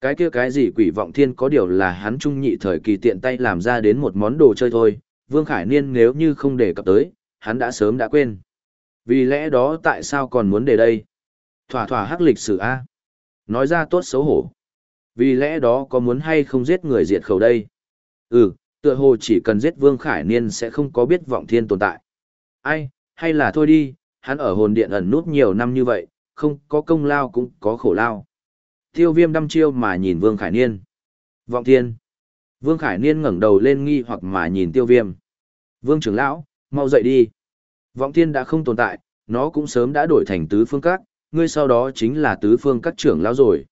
Cái kia cái gì quỷ vọng thiên có điều là hắn trung nhị thời kỳ tiện tay làm ra đến một món đồ chơi thôi. Vương Khải Niên nếu như không đề cập tới, hắn đã sớm đã quên. Vì lẽ đó tại sao còn muốn để đây? Thỏa thỏa hắc lịch sử A. Nói ra tốt xấu hổ. Vì lẽ đó có muốn hay không giết người diệt khẩu đây? Ừ, tựa hồ chỉ cần giết Vương Khải Niên sẽ không có biết vọng thiên tồn tại. Ai, hay là thôi đi, hắn ở hồn điện ẩn nút nhiều năm như vậy, không có công lao cũng có khổ lao. Tiêu viêm đăm chiêu mà nhìn Vương Khải Niên. Vọng thiên. Vương Khải Niên ngẩng đầu lên nghi hoặc mà nhìn tiêu viêm. Vương trưởng lão, mau dậy đi. Vọng thiên đã không tồn tại, nó cũng sớm đã đổi thành tứ phương các, ngươi sau đó chính là tứ phương các trưởng lão rồi.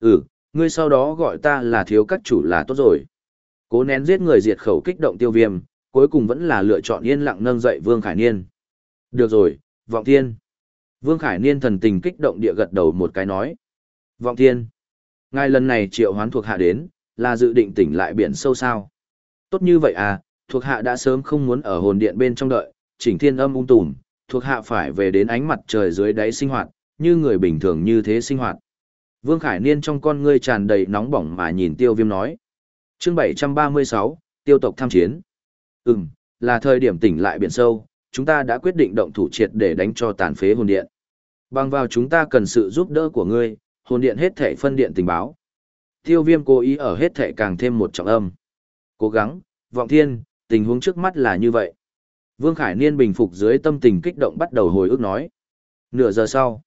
Ừ, ngươi sau đó gọi ta là thiếu các chủ là tốt rồi. Cố nén giết người diệt khẩu kích động tiêu viêm, cuối cùng vẫn là lựa chọn yên lặng nâng dậy Vương Khải Niên. Được rồi, Vọng Thiên. Vương Khải Niên thần tình kích động địa gật đầu một cái nói. Vọng Thiên. Ngài lần này triệu hoán thuộc hạ đến, là dự định tỉnh lại biển sâu sao. Tốt như vậy à, thuộc hạ đã sớm không muốn ở hồn điện bên trong đợi, chỉnh thiên âm ung tùm, thuộc hạ phải về đến ánh mặt trời dưới đáy sinh hoạt, như người bình thường như thế sinh hoạt. Vương Khải Niên trong con ngươi tràn đầy nóng bỏng mà nhìn tiêu viêm nói. chương 736, tiêu tộc tham chiến. Ừm, là thời điểm tỉnh lại biển sâu, chúng ta đã quyết định động thủ triệt để đánh cho tàn phế hồn điện. Bằng vào chúng ta cần sự giúp đỡ của ngươi, hồn điện hết thể phân điện tình báo. Tiêu viêm cố ý ở hết thể càng thêm một trọng âm. Cố gắng, vọng thiên, tình huống trước mắt là như vậy. Vương Khải Niên bình phục dưới tâm tình kích động bắt đầu hồi ức nói. Nửa giờ sau.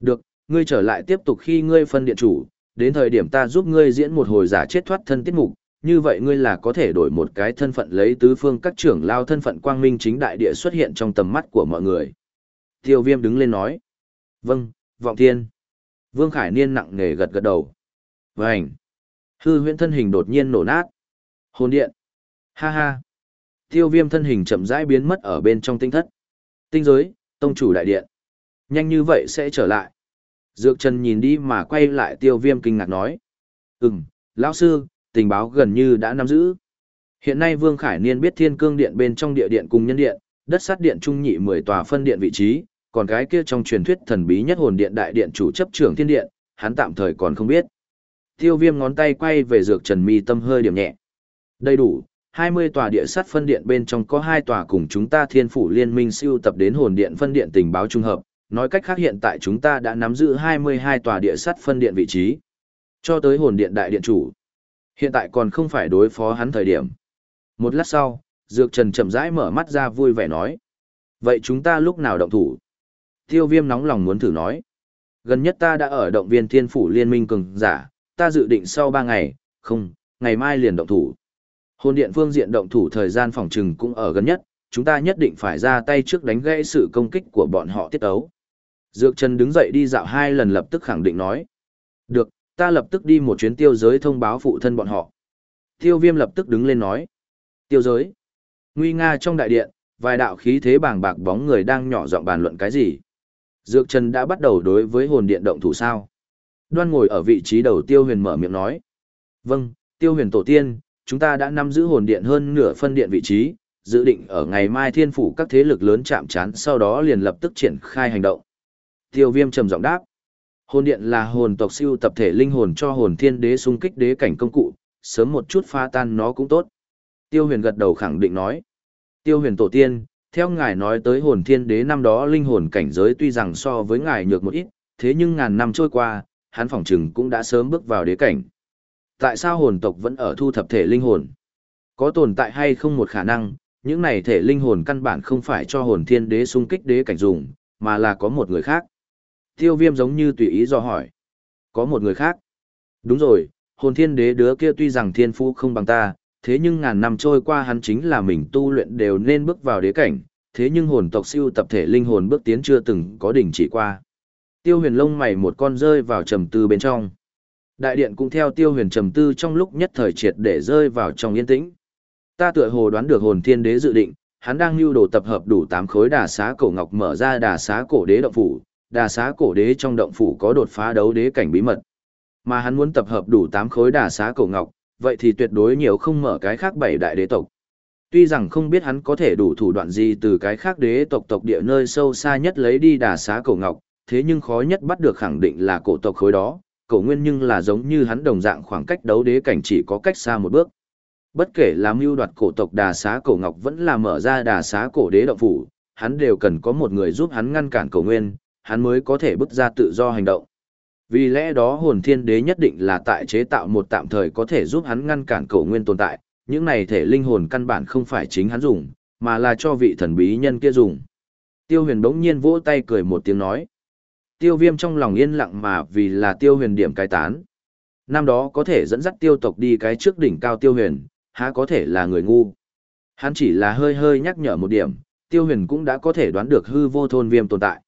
Được, ngươi trở lại tiếp tục khi ngươi phân điện chủ, đến thời điểm ta giúp ngươi diễn một hồi giả chết thoát thân tiết mục, như vậy ngươi là có thể đổi một cái thân phận lấy tứ phương các trưởng lao thân phận quang minh chính đại địa xuất hiện trong tầm mắt của mọi người. Tiêu viêm đứng lên nói. Vâng, vọng thiên. Vương Khải Niên nặng nề gật gật đầu. Vânh. Hư huyễn thân hình đột nhiên nổ nát. Hồn điện. Ha ha. Tiêu viêm thân hình chậm rãi biến mất ở bên trong tinh thất. Tinh giới, tông chủ đại điện. Nhanh như vậy sẽ trở lại. Dược Trần nhìn đi mà quay lại tiêu viêm kinh ngạc nói. Ừm, lão sư, tình báo gần như đã nắm giữ. Hiện nay Vương Khải Niên biết Thiên Cương Điện bên trong địa điện cùng nhân điện, đất sát điện trung nhị 10 tòa phân điện vị trí, còn cái kia trong truyền thuyết thần bí nhất hồn điện đại điện chủ chấp trưởng thiên điện, hắn tạm thời còn không biết. Tiêu Viêm ngón tay quay về dược Trần Mi tâm hơi điểm nhẹ. Đầy đủ, 20 tòa địa sát phân điện bên trong có 2 tòa cùng chúng ta Thiên phủ liên minh siêu tập đến hồn điện phân điện tình báo trung hợp, nói cách khác hiện tại chúng ta đã nắm giữ 22 tòa địa sát phân điện vị trí. Cho tới hồn điện đại điện chủ, Hiện tại còn không phải đối phó hắn thời điểm. Một lát sau, Dược Trần chậm rãi mở mắt ra vui vẻ nói. Vậy chúng ta lúc nào động thủ? Tiêu viêm nóng lòng muốn thử nói. Gần nhất ta đã ở động viên thiên phủ liên minh cường giả, ta dự định sau 3 ngày, không, ngày mai liền động thủ. Hồn điện phương diện động thủ thời gian phòng trừng cũng ở gần nhất, chúng ta nhất định phải ra tay trước đánh gãy sự công kích của bọn họ tiết ấu. Dược Trần đứng dậy đi dạo hai lần lập tức khẳng định nói. Được, ta lập tức đi một chuyến tiêu giới thông báo phụ thân bọn họ. Tiêu viêm lập tức đứng lên nói. Tiêu giới. Nguy nga trong đại điện, vài đạo khí thế bàng bạc bóng người đang nhỏ giọng bàn luận cái gì. Dược Trần đã bắt đầu đối với hồn điện động thủ sao. Đoan ngồi ở vị trí đầu tiêu huyền mở miệng nói. Vâng, tiêu huyền tổ tiên, chúng ta đã nắm giữ hồn điện hơn nửa phân điện vị trí, dự định ở ngày mai thiên phủ các thế lực lớn chạm chán sau đó liền lập tức triển khai hành động. Tiêu viêm trầm giọng đáp. Hồn điện là hồn tộc siêu tập thể linh hồn cho hồn thiên đế xung kích đế cảnh công cụ, sớm một chút pha tan nó cũng tốt. Tiêu huyền gật đầu khẳng định nói. Tiêu huyền tổ tiên, theo ngài nói tới hồn thiên đế năm đó linh hồn cảnh giới tuy rằng so với ngài nhược một ít, thế nhưng ngàn năm trôi qua, hắn phỏng chừng cũng đã sớm bước vào đế cảnh. Tại sao hồn tộc vẫn ở thu thập thể linh hồn? Có tồn tại hay không một khả năng, những này thể linh hồn căn bản không phải cho hồn thiên đế xung kích đế cảnh dùng, mà là có một người khác. Tiêu viêm giống như tùy ý do hỏi. Có một người khác. Đúng rồi, hồn thiên đế đứa kia tuy rằng thiên phú không bằng ta, thế nhưng ngàn năm trôi qua hắn chính là mình tu luyện đều nên bước vào đế cảnh, thế nhưng hồn tộc siêu tập thể linh hồn bước tiến chưa từng có đỉnh chỉ qua. Tiêu huyền lông mày một con rơi vào trầm tư bên trong. Đại điện cũng theo tiêu huyền trầm tư trong lúc nhất thời triệt để rơi vào trong yên tĩnh. Ta tựa hồ đoán được hồn thiên đế dự định, hắn đang lưu đồ tập hợp đủ 8 khối đà xá cổ ngọc mở ra đà xá cổ đế động phủ, đà xá cổ đế trong động phủ có đột phá đấu đế cảnh bí mật. Mà hắn muốn tập hợp đủ 8 khối đà xá cổ ngọc, vậy thì tuyệt đối nhiều không mở cái khác bảy đại đế tộc. Tuy rằng không biết hắn có thể đủ thủ đoạn gì từ cái khác đế tộc tộc địa nơi sâu xa nhất lấy đi đà xá cổ ngọc, thế nhưng khó nhất bắt được khẳng định là cổ tộc khối đó, cổ nguyên nhưng là giống như hắn đồng dạng khoảng cách đấu đế cảnh chỉ có cách xa một bước. Bất kể là mưu đoạt cổ tộc đà xá cổ ngọc vẫn là mở ra đà xá cổ đế động phủ, hắn đều cần có một người giúp hắn ngăn cản cổ nguyên, hắn mới có thể bước ra tự do hành động. Vì lẽ đó hồn thiên đế nhất định là tại chế tạo một tạm thời có thể giúp hắn ngăn cản cổ nguyên tồn tại, những này thể linh hồn căn bản không phải chính hắn dùng, mà là cho vị thần bí nhân kia dùng. Tiêu huyền đống nhiên vỗ tay cười một tiếng nói. Tiêu viêm trong lòng yên lặng mà vì là tiêu huyền điểm cai tán. Năm đó có thể dẫn dắt tiêu tộc đi cái trước đỉnh cao tiêu huyền, há có thể là người ngu. Hắn chỉ là hơi hơi nhắc nhở một điểm, tiêu huyền cũng đã có thể đoán được hư vô thôn viêm tồn tại.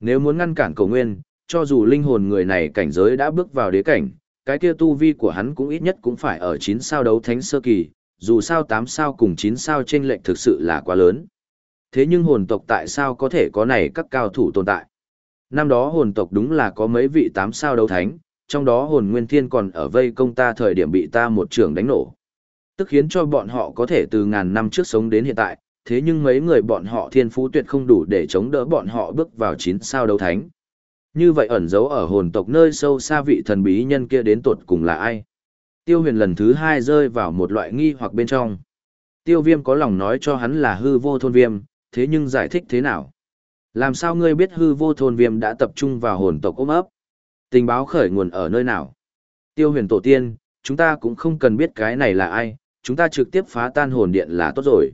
Nếu muốn ngăn cản cầu nguyên, cho dù linh hồn người này cảnh giới đã bước vào đế cảnh, cái kia tu vi của hắn cũng ít nhất cũng phải ở 9 sao đấu thánh sơ kỳ, dù sao 8 sao cùng 9 sao trên lệnh thực sự là quá lớn. Thế nhưng hồn tộc tại sao có thể có này các cao thủ tồn tại? Năm đó hồn tộc đúng là có mấy vị 8 sao đấu thánh, trong đó hồn nguyên thiên còn ở vây công ta thời điểm bị ta một trường đánh nổ. Tức khiến cho bọn họ có thể từ ngàn năm trước sống đến hiện tại, thế nhưng mấy người bọn họ thiên phú tuyệt không đủ để chống đỡ bọn họ bước vào chín sao đấu thánh. Như vậy ẩn giấu ở hồn tộc nơi sâu xa vị thần bí nhân kia đến tột cùng là ai? Tiêu huyền lần thứ hai rơi vào một loại nghi hoặc bên trong. Tiêu viêm có lòng nói cho hắn là hư vô thôn viêm, thế nhưng giải thích thế nào? Làm sao ngươi biết hư vô thôn viêm đã tập trung vào hồn tộc ôm ấp? Tình báo khởi nguồn ở nơi nào? Tiêu huyền tổ tiên, chúng ta cũng không cần biết cái này là ai, chúng ta trực tiếp phá tan hồn điện là tốt rồi.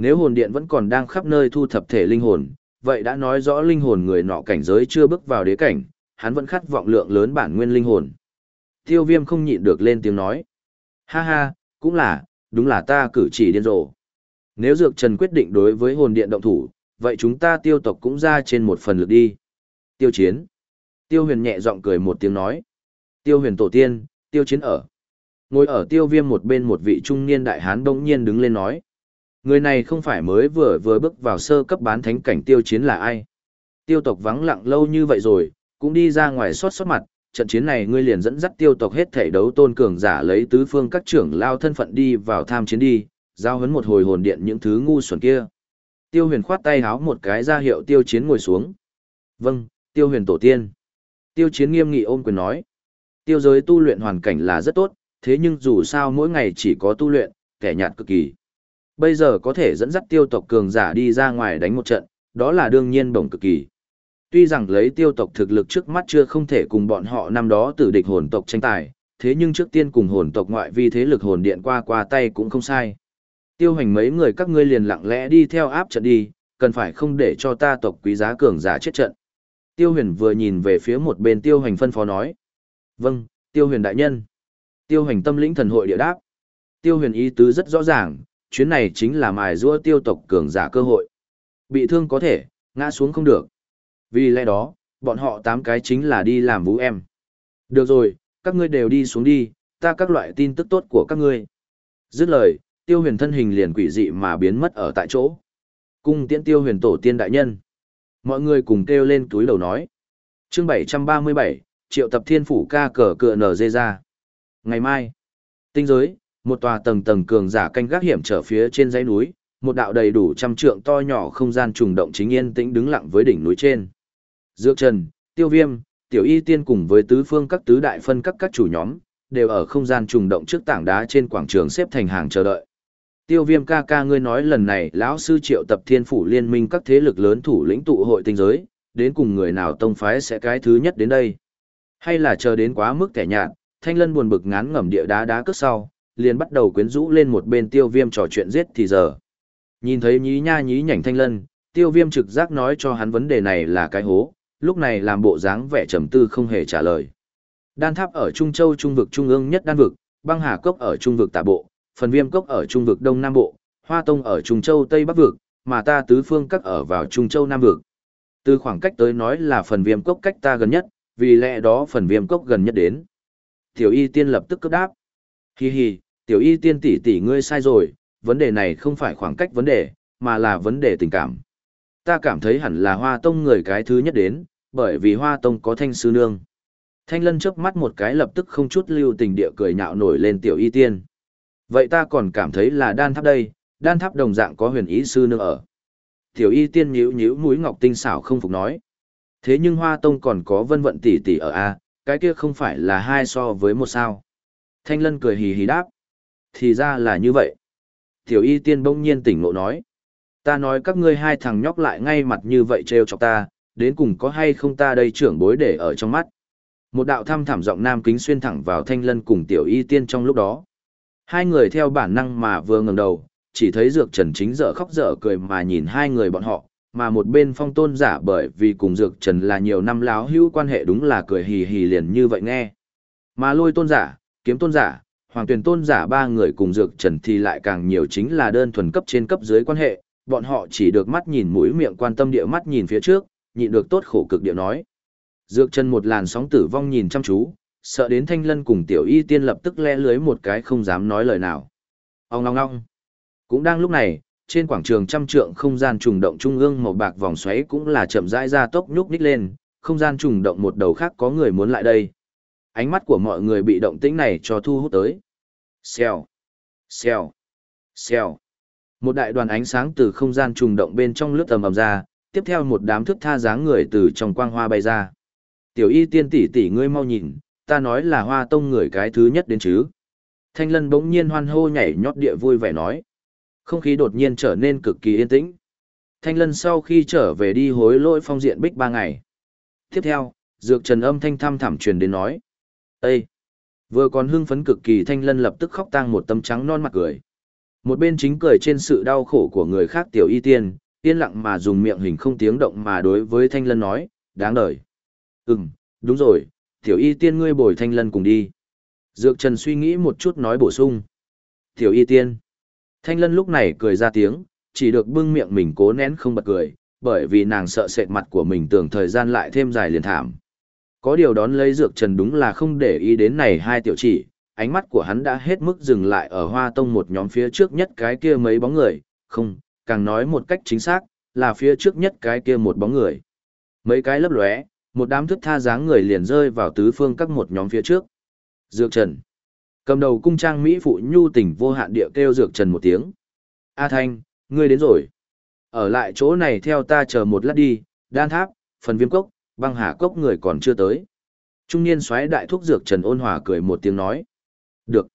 Nếu hồn điện vẫn còn đang khắp nơi thu thập thể linh hồn, vậy đã nói rõ linh hồn người nọ cảnh giới chưa bước vào đế cảnh, hắn vẫn khát vọng lượng lớn bản nguyên linh hồn. Tiêu viêm không nhịn được lên tiếng nói. Ha ha, cũng là, đúng là ta cử chỉ điên rồ. Nếu Dược Trần quyết định đối với hồn điện động thủ, vậy chúng ta tiêu tộc cũng ra trên một phần lực đi. Tiêu chiến. Tiêu huyền nhẹ giọng cười một tiếng nói. Tiêu huyền tổ tiên, tiêu chiến ở. Ngồi ở tiêu viêm một bên một vị trung niên đại hán đông nhiên đứng lên nói. Người này không phải mới vừa vừa bước vào sơ cấp bán thánh cảnh tiêu chiến là ai. Tiêu tộc vắng lặng lâu như vậy rồi, cũng đi ra ngoài xót xót mặt, trận chiến này ngươi liền dẫn dắt tiêu tộc hết thể đấu tôn cường giả lấy tứ phương các trưởng lao thân phận đi vào tham chiến đi, giao hấn một hồi hồn điện những thứ ngu xuẩn kia. Tiêu huyền khoát tay háo một cái ra hiệu tiêu chiến ngồi xuống. Vâng, tiêu huyền tổ tiên. Tiêu chiến nghiêm nghị ôm quyền nói. Tiêu giới tu luyện hoàn cảnh là rất tốt, thế nhưng dù sao mỗi ngày chỉ có tu luyện, kẻ nhạt cực kỳ. Bây giờ có thể dẫn dắt tiêu tộc cường giả đi ra ngoài đánh một trận, đó là đương nhiên bổng cực kỳ. Tuy rằng lấy tiêu tộc thực lực trước mắt chưa không thể cùng bọn họ năm đó tử địch hồn tộc tranh tài, thế nhưng trước tiên cùng hồn tộc ngoại vi thế lực hồn điện qua qua tay cũng không sai. Tiêu hành mấy người các ngươi liền lặng lẽ đi theo áp trận đi, cần phải không để cho ta tộc quý giá cường giả chết trận. Tiêu huyền vừa nhìn về phía một bên tiêu hành phân phó nói. Vâng, tiêu huyền đại nhân. Tiêu hành tâm lĩnh thần hội địa đáp. Tiêu huyền ý tứ rất rõ ràng, chuyến này chính là mài giũa tiêu tộc cường giả cơ hội. Bị thương có thể, ngã xuống không được. Vì lẽ đó, bọn họ tám cái chính là đi làm vũ em. Được rồi, các ngươi đều đi xuống đi, ta các loại tin tức tốt của các ngươi. Dứt lời, tiêu huyền thân hình liền quỷ dị mà biến mất ở tại chỗ. Cung tiễn tiêu huyền tổ tiên đại nhân. Mọi người cùng kêu lên túi đầu nói. chương 737, triệu tập thiên phủ ca cờ cựa nở dê ra. Ngày mai, tinh giới, một tòa tầng tầng cường giả canh gác hiểm trở phía trên dãy núi, một đạo đầy đủ trăm trượng to nhỏ không gian trùng động chính yên tĩnh đứng lặng với đỉnh núi trên. Dược Trần, Tiêu Viêm, Tiểu Y Tiên cùng với tứ phương các tứ đại phân các các chủ nhóm, đều ở không gian trùng động trước tảng đá trên quảng trường xếp thành hàng chờ đợi. Tiêu Viêm ca ca ngươi nói lần này lão sư Triệu tập Thiên phủ liên minh các thế lực lớn thủ lĩnh tụ hội tinh giới, đến cùng người nào tông phái sẽ cái thứ nhất đến đây? Hay là chờ đến quá mức kẻ nhạt, Thanh Lân buồn bực ngán ngẩm địa đá đá cất sau, liền bắt đầu quyến rũ lên một bên Tiêu Viêm trò chuyện giết thì giờ. Nhìn thấy nhí nha nhí nhảnh Thanh Lân, Tiêu Viêm trực giác nói cho hắn vấn đề này là cái hố, lúc này làm bộ dáng vẻ trầm tư không hề trả lời. Đan tháp ở Trung Châu Trung vực Trung ương nhất đan vực, băng hà cốc ở Trung vực Tả Bộ, phần viêm cốc ở Trung vực Đông Nam Bộ, hoa tông ở Trung Châu Tây Bắc vực, mà ta tứ phương các ở vào Trung Châu Nam vực. Từ khoảng cách tới nói là phần viêm cốc cách ta gần nhất, vì lẽ đó phần viêm cốc gần nhất đến. Tiểu y tiên lập tức cấp đáp. Hi hi, tiểu y tiên tỷ tỷ ngươi sai rồi, vấn đề này không phải khoảng cách vấn đề, mà là vấn đề tình cảm. Ta cảm thấy hẳn là hoa tông người cái thứ nhất đến, bởi vì hoa tông có thanh sư nương. Thanh lân chớp mắt một cái lập tức không chút lưu tình địa cười nhạo nổi lên tiểu y tiên. Vậy ta còn cảm thấy là đan tháp đây, đan tháp đồng dạng có huyền ý sư nương ở. Tiểu y tiên nhíu nhíu mũi ngọc tinh xảo không phục nói. Thế nhưng hoa tông còn có vân vận tỷ tỷ ở A, cái kia không phải là hai so với một sao. Thanh lân cười hì hì đáp. Thì ra là như vậy. Tiểu y tiên bỗng nhiên tỉnh ngộ nói. Ta nói các ngươi hai thằng nhóc lại ngay mặt như vậy trêu chọc ta, đến cùng có hay không ta đây trưởng bối để ở trong mắt. Một đạo thăm thẳm giọng nam kính xuyên thẳng vào thanh lân cùng tiểu y tiên trong lúc đó. Hai người theo bản năng mà vừa ngẩng đầu, chỉ thấy dược trần chính dở khóc dở cười mà nhìn hai người bọn họ, mà một bên phong tôn giả bởi vì cùng dược trần là nhiều năm láo hữu quan hệ đúng là cười hì hì liền như vậy nghe. Mà lôi tôn giả, kiếm tôn giả, hoàng tuyển tôn giả ba người cùng dược trần thì lại càng nhiều chính là đơn thuần cấp trên cấp dưới quan hệ, bọn họ chỉ được mắt nhìn mũi miệng quan tâm địa mắt nhìn phía trước, nhịn được tốt khổ cực điệu nói. Dược trần một làn sóng tử vong nhìn chăm chú, sợ đến thanh lân cùng tiểu y tiên lập tức le lưới một cái không dám nói lời nào. Ông ngong ngong. Cũng đang lúc này, trên quảng trường trăm trượng không gian trùng động trung ương màu bạc vòng xoáy cũng là chậm rãi ra tốc nhúc nhích lên, không gian trùng động một đầu khác có người muốn lại đây. Ánh mắt của mọi người bị động tĩnh này cho thu hút tới. Xèo, xèo, xèo. Một đại đoàn ánh sáng từ không gian trùng động bên trong lướt tầm ầm ra, tiếp theo một đám thức tha dáng người từ trong quang hoa bay ra. Tiểu y tiên tỷ tỷ ngươi mau nhìn, ta nói là hoa tông người cái thứ nhất đến chứ. Thanh lân bỗng nhiên hoan hô nhảy nhót địa vui vẻ nói. Không khí đột nhiên trở nên cực kỳ yên tĩnh. Thanh lân sau khi trở về đi hối lỗi phong diện bích ba ngày. Tiếp theo, dược trần âm thanh thăm thẳm truyền đến nói. Ê! Vừa còn hưng phấn cực kỳ thanh lân lập tức khóc tang một tấm trắng non mặt cười. Một bên chính cười trên sự đau khổ của người khác tiểu y tiên, yên lặng mà dùng miệng hình không tiếng động mà đối với thanh lân nói, đáng đời. Ừm, đúng rồi, tiểu y tiên ngươi bồi thanh lân cùng đi. Dược trần suy nghĩ một chút nói bổ sung. Tiểu y tiên. Thanh lân lúc này cười ra tiếng, chỉ được bưng miệng mình cố nén không bật cười, bởi vì nàng sợ sệt mặt của mình tưởng thời gian lại thêm dài liền thảm. Có điều đón lấy dược trần đúng là không để ý đến này hai tiểu chỉ, ánh mắt của hắn đã hết mức dừng lại ở hoa tông một nhóm phía trước nhất cái kia mấy bóng người, không, càng nói một cách chính xác, là phía trước nhất cái kia một bóng người. Mấy cái lấp lóe, một đám thức tha dáng người liền rơi vào tứ phương các một nhóm phía trước. Dược Trần. Cầm đầu cung trang Mỹ phụ nhu tỉnh vô hạn địa kêu Dược Trần một tiếng. A Thanh, ngươi đến rồi. Ở lại chỗ này theo ta chờ một lát đi, đan tháp, phần viêm cốc, băng hà cốc người còn chưa tới. Trung niên xoáy đại thuốc Dược Trần ôn hòa cười một tiếng nói. Được.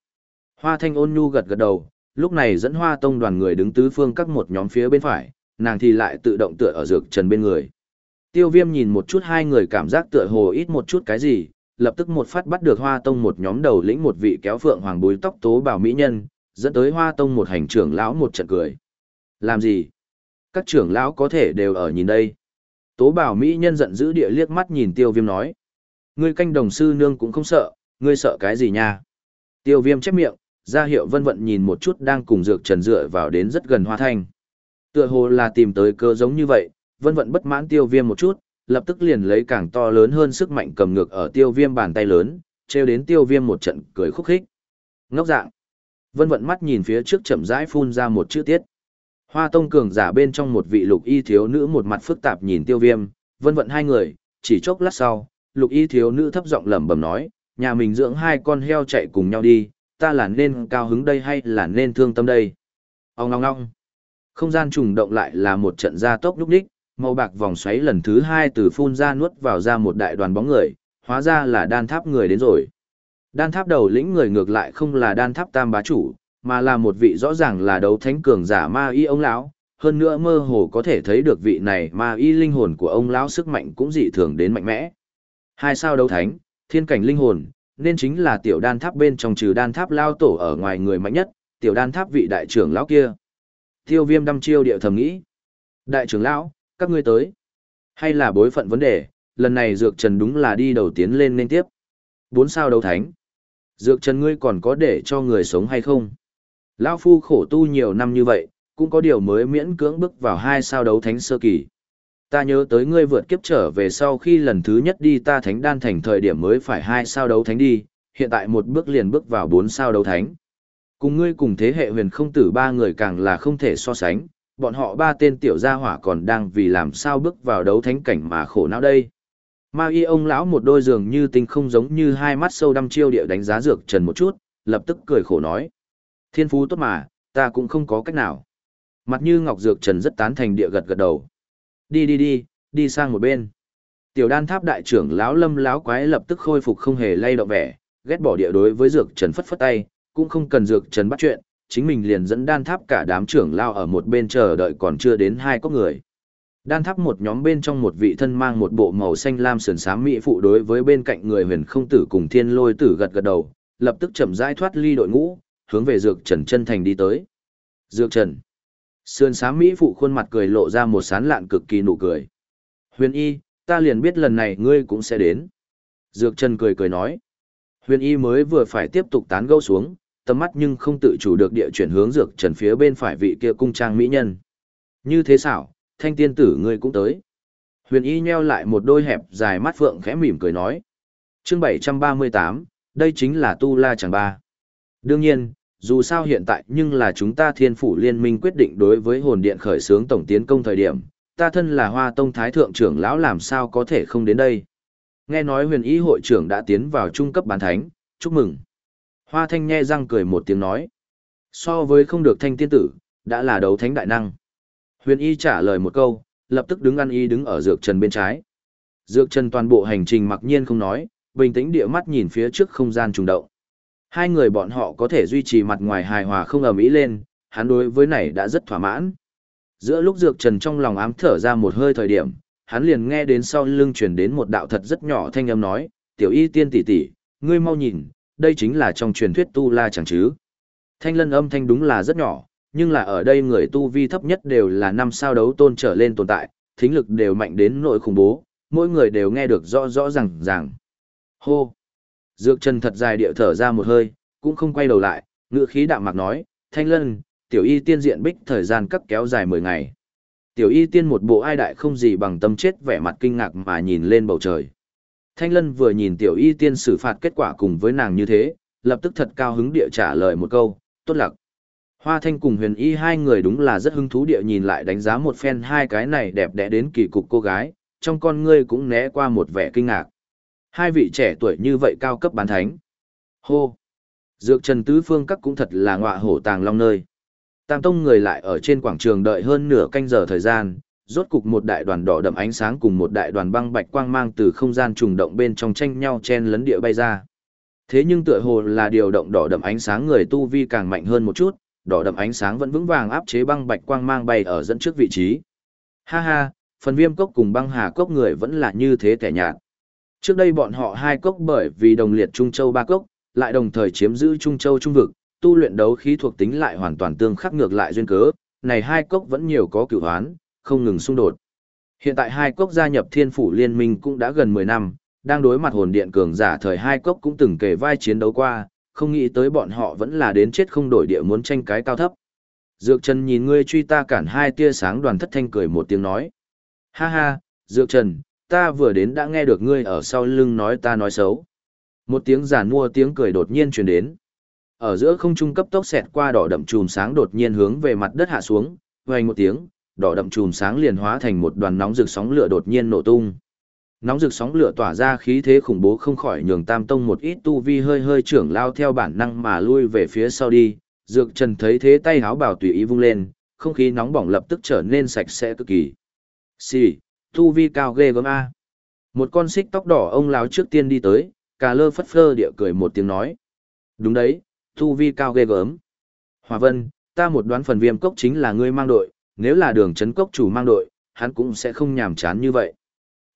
Hoa Thanh ôn nhu gật gật đầu, lúc này dẫn hoa tông đoàn người đứng tứ phương các một nhóm phía bên phải, nàng thì lại tự động tựa ở Dược Trần bên người. Tiêu viêm nhìn một chút hai người cảm giác tựa hồ ít một chút cái gì, lập tức một phát bắt được hoa tông một nhóm đầu lĩnh một vị kéo phượng hoàng búi tóc tố bảo mỹ nhân, dẫn tới hoa tông một hành trưởng lão một trận cười. Làm gì? Các trưởng lão có thể đều ở nhìn đây. Tố bảo mỹ nhân giận dữ địa liếc mắt nhìn tiêu viêm nói. Ngươi canh đồng sư nương cũng không sợ, ngươi sợ cái gì nha? Tiêu viêm chép miệng, ra hiệu vân vận nhìn một chút đang cùng dược trần dựa vào đến rất gần hoa thanh. Tựa hồ là tìm tới cơ giống như vậy, vân vận bất mãn tiêu viêm một chút, lập tức liền lấy càng to lớn hơn sức mạnh cầm ngược ở tiêu viêm bàn tay lớn, treo đến tiêu viêm một trận cười khúc khích. Ngốc dạng. Vân vận mắt nhìn phía trước chậm rãi phun ra một chữ tiết. Hoa tông cường giả bên trong một vị lục y thiếu nữ một mặt phức tạp nhìn tiêu viêm, vân vận hai người, chỉ chốc lát sau, lục y thiếu nữ thấp giọng lẩm bẩm nói, nhà mình dưỡng hai con heo chạy cùng nhau đi, ta là nên cao hứng đây hay là nên thương tâm đây. Ông ngong ngong. Không gian trùng động lại là một trận gia tốc lúc đích, màu bạc vòng xoáy lần thứ hai từ phun ra nuốt vào ra một đại đoàn bóng người, hóa ra là đan tháp người đến rồi. Đan tháp đầu lĩnh người ngược lại không là đan tháp tam bá chủ, mà là một vị rõ ràng là đấu thánh cường giả ma y ông lão, hơn nữa mơ hồ có thể thấy được vị này ma y linh hồn của ông lão sức mạnh cũng dị thường đến mạnh mẽ. Hai sao đấu thánh, thiên cảnh linh hồn, nên chính là tiểu đan tháp bên trong trừ đan tháp lao tổ ở ngoài người mạnh nhất, tiểu đan tháp vị đại trưởng lão kia. Tiêu viêm đăm chiêu điệu thầm nghĩ. Đại trưởng lão, các ngươi tới. Hay là bối phận vấn đề, lần này Dược Trần đúng là đi đầu tiến lên nên tiếp. Bốn sao đấu thánh. Dược Trần ngươi còn có để cho người sống hay không? Lão Phu khổ tu nhiều năm như vậy, cũng có điều mới miễn cưỡng bước vào hai sao đấu thánh sơ kỳ. Ta nhớ tới ngươi vượt kiếp trở về sau khi lần thứ nhất đi ta thánh đan thành thời điểm mới phải hai sao đấu thánh đi, hiện tại một bước liền bước vào bốn sao đấu thánh. Cùng ngươi cùng thế hệ huyền không tử ba người càng là không thể so sánh, bọn họ ba tên tiểu gia hỏa còn đang vì làm sao bước vào đấu thánh cảnh mà khổ não đây. Ma y ông lão một đôi giường như tinh không giống như hai mắt sâu đăm chiêu địa đánh giá dược trần một chút, lập tức cười khổ nói. Thiên phú tốt mà, ta cũng không có cách nào. Mặt như Ngọc Dược Trần rất tán thành địa gật gật đầu. Đi đi đi, đi sang một bên. Tiểu đan tháp đại trưởng lão lâm lão quái lập tức khôi phục không hề lay động vẻ, ghét bỏ địa đối với Dược Trần phất phất tay, cũng không cần Dược Trần bắt chuyện, chính mình liền dẫn đan tháp cả đám trưởng lao ở một bên chờ đợi còn chưa đến hai có người. Đan tháp một nhóm bên trong một vị thân mang một bộ màu xanh lam sườn xám mỹ phụ đối với bên cạnh người huyền không tử cùng thiên lôi tử gật gật đầu, lập tức chậm rãi thoát ly đội ngũ, hướng về Dược Trần chân thành đi tới. Dược Trần. Sườn xám mỹ phụ khuôn mặt cười lộ ra một sán lạn cực kỳ nụ cười. Huyền y, ta liền biết lần này ngươi cũng sẽ đến. Dược Trần cười cười nói. Huyền y mới vừa phải tiếp tục tán gẫu xuống, tầm mắt nhưng không tự chủ được địa chuyển hướng Dược Trần phía bên phải vị kia cung trang mỹ nhân. Như thế xảo, thanh tiên tử ngươi cũng tới. Huyền y nheo lại một đôi hẹp dài mắt phượng khẽ mỉm cười nói. chương 738, đây chính là Tu La Chẳng Ba. Đương nhiên, dù sao hiện tại nhưng là chúng ta thiên phủ liên minh quyết định đối với hồn điện khởi xướng tổng tiến công thời điểm, ta thân là hoa tông thái thượng trưởng lão làm sao có thể không đến đây. Nghe nói huyền y hội trưởng đã tiến vào trung cấp bán thánh, chúc mừng. Hoa thanh nghe răng cười một tiếng nói. So với không được thanh tiên tử, đã là đấu thánh đại năng. Huyền y trả lời một câu, lập tức đứng ăn y đứng ở dược trần bên trái. Dược trần toàn bộ hành trình mặc nhiên không nói, bình tĩnh địa mắt nhìn phía trước không gian trùng động. Hai người bọn họ có thể duy trì mặt ngoài hài hòa không ầm ĩ lên, hắn đối với này đã rất thỏa mãn. Giữa lúc Dược Trần trong lòng ám thở ra một hơi thời điểm, hắn liền nghe đến sau lưng truyền đến một đạo thật rất nhỏ thanh âm nói, "Tiểu Y tiên tỷ tỷ, ngươi mau nhìn, đây chính là trong truyền thuyết tu la chẳng chứ?" Thanh lân âm thanh đúng là rất nhỏ, nhưng là ở đây người tu vi thấp nhất đều là năm sao đấu tôn trở lên tồn tại, thính lực đều mạnh đến nỗi khủng bố, mỗi người đều nghe được rõ rõ ràng ràng. Hô! Dược Trần thật dài điệu thở ra một hơi, cũng không quay đầu lại, ngựa khí đạm mạc nói, Thanh Lân, tiểu y tiên diện bích thời gian cắt kéo dài 10 ngày. Tiểu y tiên một bộ ai đại không gì bằng tâm chết vẻ mặt kinh ngạc mà nhìn lên bầu trời. Thanh Lân vừa nhìn tiểu y tiên xử phạt kết quả cùng với nàng như thế, lập tức thật cao hứng địa trả lời một câu, tốt lặc. Hoa Thanh cùng huyền y hai người đúng là rất hứng thú địa nhìn lại đánh giá một phen hai cái này đẹp đẽ đến kỳ cục cô gái, trong con ngươi cũng né qua một vẻ kinh ngạc. Hai vị trẻ tuổi như vậy cao cấp bán thánh. Hô! Dược Trần Tứ Phương các cũng thật là ngọa hổ tàng long nơi. Tam Tông người lại ở trên quảng trường đợi hơn nửa canh giờ thời gian, rốt cục một đại đoàn đỏ đậm ánh sáng cùng một đại đoàn băng bạch quang mang từ không gian trùng động bên trong tranh nhau chen lấn địa bay ra. Thế nhưng tựa hồ là điều động đỏ đậm ánh sáng người tu vi càng mạnh hơn một chút, đỏ đậm ánh sáng vẫn vững vàng áp chế băng bạch quang mang bay ở dẫn trước vị trí. Ha ha, phần viêm cốc cùng băng hà cốc người vẫn là như thế kẻ nhạt. Trước đây bọn họ hai cốc bởi vì đồng liệt Trung Châu ba cốc, lại đồng thời chiếm giữ Trung Châu Trung vực, tu luyện đấu khí thuộc tính lại hoàn toàn tương khắc ngược lại duyên cớ, này hai cốc vẫn nhiều có cửu hoán, không ngừng xung đột. Hiện tại hai cốc gia nhập Thiên phủ liên minh cũng đã gần 10 năm, đang đối mặt hồn điện cường giả thời hai cốc cũng từng kể vai chiến đấu qua, không nghĩ tới bọn họ vẫn là đến chết không đổi địa muốn tranh cái cao thấp. Dược Trần nhìn ngươi truy ta cản hai tia sáng đoàn thất thanh cười một tiếng nói. Ha ha, Dược Trần, ta vừa đến đã nghe được ngươi ở sau lưng nói ta nói xấu. Một tiếng giàn mua tiếng cười đột nhiên truyền đến. Ở giữa không trung cấp tốc xẹt qua đỏ đậm chùm sáng đột nhiên hướng về mặt đất hạ xuống, vang một tiếng, đỏ đậm chùm sáng liền hóa thành một đoàn nóng rực sóng lửa đột nhiên nổ tung. Nóng rực sóng lửa tỏa ra khí thế khủng bố không khỏi nhường Tam Tông một ít tu vi hơi hơi trưởng lao theo bản năng mà lui về phía sau đi. Dược Trần thấy thế tay háo bảo tùy ý vung lên, không khí nóng bỏng lập tức trở nên sạch sẽ cực kỳ. Xì, Thu vi cao ghê gớm a. Một con xích tóc đỏ ông lão trước tiên đi tới, cà lơ phất phơ địa cười một tiếng nói. Đúng đấy, Thu vi cao ghê gớm. Hòa Vân, ta một đoán phần viêm cốc chính là ngươi mang đội, nếu là đường chấn cốc chủ mang đội, hắn cũng sẽ không nhàm chán như vậy.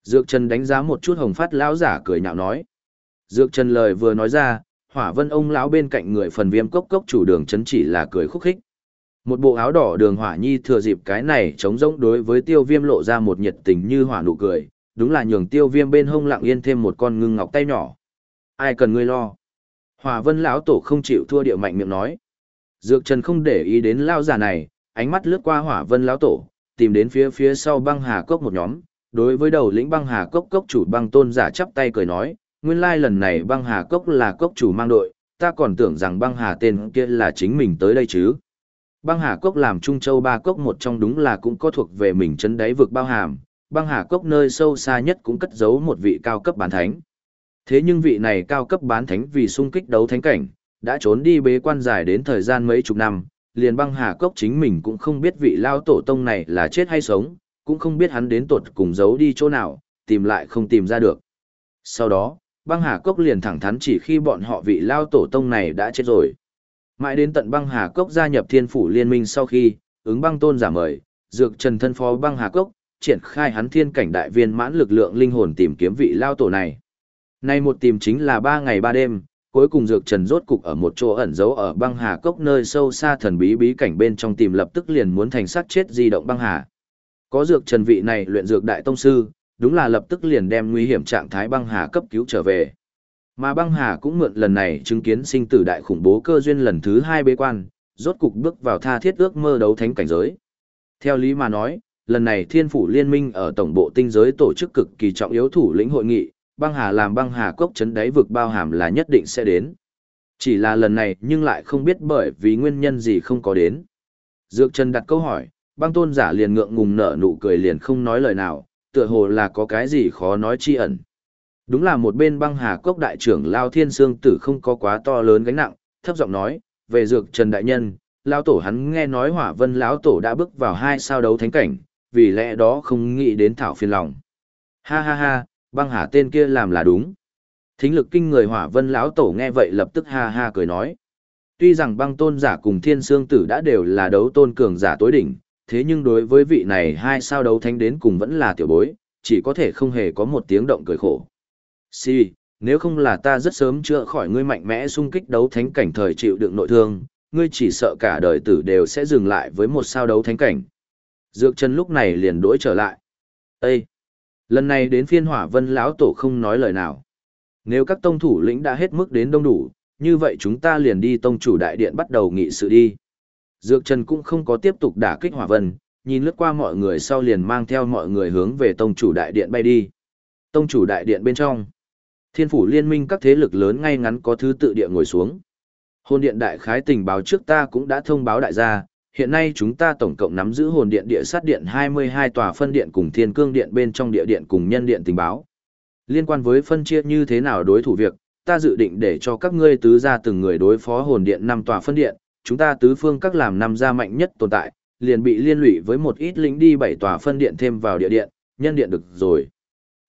Dược Trần đánh giá một chút hồng phát lão giả cười nhạo nói. Dược Trần lời vừa nói ra, hỏa vân ông lão bên cạnh người phần viêm cốc cốc chủ đường chấn chỉ là cười khúc khích. Một bộ áo đỏ đường hỏa nhi thừa dịp cái này chống rỗng đối với tiêu viêm lộ ra một nhiệt tình như hỏa nụ cười, đúng là nhường tiêu viêm bên hông lặng yên thêm một con ngưng ngọc tay nhỏ. Ai cần ngươi lo? Hỏa vân lão tổ không chịu thua địa mạnh miệng nói. Dược trần không để ý đến lao giả này, ánh mắt lướt qua hỏa vân lão tổ, tìm đến phía phía sau băng hà cốc một nhóm. Đối với đầu lĩnh băng hà cốc cốc chủ băng tôn giả chắp tay cười nói, nguyên lai lần này băng hà cốc là cốc chủ mang đội, ta còn tưởng rằng băng hà tên kia là chính mình tới đây chứ. Băng Hà Cốc làm Trung Châu ba cốc một trong đúng là cũng có thuộc về mình chân đáy vực bao hàm, băng Hà Cốc nơi sâu xa nhất cũng cất giấu một vị cao cấp bán thánh. Thế nhưng vị này cao cấp bán thánh vì sung kích đấu thánh cảnh, đã trốn đi bế quan dài đến thời gian mấy chục năm, liền băng hà cốc chính mình cũng không biết vị lao tổ tông này là chết hay sống, cũng không biết hắn đến tột cùng giấu đi chỗ nào, tìm lại không tìm ra được. Sau đó, băng hà cốc liền thẳng thắn chỉ khi bọn họ vị lao tổ tông này đã chết rồi. Mãi đến tận băng hà cốc gia nhập thiên phủ liên minh sau khi, ứng băng tôn giả mời, dược trần thân phó băng hà cốc, triển khai hắn thiên cảnh đại viên mãn lực lượng linh hồn tìm kiếm vị lao tổ này. Nay một tìm chính là ba ngày ba đêm, cuối cùng dược trần rốt cục ở một chỗ ẩn giấu ở băng hà cốc nơi sâu xa thần bí bí cảnh bên trong tìm lập tức liền muốn thành sát chết di động băng hà. Có dược trần vị này luyện dược đại tông sư, đúng là lập tức liền đem nguy hiểm trạng thái băng hà cấp cứu trở về. Mà băng hà cũng mượn lần này chứng kiến sinh tử đại khủng bố cơ duyên lần thứ hai bế quan, rốt cục bước vào tha thiết ước mơ đấu thánh cảnh giới. Theo lý mà nói, lần này thiên phủ liên minh ở tổng bộ tinh giới tổ chức cực kỳ trọng yếu thủ lĩnh hội nghị, băng hà làm băng hà cốc chấn đáy vực bao hàm là nhất định sẽ đến. Chỉ là lần này nhưng lại không biết bởi vì nguyên nhân gì không có đến. Dược Trần đặt câu hỏi, băng tôn giả liền ngượng ngùng nở nụ cười liền không nói lời nào, tựa hồ là có cái gì khó nói chi ẩn. Đúng là một bên băng hà cốc đại trưởng Lao Thiên Sương Tử không có quá to lớn gánh nặng, thấp giọng nói, về dược Trần Đại Nhân, Lao Tổ hắn nghe nói hỏa vân lão Tổ đã bước vào hai sao đấu thánh cảnh, vì lẽ đó không nghĩ đến thảo phiền lòng. Ha ha ha, băng hà tên kia làm là đúng. Thính lực kinh người hỏa vân lão Tổ nghe vậy lập tức ha ha cười nói. Tuy rằng băng tôn giả cùng thiên sương tử đã đều là đấu tôn cường giả tối đỉnh, thế nhưng đối với vị này hai sao đấu thánh đến cùng vẫn là tiểu bối, chỉ có thể không hề có một tiếng động cười khổ. Si, nếu không là ta rất sớm chữa khỏi ngươi mạnh mẽ xung kích đấu thánh cảnh thời chịu đựng nội thương, ngươi chỉ sợ cả đời tử đều sẽ dừng lại với một sao đấu thánh cảnh. Dược chân lúc này liền đổi trở lại. Ê! Lần này đến phiên hỏa vân lão tổ không nói lời nào. Nếu các tông thủ lĩnh đã hết mức đến đông đủ, như vậy chúng ta liền đi tông chủ đại điện bắt đầu nghị sự đi. Dược Trần cũng không có tiếp tục đả kích hỏa vân, nhìn lướt qua mọi người sau liền mang theo mọi người hướng về tông chủ đại điện bay đi. Tông chủ đại điện bên trong. Thiên phủ liên minh các thế lực lớn ngay ngắn có thứ tự địa ngồi xuống. Hồn điện đại khái tình báo trước ta cũng đã thông báo đại gia, hiện nay chúng ta tổng cộng nắm giữ hồn điện địa sát điện 22 tòa phân điện cùng thiên cương điện bên trong địa điện cùng nhân điện tình báo. Liên quan với phân chia như thế nào đối thủ việc, ta dự định để cho các ngươi tứ gia từng người đối phó hồn điện năm tòa phân điện, chúng ta tứ phương các làm năm gia mạnh nhất tồn tại, liền bị liên lụy với một ít lính đi bảy tòa phân điện thêm vào địa điện, nhân điện được rồi.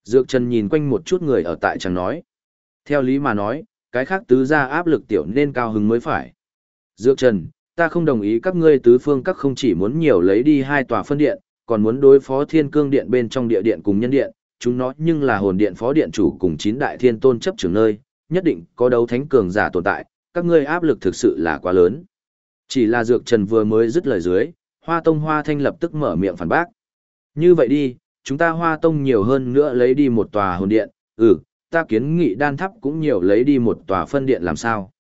Dược Trần nhìn quanh một chút người ở tại chẳng nói. Theo lý mà nói, cái khác tứ gia áp lực tiểu nên cao hứng mới phải. Dược Trần, ta không đồng ý các ngươi tứ phương các không chỉ muốn nhiều lấy đi hai tòa phân điện, còn muốn đối phó thiên cương điện bên trong địa điện cùng nhân điện, chúng nó nhưng là hồn điện phó điện chủ cùng chín đại thiên tôn chấp trưởng nơi, nhất định có đấu thánh cường giả tồn tại, các ngươi áp lực thực sự là quá lớn. Chỉ là Dược Trần vừa mới dứt lời dưới, Hoa Tông Hoa Thanh lập tức mở miệng phản bác. Như vậy đi, chúng ta Hoa Tông nhiều hơn nữa lấy đi một tòa hồn điện, ừ, ta kiến nghị đan tháp cũng nhiều lấy đi một tòa phân điện làm sao.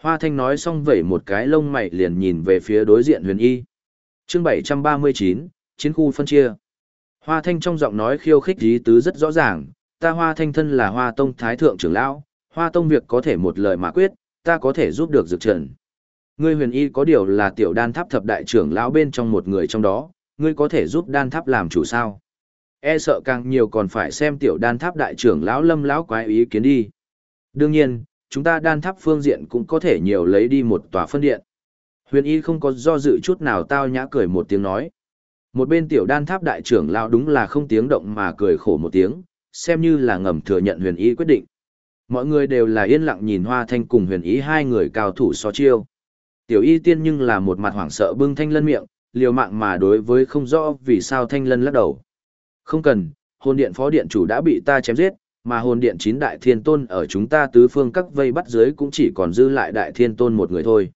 Hoa Thanh nói xong vẩy một cái lông mày liền nhìn về phía đối diện huyền y. chương 739, chiến khu phân chia. Hoa Thanh trong giọng nói khiêu khích ý tứ rất rõ ràng, ta Hoa Thanh thân là Hoa Tông Thái Thượng trưởng lão, Hoa Tông việc có thể một lời mà quyết, ta có thể giúp được dược trần. Ngươi huyền y có điều là tiểu đan tháp thập đại trưởng lão bên trong một người trong đó, ngươi có thể giúp đan tháp làm chủ sao? E sợ càng nhiều còn phải xem tiểu đan tháp đại trưởng lão lâm lão quái ý kiến đi. Đương nhiên, chúng ta đan tháp phương diện cũng có thể nhiều lấy đi một tòa phân điện. Huyền y không có do dự chút nào tao nhã cười một tiếng nói. Một bên tiểu đan tháp đại trưởng lão đúng là không tiếng động mà cười khổ một tiếng, xem như là ngầm thừa nhận huyền y quyết định. Mọi người đều là yên lặng nhìn hoa thanh cùng huyền y hai người cao thủ so chiêu. Tiểu y tiên nhưng là một mặt hoảng sợ bưng thanh lân miệng, liều mạng mà đối với không rõ vì sao thanh lân lắc đầu. Không cần, hồn điện phó điện chủ đã bị ta chém giết, mà hồn điện chín đại thiên tôn ở chúng ta tứ phương các vây bắt dưới cũng chỉ còn dư lại đại thiên tôn một người thôi.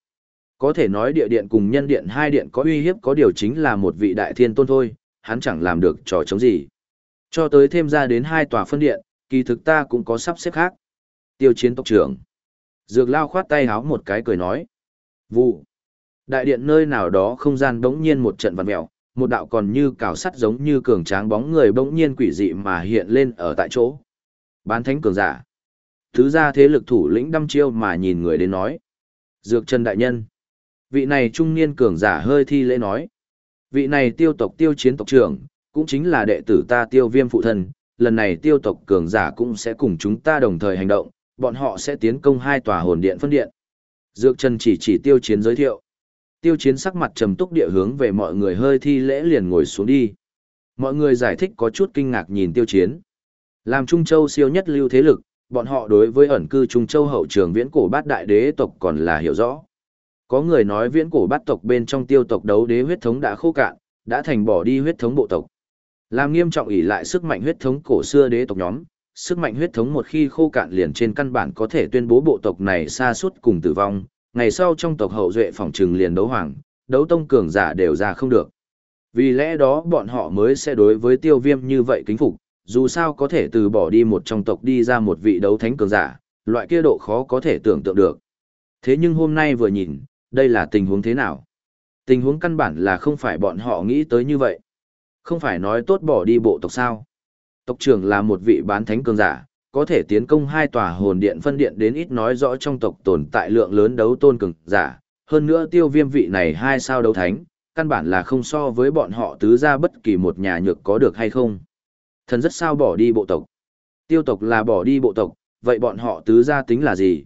Có thể nói địa điện cùng nhân điện hai điện có uy hiếp có điều chính là một vị đại thiên tôn thôi, hắn chẳng làm được trò chống gì. Cho tới thêm ra đến hai tòa phân điện, kỳ thực ta cũng có sắp xếp khác. Tiêu chiến tộc trưởng. Dược lao khoát tay háo một cái cười nói. Vụ. Đại điện nơi nào đó không gian đống nhiên một trận vặn mèo, một đạo còn như cào sắt giống như cường tráng bóng người bỗng nhiên quỷ dị mà hiện lên ở tại chỗ. Bán thánh cường giả. Thứ ra thế lực thủ lĩnh đăm chiêu mà nhìn người đến nói. Dược chân đại nhân. Vị này trung niên cường giả hơi thi lễ nói. Vị này tiêu tộc tiêu chiến tộc trưởng, cũng chính là đệ tử ta tiêu viêm phụ thân. Lần này tiêu tộc cường giả cũng sẽ cùng chúng ta đồng thời hành động, bọn họ sẽ tiến công hai tòa hồn điện phân điện. Dược chân chỉ chỉ tiêu chiến giới thiệu. Tiêu chiến sắc mặt trầm túc địa hướng về mọi người hơi thi lễ liền ngồi xuống đi. Mọi người giải thích có chút kinh ngạc nhìn tiêu chiến. Làm Trung Châu siêu nhất lưu thế lực, bọn họ đối với ẩn cư Trung Châu hậu trường viễn cổ bát đại đế tộc còn là hiểu rõ. Có người nói viễn cổ bát tộc bên trong tiêu tộc đấu đế huyết thống đã khô cạn, đã thành bỏ đi huyết thống bộ tộc. Làm nghiêm trọng ỷ lại sức mạnh huyết thống cổ xưa đế tộc nhóm, sức mạnh huyết thống một khi khô cạn liền trên căn bản có thể tuyên bố bộ tộc này xa suốt cùng tử vong, ngày sau trong tộc hậu duệ phòng trừng liền đấu hoàng, đấu tông cường giả đều ra không được. Vì lẽ đó bọn họ mới sẽ đối với tiêu viêm như vậy kính phục, dù sao có thể từ bỏ đi một trong tộc đi ra một vị đấu thánh cường giả, loại kia độ khó có thể tưởng tượng được. Thế nhưng hôm nay vừa nhìn, đây là tình huống thế nào? Tình huống căn bản là không phải bọn họ nghĩ tới như vậy. Không phải nói tốt bỏ đi bộ tộc sao. Tộc trưởng là một vị bán thánh cường giả, có thể tiến công hai tòa hồn điện phân điện đến ít nói rõ trong tộc tồn tại lượng lớn đấu tôn cường giả. Hơn nữa tiêu viêm vị này hai sao đấu thánh, căn bản là không so với bọn họ tứ ra bất kỳ một nhà nhược có được hay không. Thần rất sao bỏ đi bộ tộc. Tiêu tộc là bỏ đi bộ tộc, vậy bọn họ tứ ra tính là gì?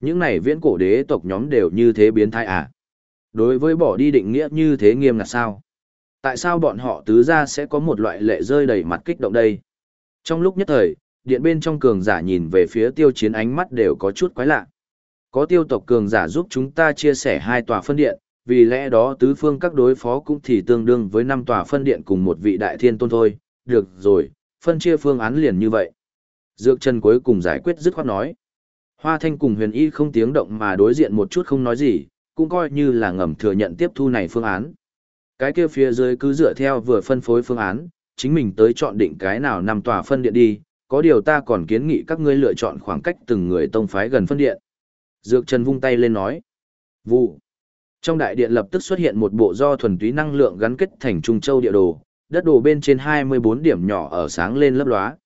Những này viễn cổ đế tộc nhóm đều như thế biến thái à? Đối với bỏ đi định nghĩa như thế nghiêm là sao? Tại sao bọn họ tứ ra sẽ có một loại lệ rơi đầy mặt kích động đây? Trong lúc nhất thời, điện bên trong cường giả nhìn về phía tiêu chiến ánh mắt đều có chút quái lạ. Có tiêu tộc cường giả giúp chúng ta chia sẻ hai tòa phân điện, vì lẽ đó tứ phương các đối phó cũng thì tương đương với năm tòa phân điện cùng một vị đại thiên tôn thôi, được rồi, phân chia phương án liền như vậy. Dược chân cuối cùng giải quyết dứt khoát nói. Hoa Thanh cùng huyền y không tiếng động mà đối diện một chút không nói gì, cũng coi như là ngầm thừa nhận tiếp thu này phương án. Cái kia phía dưới cứ dựa theo vừa phân phối phương án, chính mình tới chọn định cái nào nằm tòa phân điện đi, có điều ta còn kiến nghị các ngươi lựa chọn khoảng cách từng người tông phái gần phân điện. Dược Trần vung tay lên nói. Vụ. Trong đại điện lập tức xuất hiện một bộ do thuần túy năng lượng gắn kết thành Trung Châu địa đồ, đất đồ bên trên 24 điểm nhỏ ở sáng lên lấp lóa.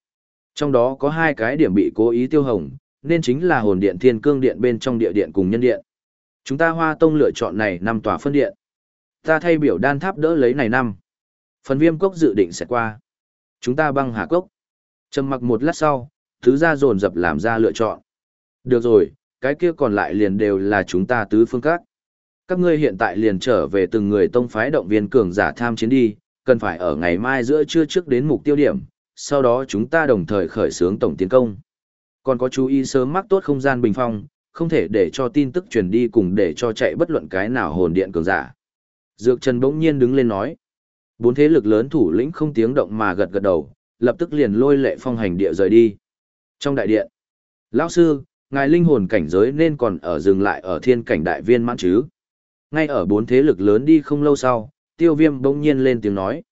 Trong đó có hai cái điểm bị cố ý tiêu hồng, nên chính là hồn điện thiên cương điện bên trong địa điện cùng nhân điện. Chúng ta hoa tông lựa chọn này năm tòa phân điện. Ta thay biểu đan tháp đỡ lấy này năm. Phần viêm cốc dự định sẽ qua. Chúng ta băng hà cốc. Trầm mặc một lát sau, thứ ra dồn dập làm ra lựa chọn. Được rồi, cái kia còn lại liền đều là chúng ta tứ phương các. Các ngươi hiện tại liền trở về từng người tông phái động viên cường giả tham chiến đi, cần phải ở ngày mai giữa trưa trước đến mục tiêu điểm, sau đó chúng ta đồng thời khởi xướng tổng tiến công. Còn có chú ý sớm mắc tốt không gian bình phong, không thể để cho tin tức truyền đi cùng để cho chạy bất luận cái nào hồn điện cường giả. Dược Trần bỗng nhiên đứng lên nói. Bốn thế lực lớn thủ lĩnh không tiếng động mà gật gật đầu, lập tức liền lôi lệ phong hành địa rời đi. Trong đại điện, lão sư, ngài linh hồn cảnh giới nên còn ở dừng lại ở thiên cảnh đại viên mãn chứ. Ngay ở bốn thế lực lớn đi không lâu sau, tiêu viêm bỗng nhiên lên tiếng nói.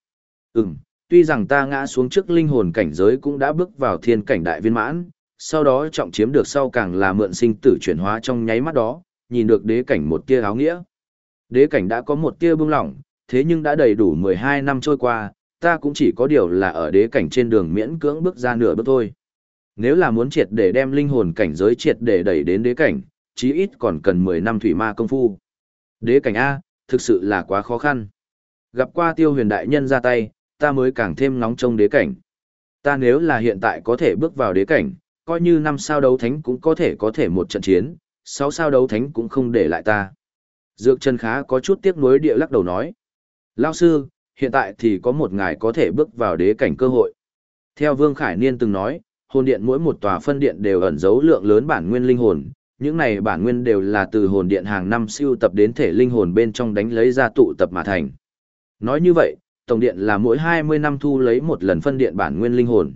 Ừm, tuy rằng ta ngã xuống trước linh hồn cảnh giới cũng đã bước vào thiên cảnh đại viên mãn, sau đó trọng chiếm được sau càng là mượn sinh tử chuyển hóa trong nháy mắt đó, nhìn được đế cảnh một tia áo nghĩa. Đế cảnh đã có một tia bưng lỏng, thế nhưng đã đầy đủ 12 năm trôi qua, ta cũng chỉ có điều là ở đế cảnh trên đường miễn cưỡng bước ra nửa bước thôi. Nếu là muốn triệt để đem linh hồn cảnh giới triệt để đẩy đến đế cảnh, chí ít còn cần 10 năm thủy ma công phu. Đế cảnh A, thực sự là quá khó khăn. Gặp qua tiêu huyền đại nhân ra tay, ta mới càng thêm nóng trong đế cảnh. Ta nếu là hiện tại có thể bước vào đế cảnh, coi như năm sao đấu thánh cũng có thể có thể một trận chiến, sáu sao đấu thánh cũng không để lại ta. Dược chân khá có chút tiếc nuối địa lắc đầu nói. Lao sư, hiện tại thì có một ngài có thể bước vào đế cảnh cơ hội. Theo Vương Khải Niên từng nói, hồn điện mỗi một tòa phân điện đều ẩn giấu lượng lớn bản nguyên linh hồn, những này bản nguyên đều là từ hồn điện hàng năm siêu tập đến thể linh hồn bên trong đánh lấy ra tụ tập mà thành. Nói như vậy, tổng điện là mỗi 20 năm thu lấy một lần phân điện bản nguyên linh hồn.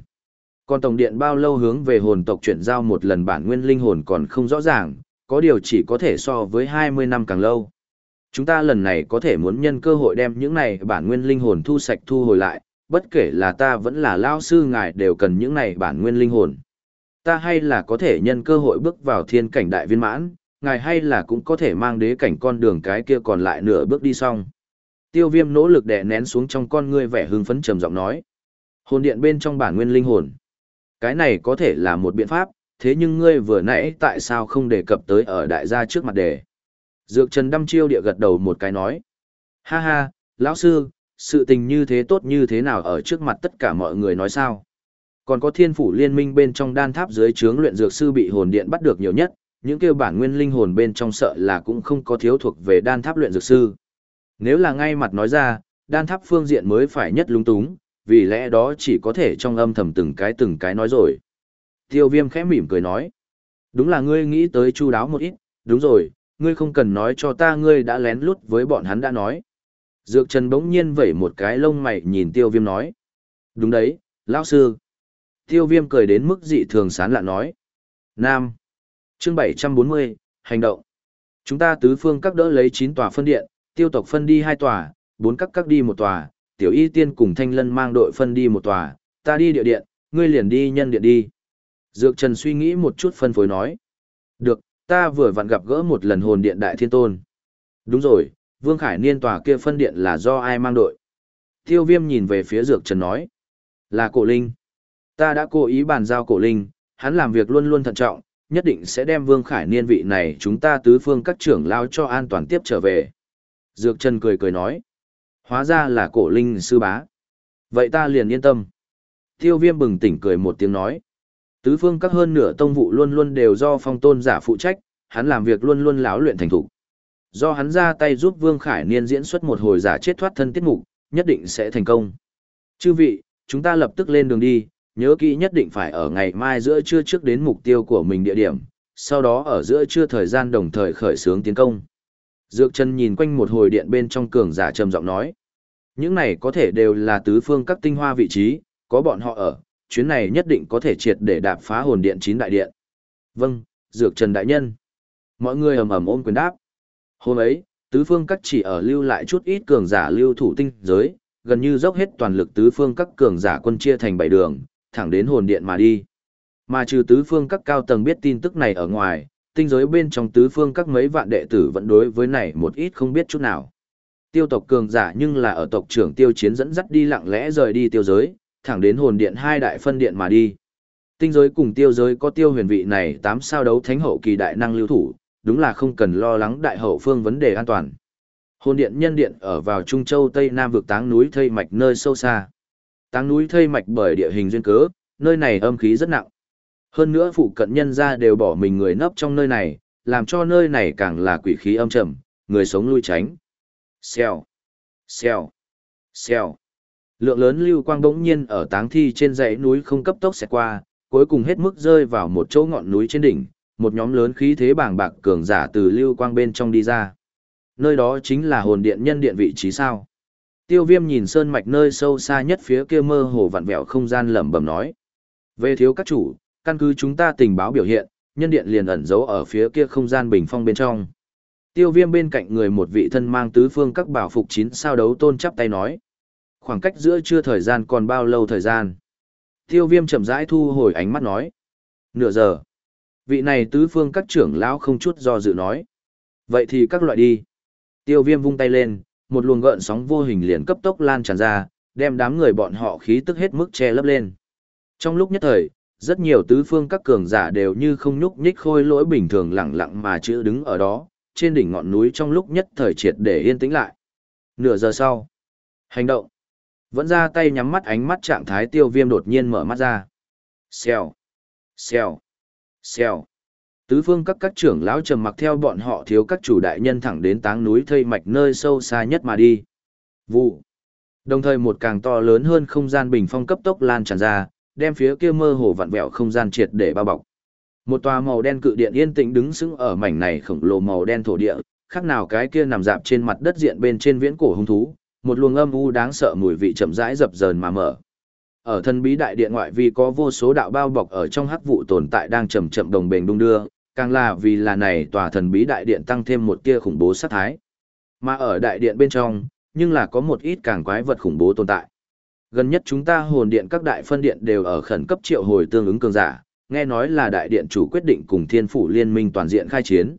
Còn tổng điện bao lâu hướng về hồn tộc chuyển giao một lần bản nguyên linh hồn còn không rõ ràng, có điều chỉ có thể so với 20 năm càng lâu. Chúng ta lần này có thể muốn nhân cơ hội đem những này bản nguyên linh hồn thu sạch thu hồi lại, bất kể là ta vẫn là lao sư ngài đều cần những này bản nguyên linh hồn. Ta hay là có thể nhân cơ hội bước vào thiên cảnh đại viên mãn, ngài hay là cũng có thể mang đế cảnh con đường cái kia còn lại nửa bước đi xong. Tiêu viêm nỗ lực đè nén xuống trong con ngươi vẻ hưng phấn trầm giọng nói. Hồn điện bên trong bản nguyên linh hồn. Cái này có thể là một biện pháp, thế nhưng ngươi vừa nãy tại sao không đề cập tới ở đại gia trước mặt đề. Dược Trần đăm chiêu địa gật đầu một cái nói. Ha ha, lão sư, sự tình như thế tốt như thế nào ở trước mặt tất cả mọi người nói sao? Còn có thiên phủ liên minh bên trong đan tháp dưới trướng luyện dược sư bị hồn điện bắt được nhiều nhất, những kêu bản nguyên linh hồn bên trong sợ là cũng không có thiếu thuộc về đan tháp luyện dược sư. Nếu là ngay mặt nói ra, đan tháp phương diện mới phải nhất lung túng, vì lẽ đó chỉ có thể trong âm thầm từng cái từng cái nói rồi. Tiêu viêm khẽ mỉm cười nói. Đúng là ngươi nghĩ tới chu đáo một ít, đúng rồi, ngươi không cần nói cho ta ngươi đã lén lút với bọn hắn đã nói. Dược Trần bỗng nhiên vẩy một cái lông mày nhìn tiêu viêm nói. Đúng đấy, lão sư. Tiêu viêm cười đến mức dị thường sán lạ nói. Nam. chương 740, hành động. Chúng ta tứ phương các đỡ lấy 9 tòa phân điện, tiêu tộc phân đi 2 tòa, 4 các các đi một tòa, tiểu y tiên cùng thanh lân mang đội phân đi một tòa, ta đi địa điện, ngươi liền đi nhân điện đi. Dược Trần suy nghĩ một chút phân phối nói. Được, ta vừa vặn gặp gỡ một lần hồn điện đại thiên tôn. Đúng rồi, Vương Khải Niên tòa kia phân điện là do ai mang đội? Tiêu viêm nhìn về phía Dược Trần nói. Là cổ linh. Ta đã cố ý bàn giao cổ linh, hắn làm việc luôn luôn thận trọng, nhất định sẽ đem Vương Khải Niên vị này chúng ta tứ phương các trưởng lao cho an toàn tiếp trở về. Dược Trần cười cười nói. Hóa ra là cổ linh sư bá. Vậy ta liền yên tâm. Tiêu viêm bừng tỉnh cười một tiếng nói. Tứ phương các hơn nửa tông vụ luôn luôn đều do phong tôn giả phụ trách, hắn làm việc luôn luôn láo luyện thành thục. Do hắn ra tay giúp Vương Khải Niên diễn xuất một hồi giả chết thoát thân tiết mục, nhất định sẽ thành công. Chư vị, chúng ta lập tức lên đường đi, nhớ kỹ nhất định phải ở ngày mai giữa trưa trước đến mục tiêu của mình địa điểm, sau đó ở giữa trưa thời gian đồng thời khởi xướng tiến công. Dược chân nhìn quanh một hồi điện bên trong cường giả trầm giọng nói. Những này có thể đều là tứ phương các tinh hoa vị trí, có bọn họ ở, chuyến này nhất định có thể triệt để đạp phá hồn điện chín đại điện. Vâng, Dược Trần Đại Nhân. Mọi người ầm ầm ôm quyền đáp. Hôm ấy, tứ phương các chỉ ở lưu lại chút ít cường giả lưu thủ tinh giới, gần như dốc hết toàn lực tứ phương các cường giả quân chia thành bảy đường, thẳng đến hồn điện mà đi. Mà trừ tứ phương các cao tầng biết tin tức này ở ngoài, tinh giới bên trong tứ phương các mấy vạn đệ tử vẫn đối với này một ít không biết chút nào. Tiêu tộc cường giả nhưng là ở tộc trưởng tiêu chiến dẫn dắt đi lặng lẽ rời đi tiêu giới, thẳng đến hồn điện hai đại phân điện mà đi. Tinh giới cùng tiêu giới có tiêu huyền vị này tám sao đấu thánh hậu kỳ đại năng lưu thủ, đúng là không cần lo lắng đại hậu phương vấn đề an toàn. Hồn điện nhân điện ở vào Trung Châu Tây Nam vực táng núi thây mạch nơi sâu xa. Táng núi thây mạch bởi địa hình duyên cớ, nơi này âm khí rất nặng. Hơn nữa phụ cận nhân ra đều bỏ mình người nấp trong nơi này, làm cho nơi này càng là quỷ khí âm trầm, người sống lui tránh. Xèo, xèo, xèo. Lượng lớn lưu quang bỗng nhiên ở táng thi trên dãy núi không cấp tốc xẹt qua, cuối cùng hết mức rơi vào một chỗ ngọn núi trên đỉnh, một nhóm lớn khí thế bàng bạc cường giả từ lưu quang bên trong đi ra. Nơi đó chính là hồn điện nhân điện vị trí sao. Tiêu viêm nhìn sơn mạch nơi sâu xa nhất phía kia mơ hồ vặn vẹo không gian lẩm bẩm nói. Về thiếu các chủ, căn cứ chúng ta tình báo biểu hiện, nhân điện liền ẩn giấu ở phía kia không gian bình phong bên trong. Tiêu viêm bên cạnh người một vị thân mang tứ phương các bảo phục chín sao đấu tôn chắp tay nói. Khoảng cách giữa chưa thời gian còn bao lâu thời gian? Tiêu viêm chậm rãi thu hồi ánh mắt nói. Nửa giờ. Vị này tứ phương các trưởng lão không chút do dự nói. Vậy thì các loại đi. Tiêu viêm vung tay lên, một luồng gợn sóng vô hình liền cấp tốc lan tràn ra, đem đám người bọn họ khí tức hết mức che lấp lên. Trong lúc nhất thời, rất nhiều tứ phương các cường giả đều như không nhúc nhích khôi lỗi bình thường lặng lặng mà chữ đứng ở đó, trên đỉnh ngọn núi trong lúc nhất thời triệt để yên tĩnh lại. Nửa giờ sau, hành động. Vẫn ra tay nhắm mắt ánh mắt trạng thái tiêu viêm đột nhiên mở mắt ra. Xèo, xèo, xèo. Tứ phương các các trưởng lão trầm mặc theo bọn họ thiếu các chủ đại nhân thẳng đến táng núi thây mạch nơi sâu xa nhất mà đi. Vụ. Đồng thời một càng to lớn hơn không gian bình phong cấp tốc lan tràn ra, đem phía kia mơ hồ vặn vẹo không gian triệt để bao bọc. Một tòa màu đen cự điện yên tĩnh đứng sững ở mảnh này khổng lồ màu đen thổ địa, khác nào cái kia nằm dạp trên mặt đất diện bên trên viễn cổ hung thú, một luồng âm u đáng sợ mùi vị chậm rãi dập dờn mà mở. Ở thân bí đại điện ngoại vi có vô số đạo bao bọc ở trong hắc vụ tồn tại đang chậm chậm đồng bền đung đưa, càng là vì là này tòa thần bí đại điện tăng thêm một tia khủng bố sát thái. Mà ở đại điện bên trong, nhưng là có một ít càng quái vật khủng bố tồn tại. Gần nhất chúng ta hồn điện các đại phân điện đều ở khẩn cấp triệu hồi tương ứng cường giả, nghe nói là đại điện chủ quyết định cùng thiên phủ liên minh toàn diện khai chiến.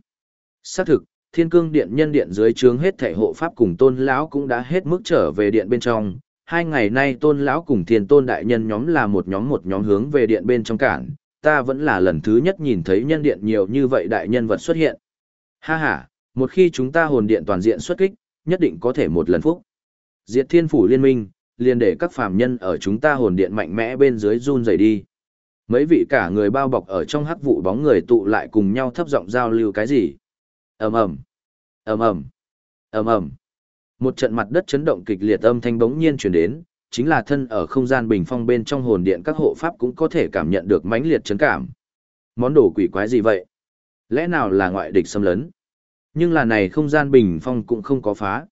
Xác thực, thiên cương điện nhân điện dưới trướng hết thể hộ pháp cùng tôn lão cũng đã hết mức trở về điện bên trong. Hai ngày nay tôn lão cùng thiên tôn đại nhân nhóm là một nhóm một nhóm hướng về điện bên trong cản, ta vẫn là lần thứ nhất nhìn thấy nhân điện nhiều như vậy đại nhân vật xuất hiện. Ha ha, một khi chúng ta hồn điện toàn diện xuất kích, nhất định có thể một lần phúc. Diệt thiên phủ liên minh, liền để các phàm nhân ở chúng ta hồn điện mạnh mẽ bên dưới run rẩy đi. Mấy vị cả người bao bọc ở trong hắc vụ bóng người tụ lại cùng nhau thấp giọng giao lưu cái gì? Ầm ầm. Ầm ầm. Ầm ầm. Một trận mặt đất chấn động kịch liệt âm thanh bỗng nhiên truyền đến, chính là thân ở không gian bình phong bên trong hồn điện các hộ pháp cũng có thể cảm nhận được mãnh liệt chấn cảm. Món đồ quỷ quái gì vậy? Lẽ nào là ngoại địch xâm lấn? Nhưng là này không gian bình phong cũng không có phá.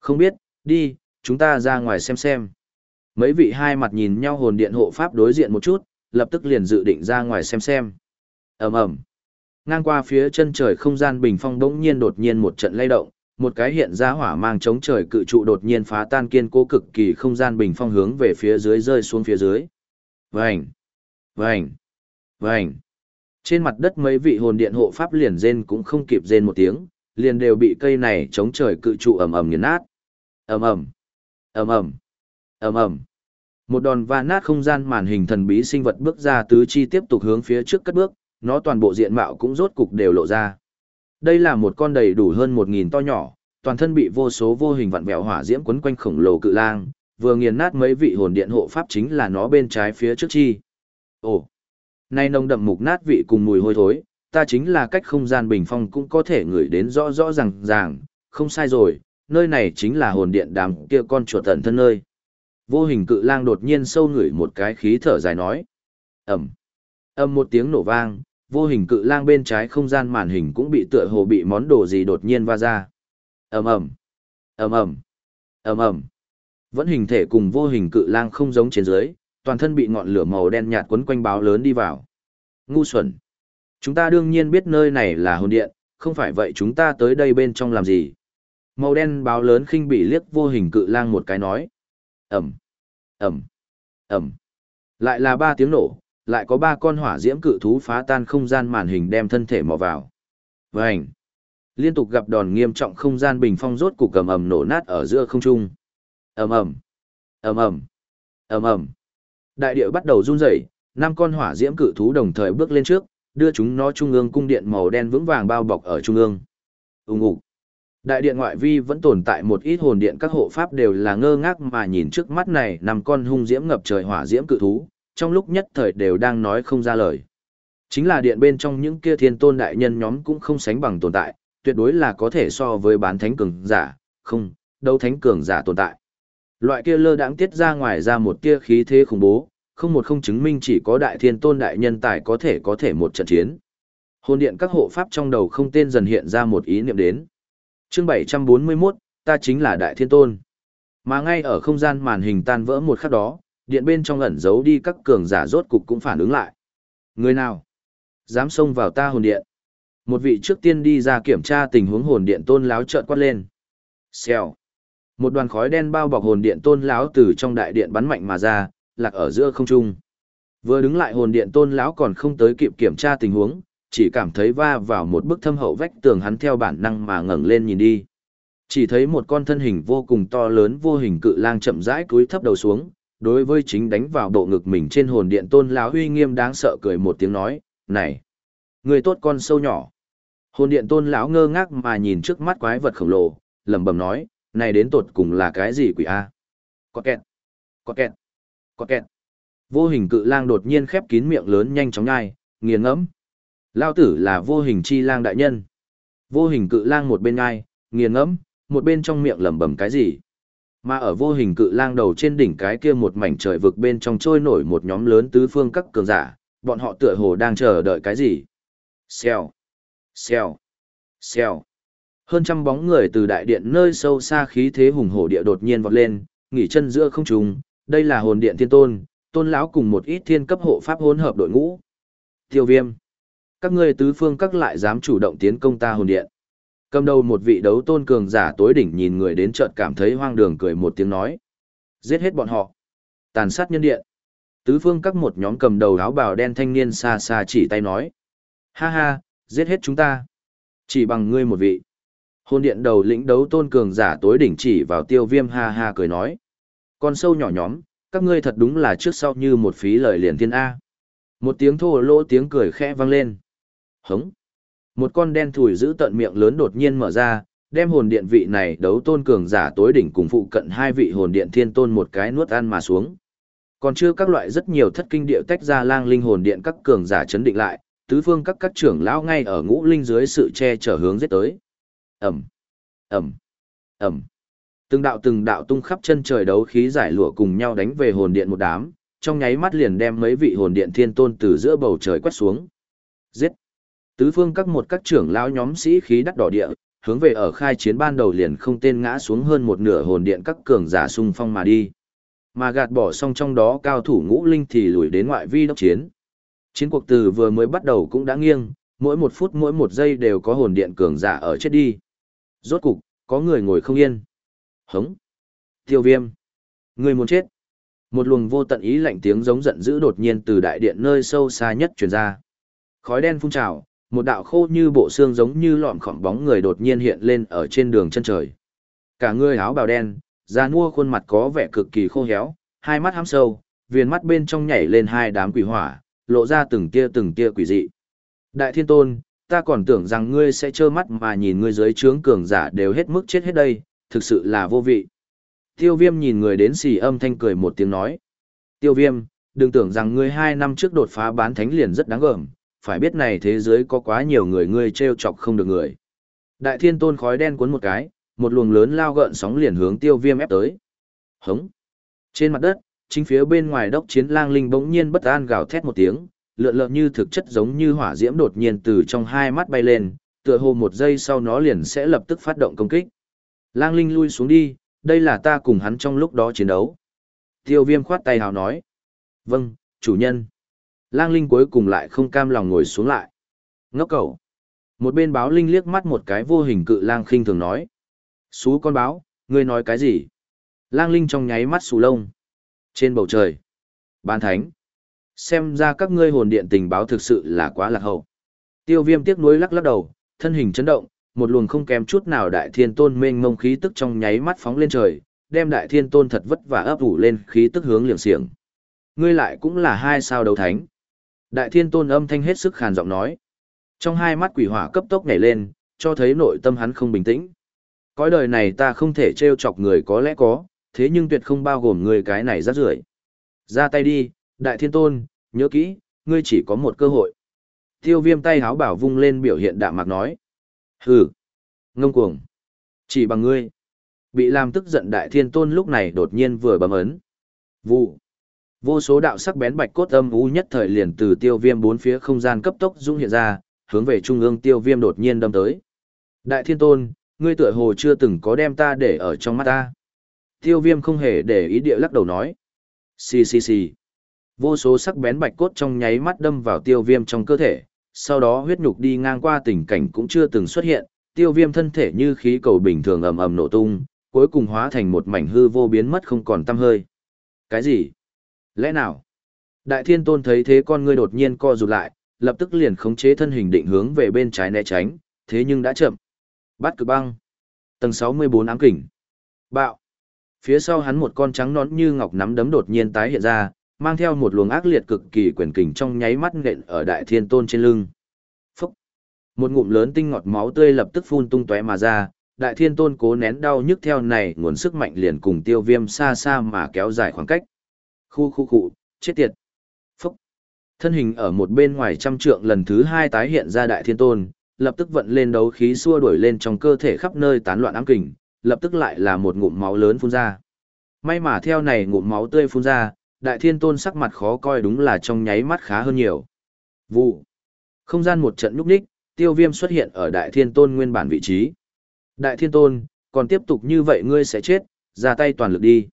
Không biết, đi, chúng ta ra ngoài xem xem. Mấy vị hai mặt nhìn nhau hồn điện hộ pháp đối diện một chút, lập tức liền dự định ra ngoài xem xem. ầm ầm Ngang qua phía chân trời không gian bình phong bỗng nhiên đột nhiên một trận lay động, một cái hiện ra hỏa mang chống trời cự trụ đột nhiên phá tan kiên cố cực kỳ không gian bình phong hướng về phía dưới rơi xuống phía dưới. Vành! Vành! Vành! Trên mặt đất mấy vị hồn điện hộ pháp liền rên cũng không kịp rên một tiếng, liền đều bị cây này chống trời cự trụ ầm ầm nghiền nát. Ầm ầm! Ầm ầm! Ầm ầm! Một đòn va nát không gian màn hình thần bí sinh vật bước ra tứ chi tiếp tục hướng phía trước cất bước, nó toàn bộ diện mạo cũng rốt cục đều lộ ra. Đây là một con đầy đủ hơn một nghìn to nhỏ, toàn thân bị vô số vô hình vặn vẹo hỏa diễm quấn quanh khổng lồ cự lang, vừa nghiền nát mấy vị hồn điện hộ pháp chính là nó bên trái phía trước chi. Ồ, nay nồng đậm mục nát vị cùng mùi hôi thối, ta chính là cách không gian bình phong cũng có thể ngửi đến rõ rõ ràng ràng, không sai rồi, nơi này chính là hồn điện đám kia con chuột tận thân nơi. Vô hình cự lang đột nhiên sâu ngửi một cái khí thở dài nói. Ẩm. Âm một tiếng nổ vang, vô hình cự lang bên trái không gian màn hình cũng bị tựa hồ bị món đồ gì đột nhiên va ra. Ầm ầm. Ầm ầm. Ầm ầm. Vẫn hình thể cùng vô hình cự lang không giống trên dưới, toàn thân bị ngọn lửa màu đen nhạt quấn quanh báo lớn đi vào. Ngu xuẩn. Chúng ta đương nhiên biết nơi này là hồn điện, không phải vậy chúng ta tới đây bên trong làm gì. Màu đen báo lớn khinh bị liếc vô hình cự lang một cái nói. ầm ầm ầm. Lại là ba tiếng nổ, lại có ba con hỏa diễm cự thú phá tan không gian màn hình đem thân thể mò vào. Vành. Liên tục gặp đòn nghiêm trọng không gian bình phong rốt cục cầm ầm nổ nát ở giữa không trung. Ầm ầm. Ầm ầm. Ầm ầm. Đại địa bắt đầu run rẩy, năm con hỏa diễm cự thú đồng thời bước lên trước, đưa chúng nó trung ương cung điện màu đen vững vàng bao bọc ở trung ương. Ùng ục. Đại điện ngoại vi vẫn tồn tại một ít hồn điện các hộ pháp đều là ngơ ngác mà nhìn trước mắt này nằm con hung diễm ngập trời hỏa diễm cự thú, trong lúc nhất thời đều đang nói không ra lời. Chính là điện bên trong những kia thiên tôn đại nhân nhóm cũng không sánh bằng tồn tại, tuyệt đối là có thể so với bán thánh cường giả, không, đâu thánh cường giả tồn tại. Loại kia lơ đãng tiết ra ngoài ra một tia khí thế khủng bố, không một không chứng minh chỉ có đại thiên tôn đại nhân tài có thể có thể một trận chiến. Hồn điện các hộ pháp trong đầu không tên dần hiện ra một ý niệm đến chương 741, ta chính là Đại Thiên Tôn. Mà ngay ở không gian màn hình tan vỡ một khắc đó, điện bên trong ẩn giấu đi các cường giả rốt cục cũng phản ứng lại. Người nào? Dám xông vào ta hồn điện. Một vị trước tiên đi ra kiểm tra tình huống hồn điện tôn láo trợn quát lên. Xèo. Một đoàn khói đen bao bọc hồn điện tôn láo từ trong đại điện bắn mạnh mà ra, lạc ở giữa không trung. Vừa đứng lại hồn điện tôn láo còn không tới kịp kiểm tra tình huống, chỉ cảm thấy va vào một bức thâm hậu vách tường hắn theo bản năng mà ngẩng lên nhìn đi. Chỉ thấy một con thân hình vô cùng to lớn vô hình cự lang chậm rãi cúi thấp đầu xuống, đối với chính đánh vào bộ ngực mình trên hồn điện tôn lão uy nghiêm đáng sợ cười một tiếng nói, "Này, người tốt con sâu nhỏ." Hồn điện tôn lão ngơ ngác mà nhìn trước mắt quái vật khổng lồ, lẩm bẩm nói, "Này đến tột cùng là cái gì quỷ a?" Có kẹt, có kẹt, có kẹt. Vô hình cự lang đột nhiên khép kín miệng lớn nhanh chóng nhai, nghiền ngẫm. Lao tử là vô hình chi lang đại nhân. Vô hình cự lang một bên ngai, nghiền ngẫm, một bên trong miệng lẩm bẩm cái gì. Mà ở vô hình cự lang đầu trên đỉnh cái kia một mảnh trời vực bên trong trôi nổi một nhóm lớn tứ phương các cường giả, bọn họ tựa hồ đang chờ đợi cái gì. Xèo, xèo, xèo. Hơn trăm bóng người từ đại điện nơi sâu xa khí thế hùng hổ địa đột nhiên vọt lên, nghỉ chân giữa không trung, đây là hồn điện thiên tôn, tôn lão cùng một ít thiên cấp hộ pháp hỗn hợp đội ngũ. Tiêu viêm các ngươi tứ phương các lại dám chủ động tiến công ta hồn điện. Cầm đầu một vị đấu tôn cường giả tối đỉnh nhìn người đến chợt cảm thấy hoang đường cười một tiếng nói. Giết hết bọn họ. Tàn sát nhân điện. Tứ phương các một nhóm cầm đầu áo bào đen thanh niên xa xa chỉ tay nói. Ha ha, giết hết chúng ta. Chỉ bằng ngươi một vị. hôn điện đầu lĩnh đấu tôn cường giả tối đỉnh chỉ vào tiêu viêm ha ha cười nói. Con sâu nhỏ nhóm, các ngươi thật đúng là trước sau như một phí lời liền thiên A. Một tiếng thô lỗ tiếng cười khẽ vang lên. Hống. Một con đen thùi giữ tận miệng lớn đột nhiên mở ra, đem hồn điện vị này đấu tôn cường giả tối đỉnh cùng phụ cận hai vị hồn điện thiên tôn một cái nuốt ăn mà xuống. Còn chưa các loại rất nhiều thất kinh điệu tách ra lang linh hồn điện các cường giả chấn định lại, tứ phương các các trưởng lão ngay ở ngũ linh dưới sự che chở hướng giết tới. Ẩm, Ẩm, Ẩm. Từng đạo từng đạo tung khắp chân trời đấu khí giải lụa cùng nhau đánh về hồn điện một đám, trong nháy mắt liền đem mấy vị hồn điện thiên tôn từ giữa bầu trời quét xuống. Giết! Tứ phương các một các trưởng lão nhóm sĩ khí đắt đỏ địa, hướng về ở khai chiến ban đầu liền không tên ngã xuống hơn một nửa hồn điện các cường giả xung phong mà đi. Mà gạt bỏ xong trong đó cao thủ ngũ linh thì lùi đến ngoại vi đốc chiến. Chiến cuộc từ vừa mới bắt đầu cũng đã nghiêng, mỗi một phút mỗi một giây đều có hồn điện cường giả ở chết đi. Rốt cục, có người ngồi không yên. Hống! Tiêu viêm! Người muốn chết! Một luồng vô tận ý lạnh tiếng giống giận dữ đột nhiên từ đại điện nơi sâu xa nhất truyền ra. Khói đen phun trào, một đạo khô như bộ xương giống như lọm khỏng bóng người đột nhiên hiện lên ở trên đường chân trời. Cả người áo bào đen, da nua khuôn mặt có vẻ cực kỳ khô héo, hai mắt hám sâu, viền mắt bên trong nhảy lên hai đám quỷ hỏa, lộ ra từng tia từng tia quỷ dị. Đại thiên tôn, ta còn tưởng rằng ngươi sẽ trơ mắt mà nhìn ngươi dưới trướng cường giả đều hết mức chết hết đây, thực sự là vô vị. Tiêu viêm nhìn người đến xì âm thanh cười một tiếng nói. Tiêu viêm, đừng tưởng rằng ngươi hai năm trước đột phá bán thánh liền rất đáng gờm, phải biết này thế giới có quá nhiều người ngươi treo chọc không được người. Đại thiên tôn khói đen cuốn một cái, một luồng lớn lao gợn sóng liền hướng tiêu viêm ép tới. Hống! Trên mặt đất, chính phía bên ngoài đốc chiến lang linh bỗng nhiên bất an gào thét một tiếng, lượn lợn như thực chất giống như hỏa diễm đột nhiên từ trong hai mắt bay lên, tựa hồ một giây sau nó liền sẽ lập tức phát động công kích. Lang linh lui xuống đi, đây là ta cùng hắn trong lúc đó chiến đấu. Tiêu viêm khoát tay hào nói. Vâng, chủ nhân. Lang Linh cuối cùng lại không cam lòng ngồi xuống lại. Ngốc cầu. Một bên báo Linh liếc mắt một cái vô hình cự lang khinh thường nói. Xú con báo, ngươi nói cái gì? Lang Linh trong nháy mắt xù lông. Trên bầu trời. Ban thánh. Xem ra các ngươi hồn điện tình báo thực sự là quá lạc hậu. Tiêu viêm tiếc nuối lắc lắc đầu, thân hình chấn động, một luồng không kém chút nào đại thiên tôn mênh mông khí tức trong nháy mắt phóng lên trời, đem đại thiên tôn thật vất vả ấp ủ lên khí tức hướng liềm xiềng. Ngươi lại cũng là hai sao đấu thánh. Đại thiên tôn âm thanh hết sức khàn giọng nói. Trong hai mắt quỷ hỏa cấp tốc nhảy lên, cho thấy nội tâm hắn không bình tĩnh. Cõi đời này ta không thể trêu chọc người có lẽ có, thế nhưng tuyệt không bao gồm người cái này rác rưởi. Ra tay đi, đại thiên tôn, nhớ kỹ, ngươi chỉ có một cơ hội. Tiêu viêm tay háo bảo vung lên biểu hiện đạm mạc nói. Hừ, ngông cuồng, chỉ bằng ngươi. Bị làm tức giận đại thiên tôn lúc này đột nhiên vừa bấm ấn. Vụ. Vô số đạo sắc bén bạch cốt âm u nhất thời liền từ tiêu viêm bốn phía không gian cấp tốc dũng hiện ra, hướng về trung ương tiêu viêm đột nhiên đâm tới. Đại thiên tôn, ngươi tựa hồ chưa từng có đem ta để ở trong mắt ta. Tiêu viêm không hề để ý địa lắc đầu nói. Xì xì xì. Vô số sắc bén bạch cốt trong nháy mắt đâm vào tiêu viêm trong cơ thể, sau đó huyết nhục đi ngang qua tình cảnh cũng chưa từng xuất hiện, tiêu viêm thân thể như khí cầu bình thường ầm ầm nổ tung, cuối cùng hóa thành một mảnh hư vô biến mất không còn tăm hơi. Cái gì? Lẽ nào? Đại thiên tôn thấy thế con ngươi đột nhiên co rụt lại, lập tức liền khống chế thân hình định hướng về bên trái né tránh, thế nhưng đã chậm. Bắt cực băng. Tầng 64 ám kình. Bạo. Phía sau hắn một con trắng nón như ngọc nắm đấm đột nhiên tái hiện ra, mang theo một luồng ác liệt cực kỳ quyền kình trong nháy mắt nện ở đại thiên tôn trên lưng. Phúc. Một ngụm lớn tinh ngọt máu tươi lập tức phun tung tóe mà ra, đại thiên tôn cố nén đau nhức theo này nguồn sức mạnh liền cùng tiêu viêm xa xa mà kéo dài khoảng cách. Khu khu khu, chết tiệt. Phúc. Thân hình ở một bên ngoài trăm trượng lần thứ hai tái hiện ra đại thiên tôn, lập tức vận lên đấu khí xua đuổi lên trong cơ thể khắp nơi tán loạn ám kình, lập tức lại là một ngụm máu lớn phun ra. May mà theo này ngụm máu tươi phun ra, đại thiên tôn sắc mặt khó coi đúng là trong nháy mắt khá hơn nhiều. Vụ. Không gian một trận núp ních, tiêu viêm xuất hiện ở đại thiên tôn nguyên bản vị trí. Đại thiên tôn, còn tiếp tục như vậy ngươi sẽ chết, ra tay toàn lực đi.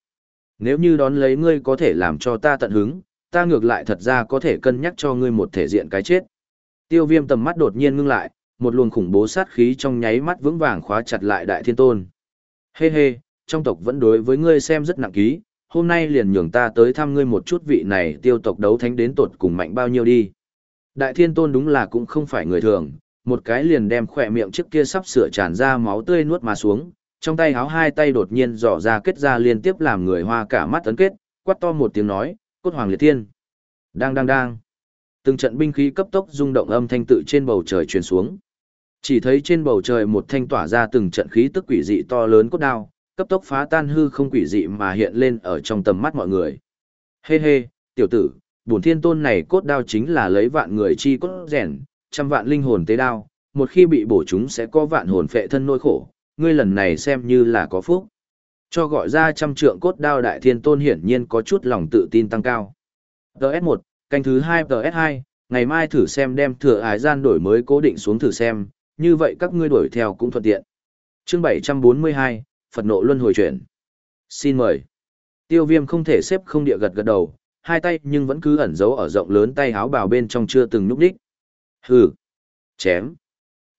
Nếu như đón lấy ngươi có thể làm cho ta tận hứng, ta ngược lại thật ra có thể cân nhắc cho ngươi một thể diện cái chết. Tiêu viêm tầm mắt đột nhiên ngưng lại, một luồng khủng bố sát khí trong nháy mắt vững vàng khóa chặt lại đại thiên tôn. Hê hê, trong tộc vẫn đối với ngươi xem rất nặng ký, hôm nay liền nhường ta tới thăm ngươi một chút vị này tiêu tộc đấu thánh đến tột cùng mạnh bao nhiêu đi. Đại thiên tôn đúng là cũng không phải người thường, một cái liền đem khỏe miệng trước kia sắp sửa tràn ra máu tươi nuốt mà xuống, trong tay háo hai tay đột nhiên dò ra kết ra liên tiếp làm người hoa cả mắt tấn kết, quát to một tiếng nói, cốt hoàng liệt thiên. Đang đang đang. Từng trận binh khí cấp tốc rung động âm thanh tự trên bầu trời truyền xuống. Chỉ thấy trên bầu trời một thanh tỏa ra từng trận khí tức quỷ dị to lớn cốt đao, cấp tốc phá tan hư không quỷ dị mà hiện lên ở trong tầm mắt mọi người. Hê hê, tiểu tử, bổn thiên tôn này cốt đao chính là lấy vạn người chi cốt rèn, trăm vạn linh hồn tế đao, một khi bị bổ chúng sẽ có vạn hồn phệ thân nỗi khổ, ngươi lần này xem như là có phúc. Cho gọi ra trăm trượng cốt đao đại thiên tôn hiển nhiên có chút lòng tự tin tăng cao. TS1, canh thứ 2 TS2, ngày mai thử xem đem thừa ái gian đổi mới cố định xuống thử xem, như vậy các ngươi đổi theo cũng thuận tiện. Chương 742, Phật nộ luân hồi chuyển. Xin mời. Tiêu viêm không thể xếp không địa gật gật đầu, hai tay nhưng vẫn cứ ẩn giấu ở rộng lớn tay háo bào bên trong chưa từng núp đích. Hừ. Chém.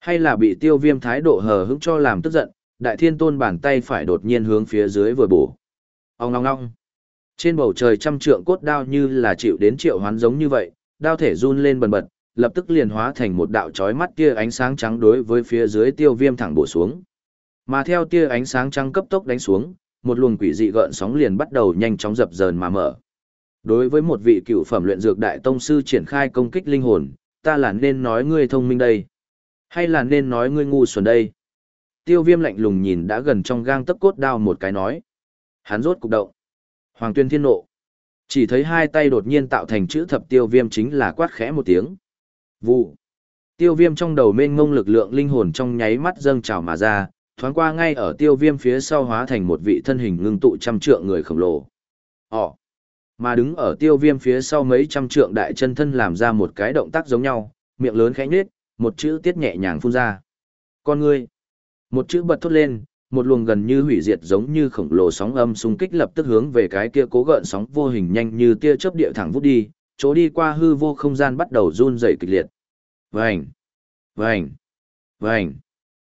Hay là bị tiêu viêm thái độ hờ hững cho làm tức giận, đại thiên tôn bàn tay phải đột nhiên hướng phía dưới vừa bổ. Ông ngong ngong. Trên bầu trời trăm trượng cốt đao như là chịu đến triệu hoán giống như vậy, đao thể run lên bần bật, lập tức liền hóa thành một đạo chói mắt tia ánh sáng trắng đối với phía dưới tiêu viêm thẳng bổ xuống. Mà theo tia ánh sáng trắng cấp tốc đánh xuống, một luồng quỷ dị gợn sóng liền bắt đầu nhanh chóng dập dờn mà mở. Đối với một vị cựu phẩm luyện dược đại tông sư triển khai công kích linh hồn, ta là nên nói ngươi thông minh đây, hay là nên nói ngươi ngu xuẩn đây? Tiêu viêm lạnh lùng nhìn đã gần trong gang tấc cốt đao một cái nói. Hắn rốt cục động. Hoàng tuyên thiên nộ. Chỉ thấy hai tay đột nhiên tạo thành chữ thập tiêu viêm chính là quát khẽ một tiếng. Vụ. Tiêu viêm trong đầu mênh ngông lực lượng linh hồn trong nháy mắt dâng trào mà ra, thoáng qua ngay ở tiêu viêm phía sau hóa thành một vị thân hình ngưng tụ trăm trượng người khổng lồ. Ồ. Mà đứng ở tiêu viêm phía sau mấy trăm trượng đại chân thân làm ra một cái động tác giống nhau, miệng lớn khẽ nhết, một chữ tiết nhẹ nhàng phun ra. Con ngươi. Một chữ bật thốt lên, một luồng gần như hủy diệt giống như khổng lồ sóng âm xung kích lập tức hướng về cái kia cố gợn sóng vô hình nhanh như tia chớp địa thẳng vút đi, chỗ đi qua hư vô không gian bắt đầu run rẩy kịch liệt. Vành, vành, vành.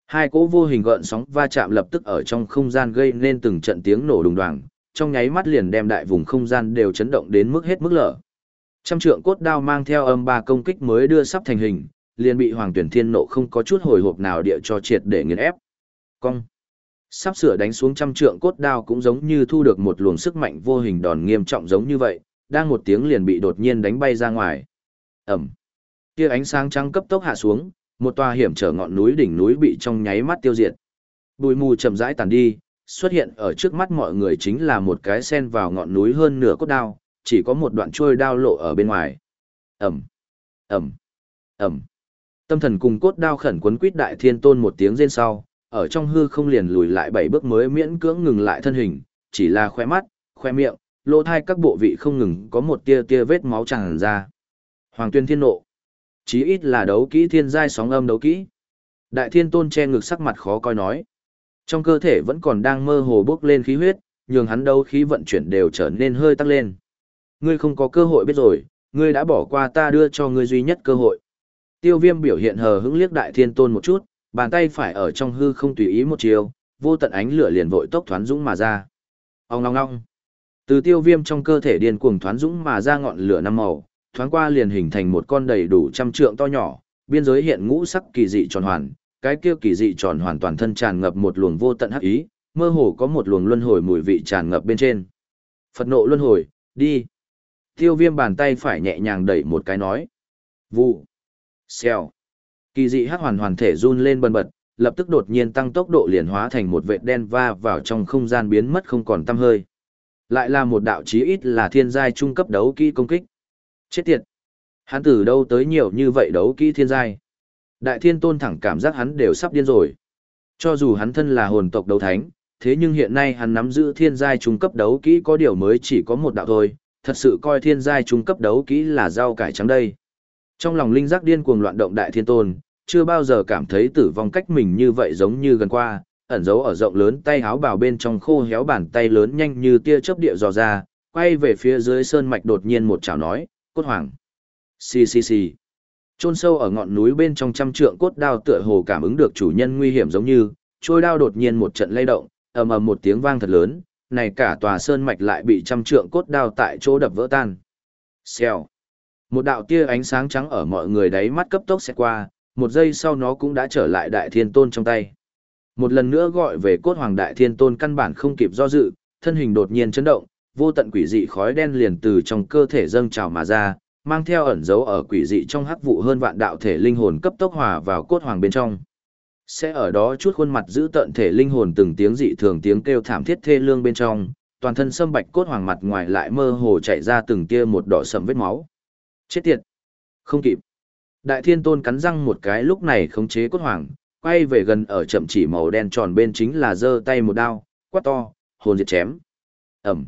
Hai cỗ vô hình gợn sóng va chạm lập tức ở trong không gian gây nên từng trận tiếng nổ đùng đoàng, trong nháy mắt liền đem đại vùng không gian đều chấn động đến mức hết mức lở. Trăm trượng cốt đao mang theo âm ba công kích mới đưa sắp thành hình, liền bị Hoàng Tuyển Thiên nộ không có chút hồi hộp nào địa cho triệt để nghiền ép. Cong. Sắp sửa đánh xuống trăm trượng cốt đao cũng giống như thu được một luồng sức mạnh vô hình đòn nghiêm trọng giống như vậy, đang một tiếng liền bị đột nhiên đánh bay ra ngoài. Ẩm. Kia ánh sáng trắng cấp tốc hạ xuống, một tòa hiểm trở ngọn núi đỉnh núi bị trong nháy mắt tiêu diệt. Bụi mù chậm rãi tàn đi, xuất hiện ở trước mắt mọi người chính là một cái sen vào ngọn núi hơn nửa cốt đao, chỉ có một đoạn trôi đao lộ ở bên ngoài. Ẩm. Ẩm. Ẩm. Tâm thần cùng cốt đao khẩn quấn quýt đại thiên tôn một tiếng rên sau, ở trong hư không liền lùi lại bảy bước mới miễn cưỡng ngừng lại thân hình, chỉ là khoe mắt, khoe miệng, lỗ thai các bộ vị không ngừng có một tia tia vết máu tràn ra. Hoàng tuyên thiên nộ. Chí ít là đấu kỹ thiên giai sóng âm đấu kỹ. Đại thiên tôn che ngực sắc mặt khó coi nói. Trong cơ thể vẫn còn đang mơ hồ bốc lên khí huyết, nhường hắn đấu khí vận chuyển đều trở nên hơi tăng lên. Ngươi không có cơ hội biết rồi, ngươi đã bỏ qua ta đưa cho ngươi duy nhất cơ hội. Tiêu viêm biểu hiện hờ hững liếc đại thiên tôn một chút, bàn tay phải ở trong hư không tùy ý một chiều, vô tận ánh lửa liền vội tốc thoán dũng mà ra. Ông ngong ngong. Từ tiêu viêm trong cơ thể điên cuồng thoán dũng mà ra ngọn lửa năm màu, thoáng qua liền hình thành một con đầy đủ trăm trượng to nhỏ, biên giới hiện ngũ sắc kỳ dị tròn hoàn, cái kia kỳ dị tròn hoàn toàn thân tràn ngập một luồng vô tận hắc ý, mơ hồ có một luồng luân hồi mùi vị tràn ngập bên trên. Phật nộ luân hồi, đi. Tiêu viêm bàn tay phải nhẹ nhàng đẩy một cái nói. Vụ. Xèo. Kỳ dị hắc hoàn hoàn thể run lên bần bật, lập tức đột nhiên tăng tốc độ liền hóa thành một vệt đen va vào trong không gian biến mất không còn tăm hơi. Lại là một đạo chí ít là thiên giai trung cấp đấu kỹ công kích. Chết tiệt. Hắn từ đâu tới nhiều như vậy đấu kỹ thiên giai. Đại thiên tôn thẳng cảm giác hắn đều sắp điên rồi. Cho dù hắn thân là hồn tộc đấu thánh, thế nhưng hiện nay hắn nắm giữ thiên giai trung cấp đấu kỹ có điều mới chỉ có một đạo thôi, thật sự coi thiên giai trung cấp đấu kỹ là rau cải trắng đây. Trong lòng linh giác điên cuồng loạn động đại thiên tôn, chưa bao giờ cảm thấy tử vong cách mình như vậy giống như gần qua, ẩn giấu ở rộng lớn tay háo bào bên trong khô héo bàn tay lớn nhanh như tia chớp địa dò ra, quay về phía dưới sơn mạch đột nhiên một chảo nói, cốt hoàng. Xì xì xì. chôn sâu ở ngọn núi bên trong trăm trượng cốt đao tựa hồ cảm ứng được chủ nhân nguy hiểm giống như, trôi đao đột nhiên một trận lay động, ầm ầm một tiếng vang thật lớn, này cả tòa sơn mạch lại bị trăm trượng cốt đao tại chỗ đập vỡ tan. Xèo. Một đạo tia ánh sáng trắng ở mọi người đáy mắt cấp tốc sẽ qua, một giây sau nó cũng đã trở lại đại thiên tôn trong tay. Một lần nữa gọi về cốt hoàng đại thiên tôn căn bản không kịp do dự, thân hình đột nhiên chấn động, vô tận quỷ dị khói đen liền từ trong cơ thể dâng trào mà ra, mang theo ẩn dấu ở quỷ dị trong hắc vụ hơn vạn đạo thể linh hồn cấp tốc hòa vào cốt hoàng bên trong. Sẽ ở đó chút khuôn mặt giữ tận thể linh hồn từng tiếng dị thường tiếng kêu thảm thiết thê lương bên trong, toàn thân sâm bạch cốt hoàng mặt ngoài lại mơ hồ chảy ra từng tia một đỏ sầm vết máu. Chết tiệt! Không kịp. Đại thiên tôn cắn răng một cái lúc này khống chế cốt hoàng, quay về gần ở chậm chỉ màu đen tròn bên chính là giơ tay một đao, quát to, hồn diệt chém. Ẩm.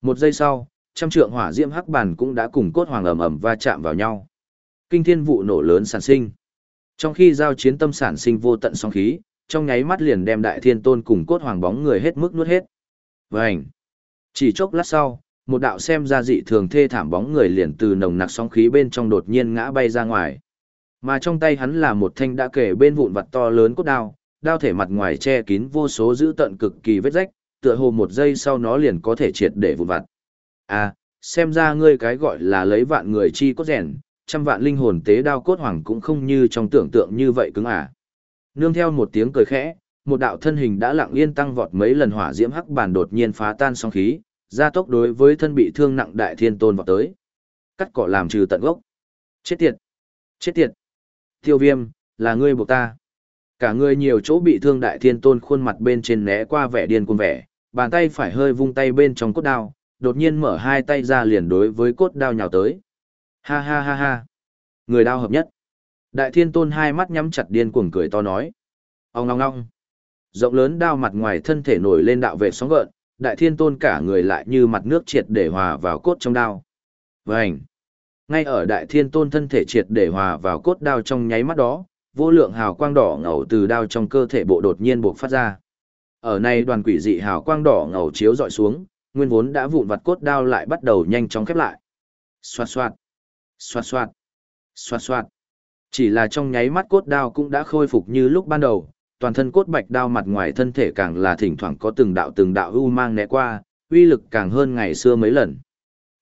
Một giây sau, trăm trượng hỏa diễm hắc bản cũng đã cùng cốt hoàng ầm ầm va chạm vào nhau. Kinh thiên vụ nổ lớn sản sinh. Trong khi giao chiến tâm sản sinh vô tận sóng khí, trong nháy mắt liền đem đại thiên tôn cùng cốt hoàng bóng người hết mức nuốt hết. Vành. Chỉ chốc lát sau, một đạo xem ra dị thường thê thảm bóng người liền từ nồng nặc sóng khí bên trong đột nhiên ngã bay ra ngoài. Mà trong tay hắn là một thanh đã kể bên vụn vặt to lớn cốt đao, đao thể mặt ngoài che kín vô số dữ tận cực kỳ vết rách, tựa hồ một giây sau nó liền có thể triệt để vụn vặt. À, xem ra ngươi cái gọi là lấy vạn người chi cốt rèn, trăm vạn linh hồn tế đao cốt hoàng cũng không như trong tưởng tượng như vậy cứng à. Nương theo một tiếng cười khẽ, một đạo thân hình đã lặng yên tăng vọt mấy lần hỏa diễm hắc bản đột nhiên phá tan sóng khí, gia tốc đối với thân bị thương nặng đại thiên tôn vọt tới. Cắt cỏ làm trừ tận gốc. Chết tiệt! Chết tiệt! Tiêu viêm, là ngươi buộc ta. Cả người nhiều chỗ bị thương đại thiên tôn khuôn mặt bên trên né qua vẻ điên cuồng vẻ, bàn tay phải hơi vung tay bên trong cốt đao, đột nhiên mở hai tay ra liền đối với cốt đao nhào tới. Ha ha ha ha! Người đao hợp nhất. Đại thiên tôn hai mắt nhắm chặt điên cuồng cười to nói. Ông ngong ngong. Rộng lớn đao mặt ngoài thân thể nổi lên đạo vệ sóng gợn, đại thiên tôn cả người lại như mặt nước triệt để hòa vào cốt trong đao. Vành! Ngay ở đại thiên tôn thân thể triệt để hòa vào cốt đao trong nháy mắt đó, vô lượng hào quang đỏ ngầu từ đao trong cơ thể bộ đột nhiên buộc phát ra. Ở này đoàn quỷ dị hào quang đỏ ngầu chiếu dọi xuống, nguyên vốn đã vụn vặt cốt đao lại bắt đầu nhanh chóng khép lại. Xoạt xoạt, xoạt xoạt, xoạt xoạt. Chỉ là trong nháy mắt cốt đao cũng đã khôi phục như lúc ban đầu, toàn thân cốt bạch đao mặt ngoài thân thể càng là thỉnh thoảng có từng đạo từng đạo u mang né qua, uy lực càng hơn ngày xưa mấy lần.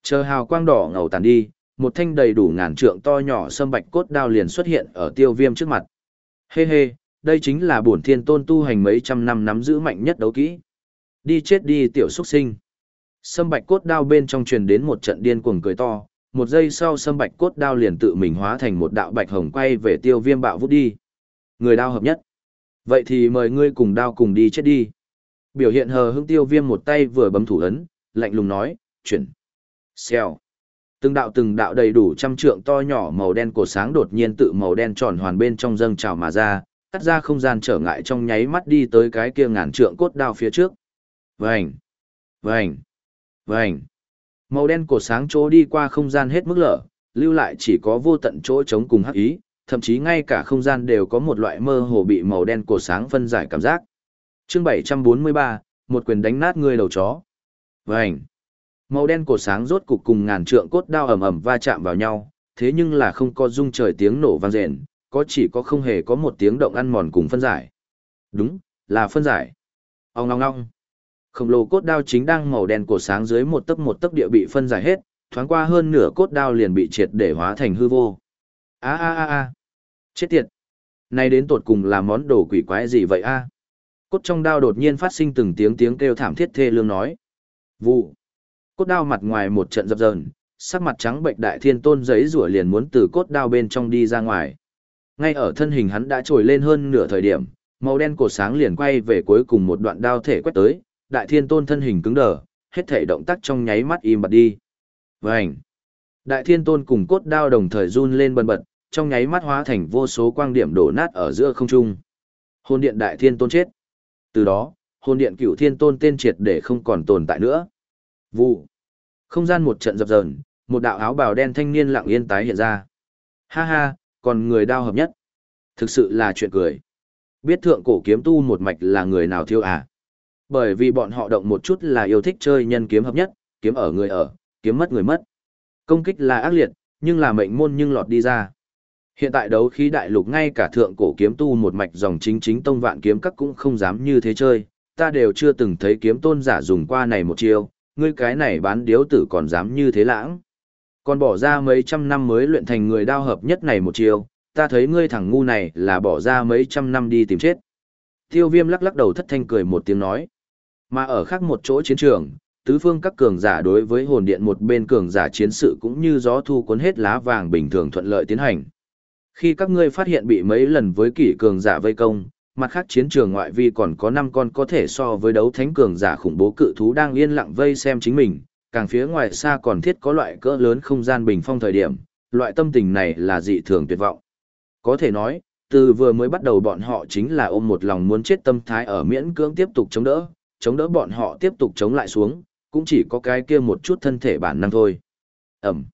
Chờ hào quang đỏ ngầu tàn đi, một thanh đầy đủ ngàn trượng to nhỏ sâm bạch cốt đao liền xuất hiện ở tiêu viêm trước mặt. Hê hê, đây chính là bổn thiên tôn tu hành mấy trăm năm nắm giữ mạnh nhất đấu kỹ. Đi chết đi tiểu xuất sinh. Sâm bạch cốt đao bên trong truyền đến một trận điên cuồng cười to, một giây sau sâm bạch cốt đao liền tự mình hóa thành một đạo bạch hồng quay về tiêu viêm bạo vút đi. Người đao hợp nhất. Vậy thì mời ngươi cùng đao cùng đi chết đi. Biểu hiện hờ hững tiêu viêm một tay vừa bấm thủ ấn, lạnh lùng nói, chuyển. Xèo. Từng đạo từng đạo đầy đủ trăm trượng to nhỏ màu đen cổ sáng đột nhiên tự màu đen tròn hoàn bên trong dâng trào mà ra, cắt ra không gian trở ngại trong nháy mắt đi tới cái kia ngàn trượng cốt đao phía trước. Vành, vành, vành. Màu đen cổ sáng chỗ đi qua không gian hết mức lở, lưu lại chỉ có vô tận chỗ trống cùng hắc ý, thậm chí ngay cả không gian đều có một loại mơ hồ bị màu đen cổ sáng phân giải cảm giác. Chương 743, một quyền đánh nát người đầu chó. Vành. Màu đen cổ sáng rốt cục cùng ngàn trượng cốt đao ầm ầm va chạm vào nhau, thế nhưng là không có rung trời tiếng nổ vang rền, có chỉ có không hề có một tiếng động ăn mòn cùng phân giải. Đúng, là phân giải. ong ong ong Khổng lồ cốt đao chính đang màu đen cổ sáng dưới một tấc một tấc địa bị phân giải hết, thoáng qua hơn nửa cốt đao liền bị triệt để hóa thành hư vô. A a a a. Chết tiệt. Này đến tột cùng là món đồ quỷ quái gì vậy a? Cốt trong đao đột nhiên phát sinh từng tiếng tiếng kêu thảm thiết thê lương nói. Vụ. Cốt đao mặt ngoài một trận dập dờn, sắc mặt trắng bệnh đại thiên tôn giấy rủa liền muốn từ cốt đao bên trong đi ra ngoài. Ngay ở thân hình hắn đã trồi lên hơn nửa thời điểm, màu đen cột sáng liền quay về cuối cùng một đoạn đao thể quét tới, đại thiên tôn thân hình cứng đờ, hết thể động tác trong nháy mắt im bặt đi. Vành! Đại thiên tôn cùng cốt đao đồng thời run lên bần bật, trong nháy mắt hóa thành vô số quang điểm đổ nát ở giữa không trung. Hồn điện đại thiên tôn chết. Từ đó, hồn điện cửu thiên tôn tên triệt để không còn tồn tại nữa. Vụ. Không gian một trận dập dờn, một đạo áo bào đen thanh niên lặng yên tái hiện ra. Ha ha, còn người đao hợp nhất. Thực sự là chuyện cười. Biết thượng cổ kiếm tu một mạch là người nào thiêu à? Bởi vì bọn họ động một chút là yêu thích chơi nhân kiếm hợp nhất, kiếm ở người ở, kiếm mất người mất. Công kích là ác liệt, nhưng là mệnh môn nhưng lọt đi ra. Hiện tại đấu khí đại lục ngay cả thượng cổ kiếm tu một mạch dòng chính chính tông vạn kiếm các cũng không dám như thế chơi, ta đều chưa từng thấy kiếm tôn giả dùng qua này một chiêu, ngươi cái này bán điếu tử còn dám như thế lãng. Còn bỏ ra mấy trăm năm mới luyện thành người đao hợp nhất này một chiêu ta thấy ngươi thằng ngu này là bỏ ra mấy trăm năm đi tìm chết. Tiêu viêm lắc lắc đầu thất thanh cười một tiếng nói. Mà ở khác một chỗ chiến trường, tứ phương các cường giả đối với hồn điện một bên cường giả chiến sự cũng như gió thu cuốn hết lá vàng bình thường thuận lợi tiến hành. Khi các ngươi phát hiện bị mấy lần với kỷ cường giả vây công, mặt khác chiến trường ngoại vi còn có 5 con có thể so với đấu thánh cường giả khủng bố cự thú đang yên lặng vây xem chính mình, càng phía ngoài xa còn thiết có loại cỡ lớn không gian bình phong thời điểm, loại tâm tình này là dị thường tuyệt vọng. Có thể nói, từ vừa mới bắt đầu bọn họ chính là ôm một lòng muốn chết tâm thái ở miễn cưỡng tiếp tục chống đỡ, chống đỡ bọn họ tiếp tục chống lại xuống, cũng chỉ có cái kia một chút thân thể bản năng thôi. Ẩm.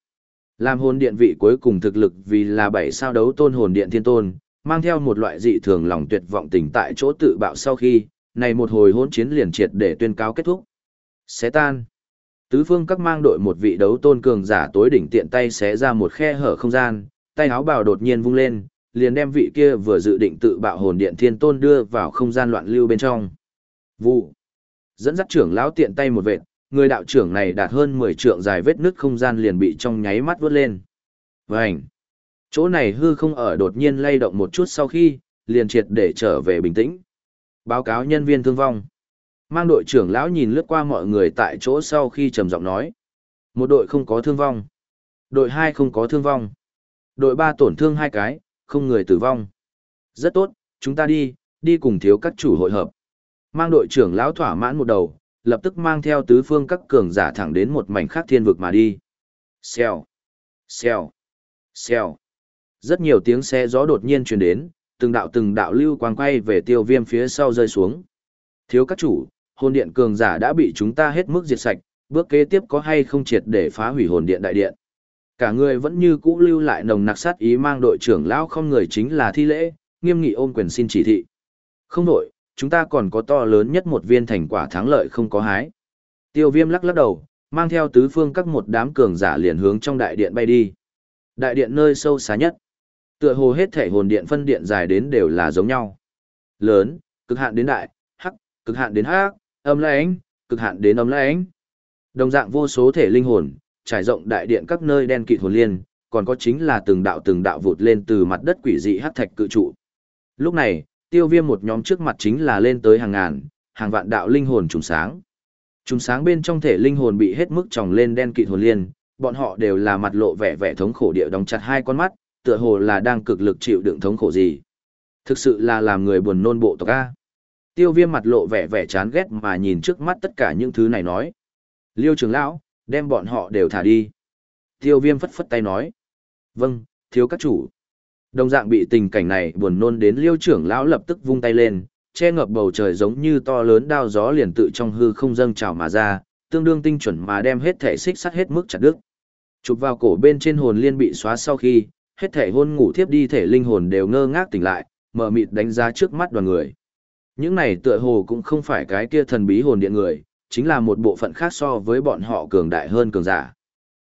Làm hồn điện vị cuối cùng thực lực vì là bảy sao đấu tôn hồn điện thiên tôn, mang theo một loại dị thường lòng tuyệt vọng tình tại chỗ tự bạo sau khi, này một hồi hỗn chiến liền triệt để tuyên cáo kết thúc. Xé tan. Tứ phương các mang đội một vị đấu tôn cường giả tối đỉnh tiện tay xé ra một khe hở không gian, tay áo bào đột nhiên vung lên, liền đem vị kia vừa dự định tự bạo hồn điện thiên tôn đưa vào không gian loạn lưu bên trong. Vụ. Dẫn dắt trưởng lão tiện tay một vệt, người đạo trưởng này đạt hơn 10 trượng dài vết nứt không gian liền bị trong nháy mắt vớt lên. Vành. Chỗ này hư không ở đột nhiên lay động một chút sau khi, liền triệt để trở về bình tĩnh. Báo cáo nhân viên thương vong. Mang đội trưởng lão nhìn lướt qua mọi người tại chỗ sau khi trầm giọng nói. Một đội không có thương vong. Đội hai không có thương vong. Đội ba tổn thương hai cái, không người tử vong. Rất tốt, chúng ta đi, đi cùng thiếu các chủ hội hợp. Mang đội trưởng lão thỏa mãn một đầu, lập tức mang theo tứ phương các cường giả thẳng đến một mảnh khác thiên vực mà đi. Xèo, xèo, xèo. Rất nhiều tiếng xe gió đột nhiên truyền đến, từng đạo từng đạo lưu quang quay về tiêu viêm phía sau rơi xuống. Thiếu các chủ, hồn điện cường giả đã bị chúng ta hết mức diệt sạch, bước kế tiếp có hay không triệt để phá hủy hồn điện đại điện. Cả người vẫn như cũ lưu lại nồng nặc sát ý mang đội trưởng lão không người chính là thi lễ, nghiêm nghị ôm quyền xin chỉ thị. Không đội, chúng ta còn có to lớn nhất một viên thành quả thắng lợi không có hái. Tiêu viêm lắc lắc đầu, mang theo tứ phương các một đám cường giả liền hướng trong đại điện bay đi. Đại điện nơi sâu xa nhất. Tựa hồ hết thể hồn điện phân điện dài đến đều là giống nhau. Lớn, cực hạn đến đại, hắc, cực hạn đến hắc, âm lãnh, cực hạn đến âm lãnh. Đồng dạng vô số thể linh hồn, trải rộng đại điện các nơi đen kịt hồn liên, còn có chính là từng đạo từng đạo vụt lên từ mặt đất quỷ dị hắc thạch cự trụ. Lúc này, tiêu viêm một nhóm trước mặt chính là lên tới hàng ngàn, hàng vạn đạo linh hồn trùng sáng. Trùng sáng bên trong thể linh hồn bị hết mức tròng lên đen kịt hồn liên, bọn họ đều là mặt lộ vẻ vẻ thống khổ địa đóng chặt hai con mắt, tựa hồ là đang cực lực chịu đựng thống khổ gì. Thực sự là làm người buồn nôn bộ tộc A. Tiêu viêm mặt lộ vẻ vẻ chán ghét mà nhìn trước mắt tất cả những thứ này nói. Liêu trưởng lão, đem bọn họ đều thả đi. Tiêu viêm phất phất tay nói. Vâng, thiếu các chủ. Đồng dạng bị tình cảnh này buồn nôn đến liêu trưởng lão lập tức vung tay lên, che ngập bầu trời giống như to lớn đao gió liền tự trong hư không dâng trào mà ra, tương đương tinh chuẩn mà đem hết thể xích sắt hết mức chặt đứt. Chụp vào cổ bên trên hồn liên bị xóa sau khi, hết thể hôn ngủ thiếp đi thể linh hồn đều ngơ ngác tỉnh lại, mở mịt đánh giá trước mắt đoàn người. Những này tựa hồ cũng không phải cái kia thần bí hồn điện người, chính là một bộ phận khác so với bọn họ cường đại hơn cường giả.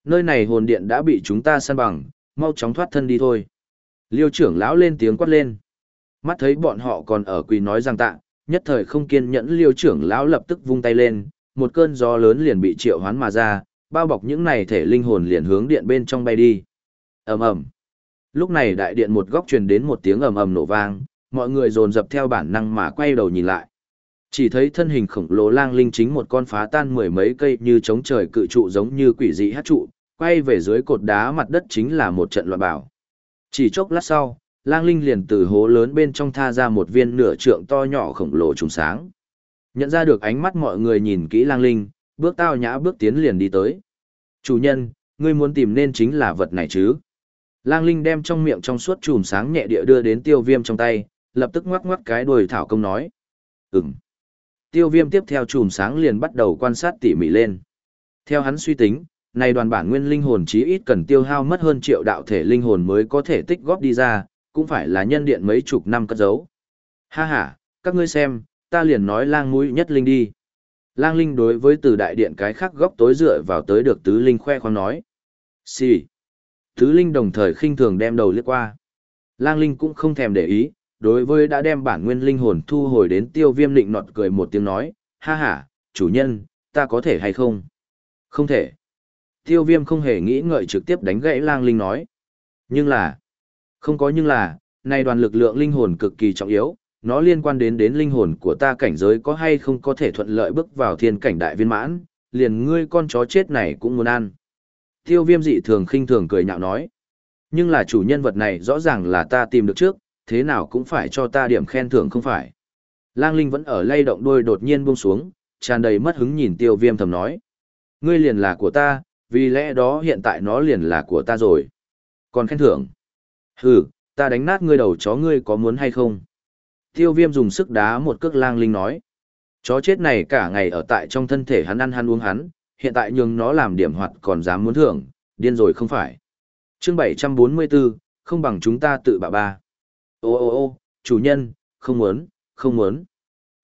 Nơi này hồn điện đã bị chúng ta săn bằng, mau chóng thoát thân đi thôi. Liêu trưởng lão lên tiếng quát lên. Mắt thấy bọn họ còn ở quỳ nói rằng tạ, nhất thời không kiên nhẫn liêu trưởng lão lập tức vung tay lên, một cơn gió lớn liền bị triệu hoán mà ra, bao bọc những này thể linh hồn liền hướng điện bên trong bay đi. ầm ầm. Lúc này đại điện một góc truyền đến một tiếng ầm ầm nổ vang, mọi người dồn dập theo bản năng mà quay đầu nhìn lại. Chỉ thấy thân hình khổng lồ lang linh chính một con phá tan mười mấy cây như chống trời cự trụ giống như quỷ dị hát trụ, quay về dưới cột đá mặt đất chính là một trận loạn bảo. Chỉ chốc lát sau, lang linh liền từ hố lớn bên trong tha ra một viên nửa trượng to nhỏ khổng lồ trùng sáng. Nhận ra được ánh mắt mọi người nhìn kỹ lang linh, bước tao nhã bước tiến liền đi tới. Chủ nhân, ngươi muốn tìm nên chính là vật này chứ? Lang linh đem trong miệng trong suốt chùm sáng nhẹ địa đưa đến tiêu viêm trong tay, lập tức ngoắc ngoắc cái đuôi thảo công nói. Ừm. Tiêu viêm tiếp theo chùm sáng liền bắt đầu quan sát tỉ mỉ lên. Theo hắn suy tính, này đoàn bản nguyên linh hồn chí ít cần tiêu hao mất hơn triệu đạo thể linh hồn mới có thể tích góp đi ra, cũng phải là nhân điện mấy chục năm cất giấu. Ha ha, các ngươi xem, ta liền nói lang mũi nhất linh đi. Lang linh đối với từ đại điện cái khác góc tối dựa vào tới được tứ linh khoe khoang nói. Xì. Tứ linh đồng thời khinh thường đem đầu liếc qua. Lang linh cũng không thèm để ý, đối với đã đem bản nguyên linh hồn thu hồi đến tiêu viêm định nọt cười một tiếng nói, ha ha, chủ nhân, ta có thể hay không? Không thể. Tiêu viêm không hề nghĩ ngợi trực tiếp đánh gãy lang linh nói. Nhưng là, không có nhưng là, này đoàn lực lượng linh hồn cực kỳ trọng yếu, nó liên quan đến đến linh hồn của ta cảnh giới có hay không có thể thuận lợi bước vào thiên cảnh đại viên mãn, liền ngươi con chó chết này cũng muốn ăn. Tiêu viêm dị thường khinh thường cười nhạo nói. Nhưng là chủ nhân vật này rõ ràng là ta tìm được trước, thế nào cũng phải cho ta điểm khen thưởng không phải. Lang Linh vẫn ở lay động đuôi đột nhiên buông xuống, tràn đầy mất hứng nhìn tiêu viêm thầm nói. Ngươi liền là của ta, vì lẽ đó hiện tại nó liền là của ta rồi. Còn khen thưởng. Hừ, ta đánh nát ngươi đầu chó ngươi có muốn hay không? Tiêu viêm dùng sức đá một cước lang linh nói. Chó chết này cả ngày ở tại trong thân thể hắn ăn hắn uống hắn, hiện tại nhường nó làm điểm hoạt còn dám muốn thưởng, điên rồi không phải. chương 744, không bằng chúng ta tự bạ ba. Ô ô ô, chủ nhân, không muốn, không muốn.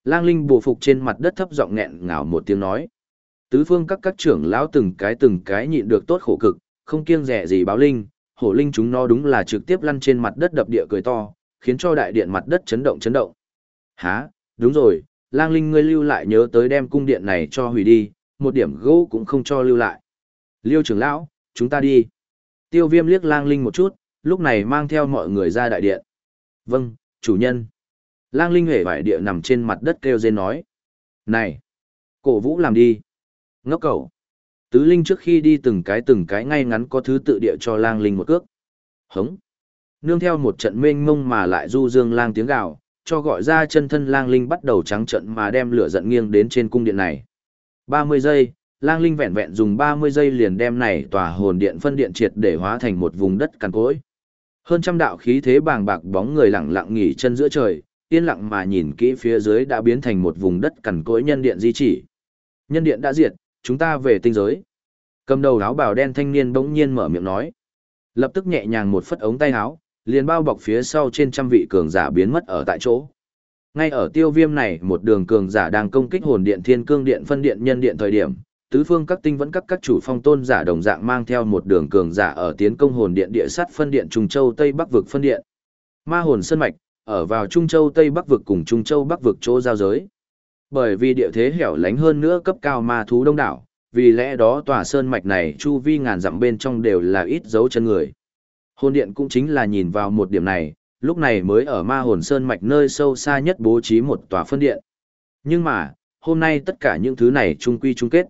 Lang Linh bù phục trên mặt đất thấp giọng nghẹn ngào một tiếng nói. Tứ phương các các trưởng lão từng cái từng cái nhịn được tốt khổ cực, không kiêng rẻ gì báo linh, hổ linh chúng nó đúng là trực tiếp lăn trên mặt đất đập địa cười to, khiến cho đại điện mặt đất chấn động chấn động. Hả, đúng rồi, lang linh ngươi lưu lại nhớ tới đem cung điện này cho hủy đi, một điểm gỗ cũng không cho lưu lại. Liêu trưởng lão, chúng ta đi. Tiêu viêm liếc lang linh một chút, lúc này mang theo mọi người ra đại điện. Vâng, chủ nhân. Lang linh hề vải địa nằm trên mặt đất kêu rên nói. Này, cổ vũ làm đi. Ngốc cầu. Tứ linh trước khi đi từng cái từng cái ngay ngắn có thứ tự địa cho lang linh một cước. Hống. Nương theo một trận mênh mông mà lại du dương lang tiếng gào, cho gọi ra chân thân lang linh bắt đầu trắng trận mà đem lửa giận nghiêng đến trên cung điện này. 30 giây, lang linh vẹn vẹn dùng 30 giây liền đem này tòa hồn điện phân điện triệt để hóa thành một vùng đất cằn cỗi. Hơn trăm đạo khí thế bàng bạc bóng người lặng lặng nghỉ chân giữa trời, yên lặng mà nhìn kỹ phía dưới đã biến thành một vùng đất cằn cỗi nhân điện di chỉ. Nhân điện đã diệt, chúng ta về tinh giới. Cầm đầu áo bào đen thanh niên bỗng nhiên mở miệng nói. Lập tức nhẹ nhàng một phất ống tay áo, liền bao bọc phía sau trên trăm vị cường giả biến mất ở tại chỗ. Ngay ở tiêu viêm này một đường cường giả đang công kích hồn điện thiên cương điện phân điện nhân điện thời điểm, tứ phương các tinh vẫn các các chủ phong tôn giả đồng dạng mang theo một đường cường giả ở tiến công hồn điện địa sát phân điện Trung Châu Tây Bắc vực phân điện. Ma hồn sơn mạch, ở vào Trung Châu Tây Bắc vực cùng Trung Châu Bắc vực chỗ giao giới. Bởi vì địa thế hẻo lánh hơn nữa cấp cao ma thú đông đảo, vì lẽ đó tòa sơn mạch này chu vi ngàn dặm bên trong đều là ít dấu chân người. Hồn điện cũng chính là nhìn vào một điểm này, lúc này mới ở ma hồn sơn mạch nơi sâu xa nhất bố trí một tòa phân điện. Nhưng mà, hôm nay tất cả những thứ này trung quy chung kết.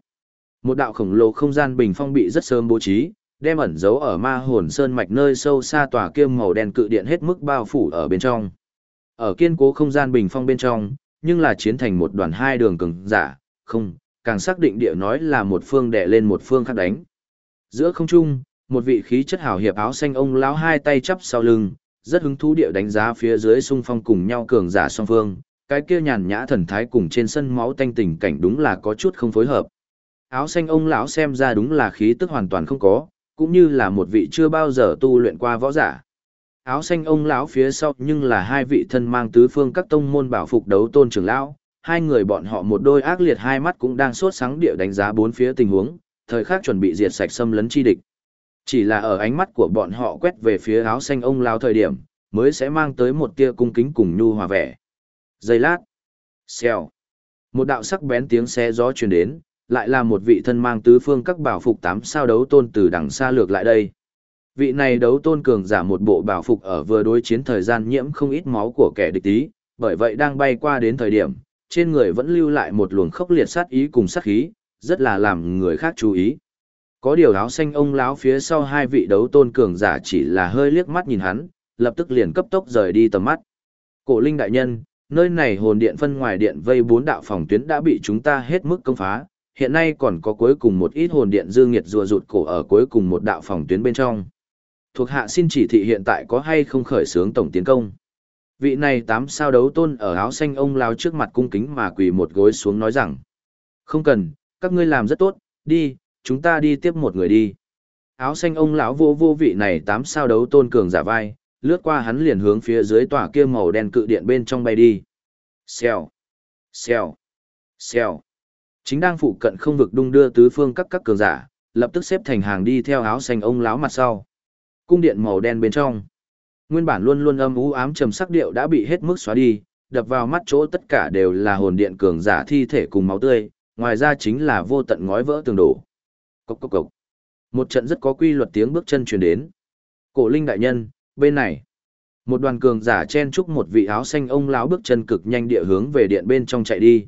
Một đạo khổng lồ không gian bình phong bị rất sớm bố trí, đem ẩn giấu ở ma hồn sơn mạch nơi sâu xa tòa kia màu đen cự điện hết mức bao phủ ở bên trong. Ở kiên cố không gian bình phong bên trong, nhưng là chiến thành một đoàn hai đường cường giả, không, càng xác định địa nói là một phương đè lên một phương khác đánh. Giữa không trung, một vị khí chất hào hiệp áo xanh ông lão hai tay chắp sau lưng, rất hứng thú địa đánh giá phía dưới xung phong cùng nhau cường giả song phương, cái kia nhàn nhã thần thái cùng trên sân máu tanh tình cảnh đúng là có chút không phối hợp. Áo xanh ông lão xem ra đúng là khí tức hoàn toàn không có, cũng như là một vị chưa bao giờ tu luyện qua võ giả. Áo xanh ông lão phía sau nhưng là hai vị thân mang tứ phương các tông môn bảo phục đấu tôn trưởng lão, hai người bọn họ một đôi ác liệt hai mắt cũng đang sốt sáng địa đánh giá bốn phía tình huống, thời khắc chuẩn bị diệt sạch xâm lấn chi địch. Chỉ là ở ánh mắt của bọn họ quét về phía áo xanh ông lão thời điểm, mới sẽ mang tới một tia cung kính cùng nhu hòa vẻ. Giây lát. Xèo. Một đạo sắc bén tiếng xe gió truyền đến, lại là một vị thân mang tứ phương các bảo phục tám sao đấu tôn từ đằng xa lược lại đây. Vị này đấu tôn cường giả một bộ bảo phục ở vừa đối chiến thời gian nhiễm không ít máu của kẻ địch tí, bởi vậy đang bay qua đến thời điểm, trên người vẫn lưu lại một luồng khốc liệt sát ý cùng sát khí, rất là làm người khác chú ý. Có điều áo xanh ông lão phía sau hai vị đấu tôn cường giả chỉ là hơi liếc mắt nhìn hắn, lập tức liền cấp tốc rời đi tầm mắt. Cổ linh đại nhân, nơi này hồn điện phân ngoài điện vây bốn đạo phòng tuyến đã bị chúng ta hết mức công phá, hiện nay còn có cuối cùng một ít hồn điện dư nghiệt rùa rụt cổ ở cuối cùng một đạo phòng tuyến bên trong. Thuộc hạ xin chỉ thị hiện tại có hay không khởi xướng tổng tiến công. Vị này tám sao đấu tôn ở áo xanh ông lao trước mặt cung kính mà quỳ một gối xuống nói rằng. Không cần, các ngươi làm rất tốt, đi, chúng ta đi tiếp một người đi. Áo xanh ông lão vô vô vị này tám sao đấu tôn cường giả vai, lướt qua hắn liền hướng phía dưới tòa kia màu đen cự điện bên trong bay đi. Xèo, xèo, xèo. Chính đang phụ cận không vực đung đưa tứ phương các các cường giả, lập tức xếp thành hàng đi theo áo xanh ông lão mặt sau. Cung điện màu đen bên trong. Nguyên bản luôn luôn âm u ám trầm sắc điệu đã bị hết mức xóa đi, đập vào mắt chỗ tất cả đều là hồn điện cường giả thi thể cùng máu tươi, ngoài ra chính là vô tận ngói vỡ tường đổ. Cốc cốc cốc. Một trận rất có quy luật tiếng bước chân truyền đến. Cổ linh đại nhân, bên này. Một đoàn cường giả chen chúc một vị áo xanh ông lão bước chân cực nhanh địa hướng về điện bên trong chạy đi.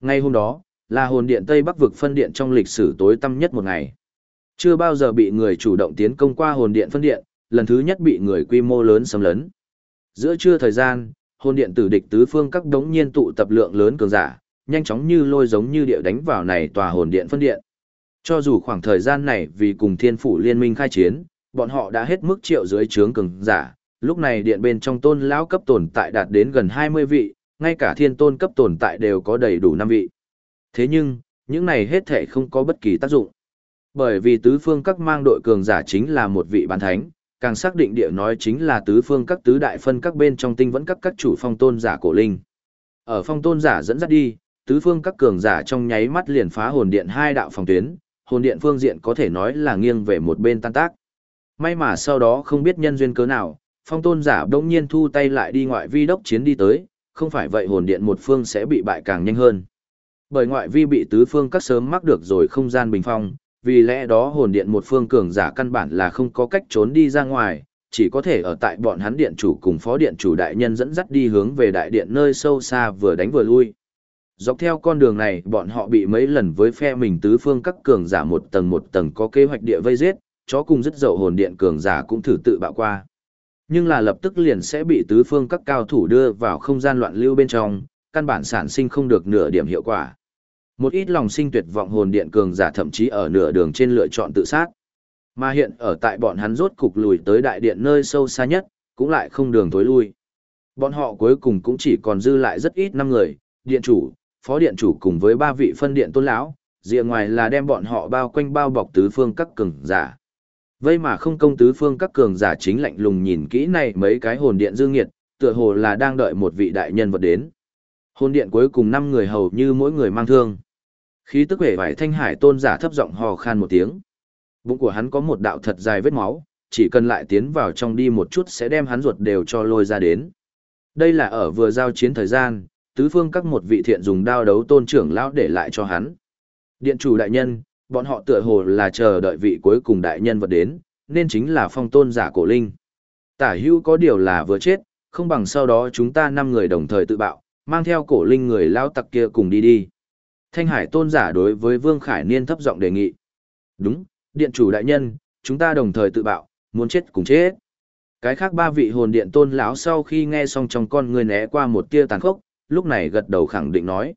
Ngay hôm đó, là hồn điện Tây Bắc vực phân điện trong lịch sử tối tăm nhất một ngày. Chưa bao giờ bị người chủ động tiến công qua hồn điện phân điện, lần thứ nhất bị người quy mô lớn xâm lấn. Giữa trưa thời gian, hồn điện tử địch tứ phương các đống nhiên tụ tập lượng lớn cường giả, nhanh chóng như lôi giống như địa đánh vào này tòa hồn điện phân điện. Cho dù khoảng thời gian này vì cùng thiên phủ liên minh khai chiến, bọn họ đã hết mức triệu dưới trướng cường giả, lúc này điện bên trong tôn lão cấp tồn tại đạt đến gần 20 vị, ngay cả thiên tôn cấp tồn tại đều có đầy đủ 5 vị. Thế nhưng, những này hết thể không có bất kỳ tác dụng. Bởi vì tứ phương các mang đội cường giả chính là một vị bán thánh, càng xác định địa nói chính là tứ phương các tứ đại phân các bên trong tinh vẫn các các chủ phong tôn giả cổ linh. Ở phong tôn giả dẫn dắt đi, tứ phương các cường giả trong nháy mắt liền phá hồn điện hai đạo phòng tuyến, hồn điện phương diện có thể nói là nghiêng về một bên tan tác. May mà sau đó không biết nhân duyên cớ nào, phong tôn giả đông nhiên thu tay lại đi ngoại vi đốc chiến đi tới, không phải vậy hồn điện một phương sẽ bị bại càng nhanh hơn. Bởi ngoại vi bị tứ phương các sớm mắc được rồi không gian bình phong, vì lẽ đó hồn điện một phương cường giả căn bản là không có cách trốn đi ra ngoài, chỉ có thể ở tại bọn hắn điện chủ cùng phó điện chủ đại nhân dẫn dắt đi hướng về đại điện nơi sâu xa vừa đánh vừa lui. Dọc theo con đường này bọn họ bị mấy lần với phe mình tứ phương các cường giả một tầng một tầng có kế hoạch địa vây giết, chó cùng rất dậu hồn điện cường giả cũng thử tự bạo qua. Nhưng là lập tức liền sẽ bị tứ phương các cao thủ đưa vào không gian loạn lưu bên trong, căn bản sản sinh không được nửa điểm hiệu quả. Một ít lòng sinh tuyệt vọng hồn điện cường giả thậm chí ở nửa đường trên lựa chọn tự sát. Mà hiện ở tại bọn hắn rốt cục lùi tới đại điện nơi sâu xa nhất, cũng lại không đường tối lui. Bọn họ cuối cùng cũng chỉ còn dư lại rất ít năm người, điện chủ, phó điện chủ cùng với ba vị phân điện tôn lão, rìa ngoài là đem bọn họ bao quanh bao bọc tứ phương các cường giả. Vây mà không công tứ phương các cường giả chính lạnh lùng nhìn kỹ này mấy cái hồn điện dương nghiệt, tựa hồ là đang đợi một vị đại nhân vật đến. Hồn điện cuối cùng năm người hầu như mỗi người mang thương. Khí tức vẻ vải thanh hải tôn giả thấp giọng hò khan một tiếng. Bụng của hắn có một đạo thật dài vết máu, chỉ cần lại tiến vào trong đi một chút sẽ đem hắn ruột đều cho lôi ra đến. Đây là ở vừa giao chiến thời gian, tứ phương các một vị thiện dùng đao đấu tôn trưởng lão để lại cho hắn. Điện chủ đại nhân, bọn họ tựa hồ là chờ đợi vị cuối cùng đại nhân vật đến, nên chính là phong tôn giả cổ linh. Tả hữu có điều là vừa chết, không bằng sau đó chúng ta năm người đồng thời tự bạo, mang theo cổ linh người lao tặc kia cùng đi đi. Thanh Hải tôn giả đối với Vương Khải Niên thấp giọng đề nghị. Đúng, điện chủ đại nhân, chúng ta đồng thời tự bạo, muốn chết cùng chết. Cái khác ba vị hồn điện tôn lão sau khi nghe xong trong con người né qua một tia tàn khốc, lúc này gật đầu khẳng định nói.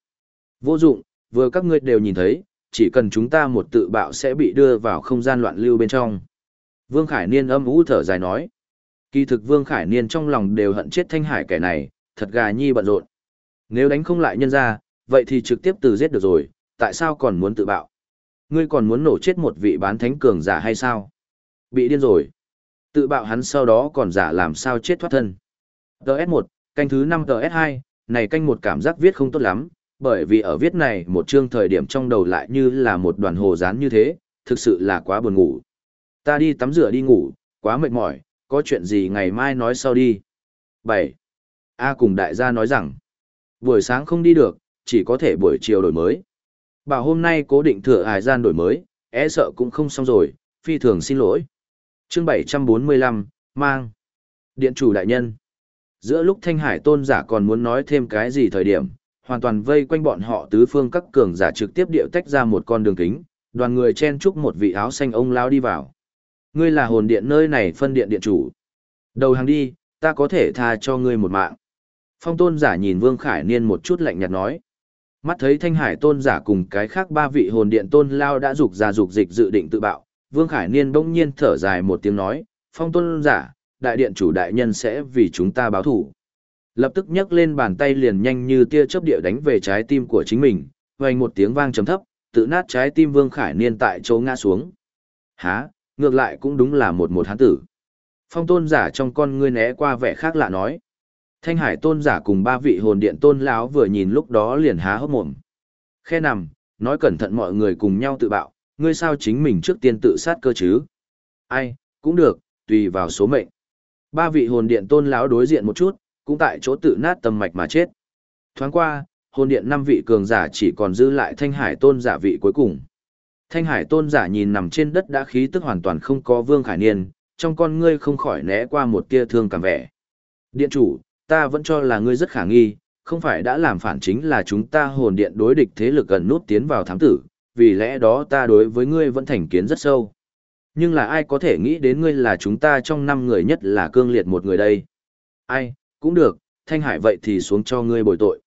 Vô dụng, vừa các ngươi đều nhìn thấy, chỉ cần chúng ta một tự bạo sẽ bị đưa vào không gian loạn lưu bên trong. Vương Khải Niên âm ú thở dài nói. Kỳ thực Vương Khải Niên trong lòng đều hận chết Thanh Hải kẻ này, thật gà nhi bận rộn. Nếu đánh không lại nhân ra, vậy thì trực tiếp từ giết được rồi, tại sao còn muốn tự bạo? Ngươi còn muốn nổ chết một vị bán thánh cường giả hay sao? Bị điên rồi. Tự bạo hắn sau đó còn giả làm sao chết thoát thân. TS1, canh thứ 5 TS2, này canh một cảm giác viết không tốt lắm, bởi vì ở viết này một chương thời điểm trong đầu lại như là một đoàn hồ dán như thế, thực sự là quá buồn ngủ. Ta đi tắm rửa đi ngủ, quá mệt mỏi, có chuyện gì ngày mai nói sau đi. 7. A cùng đại gia nói rằng, buổi sáng không đi được, chỉ có thể buổi chiều đổi mới. Bảo hôm nay cố định thừa hải gian đổi mới, e sợ cũng không xong rồi, phi thường xin lỗi. Chương 745, mang. Điện chủ đại nhân. Giữa lúc Thanh Hải tôn giả còn muốn nói thêm cái gì thời điểm, hoàn toàn vây quanh bọn họ tứ phương các cường giả trực tiếp điệu tách ra một con đường kính, đoàn người chen chúc một vị áo xanh ông lao đi vào. Ngươi là hồn điện nơi này phân điện điện chủ. Đầu hàng đi, ta có thể tha cho ngươi một mạng. Phong tôn giả nhìn Vương Khải Niên một chút lạnh nhạt nói. Mắt thấy Thanh Hải tôn giả cùng cái khác ba vị hồn điện tôn lao đã dục ra dục dịch dự định tự bạo, Vương Khải Niên bỗng nhiên thở dài một tiếng nói, Phong tôn giả, đại điện chủ đại nhân sẽ vì chúng ta báo thủ. Lập tức nhấc lên bàn tay liền nhanh như tia chớp địa đánh về trái tim của chính mình, vang một tiếng vang trầm thấp, tự nát trái tim Vương Khải Niên tại chỗ ngã xuống. Há, ngược lại cũng đúng là một một hán tử. Phong tôn giả trong con ngươi né qua vẻ khác lạ nói. Thanh Hải tôn giả cùng ba vị hồn điện tôn lão vừa nhìn lúc đó liền há hốc mồm. Khe nằm, nói cẩn thận mọi người cùng nhau tự bạo, ngươi sao chính mình trước tiên tự sát cơ chứ? Ai, cũng được, tùy vào số mệnh. Ba vị hồn điện tôn lão đối diện một chút, cũng tại chỗ tự nát tâm mạch mà chết. Thoáng qua, hồn điện năm vị cường giả chỉ còn dư lại thanh hải tôn giả vị cuối cùng. Thanh hải tôn giả nhìn nằm trên đất đã khí tức hoàn toàn không có vương khải niên, trong con ngươi không khỏi né qua một tia thương cảm vẻ. Điện chủ, ta vẫn cho là ngươi rất khả nghi, không phải đã làm phản chính là chúng ta hồn điện đối địch thế lực gần nút tiến vào thám tử, vì lẽ đó ta đối với ngươi vẫn thành kiến rất sâu. Nhưng là ai có thể nghĩ đến ngươi là chúng ta trong năm người nhất là cương liệt một người đây? Ai, Cũng được, Thanh Hải vậy thì xuống cho ngươi bồi tội.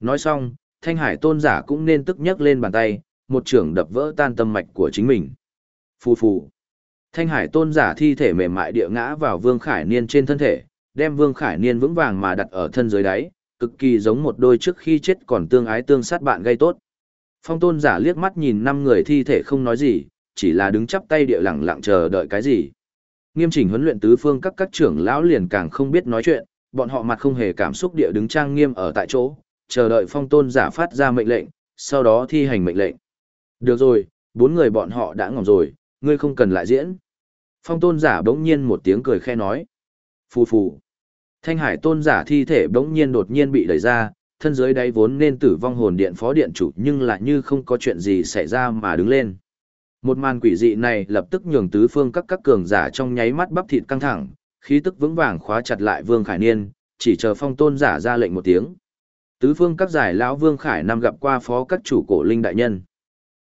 Nói xong, Thanh Hải tôn giả cũng nên tức nhấc lên bàn tay, một trưởng đập vỡ tan tâm mạch của chính mình. Phù phù. Thanh Hải tôn giả thi thể mềm mại địa ngã vào Vương Khải Niên trên thân thể, đem Vương Khải Niên vững vàng mà đặt ở thân dưới đáy, cực kỳ giống một đôi trước khi chết còn tương ái tương sát bạn gây tốt. Phong tôn giả liếc mắt nhìn năm người thi thể không nói gì, chỉ là đứng chắp tay địa lặng lặng chờ đợi cái gì. Nghiêm chỉnh huấn luyện tứ phương các các trưởng lão liền càng không biết nói chuyện, bọn họ mặt không hề cảm xúc địa đứng trang nghiêm ở tại chỗ, chờ đợi phong tôn giả phát ra mệnh lệnh, sau đó thi hành mệnh lệnh. Được rồi, bốn người bọn họ đã ngỏm rồi, ngươi không cần lại diễn. Phong tôn giả bỗng nhiên một tiếng cười khe nói. Phù phù. Thanh hải tôn giả thi thể bỗng nhiên đột nhiên bị đẩy ra, thân dưới đáy vốn nên tử vong hồn điện phó điện chủ nhưng lại như không có chuyện gì xảy ra mà đứng lên. Một màn quỷ dị này lập tức nhường tứ phương các các cường giả trong nháy mắt bắp thịt căng thẳng, khí tức vững vàng khóa chặt lại Vương Khải Niên, chỉ chờ phong tôn giả ra lệnh một tiếng. Tứ phương các giải lão Vương Khải năm gặp qua phó các chủ cổ linh đại nhân.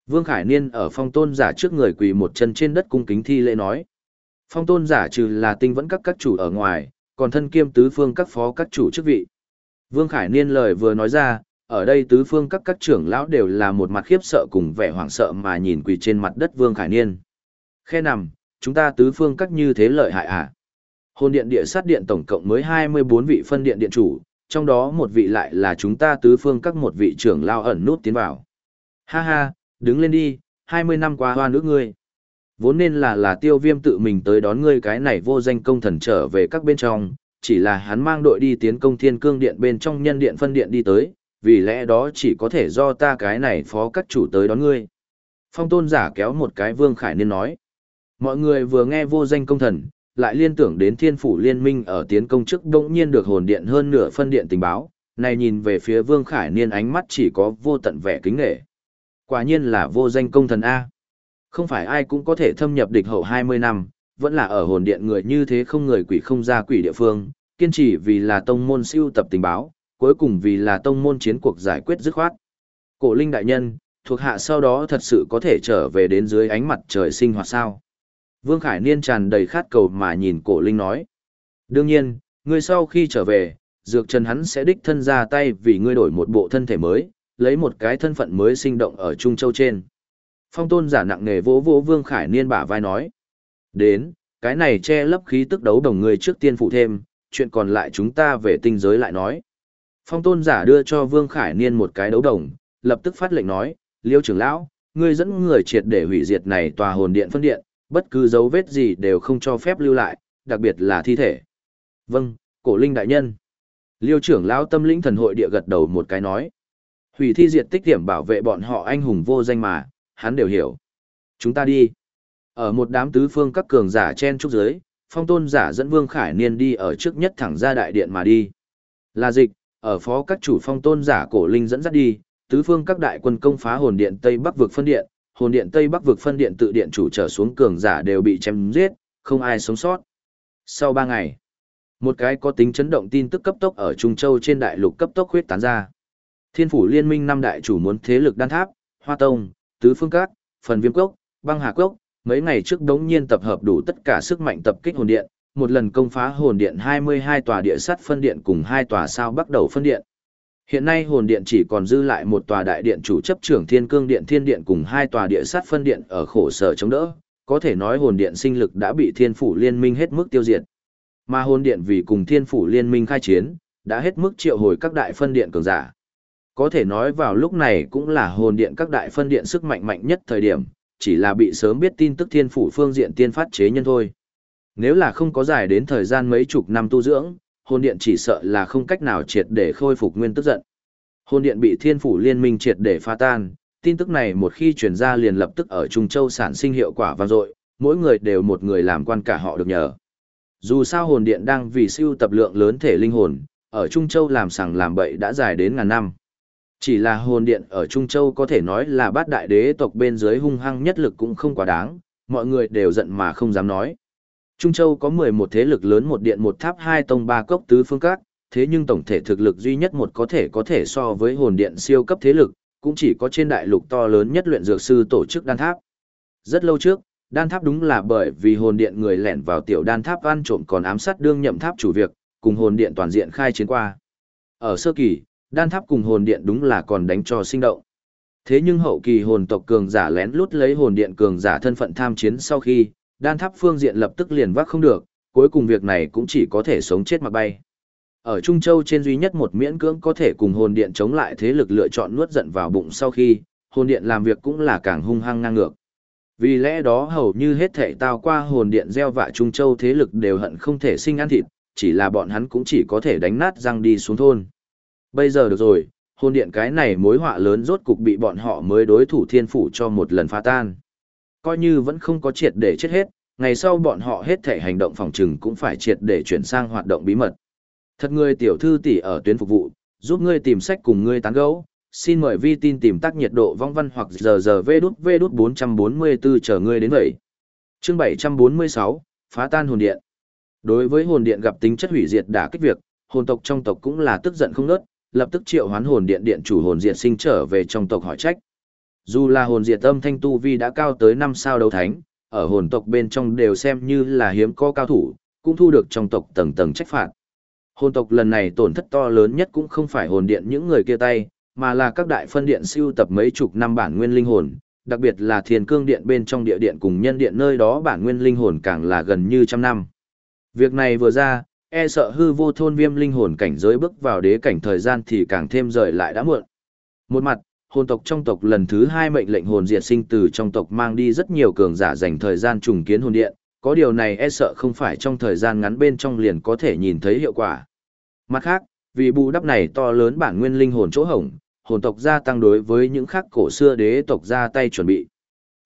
Vương Khải Niên ở phong tôn giả trước người quỳ một chân trên đất cung kính thi lễ nói. Phong tôn giả trừ là tinh vẫn các các chủ ở ngoài, còn thân kiêm tứ phương các phó các chủ chức vị. Vương Khải Niên lời vừa nói ra, ở đây tứ phương các các trưởng lão đều là một mặt khiếp sợ cùng vẻ hoảng sợ mà nhìn quỳ trên mặt đất Vương Khải Niên. Khe nằm, chúng ta tứ phương các như thế lợi hại à? Hồn điện địa sát điện tổng cộng mới 24 vị phân điện điện chủ, trong đó một vị lại là chúng ta tứ phương các một vị trưởng lao ẩn nút tiến vào. Ha ha, đứng lên đi, 20 năm qua hoa nước ngươi. Vốn nên là là tiêu viêm tự mình tới đón ngươi cái này vô danh công thần trở về các bên trong, chỉ là hắn mang đội đi tiến công thiên cương điện bên trong nhân điện phân điện đi tới, vì lẽ đó chỉ có thể do ta cái này phó các chủ tới đón ngươi. Phong tôn giả kéo một cái vương khải nên nói. Mọi người vừa nghe vô danh công thần, lại liên tưởng đến thiên phủ liên minh ở tiến công trước đông nhiên được hồn điện hơn nửa phân điện tình báo, này nhìn về phía vương khải niên ánh mắt chỉ có vô tận vẻ kính nghệ. Quả nhiên là vô danh công thần A. Không phải ai cũng có thể thâm nhập địch hậu 20 năm, vẫn là ở hồn điện người như thế không người quỷ không ra quỷ địa phương, kiên trì vì là tông môn siêu tập tình báo, cuối cùng vì là tông môn chiến cuộc giải quyết dứt khoát. Cổ linh đại nhân, thuộc hạ sau đó thật sự có thể trở về đến dưới ánh mặt trời sinh hoạt sao. Vương Khải Niên tràn đầy khát cầu mà nhìn cổ linh nói. Đương nhiên, ngươi sau khi trở về, dược trần hắn sẽ đích thân ra tay vì ngươi đổi một bộ thân thể mới, lấy một cái thân phận mới sinh động ở Trung Châu trên. Phong tôn giả nặng nề vỗ vỗ Vương Khải Niên bả vai nói. Đến, cái này che lấp khí tức đấu đồng người trước tiên phụ thêm, chuyện còn lại chúng ta về tinh giới lại nói. Phong tôn giả đưa cho Vương Khải Niên một cái đấu đồng, lập tức phát lệnh nói, liêu trưởng lão, ngươi dẫn người triệt để hủy diệt này tòa hồn điện phân điện, bất cứ dấu vết gì đều không cho phép lưu lại, đặc biệt là thi thể. Vâng, cổ linh đại nhân. Liêu trưởng lão tâm lĩnh thần hội địa gật đầu một cái nói. Hủy thi diệt tích điểm bảo vệ bọn họ anh hùng vô danh mà, hắn đều hiểu. Chúng ta đi. Ở một đám tứ phương các cường giả chen trúc dưới, phong tôn giả dẫn Vương Khải Niên đi ở trước nhất thẳng ra đại điện mà đi. Là dịch, ở phó các chủ phong tôn giả cổ linh dẫn dắt đi, tứ phương các đại quân công phá hồn điện Tây Bắc vực phân điện, hồn điện Tây Bắc vực phân điện tự điện chủ trở xuống cường giả đều bị chém giết, không ai sống sót. Sau 3 ngày, một cái có tính chấn động tin tức cấp tốc ở Trung Châu trên đại lục cấp tốc huyết tán ra. Thiên phủ liên minh năm đại chủ muốn thế lực đan tháp, Hoa Tông, Tứ Phương Các, Phần Viêm Cốc, Băng Hà Cốc, mấy ngày trước đống nhiên tập hợp đủ tất cả sức mạnh tập kích hồn điện, một lần công phá hồn điện 22 tòa địa sắt phân điện cùng hai tòa sao bắt đầu phân điện. Hiện nay hồn điện chỉ còn dư lại một tòa đại điện chủ chấp trưởng Thiên Cương Điện Thiên Điện cùng hai tòa địa sát phân điện ở khổ sở chống đỡ, có thể nói hồn điện sinh lực đã bị Thiên phủ liên minh hết mức tiêu diệt. Mà hồn điện vì cùng Thiên phủ liên minh khai chiến, đã hết mức triệu hồi các đại phân điện cường giả. Có thể nói vào lúc này cũng là hồn điện các đại phân điện sức mạnh mạnh nhất thời điểm, chỉ là bị sớm biết tin tức Thiên phủ phương diện tiên phát chế nhân thôi. Nếu là không có dài đến thời gian mấy chục năm tu dưỡng, hồn điện chỉ sợ là không cách nào triệt để khôi phục nguyên tức giận. Hồn điện bị thiên phủ liên minh triệt để phá tan, tin tức này một khi truyền ra liền lập tức ở Trung Châu sản sinh hiệu quả vang dội, mỗi người đều một người làm quan cả họ được nhờ. Dù sao hồn điện đang vì siêu tập lượng lớn thể linh hồn, ở Trung Châu làm sằng làm bậy đã dài đến ngàn năm. Chỉ là hồn điện ở Trung Châu có thể nói là bát đại đế tộc bên dưới hung hăng nhất lực cũng không quá đáng, mọi người đều giận mà không dám nói. Trung Châu có 11 thế lực lớn một điện một tháp hai tông ba cốc tứ phương các, thế nhưng tổng thể thực lực duy nhất một có thể có thể so với hồn điện siêu cấp thế lực, cũng chỉ có trên đại lục to lớn nhất luyện dược sư tổ chức đan tháp. Rất lâu trước, đan tháp đúng là bởi vì hồn điện người lẻn vào tiểu đan tháp ăn trộm còn ám sát đương nhậm tháp chủ việc, cùng hồn điện toàn diện khai chiến qua. Ở sơ kỳ, đan tháp cùng hồn điện đúng là còn đánh cho sinh động. Thế nhưng hậu kỳ hồn tộc cường giả lén lút lấy hồn điện cường giả thân phận tham chiến sau khi, đan tháp phương diện lập tức liền vác không được, cuối cùng việc này cũng chỉ có thể sống chết mà bay. Ở Trung Châu trên duy nhất một miễn cưỡng có thể cùng hồn điện chống lại thế lực lựa chọn nuốt giận vào bụng sau khi, hồn điện làm việc cũng là càng hung hăng ngang ngược. Vì lẽ đó hầu như hết thể tao qua hồn điện gieo vạ Trung Châu thế lực đều hận không thể sinh ăn thịt, chỉ là bọn hắn cũng chỉ có thể đánh nát răng đi xuống thôn. Bây giờ được rồi, hồn điện cái này mối họa lớn rốt cục bị bọn họ mới đối thủ thiên phủ cho một lần phá tan. Coi như vẫn không có triệt để chết hết, ngày sau bọn họ hết thể hành động phòng trừng cũng phải triệt để chuyển sang hoạt động bí mật. Thật người tiểu thư tỷ ở tuyến phục vụ, giúp ngươi tìm sách cùng ngươi tán gẫu. Xin mời vi tin tìm tác nhiệt độ vong văn hoặc giờ giờ vê đút vê đút 444 chờ ngươi đến vậy. Chương 746, phá tan hồn điện. Đối với hồn điện gặp tính chất hủy diệt đã kích việc, hồn tộc trong tộc cũng là tức giận không nớt, lập tức triệu hoán hồn điện điện chủ hồn diệt sinh trở về trong tộc hỏi trách. Dù là hồn diệt âm thanh tu vi đã cao tới 5 sao đấu thánh, ở hồn tộc bên trong đều xem như là hiếm có cao thủ, cũng thu được trong tộc tầng tầng trách phạt. Hồn tộc lần này tổn thất to lớn nhất cũng không phải hồn điện những người kia tay, mà là các đại phân điện siêu tập mấy chục năm bản nguyên linh hồn, đặc biệt là thiên cương điện bên trong địa điện cùng nhân điện nơi đó bản nguyên linh hồn càng là gần như trăm năm. Việc này vừa ra, e sợ hư vô thôn viêm linh hồn cảnh giới bước vào đế cảnh thời gian thì càng thêm rời lại đã muộn. Một mặt, hồn tộc trong tộc lần thứ hai mệnh lệnh hồn diệt sinh từ trong tộc mang đi rất nhiều cường giả dành thời gian trùng kiến hồn điện, có điều này e sợ không phải trong thời gian ngắn bên trong liền có thể nhìn thấy hiệu quả. Mặt khác, vì bù đắp này to lớn bản nguyên linh hồn chỗ hổng, hồn tộc gia tăng đối với những khác cổ xưa đế tộc ra tay chuẩn bị.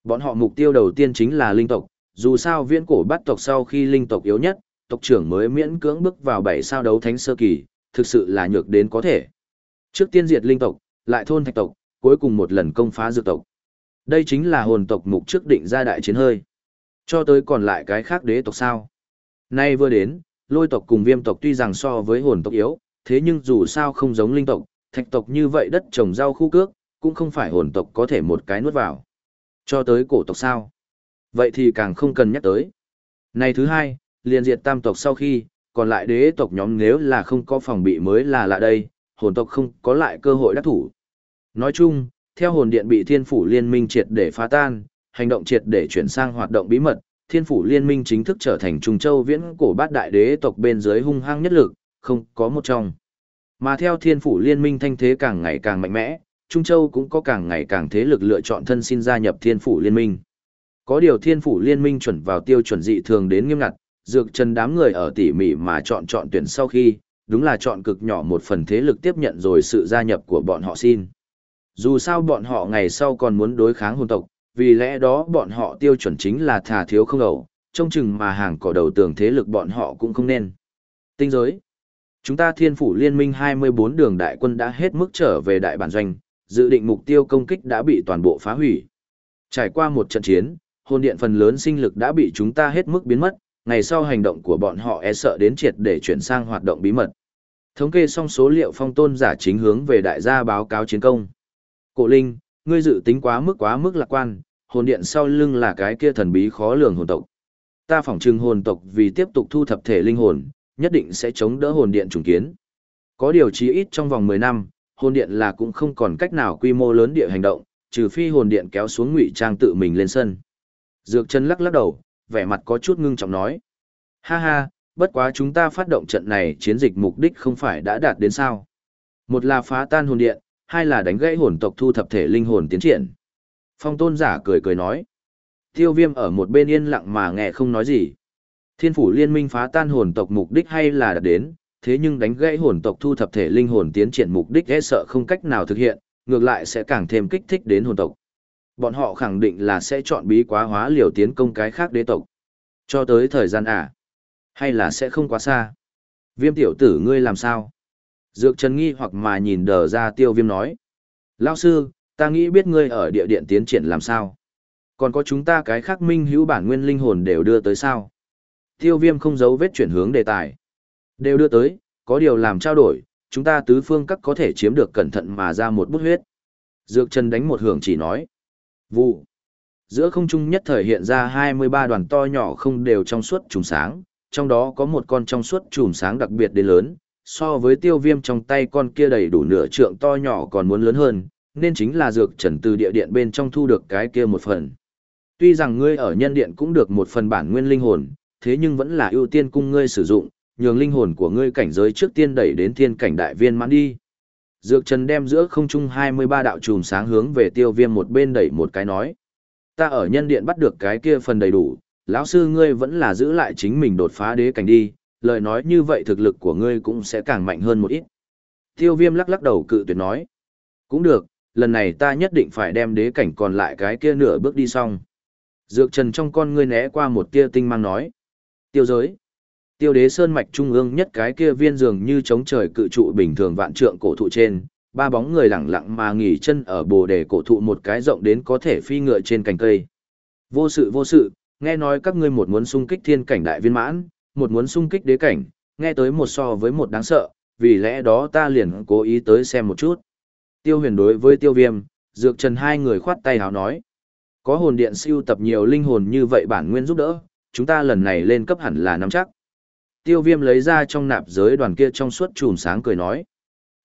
Bọn họ mục tiêu đầu tiên chính là linh tộc, dù sao viễn cổ bắt tộc sau khi linh tộc yếu nhất, tộc trưởng mới miễn cưỡng bước vào bảy sao đấu thánh sơ kỳ, thực sự là nhược đến có thể. Trước tiên diệt linh tộc, lại thôn thạch tộc, cuối cùng một lần công phá dược tộc. Đây chính là hồn tộc mục trước định ra đại chiến hơi. Cho tới còn lại cái khác đế tộc sao. Nay vừa đến, lôi tộc cùng viêm tộc tuy rằng so với hồn tộc yếu, thế nhưng dù sao không giống linh tộc, thạch tộc như vậy đất trồng rau khu cước, cũng không phải hồn tộc có thể một cái nuốt vào. Cho tới cổ tộc sao? Vậy thì càng không cần nhắc tới. Này thứ hai, liền diệt tam tộc sau khi, còn lại đế tộc nhóm nếu là không có phòng bị mới là lạ đây, hồn tộc không có lại cơ hội đắc thủ. Nói chung, theo hồn điện bị thiên phủ liên minh triệt để phá tan, hành động triệt để chuyển sang hoạt động bí mật, thiên phủ liên minh chính thức trở thành trung châu viễn cổ bát đại đế tộc bên dưới hung hăng nhất lực, không có một trong. Mà theo thiên phủ liên minh thanh thế càng ngày càng mạnh mẽ, Trung Châu cũng có càng ngày càng thế lực lựa chọn thân xin gia nhập thiên phủ liên minh. Có điều thiên phủ liên minh chuẩn vào tiêu chuẩn dị thường đến nghiêm ngặt, dược trần đám người ở tỉ mỉ mà chọn chọn tuyển sau khi, đúng là chọn cực nhỏ một phần thế lực tiếp nhận rồi sự gia nhập của bọn họ xin. Dù sao bọn họ ngày sau còn muốn đối kháng hồn tộc, vì lẽ đó bọn họ tiêu chuẩn chính là thà thiếu không ẩu, trông chừng mà hàng cỏ đầu tường thế lực bọn họ cũng không nên. Tinh giới Chúng ta thiên phủ liên minh 24 đường đại quân đã hết mức trở về đại bản doanh, dự định mục tiêu công kích đã bị toàn bộ phá hủy. Trải qua một trận chiến, hồn điện phần lớn sinh lực đã bị chúng ta hết mức biến mất, ngày sau hành động của bọn họ e sợ đến triệt để chuyển sang hoạt động bí mật. Thống kê xong số liệu phong tôn giả chính hướng về đại gia báo cáo chiến công. Cổ Linh, ngươi dự tính quá mức quá mức lạc quan, hồn điện sau lưng là cái kia thần bí khó lường hồn tộc. Ta phỏng trừng hồn tộc vì tiếp tục thu thập thể linh hồn, nhất định sẽ chống đỡ hồn điện trùng kiến. Có điều chí ít trong vòng 10 năm, hồn điện là cũng không còn cách nào quy mô lớn địa hành động, trừ phi hồn điện kéo xuống ngụy trang tự mình lên sân. Dược chân lắc lắc đầu, vẻ mặt có chút ngưng trọng nói. Ha ha, bất quá chúng ta phát động trận này chiến dịch mục đích không phải đã đạt đến sao. Một là phá tan hồn điện, hai là đánh gãy hồn tộc thu thập thể linh hồn tiến triển. Phong tôn giả cười cười nói. Tiêu viêm ở một bên yên lặng mà nghe không nói gì. Thiên phủ liên minh phá tan hồn tộc mục đích hay là đạt đến, thế nhưng đánh gãy hồn tộc thu thập thể linh hồn tiến triển mục đích e sợ không cách nào thực hiện, ngược lại sẽ càng thêm kích thích đến hồn tộc. Bọn họ khẳng định là sẽ chọn bí quá hóa liều tiến công cái khác đế tộc. Cho tới thời gian à? Hay là sẽ không quá xa? Viêm tiểu tử ngươi làm sao? Dược trần nghi hoặc mà nhìn đờ ra tiêu viêm nói. Lao sư, ta nghĩ biết ngươi ở địa điện tiến triển làm sao? Còn có chúng ta cái khác minh hữu bản nguyên linh hồn đều đưa tới sao? Tiêu viêm không giấu vết chuyển hướng đề tài. Đều đưa tới, có điều làm trao đổi, chúng ta tứ phương các có thể chiếm được cẩn thận mà ra một bút huyết. Dược Trần đánh một hưởng chỉ nói. Vụ. Giữa không trung nhất thời hiện ra 23 đoàn to nhỏ không đều trong suốt trùng sáng, trong đó có một con trong suốt chùm sáng đặc biệt đến lớn, so với tiêu viêm trong tay con kia đầy đủ nửa trượng to nhỏ còn muốn lớn hơn, nên chính là dược trần từ địa điện bên trong thu được cái kia một phần. Tuy rằng ngươi ở nhân điện cũng được một phần bản nguyên linh hồn, thế nhưng vẫn là ưu tiên cung ngươi sử dụng, nhường linh hồn của ngươi cảnh giới trước tiên đẩy đến thiên cảnh đại viên mãn đi. Dược Trần đem giữa không trung 23 đạo chùm sáng hướng về tiêu viêm một bên đẩy một cái nói. Ta ở nhân điện bắt được cái kia phần đầy đủ, lão sư ngươi vẫn là giữ lại chính mình đột phá đế cảnh đi, lời nói như vậy thực lực của ngươi cũng sẽ càng mạnh hơn một ít. Tiêu viêm lắc lắc đầu cự tuyệt nói. Cũng được, lần này ta nhất định phải đem đế cảnh còn lại cái kia nửa bước đi xong. Dược trần trong con ngươi né qua một tia tinh mang nói. Tiêu giới. Tiêu đế sơn mạch trung ương nhất cái kia viên dường như chống trời cự trụ bình thường vạn trượng cổ thụ trên, ba bóng người lẳng lặng mà nghỉ chân ở bồ đề cổ thụ một cái rộng đến có thể phi ngựa trên cành cây. Vô sự vô sự, nghe nói các ngươi một muốn xung kích thiên cảnh đại viên mãn, một muốn xung kích đế cảnh, nghe tới một so với một đáng sợ, vì lẽ đó ta liền cố ý tới xem một chút. Tiêu huyền đối với tiêu viêm, dược trần hai người khoát tay hào nói. Có hồn điện siêu tập nhiều linh hồn như vậy bản nguyên giúp đỡ, chúng ta lần này lên cấp hẳn là nắm chắc. Tiêu viêm lấy ra trong nạp giới đoàn kia trong suốt chùm sáng cười nói.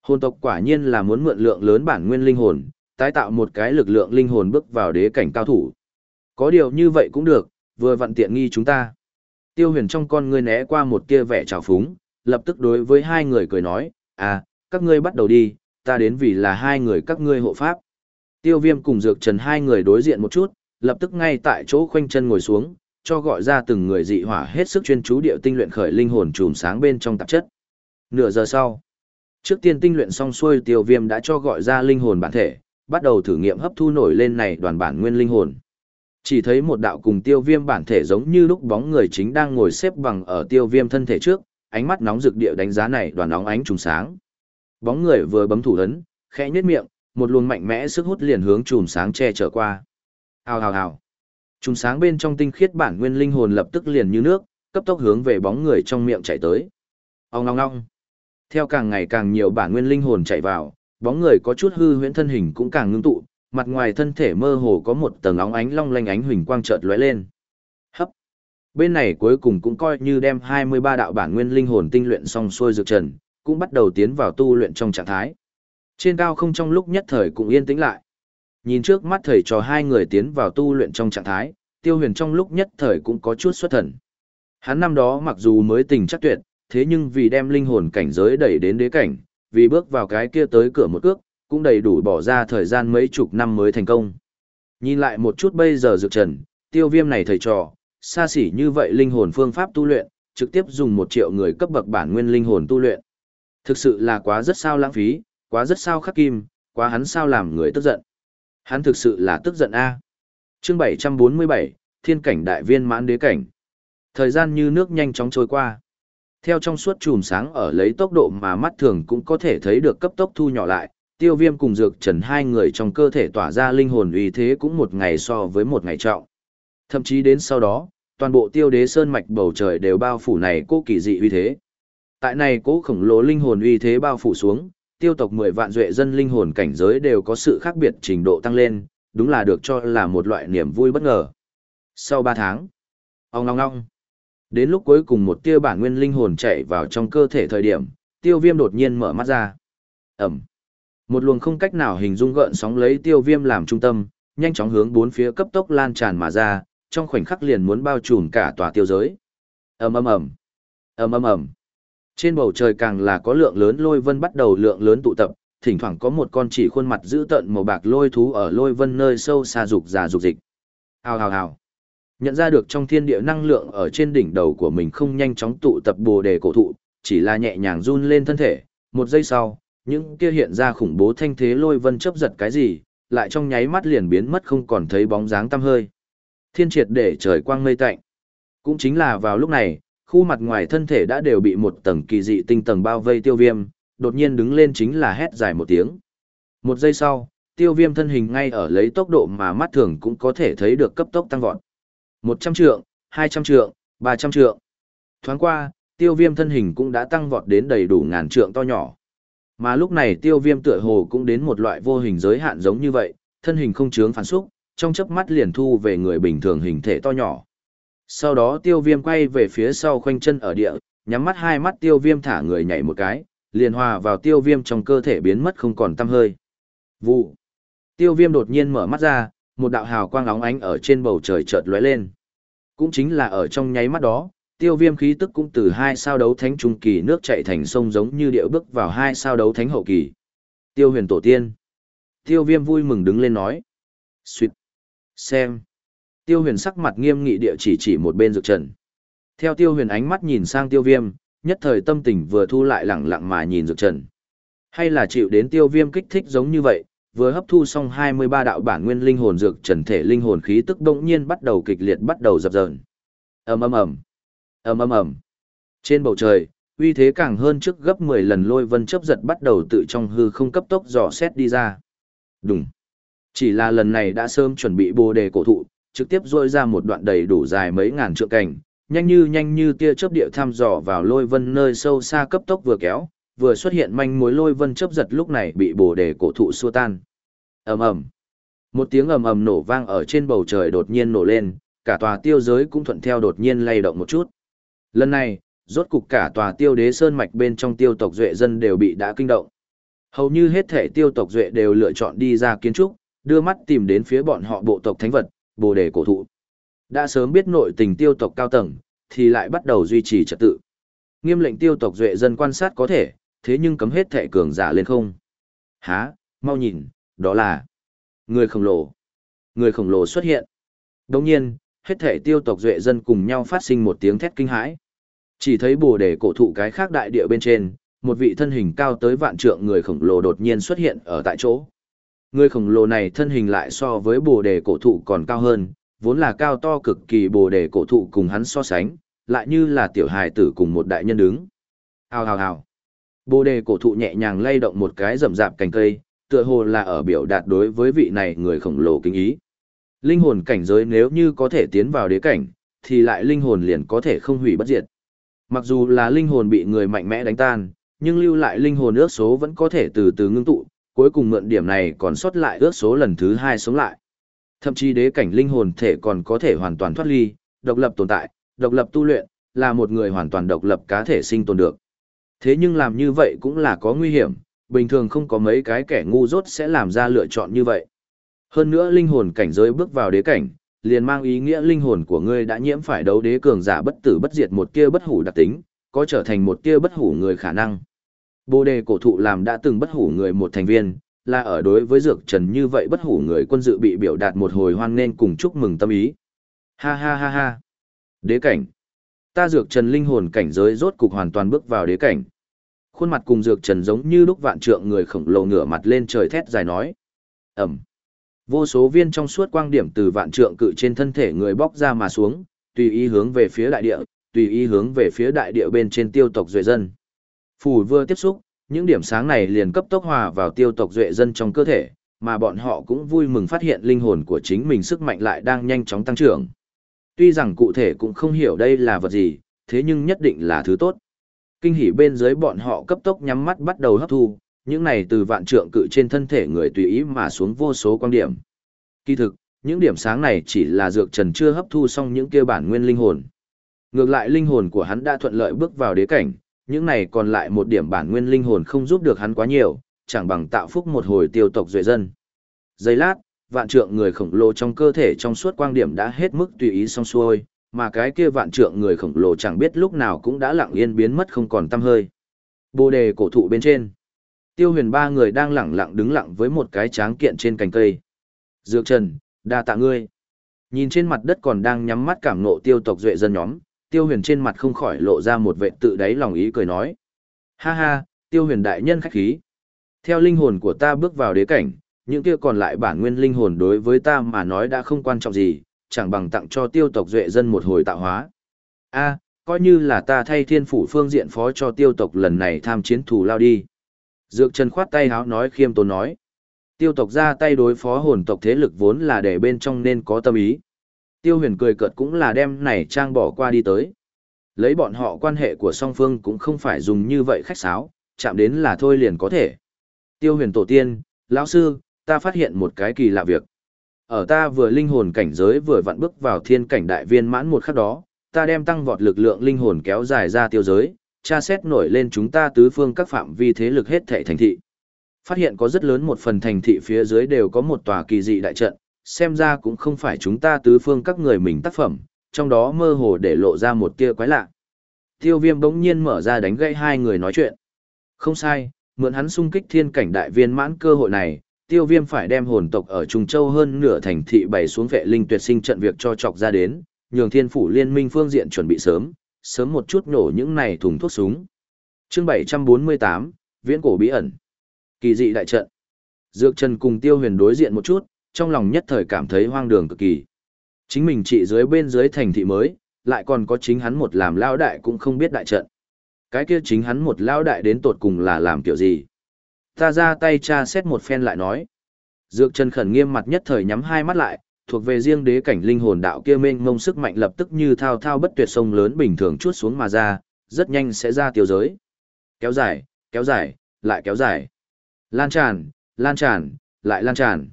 Hồn tộc quả nhiên là muốn mượn lượng lớn bản nguyên linh hồn, tái tạo một cái lực lượng linh hồn bước vào đế cảnh cao thủ. Có điều như vậy cũng được, vừa vặn tiện nghi chúng ta. Tiêu huyền trong con ngươi né qua một tia vẻ trào phúng, lập tức đối với hai người cười nói, à, các ngươi bắt đầu đi, ta đến vì là hai người các ngươi hộ pháp. Tiêu viêm cùng dược trần hai người đối diện một chút, lập tức ngay tại chỗ khoanh chân ngồi xuống, cho gọi ra từng người dị hỏa hết sức chuyên chú điệu tinh luyện khởi linh hồn chùm sáng bên trong tạp chất. Nửa giờ sau, trước tiên tinh luyện xong xuôi tiêu viêm đã cho gọi ra linh hồn bản thể, bắt đầu thử nghiệm hấp thu nổi lên này đoàn bản nguyên linh hồn. Chỉ thấy một đạo cùng tiêu viêm bản thể giống như lúc bóng người chính đang ngồi xếp bằng ở tiêu viêm thân thể trước, ánh mắt nóng rực địa đánh giá này đoàn nóng ánh trùng sáng. Bóng người vừa bấm thủ ấn, khẽ nhếch miệng, một luồng mạnh mẽ sức hút liền hướng chùm sáng che trở qua. Hào hào hào. Trùng sáng bên trong tinh khiết bản nguyên linh hồn lập tức liền như nước, cấp tốc hướng về bóng người trong miệng chạy tới. Ong ong ong. Theo càng ngày càng nhiều bản nguyên linh hồn chạy vào, bóng người có chút hư huyễn thân hình cũng càng ngưng tụ, mặt ngoài thân thể mơ hồ có một tầng óng ánh long lanh ánh huỳnh quang chợt lóe lên. Hấp. Bên này cuối cùng cũng coi như đem 23 đạo bản nguyên linh hồn tinh luyện xong xuôi dược trần, cũng bắt đầu tiến vào tu luyện trong trạng thái. Trên cao không trong lúc nhất thời cũng yên tĩnh lại. Nhìn trước mắt thầy trò hai người tiến vào tu luyện trong trạng thái, tiêu huyền trong lúc nhất thời cũng có chút xuất thần. Hắn năm đó mặc dù mới tình chắc tuyệt, thế nhưng vì đem linh hồn cảnh giới đẩy đến đế cảnh, vì bước vào cái kia tới cửa một cước, cũng đầy đủ bỏ ra thời gian mấy chục năm mới thành công. Nhìn lại một chút bây giờ dược trần, tiêu viêm này thầy trò, xa xỉ như vậy linh hồn phương pháp tu luyện, trực tiếp dùng một triệu người cấp bậc bản nguyên linh hồn tu luyện. Thực sự là quá rất sao lãng phí, quá rất sao khắc kim, quá hắn sao làm người tức giận. Hắn thực sự là tức giận a. Chương 747, Thiên cảnh đại viên mãn đế cảnh. Thời gian như nước nhanh chóng trôi qua. Theo trong suốt chùm sáng ở lấy tốc độ mà mắt thường cũng có thể thấy được cấp tốc thu nhỏ lại, tiêu viêm cùng dược trần hai người trong cơ thể tỏa ra linh hồn uy thế cũng một ngày so với một ngày trọng. Thậm chí đến sau đó, toàn bộ tiêu đế sơn mạch bầu trời đều bao phủ này cố kỳ dị uy thế. Tại này cố khổng lồ linh hồn uy thế bao phủ xuống, tiêu tộc 10 vạn duệ dân linh hồn cảnh giới đều có sự khác biệt trình độ tăng lên, đúng là được cho là một loại niềm vui bất ngờ. Sau 3 tháng, ong long long, đến lúc cuối cùng một tia bản nguyên linh hồn chạy vào trong cơ thể thời điểm, tiêu viêm đột nhiên mở mắt ra. Ẩm. Một luồng không cách nào hình dung gợn sóng lấy tiêu viêm làm trung tâm, nhanh chóng hướng bốn phía cấp tốc lan tràn mà ra, trong khoảnh khắc liền muốn bao trùm cả tòa tiêu giới. Ầm ầm ầm. Ầm ầm ầm. Trên bầu trời càng là có lượng lớn lôi vân bắt đầu lượng lớn tụ tập, thỉnh thoảng có một con chỉ khuôn mặt dữ tợn màu bạc lôi thú ở lôi vân nơi sâu xa dục già dục dịch. Hào hào hào. Nhận ra được trong thiên địa năng lượng ở trên đỉnh đầu của mình không nhanh chóng tụ tập bồ đề cổ thụ, chỉ là nhẹ nhàng run lên thân thể, một giây sau, những kia hiện ra khủng bố thanh thế lôi vân chấp giật cái gì, lại trong nháy mắt liền biến mất không còn thấy bóng dáng tăm hơi. Thiên triệt để trời quang mây tạnh. Cũng chính là vào lúc này, khu mặt ngoài thân thể đã đều bị một tầng kỳ dị tinh tầng bao vây tiêu viêm, đột nhiên đứng lên chính là hét dài một tiếng. Một giây sau, tiêu viêm thân hình ngay ở lấy tốc độ mà mắt thường cũng có thể thấy được cấp tốc tăng vọt. 100 trượng, 200 trượng, 300 trượng. Thoáng qua, tiêu viêm thân hình cũng đã tăng vọt đến đầy đủ ngàn trượng to nhỏ. Mà lúc này tiêu viêm tựa hồ cũng đến một loại vô hình giới hạn giống như vậy, thân hình không chướng phản xúc, trong chớp mắt liền thu về người bình thường hình thể to nhỏ. Sau đó tiêu viêm quay về phía sau khoanh chân ở địa, nhắm mắt hai mắt tiêu viêm thả người nhảy một cái, liền hòa vào tiêu viêm trong cơ thể biến mất không còn tăm hơi. Vụ. Tiêu viêm đột nhiên mở mắt ra, một đạo hào quang óng ánh ở trên bầu trời chợt lóe lên. Cũng chính là ở trong nháy mắt đó, tiêu viêm khí tức cũng từ hai sao đấu thánh trung kỳ nước chạy thành sông giống như điệu bước vào hai sao đấu thánh hậu kỳ. Tiêu huyền tổ tiên. Tiêu viêm vui mừng đứng lên nói. Xuyệt. Xem. Tiêu huyền sắc mặt nghiêm nghị địa chỉ chỉ một bên dược trần. Theo tiêu huyền ánh mắt nhìn sang tiêu viêm, nhất thời tâm tình vừa thu lại lẳng lặng mà nhìn dược trần. Hay là chịu đến tiêu viêm kích thích giống như vậy, vừa hấp thu xong 23 đạo bản nguyên linh hồn dược trần thể linh hồn khí tức động nhiên bắt đầu kịch liệt bắt đầu dập dờn. ầm ầm ầm, ầm ầm ầm. Trên bầu trời, uy thế càng hơn trước gấp 10 lần lôi vân chớp giật bắt đầu tự trong hư không cấp tốc dò xét đi ra. Đúng. Chỉ là lần này đã sớm chuẩn bị bồ đề cổ thụ, trực tiếp rôi ra một đoạn đầy đủ dài mấy ngàn trượng cảnh, nhanh như nhanh như tia chớp địa thăm dò vào lôi vân nơi sâu xa cấp tốc vừa kéo, vừa xuất hiện manh mối lôi vân chớp giật lúc này bị bồ đề cổ thụ xua tan. ầm ầm, một tiếng ầm ầm nổ vang ở trên bầu trời đột nhiên nổ lên, cả tòa tiêu giới cũng thuận theo đột nhiên lay động một chút. Lần này, rốt cục cả tòa tiêu đế sơn mạch bên trong tiêu tộc duệ dân đều bị đã kinh động. Hầu như hết thể tiêu tộc duệ đều lựa chọn đi ra kiến trúc, đưa mắt tìm đến phía bọn họ bộ tộc thánh vật, bồ đề cổ thụ. Đã sớm biết nội tình tiêu tộc cao tầng, thì lại bắt đầu duy trì trật tự. Nghiêm lệnh tiêu tộc duệ dân quan sát có thể, thế nhưng cấm hết thệ cường giả lên không. Há, mau nhìn, đó là người khổng lồ. Người khổng lồ xuất hiện. Đồng nhiên, hết thể tiêu tộc duệ dân cùng nhau phát sinh một tiếng thét kinh hãi. Chỉ thấy bồ đề cổ thụ cái khác đại địa bên trên, một vị thân hình cao tới vạn trượng người khổng lồ đột nhiên xuất hiện ở tại chỗ. Người khổng lồ này thân hình lại so với bồ đề cổ thụ còn cao hơn, vốn là cao to cực kỳ bồ đề cổ thụ cùng hắn so sánh, lại như là tiểu hài tử cùng một đại nhân đứng. Hào hào hào. Bồ đề cổ thụ nhẹ nhàng lay động một cái rậm rạp cành cây, tựa hồ là ở biểu đạt đối với vị này người khổng lồ kính ý. Linh hồn cảnh giới nếu như có thể tiến vào đế cảnh, thì lại linh hồn liền có thể không hủy bất diệt. Mặc dù là linh hồn bị người mạnh mẽ đánh tan, nhưng lưu lại linh hồn ước số vẫn có thể từ từ ngưng tụ, cuối cùng mượn điểm này còn sót lại ước số lần thứ hai sống lại. Thậm chí đế cảnh linh hồn thể còn có thể hoàn toàn thoát ly, độc lập tồn tại, độc lập tu luyện, là một người hoàn toàn độc lập cá thể sinh tồn được. Thế nhưng làm như vậy cũng là có nguy hiểm, bình thường không có mấy cái kẻ ngu dốt sẽ làm ra lựa chọn như vậy. Hơn nữa linh hồn cảnh giới bước vào đế cảnh, liền mang ý nghĩa linh hồn của ngươi đã nhiễm phải đấu đế cường giả bất tử bất diệt một tia bất hủ đặc tính, có trở thành một tia bất hủ người khả năng. Bồ đề cổ thụ làm đã từng bất hủ người một thành viên, là ở đối với dược trần như vậy bất hủ người quân dự bị biểu đạt một hồi hoan nên cùng chúc mừng tâm ý. Ha ha ha ha. Đế cảnh. Ta dược trần linh hồn cảnh giới rốt cục hoàn toàn bước vào đế cảnh. Khuôn mặt cùng dược trần giống như lúc vạn trượng người khổng lồ ngửa mặt lên trời thét dài nói. Ẩm. Vô số viên trong suốt quang điểm từ vạn trượng cự trên thân thể người bóc ra mà xuống, tùy ý hướng về phía đại địa, tùy ý hướng về phía đại địa bên trên tiêu tộc duệ dân. Phủ vừa tiếp xúc, những điểm sáng này liền cấp tốc hòa vào tiêu tộc duệ dân trong cơ thể, mà bọn họ cũng vui mừng phát hiện linh hồn của chính mình sức mạnh lại đang nhanh chóng tăng trưởng. Tuy rằng cụ thể cũng không hiểu đây là vật gì, thế nhưng nhất định là thứ tốt. Kinh hỉ bên dưới bọn họ cấp tốc nhắm mắt bắt đầu hấp thu, những này từ vạn trượng cự trên thân thể người tùy ý mà xuống vô số quan điểm. Kỳ thực, những điểm sáng này chỉ là dược trần chưa hấp thu xong những kia bản nguyên linh hồn. Ngược lại linh hồn của hắn đã thuận lợi bước vào đế cảnh, những này còn lại một điểm bản nguyên linh hồn không giúp được hắn quá nhiều, chẳng bằng tạo phúc một hồi tiêu tộc duệ dân. Giây lát, vạn trượng người khổng lồ trong cơ thể trong suốt quang điểm đã hết mức tùy ý xong xuôi, mà cái kia vạn trượng người khổng lồ chẳng biết lúc nào cũng đã lặng yên biến mất không còn tăm hơi. Bồ đề cổ thụ bên trên. Tiêu huyền ba người đang lặng lặng đứng lặng với một cái tráng kiện trên cành cây. Dược trần, đa tạ ngươi. Nhìn trên mặt đất còn đang nhắm mắt cảm nộ tiêu tộc duệ dân nhóm, tiêu huyền trên mặt không khỏi lộ ra một vệ tự đáy lòng ý cười nói. Ha ha, tiêu huyền đại nhân khách khí. Theo linh hồn của ta bước vào đế cảnh, những kia còn lại bản nguyên linh hồn đối với ta mà nói đã không quan trọng gì, chẳng bằng tặng cho tiêu tộc duệ dân một hồi tạo hóa. A, coi như là ta thay thiên phủ phương diện phó cho tiêu tộc lần này tham chiến thù lao đi. Dược Trần khoát tay háo nói khiêm tốn nói. Tiêu tộc ra tay đối phó hồn tộc thế lực vốn là để bên trong nên có tâm ý. Tiêu huyền cười cợt cũng là đem này trang bỏ qua đi tới. Lấy bọn họ quan hệ của song phương cũng không phải dùng như vậy khách sáo, chạm đến là thôi liền có thể. Tiêu huyền tổ tiên, lão sư, ta phát hiện một cái kỳ lạ việc. Ở ta vừa linh hồn cảnh giới vừa vặn bước vào thiên cảnh đại viên mãn một khắc đó, ta đem tăng vọt lực lượng linh hồn kéo dài ra tiêu giới, tra xét nổi lên chúng ta tứ phương các phạm vi thế lực hết thảy thành thị. Phát hiện có rất lớn một phần thành thị phía dưới đều có một tòa kỳ dị đại trận, xem ra cũng không phải chúng ta tứ phương các người mình tác phẩm, trong đó mơ hồ để lộ ra một tia quái lạ. Tiêu viêm bỗng nhiên mở ra đánh gãy hai người nói chuyện. Không sai, mượn hắn xung kích thiên cảnh đại viên mãn cơ hội này, tiêu viêm phải đem hồn tộc ở Trung Châu hơn nửa thành thị bày xuống vệ linh tuyệt sinh trận việc cho chọc ra đến, nhường thiên phủ liên minh phương diện chuẩn bị sớm, sớm một chút nổ những này thùng thuốc súng. chương 748, Viễn cổ bí ẩn. Kỳ dị đại trận. Dược Trần cùng Tiêu Huyền đối diện một chút, trong lòng nhất thời cảm thấy hoang đường cực kỳ. Chính mình trị dưới bên dưới thành thị mới, lại còn có chính hắn một làm lao đại cũng không biết đại trận. Cái kia chính hắn một lao đại đến tột cùng là làm kiểu gì. Ta ra tay tra xét một phen lại nói. Dược Trần khẩn nghiêm mặt nhất thời nhắm hai mắt lại, thuộc về riêng đế cảnh linh hồn đạo kia mênh mông sức mạnh lập tức như thao thao bất tuyệt sông lớn bình thường chuốt xuống mà ra, rất nhanh sẽ ra tiêu giới. Kéo dài, kéo dài, lại kéo dài. Lan tràn, lan tràn, lại lan tràn.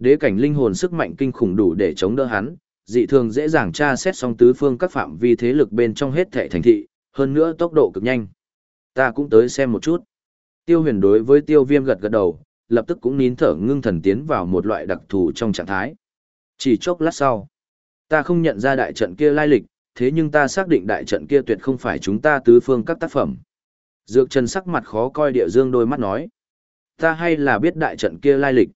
Đế cảnh linh hồn sức mạnh kinh khủng đủ để chống đỡ hắn, dị thường dễ dàng tra xét song tứ phương các phạm vi thế lực bên trong hết thệ thành thị, hơn nữa tốc độ cực nhanh. Ta cũng tới xem một chút. Tiêu huyền đối với tiêu viêm gật gật đầu, lập tức cũng nín thở ngưng thần tiến vào một loại đặc thù trong trạng thái. Chỉ chốc lát sau, ta không nhận ra đại trận kia lai lịch, thế nhưng ta xác định đại trận kia tuyệt không phải chúng ta tứ phương các tác phẩm. Dược Trần sắc mặt khó coi địa dương đôi mắt nói. Ta hay là biết đại trận kia lai lịch.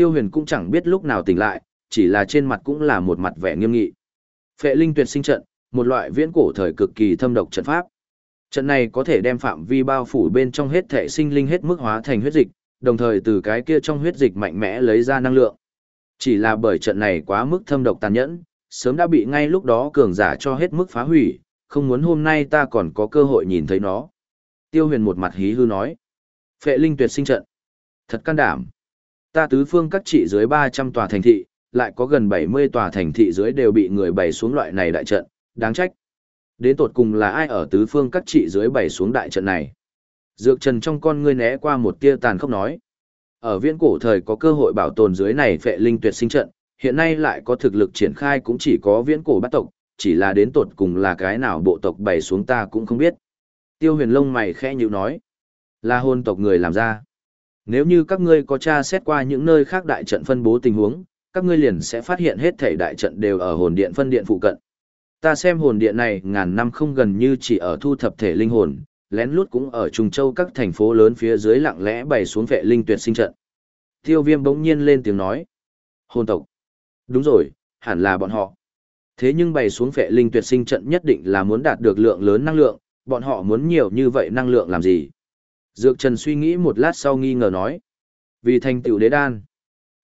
Tiêu huyền cũng chẳng biết lúc nào tỉnh lại, chỉ là trên mặt cũng là một mặt vẻ nghiêm nghị. Phệ linh tuyệt sinh trận, một loại viễn cổ thời cực kỳ thâm độc trận pháp. Trận này có thể đem phạm vi bao phủ bên trong hết thể sinh linh hết mức hóa thành huyết dịch, đồng thời từ cái kia trong huyết dịch mạnh mẽ lấy ra năng lượng. Chỉ là bởi trận này quá mức thâm độc tàn nhẫn, sớm đã bị ngay lúc đó cường giả cho hết mức phá hủy, không muốn hôm nay ta còn có cơ hội nhìn thấy nó. Tiêu huyền một mặt hí hư nói. Phệ linh tuyệt sinh trận. Thật can đảm. Ta tứ phương các trị dưới 300 tòa thành thị, lại có gần 70 tòa thành thị dưới đều bị người bày xuống loại này đại trận, đáng trách. Đến tột cùng là ai ở tứ phương các trị dưới bày xuống đại trận này? Dược Trần trong con ngươi né qua một tia tàn khốc nói. Ở viễn cổ thời có cơ hội bảo tồn dưới này phệ linh tuyệt sinh trận, hiện nay lại có thực lực triển khai cũng chỉ có viễn cổ bắt tộc, chỉ là đến tột cùng là cái nào bộ tộc bày xuống ta cũng không biết. Tiêu huyền lông mày khẽ nhíu nói. Là hôn tộc người làm ra. Nếu như các ngươi có tra xét qua những nơi khác đại trận phân bố tình huống, các ngươi liền sẽ phát hiện hết thảy đại trận đều ở hồn điện phân điện phụ cận. Ta xem hồn điện này ngàn năm không gần như chỉ ở thu thập thể linh hồn, lén lút cũng ở Trung Châu các thành phố lớn phía dưới lặng lẽ bày xuống vệ linh tuyệt sinh trận. Tiêu viêm bỗng nhiên lên tiếng nói. Hồn tộc. Đúng rồi, hẳn là bọn họ. Thế nhưng bày xuống vệ linh tuyệt sinh trận nhất định là muốn đạt được lượng lớn năng lượng, bọn họ muốn nhiều như vậy năng lượng làm gì? Dược Trần suy nghĩ một lát sau nghi ngờ nói. Vì thành tựu đế đan.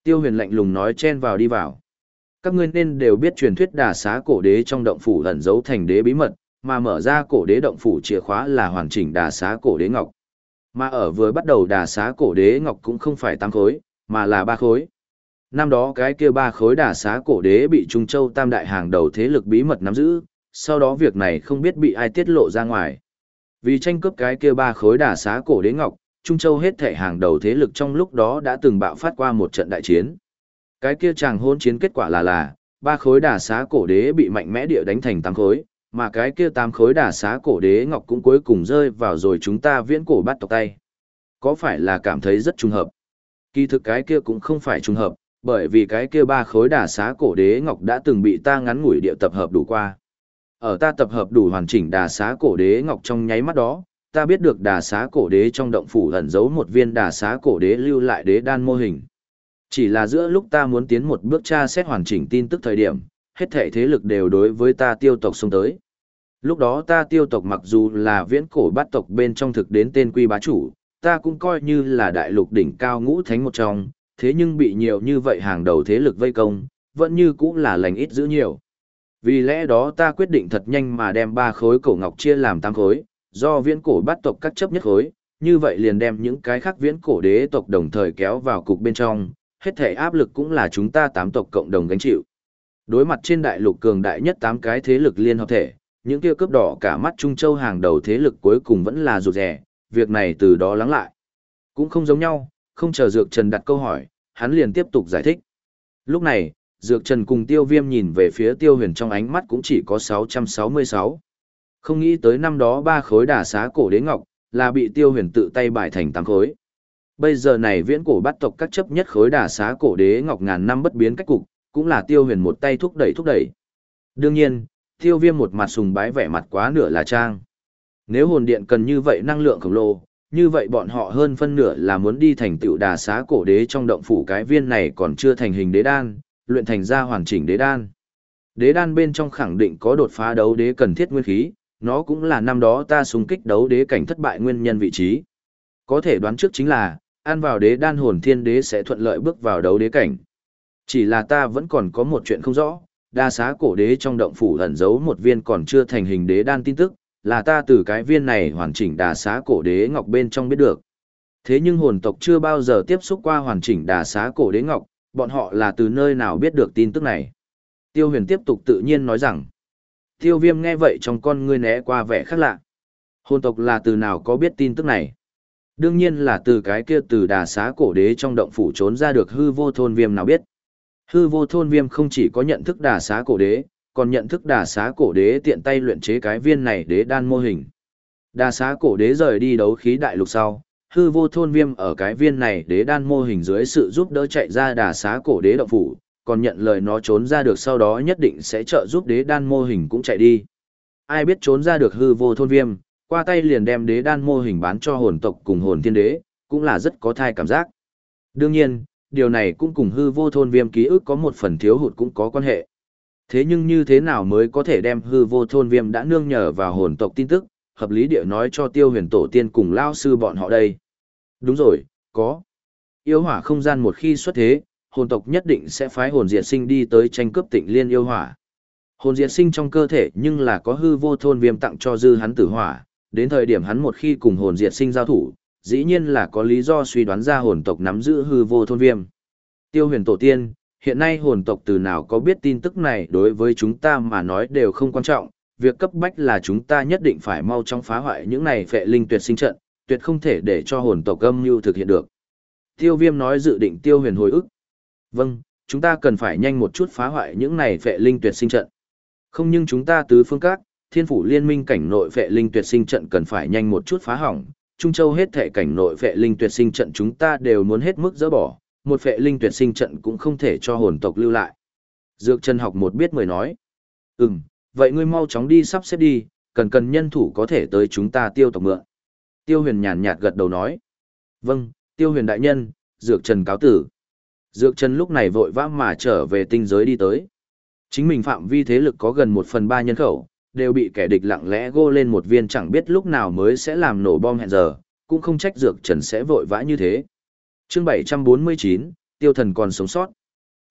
Tiêu huyền lạnh lùng nói chen vào đi vào. Các ngươi nên đều biết truyền thuyết đà xá cổ đế trong động phủ ẩn giấu thành đế bí mật, mà mở ra cổ đế động phủ chìa khóa là hoàn chỉnh đà xá cổ đế ngọc. Mà ở vừa bắt đầu đà xá cổ đế ngọc cũng không phải tăng khối, mà là ba khối. Năm đó cái kia ba khối đà xá cổ đế bị Trung Châu tam đại hàng đầu thế lực bí mật nắm giữ, sau đó việc này không biết bị ai tiết lộ ra ngoài. Vì tranh cướp cái kia ba khối đà xá cổ đế ngọc, Trung Châu hết thể hàng đầu thế lực trong lúc đó đã từng bạo phát qua một trận đại chiến. Cái kia chàng hôn chiến kết quả là là, ba khối đà xá cổ đế bị mạnh mẽ địa đánh thành tám khối, mà cái kia tám khối đà xá cổ đế ngọc cũng cuối cùng rơi vào rồi chúng ta viễn cổ bắt tộc tay. Có phải là cảm thấy rất trùng hợp? Kỳ thực cái kia cũng không phải trùng hợp, bởi vì cái kia ba khối đà xá cổ đế ngọc đã từng bị ta ngắn ngủi địa tập hợp đủ qua. Ở ta tập hợp đủ hoàn chỉnh đà xá cổ đế ngọc trong nháy mắt đó, ta biết được đà xá cổ đế trong động phủ ẩn giấu một viên đà xá cổ đế lưu lại đế đan mô hình. Chỉ là giữa lúc ta muốn tiến một bước tra xét hoàn chỉnh tin tức thời điểm, hết thể thế lực đều đối với ta tiêu tộc xông tới. Lúc đó ta tiêu tộc mặc dù là viễn cổ bát tộc bên trong thực đến tên quy bá chủ, ta cũng coi như là đại lục đỉnh cao ngũ thánh một trong, thế nhưng bị nhiều như vậy hàng đầu thế lực vây công, vẫn như cũng là lành ít giữ nhiều. Vì lẽ đó ta quyết định thật nhanh mà đem ba khối cổ ngọc chia làm tám khối, do viễn cổ bát tộc cắt chấp nhất khối, như vậy liền đem những cái khác viễn cổ đế tộc đồng thời kéo vào cục bên trong, hết thể áp lực cũng là chúng ta tám tộc cộng đồng gánh chịu. Đối mặt trên đại lục cường đại nhất tám cái thế lực liên hợp thể, những kia cướp đỏ cả mắt Trung Châu hàng đầu thế lực cuối cùng vẫn là rụt rẻ, việc này từ đó lắng lại. Cũng không giống nhau, không chờ Dược Trần đặt câu hỏi, hắn liền tiếp tục giải thích. Lúc này, Dược Trần cùng Tiêu Viêm nhìn về phía Tiêu Huyền trong ánh mắt cũng chỉ có 666. Không nghĩ tới năm đó ba khối đà xá cổ đế ngọc, là bị Tiêu Huyền tự tay bài thành tám khối. Bây giờ này viễn cổ bắt tộc các chấp nhất khối đà xá cổ đế ngọc ngàn năm bất biến cách cục, cũng là Tiêu Huyền một tay thúc đẩy thúc đẩy. Đương nhiên, Tiêu Viêm một mặt sùng bái vẻ mặt quá nửa là trang. Nếu hồn điện cần như vậy năng lượng khổng lồ, như vậy bọn họ hơn phân nửa là muốn đi thành tựu đà xá cổ đế trong động phủ cái viên này còn chưa thành hình đế đan, luyện thành ra hoàn chỉnh đế đan. Đế đan bên trong khẳng định có đột phá đấu đế cần thiết nguyên khí, nó cũng là năm đó ta xung kích đấu đế cảnh thất bại nguyên nhân vị trí. Có thể đoán trước chính là, ăn vào đế đan hồn thiên đế sẽ thuận lợi bước vào đấu đế cảnh. Chỉ là ta vẫn còn có một chuyện không rõ, đa xá cổ đế trong động phủ ẩn giấu một viên còn chưa thành hình đế đan tin tức, là ta từ cái viên này hoàn chỉnh đà xá cổ đế ngọc bên trong biết được. Thế nhưng hồn tộc chưa bao giờ tiếp xúc qua hoàn chỉnh đà xá cổ đế ngọc, bọn họ là từ nơi nào biết được tin tức này. Tiêu huyền tiếp tục tự nhiên nói rằng, tiêu viêm nghe vậy trong con ngươi né qua vẻ khác lạ. Hồn tộc là từ nào có biết tin tức này? Đương nhiên là từ cái kia từ đà xá cổ đế trong động phủ trốn ra được hư vô thôn viêm nào biết. Hư vô thôn viêm không chỉ có nhận thức đà xá cổ đế, còn nhận thức đà xá cổ đế tiện tay luyện chế cái viên này đế đan mô hình. Đà xá cổ đế rời đi đấu khí đại lục sau, hư vô thôn viêm ở cái viên này đế đan mô hình dưới sự giúp đỡ chạy ra đà xá cổ đế động phủ, còn nhận lời nó trốn ra được sau đó nhất định sẽ trợ giúp đế đan mô hình cũng chạy đi. Ai biết trốn ra được hư vô thôn viêm, qua tay liền đem đế đan mô hình bán cho hồn tộc cùng hồn thiên đế, cũng là rất có thai cảm giác. Đương nhiên, điều này cũng cùng hư vô thôn viêm ký ức có một phần thiếu hụt cũng có quan hệ. Thế nhưng như thế nào mới có thể đem hư vô thôn viêm đã nương nhờ vào hồn tộc tin tức, hợp lý địa nói cho tiêu huyền tổ tiên cùng lao sư bọn họ đây. Đúng rồi, có. Yêu hỏa không gian một khi xuất thế, hồn tộc nhất định sẽ phái hồn diệt sinh đi tới tranh cướp tịnh liên yêu hỏa. Hồn diệt sinh trong cơ thể nhưng là có hư vô thôn viêm tặng cho dư hắn tử hỏa, đến thời điểm hắn một khi cùng hồn diệt sinh giao thủ, dĩ nhiên là có lý do suy đoán ra hồn tộc nắm giữ hư vô thôn viêm. Tiêu huyền tổ tiên, hiện nay hồn tộc từ nào có biết tin tức này đối với chúng ta mà nói đều không quan trọng, việc cấp bách là chúng ta nhất định phải mau chóng phá hoại những này phệ linh tuyệt sinh trận, tuyệt không thể để cho hồn tộc âm mưu thực hiện được. Tiêu viêm nói dự định tiêu huyền hồi ức. Vâng, chúng ta cần phải nhanh một chút phá hoại những này phệ linh tuyệt sinh trận. Không nhưng chúng ta tứ phương các, thiên phủ liên minh cảnh nội phệ linh tuyệt sinh trận cần phải nhanh một chút phá hỏng. Trung Châu hết thể cảnh nội phệ linh tuyệt sinh trận chúng ta đều muốn hết mức dỡ bỏ, một phệ linh tuyệt sinh trận cũng không thể cho hồn tộc lưu lại. Dược chân học một biết mười nói. Ừm, vậy ngươi mau chóng đi sắp xếp đi, cần cần nhân thủ có thể tới chúng ta tiêu tộc mượn. Tiêu huyền nhàn nhạt gật đầu nói. Vâng, tiêu huyền đại nhân, dược trần cáo tử. Dược trần lúc này vội vã mà trở về tinh giới đi tới. Chính mình phạm vi thế lực có gần một phần ba nhân khẩu, đều bị kẻ địch lặng lẽ gô lên một viên chẳng biết lúc nào mới sẽ làm nổ bom hẹn giờ, cũng không trách dược trần sẽ vội vã như thế chương 749, tiêu thần còn sống sót.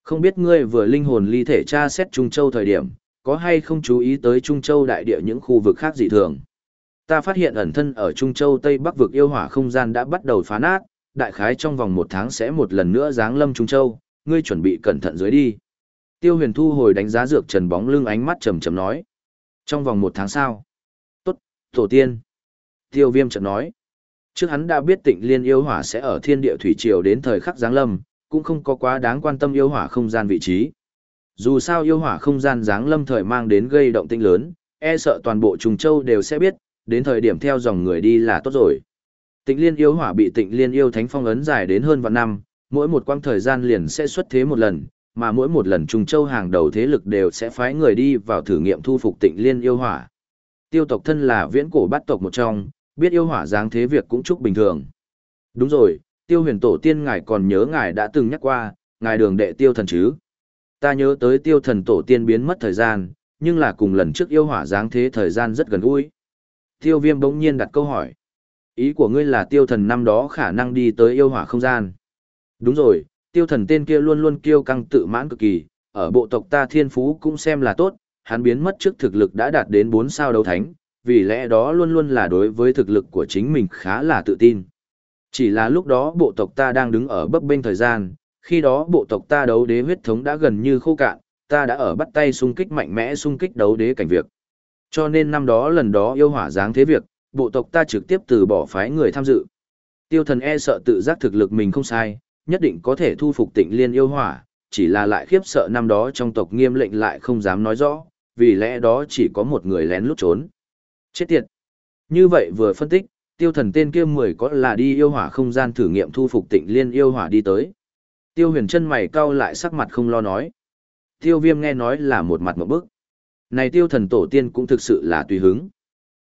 Không biết ngươi vừa linh hồn ly thể tra xét Trung Châu thời điểm, có hay không chú ý tới Trung Châu đại địa những khu vực khác dị thường. Ta phát hiện ẩn thân ở Trung Châu Tây Bắc vực yêu hỏa không gian đã bắt đầu phá nát, đại khái trong vòng một tháng sẽ một lần nữa giáng lâm Trung Châu, ngươi chuẩn bị cẩn thận dưới đi. Tiêu huyền thu hồi đánh giá dược trần bóng lưng ánh mắt trầm trầm nói. Trong vòng một tháng sao? Tốt, tổ tiên. Tiêu viêm chợt nói trước hắn đã biết tịnh liên yêu hỏa sẽ ở thiên địa thủy triều đến thời khắc giáng lâm, cũng không có quá đáng quan tâm yêu hỏa không gian vị trí. Dù sao yêu hỏa không gian dáng lâm thời mang đến gây động tĩnh lớn, e sợ toàn bộ trùng châu đều sẽ biết, đến thời điểm theo dòng người đi là tốt rồi. Tịnh liên yêu hỏa bị tịnh liên yêu thánh phong ấn dài đến hơn vạn năm, mỗi một quãng thời gian liền sẽ xuất thế một lần, mà mỗi một lần trùng châu hàng đầu thế lực đều sẽ phái người đi vào thử nghiệm thu phục tịnh liên yêu hỏa. Tiêu tộc thân là viễn cổ bát tộc một trong, biết yêu hỏa dáng thế việc cũng chúc bình thường. Đúng rồi, tiêu huyền tổ tiên ngài còn nhớ ngài đã từng nhắc qua, ngài đường đệ tiêu thần chứ. Ta nhớ tới tiêu thần tổ tiên biến mất thời gian, nhưng là cùng lần trước yêu hỏa giáng thế thời gian rất gần gũi. Tiêu viêm bỗng nhiên đặt câu hỏi. Ý của ngươi là tiêu thần năm đó khả năng đi tới yêu hỏa không gian. Đúng rồi, tiêu thần tên kia luôn luôn kiêu căng tự mãn cực kỳ, ở bộ tộc ta thiên phú cũng xem là tốt, hắn biến mất trước thực lực đã đạt đến 4 sao đấu thánh, vì lẽ đó luôn luôn là đối với thực lực của chính mình khá là tự tin. Chỉ là lúc đó bộ tộc ta đang đứng ở bấp bênh thời gian, khi đó bộ tộc ta đấu đế huyết thống đã gần như khô cạn, ta đã ở bắt tay xung kích mạnh mẽ xung kích đấu đế cảnh việc. Cho nên năm đó lần đó yêu hỏa dáng thế việc, bộ tộc ta trực tiếp từ bỏ phái người tham dự. Tiêu thần e sợ tự giác thực lực mình không sai, nhất định có thể thu phục tịnh liên yêu hỏa, chỉ là lại khiếp sợ năm đó trong tộc nghiêm lệnh lại không dám nói rõ, vì lẽ đó chỉ có một người lén lút trốn. Chết tiệt! Như vậy vừa phân tích, tiêu thần tên kia mười có là đi yêu hỏa không gian thử nghiệm thu phục tịnh liên yêu hỏa đi tới. Tiêu huyền chân mày cau lại sắc mặt không lo nói. Tiêu viêm nghe nói là một mặt một bức. Này tiêu thần tổ tiên cũng thực sự là tùy hứng.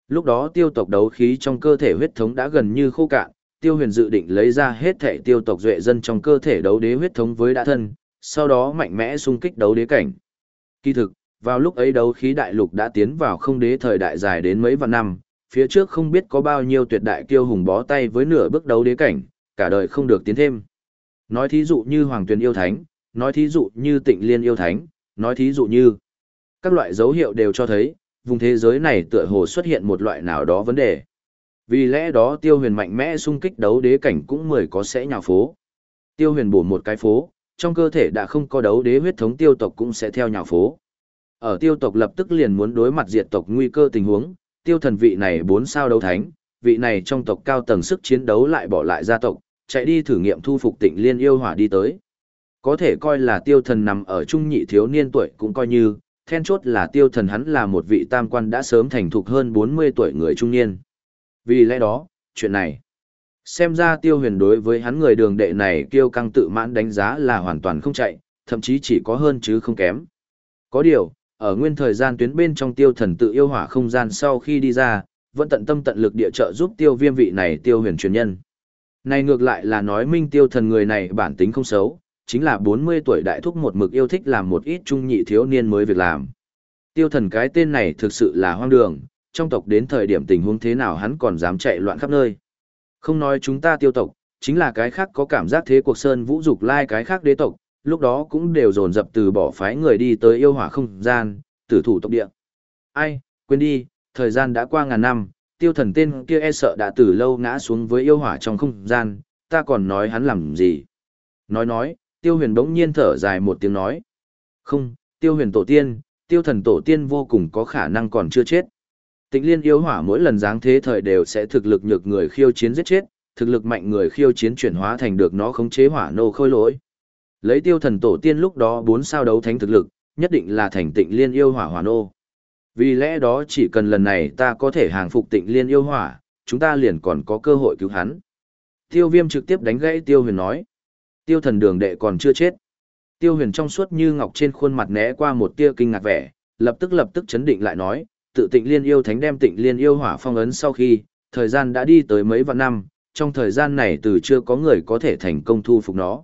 Lúc đó tiêu tộc đấu khí trong cơ thể huyết thống đã gần như khô cạn, tiêu huyền dự định lấy ra hết thể tiêu tộc duệ dân trong cơ thể đấu đế huyết thống với đã thân, sau đó mạnh mẽ xung kích đấu đế cảnh. Kỳ thực, vào lúc ấy đấu khí đại lục đã tiến vào không đế thời đại dài đến mấy vạn năm, phía trước không biết có bao nhiêu tuyệt đại kiêu hùng bó tay với nửa bước đấu đế cảnh, cả đời không được tiến thêm. Nói thí dụ như Hoàng Tuyền yêu thánh, nói thí dụ như Tịnh Liên yêu thánh, nói thí dụ như các loại dấu hiệu đều cho thấy, vùng thế giới này tựa hồ xuất hiện một loại nào đó vấn đề. Vì lẽ đó tiêu huyền mạnh mẽ xung kích đấu đế cảnh cũng mười có sẽ nhào phố. Tiêu huyền bổ một cái phố, trong cơ thể đã không có đấu đế huyết thống tiêu tộc cũng sẽ theo nhào phố. Ở tiêu tộc lập tức liền muốn đối mặt diệt tộc nguy cơ tình huống, tiêu thần vị này bốn sao đấu thánh, vị này trong tộc cao tầng sức chiến đấu lại bỏ lại gia tộc, chạy đi thử nghiệm thu phục tịnh liên yêu hỏa đi tới. Có thể coi là tiêu thần nằm ở trung nhị thiếu niên tuổi cũng coi như, then chốt là tiêu thần hắn là một vị tam quan đã sớm thành thục hơn 40 tuổi người trung niên. Vì lẽ đó, chuyện này, xem ra tiêu huyền đối với hắn người đường đệ này kêu căng tự mãn đánh giá là hoàn toàn không chạy, thậm chí chỉ có hơn chứ không kém. Có điều, ở nguyên thời gian tuyến bên trong tiêu thần tự yêu hỏa không gian sau khi đi ra, vẫn tận tâm tận lực địa trợ giúp tiêu viêm vị này tiêu huyền truyền nhân. Này ngược lại là nói minh tiêu thần người này bản tính không xấu, chính là 40 tuổi đại thúc một mực yêu thích làm một ít trung nhị thiếu niên mới việc làm. Tiêu thần cái tên này thực sự là hoang đường, trong tộc đến thời điểm tình huống thế nào hắn còn dám chạy loạn khắp nơi. Không nói chúng ta tiêu tộc, chính là cái khác có cảm giác thế cuộc sơn vũ dục lai cái khác đế tộc, lúc đó cũng đều dồn dập từ bỏ phái người đi tới yêu hỏa không gian, tử thủ tộc địa. Ai, quên đi, thời gian đã qua ngàn năm, tiêu thần tên kia e sợ đã từ lâu ngã xuống với yêu hỏa trong không gian, ta còn nói hắn làm gì. Nói nói, tiêu huyền bỗng nhiên thở dài một tiếng nói. Không, tiêu huyền tổ tiên, tiêu thần tổ tiên vô cùng có khả năng còn chưa chết. Tịnh liên yêu hỏa mỗi lần giáng thế thời đều sẽ thực lực nhược người khiêu chiến giết chết, thực lực mạnh người khiêu chiến chuyển hóa thành được nó khống chế hỏa nô khôi lỗi. Lấy tiêu thần tổ tiên lúc đó bốn sao đấu thánh thực lực, nhất định là thành tịnh liên yêu hỏa hỏa nô. Vì lẽ đó chỉ cần lần này ta có thể hàng phục tịnh liên yêu hỏa, chúng ta liền còn có cơ hội cứu hắn. Tiêu viêm trực tiếp đánh gãy tiêu huyền nói. Tiêu thần đường đệ còn chưa chết. Tiêu huyền trong suốt như ngọc trên khuôn mặt né qua một tia kinh ngạc vẻ, lập tức lập tức chấn định lại nói, tự tịnh liên yêu thánh đem tịnh liên yêu hỏa phong ấn sau khi, thời gian đã đi tới mấy vạn năm, trong thời gian này từ chưa có người có thể thành công thu phục nó.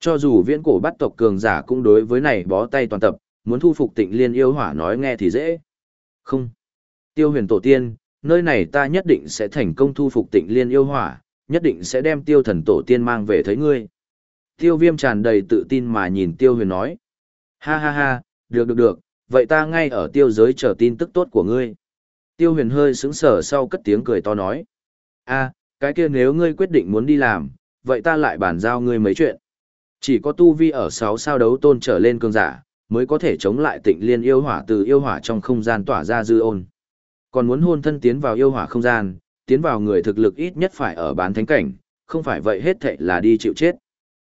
Cho dù viễn cổ bắt tộc cường giả cũng đối với này bó tay toàn tập, muốn thu phục tịnh liên yêu hỏa nói nghe thì dễ. Không. Tiêu huyền tổ tiên, nơi này ta nhất định sẽ thành công thu phục tịnh liên yêu hỏa, nhất định sẽ đem tiêu thần tổ tiên mang về thấy ngươi. Tiêu viêm tràn đầy tự tin mà nhìn tiêu huyền nói. Ha ha ha, được được được, vậy ta ngay ở tiêu giới chờ tin tức tốt của ngươi. Tiêu huyền hơi sững sờ sau cất tiếng cười to nói. a cái kia nếu ngươi quyết định muốn đi làm, vậy ta lại bàn giao ngươi mấy chuyện. Chỉ có tu vi ở 6 sao đấu tôn trở lên cường giả, mới có thể chống lại tịnh liên yêu hỏa từ yêu hỏa trong không gian tỏa ra dư ôn. Còn muốn hôn thân tiến vào yêu hỏa không gian, tiến vào người thực lực ít nhất phải ở bán thánh cảnh, không phải vậy hết thệ là đi chịu chết.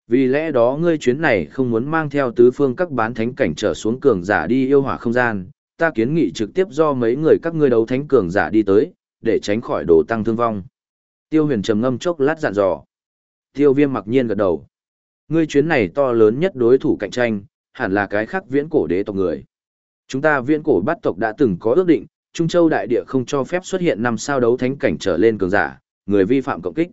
Vì lẽ đó ngươi chuyến này không muốn mang theo tứ phương các bán thánh cảnh trở xuống cường giả đi yêu hỏa không gian, ta kiến nghị trực tiếp do mấy người các ngươi đấu thánh cường giả đi tới, để tránh khỏi đồ tăng thương vong. Tiêu huyền trầm ngâm chốc lát dặn dò. Tiêu viêm mặc nhiên gật đầu. Ngươi chuyến này to lớn nhất đối thủ cạnh tranh, hẳn là cái khác viễn cổ đế tộc người. Chúng ta viễn cổ bát tộc đã từng có ước định, Trung Châu đại địa không cho phép xuất hiện năm sao đấu thánh cảnh trở lên cường giả, người vi phạm cộng kích.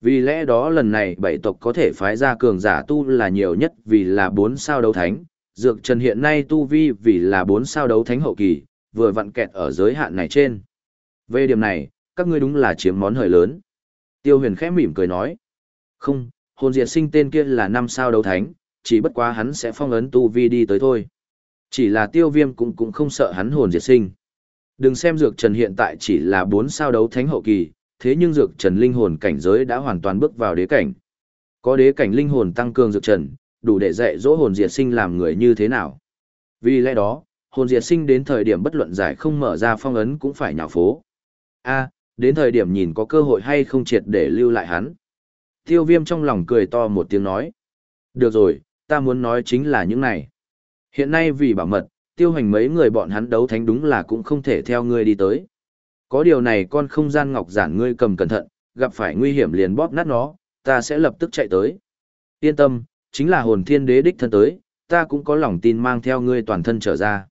Vì lẽ đó lần này bảy tộc có thể phái ra cường giả tu là nhiều nhất vì là bốn sao đấu thánh, dược trần hiện nay tu vi vì là bốn sao đấu thánh hậu kỳ, vừa vặn kẹt ở giới hạn này trên. Về điểm này, các ngươi đúng là chiếm món hời lớn. Tiêu huyền khẽ mỉm cười nói. Không, hồn diệt sinh tên kia là năm sao đấu thánh, chỉ bất quá hắn sẽ phong ấn tu vi đi tới thôi. Chỉ là tiêu viêm cũng cũng không sợ hắn hồn diệt sinh. Đừng xem dược trần hiện tại chỉ là bốn sao đấu thánh hậu kỳ, thế nhưng dược trần linh hồn cảnh giới đã hoàn toàn bước vào đế cảnh. Có đế cảnh linh hồn tăng cường dược trần, đủ để dạy dỗ hồn diệt sinh làm người như thế nào. Vì lẽ đó, hồn diệt sinh đến thời điểm bất luận giải không mở ra phong ấn cũng phải nhào phố. A, đến thời điểm nhìn có cơ hội hay không triệt để lưu lại hắn. Tiêu viêm trong lòng cười to một tiếng nói. Được rồi, ta muốn nói chính là những này. Hiện nay vì bảo mật, tiêu hành mấy người bọn hắn đấu thánh đúng là cũng không thể theo ngươi đi tới. Có điều này con không gian ngọc giản ngươi cầm cẩn thận, gặp phải nguy hiểm liền bóp nát nó, ta sẽ lập tức chạy tới. Yên tâm, chính là hồn thiên đế đích thân tới, ta cũng có lòng tin mang theo ngươi toàn thân trở ra.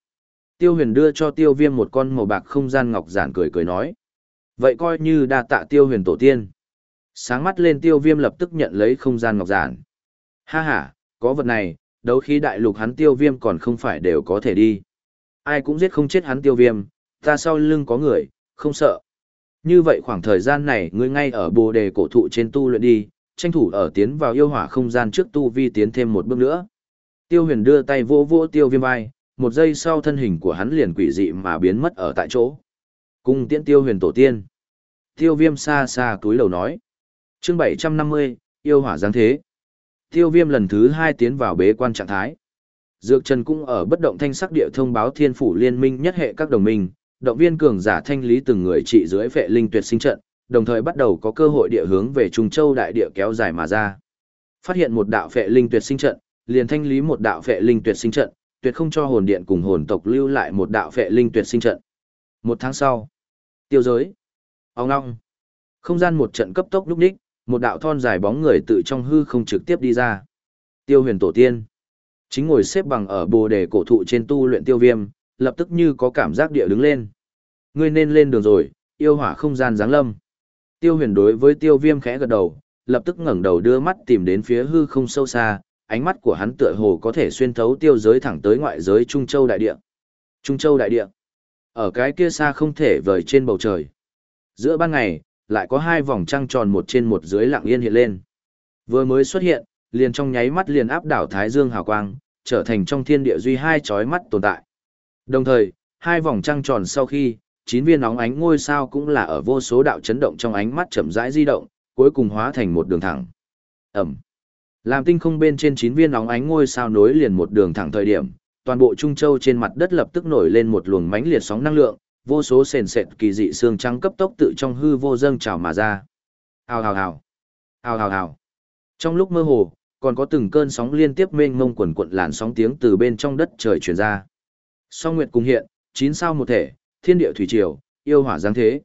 Tiêu huyền đưa cho tiêu viêm một con màu bạc không gian ngọc giản cười cười nói. Vậy coi như đa tạ tiêu huyền tổ tiên. Sáng mắt lên tiêu viêm lập tức nhận lấy không gian ngọc giản. Ha ha, có vật này, đấu khí đại lục hắn tiêu viêm còn không phải đều có thể đi. Ai cũng giết không chết hắn tiêu viêm, ta sau lưng có người, không sợ. Như vậy khoảng thời gian này ngươi ngay ở bồ đề cổ thụ trên tu luyện đi, tranh thủ ở tiến vào yêu hỏa không gian trước tu vi tiến thêm một bước nữa. Tiêu huyền đưa tay vỗ vỗ tiêu viêm vai, một giây sau thân hình của hắn liền quỷ dị mà biến mất ở tại chỗ. Cung tiễn tiêu huyền tổ tiên. Tiêu viêm xa xa túi lầu nói. chương 750, yêu hỏa giáng thế. Tiêu viêm lần thứ hai tiến vào bế quan trạng thái. Dược Trần cũng ở bất động thanh sắc địa thông báo thiên phủ liên minh nhất hệ các đồng minh, động viên cường giả thanh lý từng người trị dưới vệ linh tuyệt sinh trận, đồng thời bắt đầu có cơ hội địa hướng về Trung Châu đại địa kéo dài mà ra. Phát hiện một đạo vệ linh tuyệt sinh trận, liền thanh lý một đạo vệ linh tuyệt sinh trận, tuyệt không cho hồn điện cùng hồn tộc lưu lại một đạo vệ linh tuyệt sinh trận. Một tháng sau, tiêu giới, ông ngong, không gian một trận cấp tốc lúc đích, một đạo thon dài bóng người tự trong hư không trực tiếp đi ra. Tiêu huyền tổ tiên, chính ngồi xếp bằng ở bồ đề cổ thụ trên tu luyện tiêu viêm, lập tức như có cảm giác địa đứng lên. Ngươi nên lên đường rồi, yêu hỏa không gian giáng lâm. Tiêu huyền đối với tiêu viêm khẽ gật đầu, lập tức ngẩng đầu đưa mắt tìm đến phía hư không sâu xa, ánh mắt của hắn tựa hồ có thể xuyên thấu tiêu giới thẳng tới ngoại giới Trung Châu đại địa. Trung Châu đại địa. Ở cái kia xa không thể vời trên bầu trời. Giữa ban ngày, lại có hai vòng trăng tròn một trên một dưới lặng yên hiện lên. Vừa mới xuất hiện, liền trong nháy mắt liền áp đảo Thái Dương hào quang, trở thành trong thiên địa duy hai chói mắt tồn tại. Đồng thời, hai vòng trăng tròn sau khi, chín viên nóng ánh ngôi sao cũng là ở vô số đạo chấn động trong ánh mắt chậm rãi di động, cuối cùng hóa thành một đường thẳng. Ẩm. Làm tinh không bên trên chín viên nóng ánh ngôi sao nối liền một đường thẳng thời điểm, toàn bộ Trung Châu trên mặt đất lập tức nổi lên một luồng mãnh liệt sóng năng lượng, vô số sền sệt kỳ dị xương trắng cấp tốc tự trong hư vô dâng trào mà ra. Hào hào hào. Hào hào hào. Trong lúc mơ hồ, còn có từng cơn sóng liên tiếp mênh mông quần quận làn sóng tiếng từ bên trong đất trời truyền ra. Song Nguyệt cùng hiện, chín sao một thể, thiên địa thủy triều, yêu hỏa giáng thế.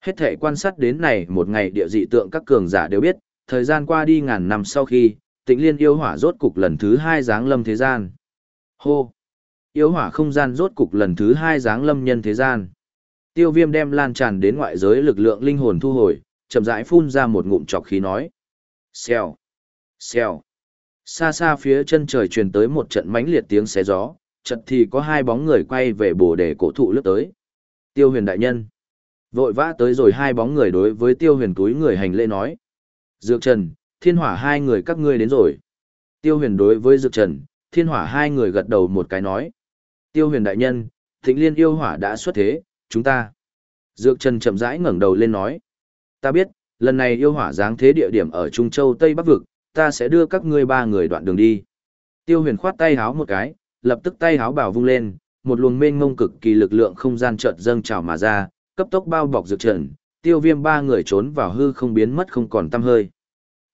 Hết thể quan sát đến này một ngày địa dị tượng các cường giả đều biết, thời gian qua đi ngàn năm sau khi, tịnh liên yêu hỏa rốt cục lần thứ hai giáng lâm thế gian. Hô! Yếu hỏa không gian rốt cục lần thứ hai giáng lâm nhân thế gian. Tiêu viêm đem lan tràn đến ngoại giới lực lượng linh hồn thu hồi, chậm rãi phun ra một ngụm trọc khí nói. Xèo! Xèo! Xa xa phía chân trời truyền tới một trận mãnh liệt tiếng xé gió, chợt thì có hai bóng người quay về bồ đề cổ thụ lướt tới. Tiêu huyền đại nhân. Vội vã tới rồi hai bóng người đối với tiêu huyền túi người hành lễ nói. Dược trần, thiên hỏa hai người các ngươi đến rồi. Tiêu huyền đối với dược trần, thiên hỏa hai người gật đầu một cái nói. Tiêu huyền đại nhân, thịnh liên yêu hỏa đã xuất thế, chúng ta. Dược trần chậm rãi ngẩng đầu lên nói. Ta biết, lần này yêu hỏa giáng thế địa điểm ở Trung Châu Tây Bắc Vực, ta sẽ đưa các ngươi ba người đoạn đường đi. Tiêu huyền khoát tay háo một cái, lập tức tay háo bảo vung lên, một luồng mênh mông cực kỳ lực lượng không gian chợt dâng trào mà ra, cấp tốc bao bọc dược trần, tiêu viêm ba người trốn vào hư không biến mất không còn tăm hơi.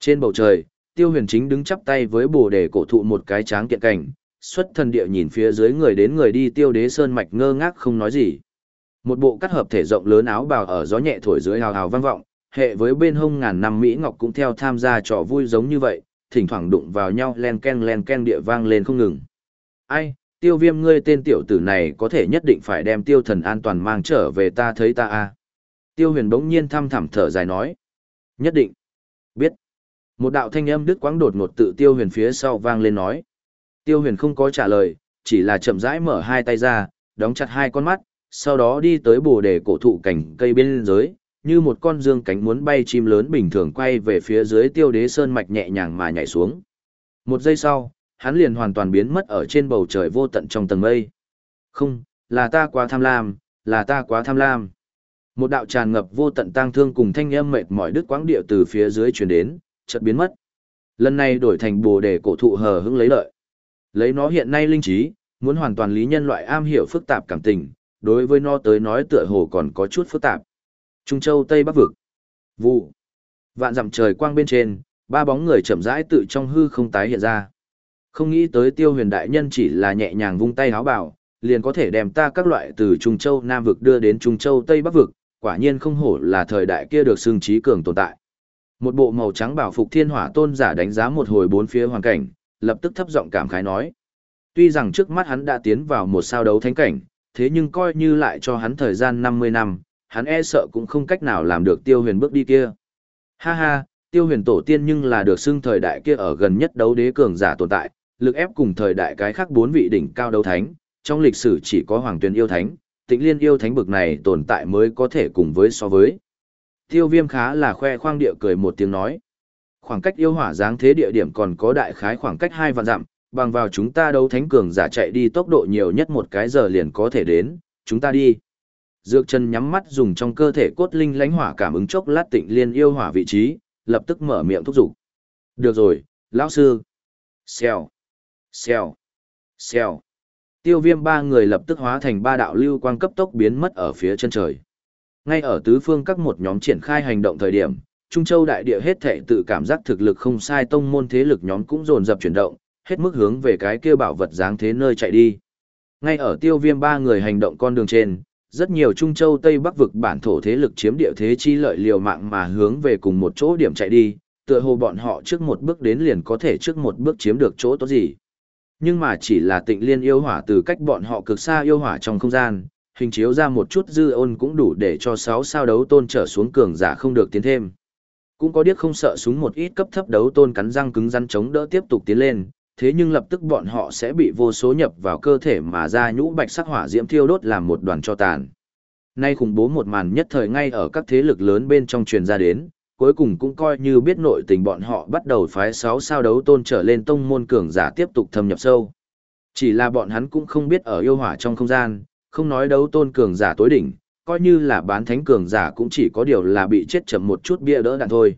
Trên bầu trời, tiêu huyền chính đứng chắp tay với bồ đề cổ thụ một cái tráng kiện cảnh, xuất thần địa nhìn phía dưới người đến người đi tiêu đế sơn mạch ngơ ngác không nói gì. Một bộ cắt hợp thể rộng lớn áo bào ở gió nhẹ thổi dưới hào hào vang vọng, hệ với bên hông ngàn năm Mỹ Ngọc cũng theo tham gia trò vui giống như vậy, thỉnh thoảng đụng vào nhau len ken len ken địa vang lên không ngừng. Ai, tiêu viêm ngươi tên tiểu tử này có thể nhất định phải đem tiêu thần an toàn mang trở về ta thấy ta a Tiêu huyền bỗng nhiên thăm thẳm thở dài nói. Nhất định. Biết. Một đạo thanh âm đứt quãng đột ngột tự tiêu huyền phía sau vang lên nói. Tiêu huyền không có trả lời, chỉ là chậm rãi mở hai tay ra, đóng chặt hai con mắt, sau đó đi tới bồ đề cổ thụ cảnh cây bên dưới, như một con dương cánh muốn bay chim lớn bình thường quay về phía dưới tiêu đế sơn mạch nhẹ nhàng mà nhảy xuống. Một giây sau, hắn liền hoàn toàn biến mất ở trên bầu trời vô tận trong tầng mây. Không, là ta quá tham lam, là ta quá tham lam. Một đạo tràn ngập vô tận tang thương cùng thanh âm mệt mỏi đứt quãng địa từ phía dưới truyền đến, chợt biến mất. Lần này đổi thành bồ đề cổ thụ hờ hững lấy lợi. Lấy nó hiện nay linh trí, muốn hoàn toàn lý nhân loại am hiểu phức tạp cảm tình, đối với nó tới nói tựa hồ còn có chút phức tạp. Trung Châu Tây Bắc vực. Vụ. Vạn dặm trời quang bên trên, ba bóng người chậm rãi tự trong hư không tái hiện ra. Không nghĩ tới tiêu huyền đại nhân chỉ là nhẹ nhàng vung tay háo bảo, liền có thể đem ta các loại từ Trung Châu Nam Vực đưa đến Trung Châu Tây Bắc Vực, quả nhiên không hổ là thời đại kia được xưng trí cường tồn tại. Một bộ màu trắng bảo phục thiên hỏa tôn giả đánh giá một hồi bốn phía hoàn cảnh, lập tức thấp giọng cảm khái nói. Tuy rằng trước mắt hắn đã tiến vào một sao đấu thánh cảnh, thế nhưng coi như lại cho hắn thời gian 50 năm, hắn e sợ cũng không cách nào làm được tiêu huyền bước đi kia. Ha ha, tiêu huyền tổ tiên nhưng là được xưng thời đại kia ở gần nhất đấu đế cường giả tồn tại, lực ép cùng thời đại cái khác bốn vị đỉnh cao đấu thánh, trong lịch sử chỉ có hoàng tuyên yêu thánh, tịnh liên yêu thánh bực này tồn tại mới có thể cùng với so với. Tiêu viêm khá là khoe khoang địa cười một tiếng nói. Khoảng cách yêu hỏa dáng thế địa điểm còn có đại khái khoảng cách hai vạn dặm, bằng vào chúng ta đấu thánh cường giả chạy đi tốc độ nhiều nhất một cái giờ liền có thể đến, chúng ta đi. Dược chân nhắm mắt dùng trong cơ thể cốt linh lánh hỏa cảm ứng chốc lát tịnh liên yêu hỏa vị trí, lập tức mở miệng thúc giục. Được rồi, lão sư. Xèo, xèo, xèo. Tiêu viêm ba người lập tức hóa thành ba đạo lưu quang cấp tốc biến mất ở phía chân trời. Ngay ở tứ phương các một nhóm triển khai hành động thời điểm, Trung Châu đại địa hết thể tự cảm giác thực lực không sai tông môn thế lực nhóm cũng dồn dập chuyển động, hết mức hướng về cái kia bảo vật dáng thế nơi chạy đi. Ngay ở tiêu viêm ba người hành động con đường trên, rất nhiều Trung Châu Tây Bắc vực bản thổ thế lực chiếm địa thế chi lợi liều mạng mà hướng về cùng một chỗ điểm chạy đi, tựa hồ bọn họ trước một bước đến liền có thể trước một bước chiếm được chỗ tốt gì. Nhưng mà chỉ là tịnh liên yêu hỏa từ cách bọn họ cực xa yêu hỏa trong không gian, hình chiếu ra một chút dư ôn cũng đủ để cho sáu sao đấu tôn trở xuống cường giả không được tiến thêm. Cũng có điếc không sợ súng một ít cấp thấp đấu tôn cắn răng cứng rắn chống đỡ tiếp tục tiến lên, thế nhưng lập tức bọn họ sẽ bị vô số nhập vào cơ thể mà ra nhũ bạch sắc hỏa diễm thiêu đốt làm một đoàn cho tàn. Nay khủng bố một màn nhất thời ngay ở các thế lực lớn bên trong truyền ra đến, cuối cùng cũng coi như biết nội tình bọn họ bắt đầu phái sáu sao đấu tôn trở lên tông môn cường giả tiếp tục thâm nhập sâu. Chỉ là bọn hắn cũng không biết ở yêu hỏa trong không gian, không nói đấu tôn cường giả tối đỉnh, coi như là bán thánh cường giả cũng chỉ có điều là bị chết chậm một chút bia đỡ đạn thôi.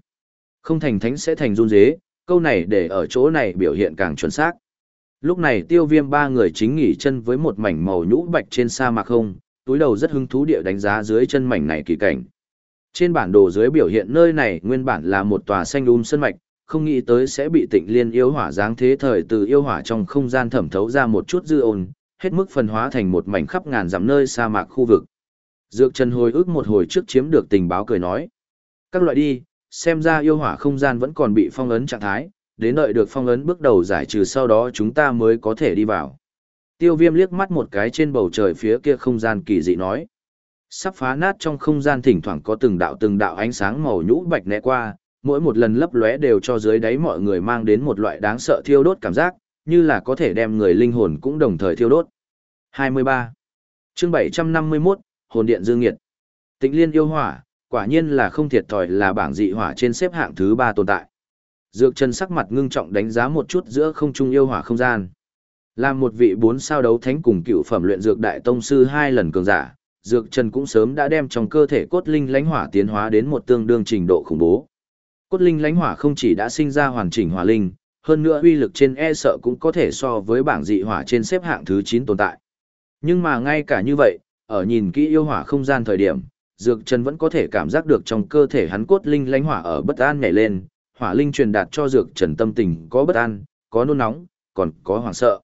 Không thành thánh sẽ thành run dế, câu này để ở chỗ này biểu hiện càng chuẩn xác. Lúc này tiêu viêm ba người chính nghỉ chân với một mảnh màu nhũ bạch trên sa mạc không, túi đầu rất hứng thú địa đánh giá dưới chân mảnh này kỳ cảnh. Trên bản đồ dưới biểu hiện nơi này nguyên bản là một tòa xanh um sân mạch, không nghĩ tới sẽ bị tịnh liên yêu hỏa giáng thế thời từ yêu hỏa trong không gian thẩm thấu ra một chút dư ồn hết mức phân hóa thành một mảnh khắp ngàn dặm nơi sa mạc khu vực. Dược Trần hồi ức một hồi trước chiếm được tình báo cười nói. Các loại đi, xem ra yêu hỏa không gian vẫn còn bị phong ấn trạng thái, đến đợi được phong ấn bước đầu giải trừ sau đó chúng ta mới có thể đi vào. Tiêu viêm liếc mắt một cái trên bầu trời phía kia không gian kỳ dị nói. Sắp phá nát trong không gian thỉnh thoảng có từng đạo từng đạo ánh sáng màu nhũ bạch nẹ qua, mỗi một lần lấp lóe đều cho dưới đáy mọi người mang đến một loại đáng sợ thiêu đốt cảm giác, như là có thể đem người linh hồn cũng đồng thời thiêu đốt. 23. chương 751, Hồn Điện Dương Nghiệt. Tịnh Liên yêu hỏa, quả nhiên là không thiệt thòi là bảng dị hỏa trên xếp hạng thứ 3 tồn tại. Dược chân sắc mặt ngưng trọng đánh giá một chút giữa không trung yêu hỏa không gian. Làm một vị bốn sao đấu thánh cùng cựu phẩm luyện dược đại tông sư hai lần cường giả, Dược Trần cũng sớm đã đem trong cơ thể cốt linh lãnh hỏa tiến hóa đến một tương đương trình độ khủng bố. Cốt linh lãnh hỏa không chỉ đã sinh ra hoàn chỉnh hỏa linh, hơn nữa uy lực trên e sợ cũng có thể so với bảng dị hỏa trên xếp hạng thứ 9 tồn tại. Nhưng mà ngay cả như vậy, ở nhìn kỹ yêu hỏa không gian thời điểm, Dược Trần vẫn có thể cảm giác được trong cơ thể hắn cốt linh lãnh hỏa ở bất an nhảy lên, hỏa linh truyền đạt cho Dược Trần tâm tình có bất an, có nôn nóng, còn có hoảng sợ.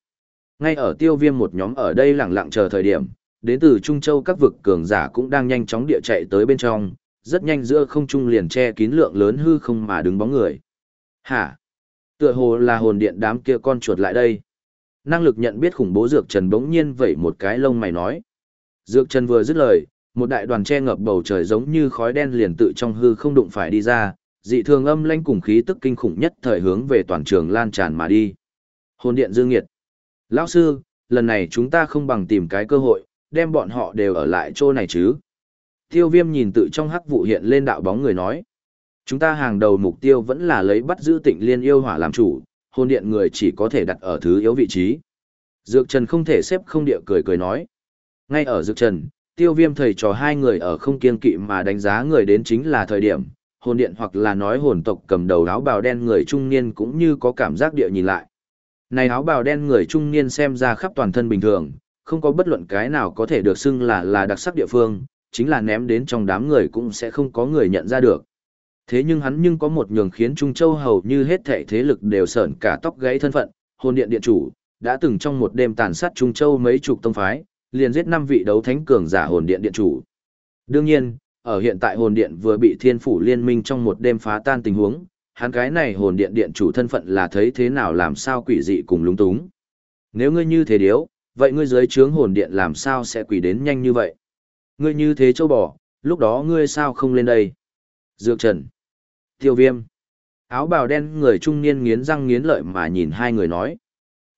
Ngay ở tiêu viêm một nhóm ở đây lặng lặng chờ thời điểm, đến từ Trung Châu các vực cường giả cũng đang nhanh chóng địa chạy tới bên trong, rất nhanh giữa không trung liền che kín lượng lớn hư không mà đứng bóng người. Hả? Tựa hồ là hồn điện đám kia con chuột lại đây. Năng lực nhận biết khủng bố Dược Trần bỗng nhiên vẩy một cái lông mày nói. Dược Trần vừa dứt lời, một đại đoàn che ngập bầu trời giống như khói đen liền tự trong hư không đụng phải đi ra, dị thường âm lanh cùng khí tức kinh khủng nhất thời hướng về toàn trường lan tràn mà đi. Hồn điện dương nghiệt. Lão sư, lần này chúng ta không bằng tìm cái cơ hội, đem bọn họ đều ở lại chỗ này chứ. Tiêu viêm nhìn tự trong hắc vụ hiện lên đạo bóng người nói. Chúng ta hàng đầu mục tiêu vẫn là lấy bắt giữ tịnh liên yêu hỏa làm chủ, hồn điện người chỉ có thể đặt ở thứ yếu vị trí. Dược Trần không thể xếp không địa cười cười nói. Ngay ở Dược Trần, tiêu viêm thầy trò hai người ở không kiên kỵ mà đánh giá người đến chính là thời điểm, hồn điện hoặc là nói hồn tộc cầm đầu áo bào đen người trung niên cũng như có cảm giác địa nhìn lại. Này áo bào đen người trung niên xem ra khắp toàn thân bình thường, không có bất luận cái nào có thể được xưng là là đặc sắc địa phương, chính là ném đến trong đám người cũng sẽ không có người nhận ra được. Thế nhưng hắn nhưng có một nhường khiến Trung Châu hầu như hết thảy thế lực đều sởn cả tóc gãy thân phận, hồn điện điện chủ, đã từng trong một đêm tàn sát Trung Châu mấy chục tông phái, liền giết năm vị đấu thánh cường giả hồn điện điện chủ. Đương nhiên, ở hiện tại hồn điện vừa bị thiên phủ liên minh trong một đêm phá tan tình huống, hắn cái này hồn điện điện chủ thân phận là thấy thế nào làm sao quỷ dị cùng lúng túng. Nếu ngươi như thế điếu, vậy ngươi dưới trướng hồn điện làm sao sẽ quỷ đến nhanh như vậy? Ngươi như thế châu bò, lúc đó ngươi sao không lên đây? Dược trần. Tiêu viêm. Áo bào đen người trung niên nghiến răng nghiến lợi mà nhìn hai người nói.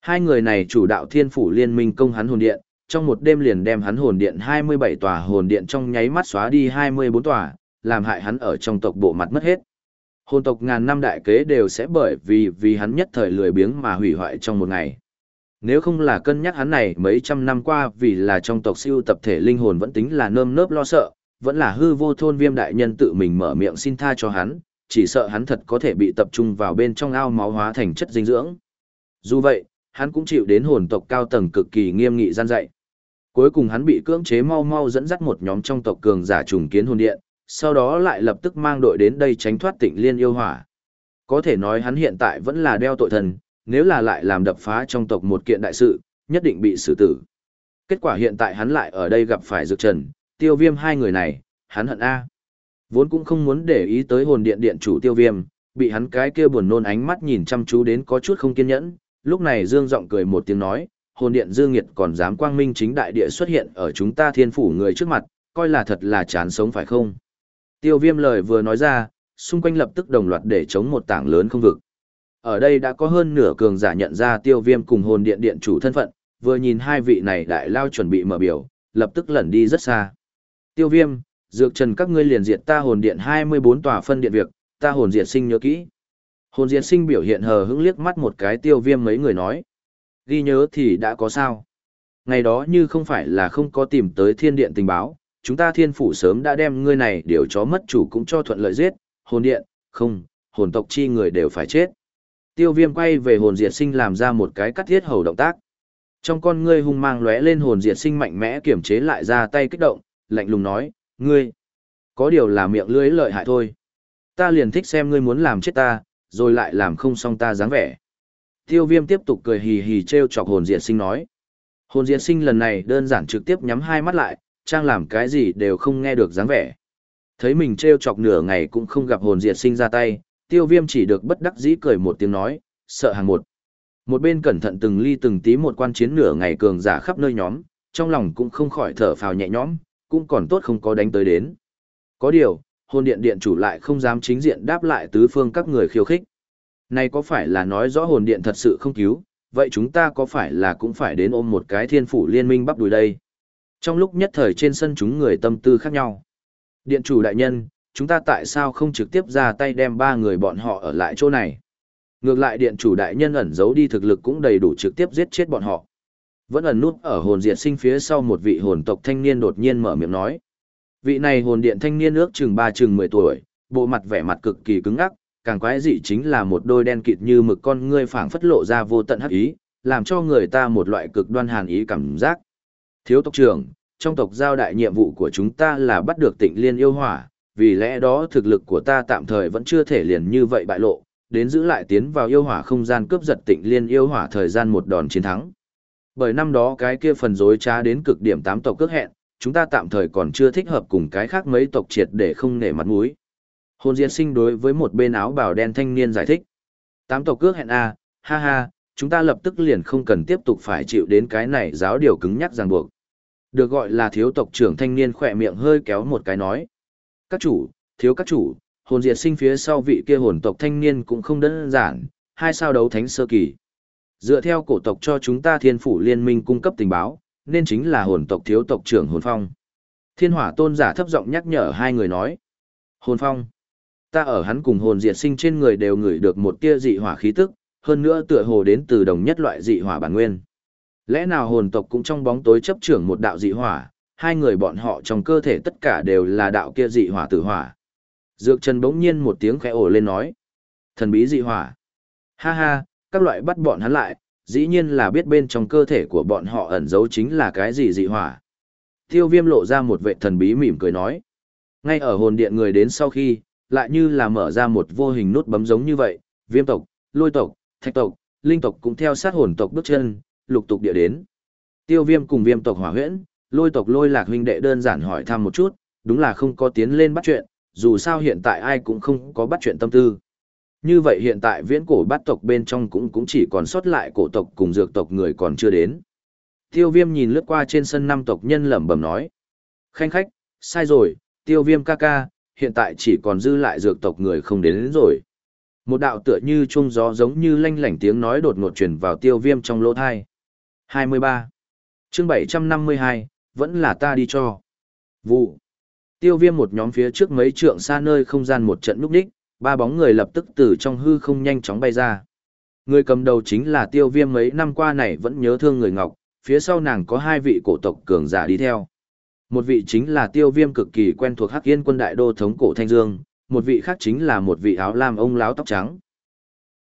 Hai người này chủ đạo thiên phủ liên minh công hắn hồn điện, trong một đêm liền đem hắn hồn điện 27 tòa hồn điện trong nháy mắt xóa đi 24 tòa, làm hại hắn ở trong tộc bộ mặt mất hết. Hồn tộc ngàn năm đại kế đều sẽ bởi vì vì hắn nhất thời lười biếng mà hủy hoại trong một ngày. Nếu không là cân nhắc hắn này mấy trăm năm qua vì là trong tộc siêu tập thể linh hồn vẫn tính là nơm nớp lo sợ, vẫn là hư vô thôn viêm đại nhân tự mình mở miệng xin tha cho hắn, chỉ sợ hắn thật có thể bị tập trung vào bên trong ao máu hóa thành chất dinh dưỡng. Dù vậy, hắn cũng chịu đến hồn tộc cao tầng cực kỳ nghiêm nghị gian dạy. Cuối cùng hắn bị cưỡng chế mau mau dẫn dắt một nhóm trong tộc cường giả trùng kiến hồn điện, sau đó lại lập tức mang đội đến đây tránh thoát tịnh liên yêu hỏa. Có thể nói hắn hiện tại vẫn là đeo tội thần, nếu là lại làm đập phá trong tộc một kiện đại sự, nhất định bị xử tử. Kết quả hiện tại hắn lại ở đây gặp phải dược trần, tiêu viêm hai người này, hắn hận A. Vốn cũng không muốn để ý tới hồn điện điện chủ tiêu viêm, bị hắn cái kia buồn nôn ánh mắt nhìn chăm chú đến có chút không kiên nhẫn, lúc này dương giọng cười một tiếng nói, hồn điện dương nghiệt còn dám quang minh chính đại địa xuất hiện ở chúng ta thiên phủ người trước mặt, coi là thật là chán sống phải không? Tiêu viêm lời vừa nói ra, xung quanh lập tức đồng loạt để chống một tảng lớn không vực. Ở đây đã có hơn nửa cường giả nhận ra tiêu viêm cùng hồn điện điện chủ thân phận, vừa nhìn hai vị này đại lao chuẩn bị mở biểu, lập tức lẩn đi rất xa. Tiêu viêm, dược trần các ngươi liền diệt ta hồn điện 24 tòa phân điện việc, ta hồn diệt sinh nhớ kỹ. Hồn diệt sinh biểu hiện hờ hững liếc mắt một cái tiêu viêm mấy người nói. Ghi nhớ thì đã có sao. Ngày đó như không phải là không có tìm tới thiên điện tình báo, chúng ta thiên phủ sớm đã đem ngươi này điều chó mất chủ cũng cho thuận lợi giết, hồn điện, không, hồn tộc chi người đều phải chết. Tiêu viêm quay về hồn diệt sinh làm ra một cái cắt thiết hầu động tác. Trong con ngươi hung mang lóe lên hồn diệt sinh mạnh mẽ kiểm chế lại ra tay kích động, lạnh lùng nói, ngươi, có điều là miệng lưới lợi hại thôi. Ta liền thích xem ngươi muốn làm chết ta, rồi lại làm không xong ta dáng vẻ. Tiêu viêm tiếp tục cười hì hì treo chọc hồn diệt sinh nói. Hồn diệt sinh lần này đơn giản trực tiếp nhắm hai mắt lại, trang làm cái gì đều không nghe được dáng vẻ. Thấy mình treo chọc nửa ngày cũng không gặp hồn diệt sinh ra tay, tiêu viêm chỉ được bất đắc dĩ cười một tiếng nói, sợ hàng một. Một bên cẩn thận từng ly từng tí một quan chiến nửa ngày cường giả khắp nơi nhóm, trong lòng cũng không khỏi thở phào nhẹ nhõm, cũng còn tốt không có đánh tới đến. Có điều, hồn điện điện chủ lại không dám chính diện đáp lại tứ phương các người khiêu khích. Này có phải là nói rõ hồn điện thật sự không cứu, vậy chúng ta có phải là cũng phải đến ôm một cái thiên phủ liên minh bắp đùi đây? Trong lúc nhất thời trên sân chúng người tâm tư khác nhau. Điện chủ đại nhân, chúng ta tại sao không trực tiếp ra tay đem ba người bọn họ ở lại chỗ này? Ngược lại điện chủ đại nhân ẩn giấu đi thực lực cũng đầy đủ trực tiếp giết chết bọn họ. Vẫn ẩn nút ở hồn diệt sinh phía sau một vị hồn tộc thanh niên đột nhiên mở miệng nói. Vị này hồn điện thanh niên ước chừng ba chừng mười tuổi, bộ mặt vẻ mặt cực kỳ cứng ngắc, càng quái dị chính là một đôi đen kịt như mực con ngươi phảng phất lộ ra vô tận hắc ý, làm cho người ta một loại cực đoan hàn ý cảm giác. Thiếu tộc trưởng, trong tộc giao đại nhiệm vụ của chúng ta là bắt được tịnh liên yêu hỏa, vì lẽ đó thực lực của ta tạm thời vẫn chưa thể liền như vậy bại lộ, đến giữ lại tiến vào yêu hỏa không gian cướp giật tịnh liên yêu hỏa thời gian một đòn chiến thắng. Bởi năm đó cái kia phần dối trá đến cực điểm tám tộc cước hẹn, chúng ta tạm thời còn chưa thích hợp cùng cái khác mấy tộc triệt để không nể mặt mũi. Hồn Diệt Sinh đối với một bên áo bào đen thanh niên giải thích. Tám tộc cước hẹn a, ha ha, chúng ta lập tức liền không cần tiếp tục phải chịu đến cái này giáo điều cứng nhắc ràng buộc. Được gọi là thiếu tộc trưởng thanh niên khỏe miệng hơi kéo một cái nói. Các chủ, thiếu các chủ, hồn diệt sinh phía sau vị kia hồn tộc thanh niên cũng không đơn giản, hai sao đấu thánh sơ kỳ. Dựa theo cổ tộc cho chúng ta thiên phủ liên minh cung cấp tình báo, nên chính là hồn tộc thiếu tộc trưởng hồn phong. Thiên hỏa tôn giả thấp giọng nhắc nhở hai người nói. Hồn phong. Ta ở hắn cùng hồn diệt sinh trên người đều ngửi được một tia dị hỏa khí tức, hơn nữa tựa hồ đến từ đồng nhất loại dị hỏa bản nguyên. Lẽ nào hồn tộc cũng trong bóng tối chấp trưởng một đạo dị hỏa, hai người bọn họ trong cơ thể tất cả đều là đạo kia dị hỏa tử hỏa. Dược Trần bỗng nhiên một tiếng khẽ ồ lên nói. Thần bí dị hỏa. Ha ha, các loại bắt bọn hắn lại, dĩ nhiên là biết bên trong cơ thể của bọn họ ẩn giấu chính là cái gì dị hỏa. Tiêu viêm lộ ra một vệ thần bí mỉm cười nói. Ngay ở hồn điện người đến sau khi, lại như là mở ra một vô hình nút bấm giống như vậy, viêm tộc, lôi tộc, thạch tộc, linh tộc cũng theo sát hồn tộc bước chân, lục tục địa đến. Tiêu viêm cùng viêm tộc hỏa huyễn, lôi tộc lôi lạc huynh đệ đơn giản hỏi thăm một chút, đúng là không có tiến lên bắt chuyện, dù sao hiện tại ai cũng không có bắt chuyện tâm tư. Như vậy hiện tại viễn cổ bát tộc bên trong cũng cũng chỉ còn sót lại cổ tộc cùng dược tộc người còn chưa đến. Tiêu viêm nhìn lướt qua trên sân năm tộc nhân lẩm bẩm nói. Khanh khách, sai rồi, tiêu viêm ca ca, hiện tại chỉ còn dư lại dược tộc người không đến, đến rồi. Một đạo tựa như chuông gió giống như lanh lảnh tiếng nói đột ngột truyền vào tiêu viêm trong lỗ thai. 23. chương 752, vẫn là ta đi cho. Vụ. Tiêu viêm một nhóm phía trước mấy trượng xa nơi không gian một trận núp đích, ba bóng người lập tức từ trong hư không nhanh chóng bay ra. Người cầm đầu chính là tiêu viêm mấy năm qua này vẫn nhớ thương người ngọc, phía sau nàng có hai vị cổ tộc cường giả đi theo. Một vị chính là tiêu viêm cực kỳ quen thuộc hắc yên quân đại đô thống cổ Thanh Dương, một vị khác chính là một vị áo lam ông láo tóc trắng.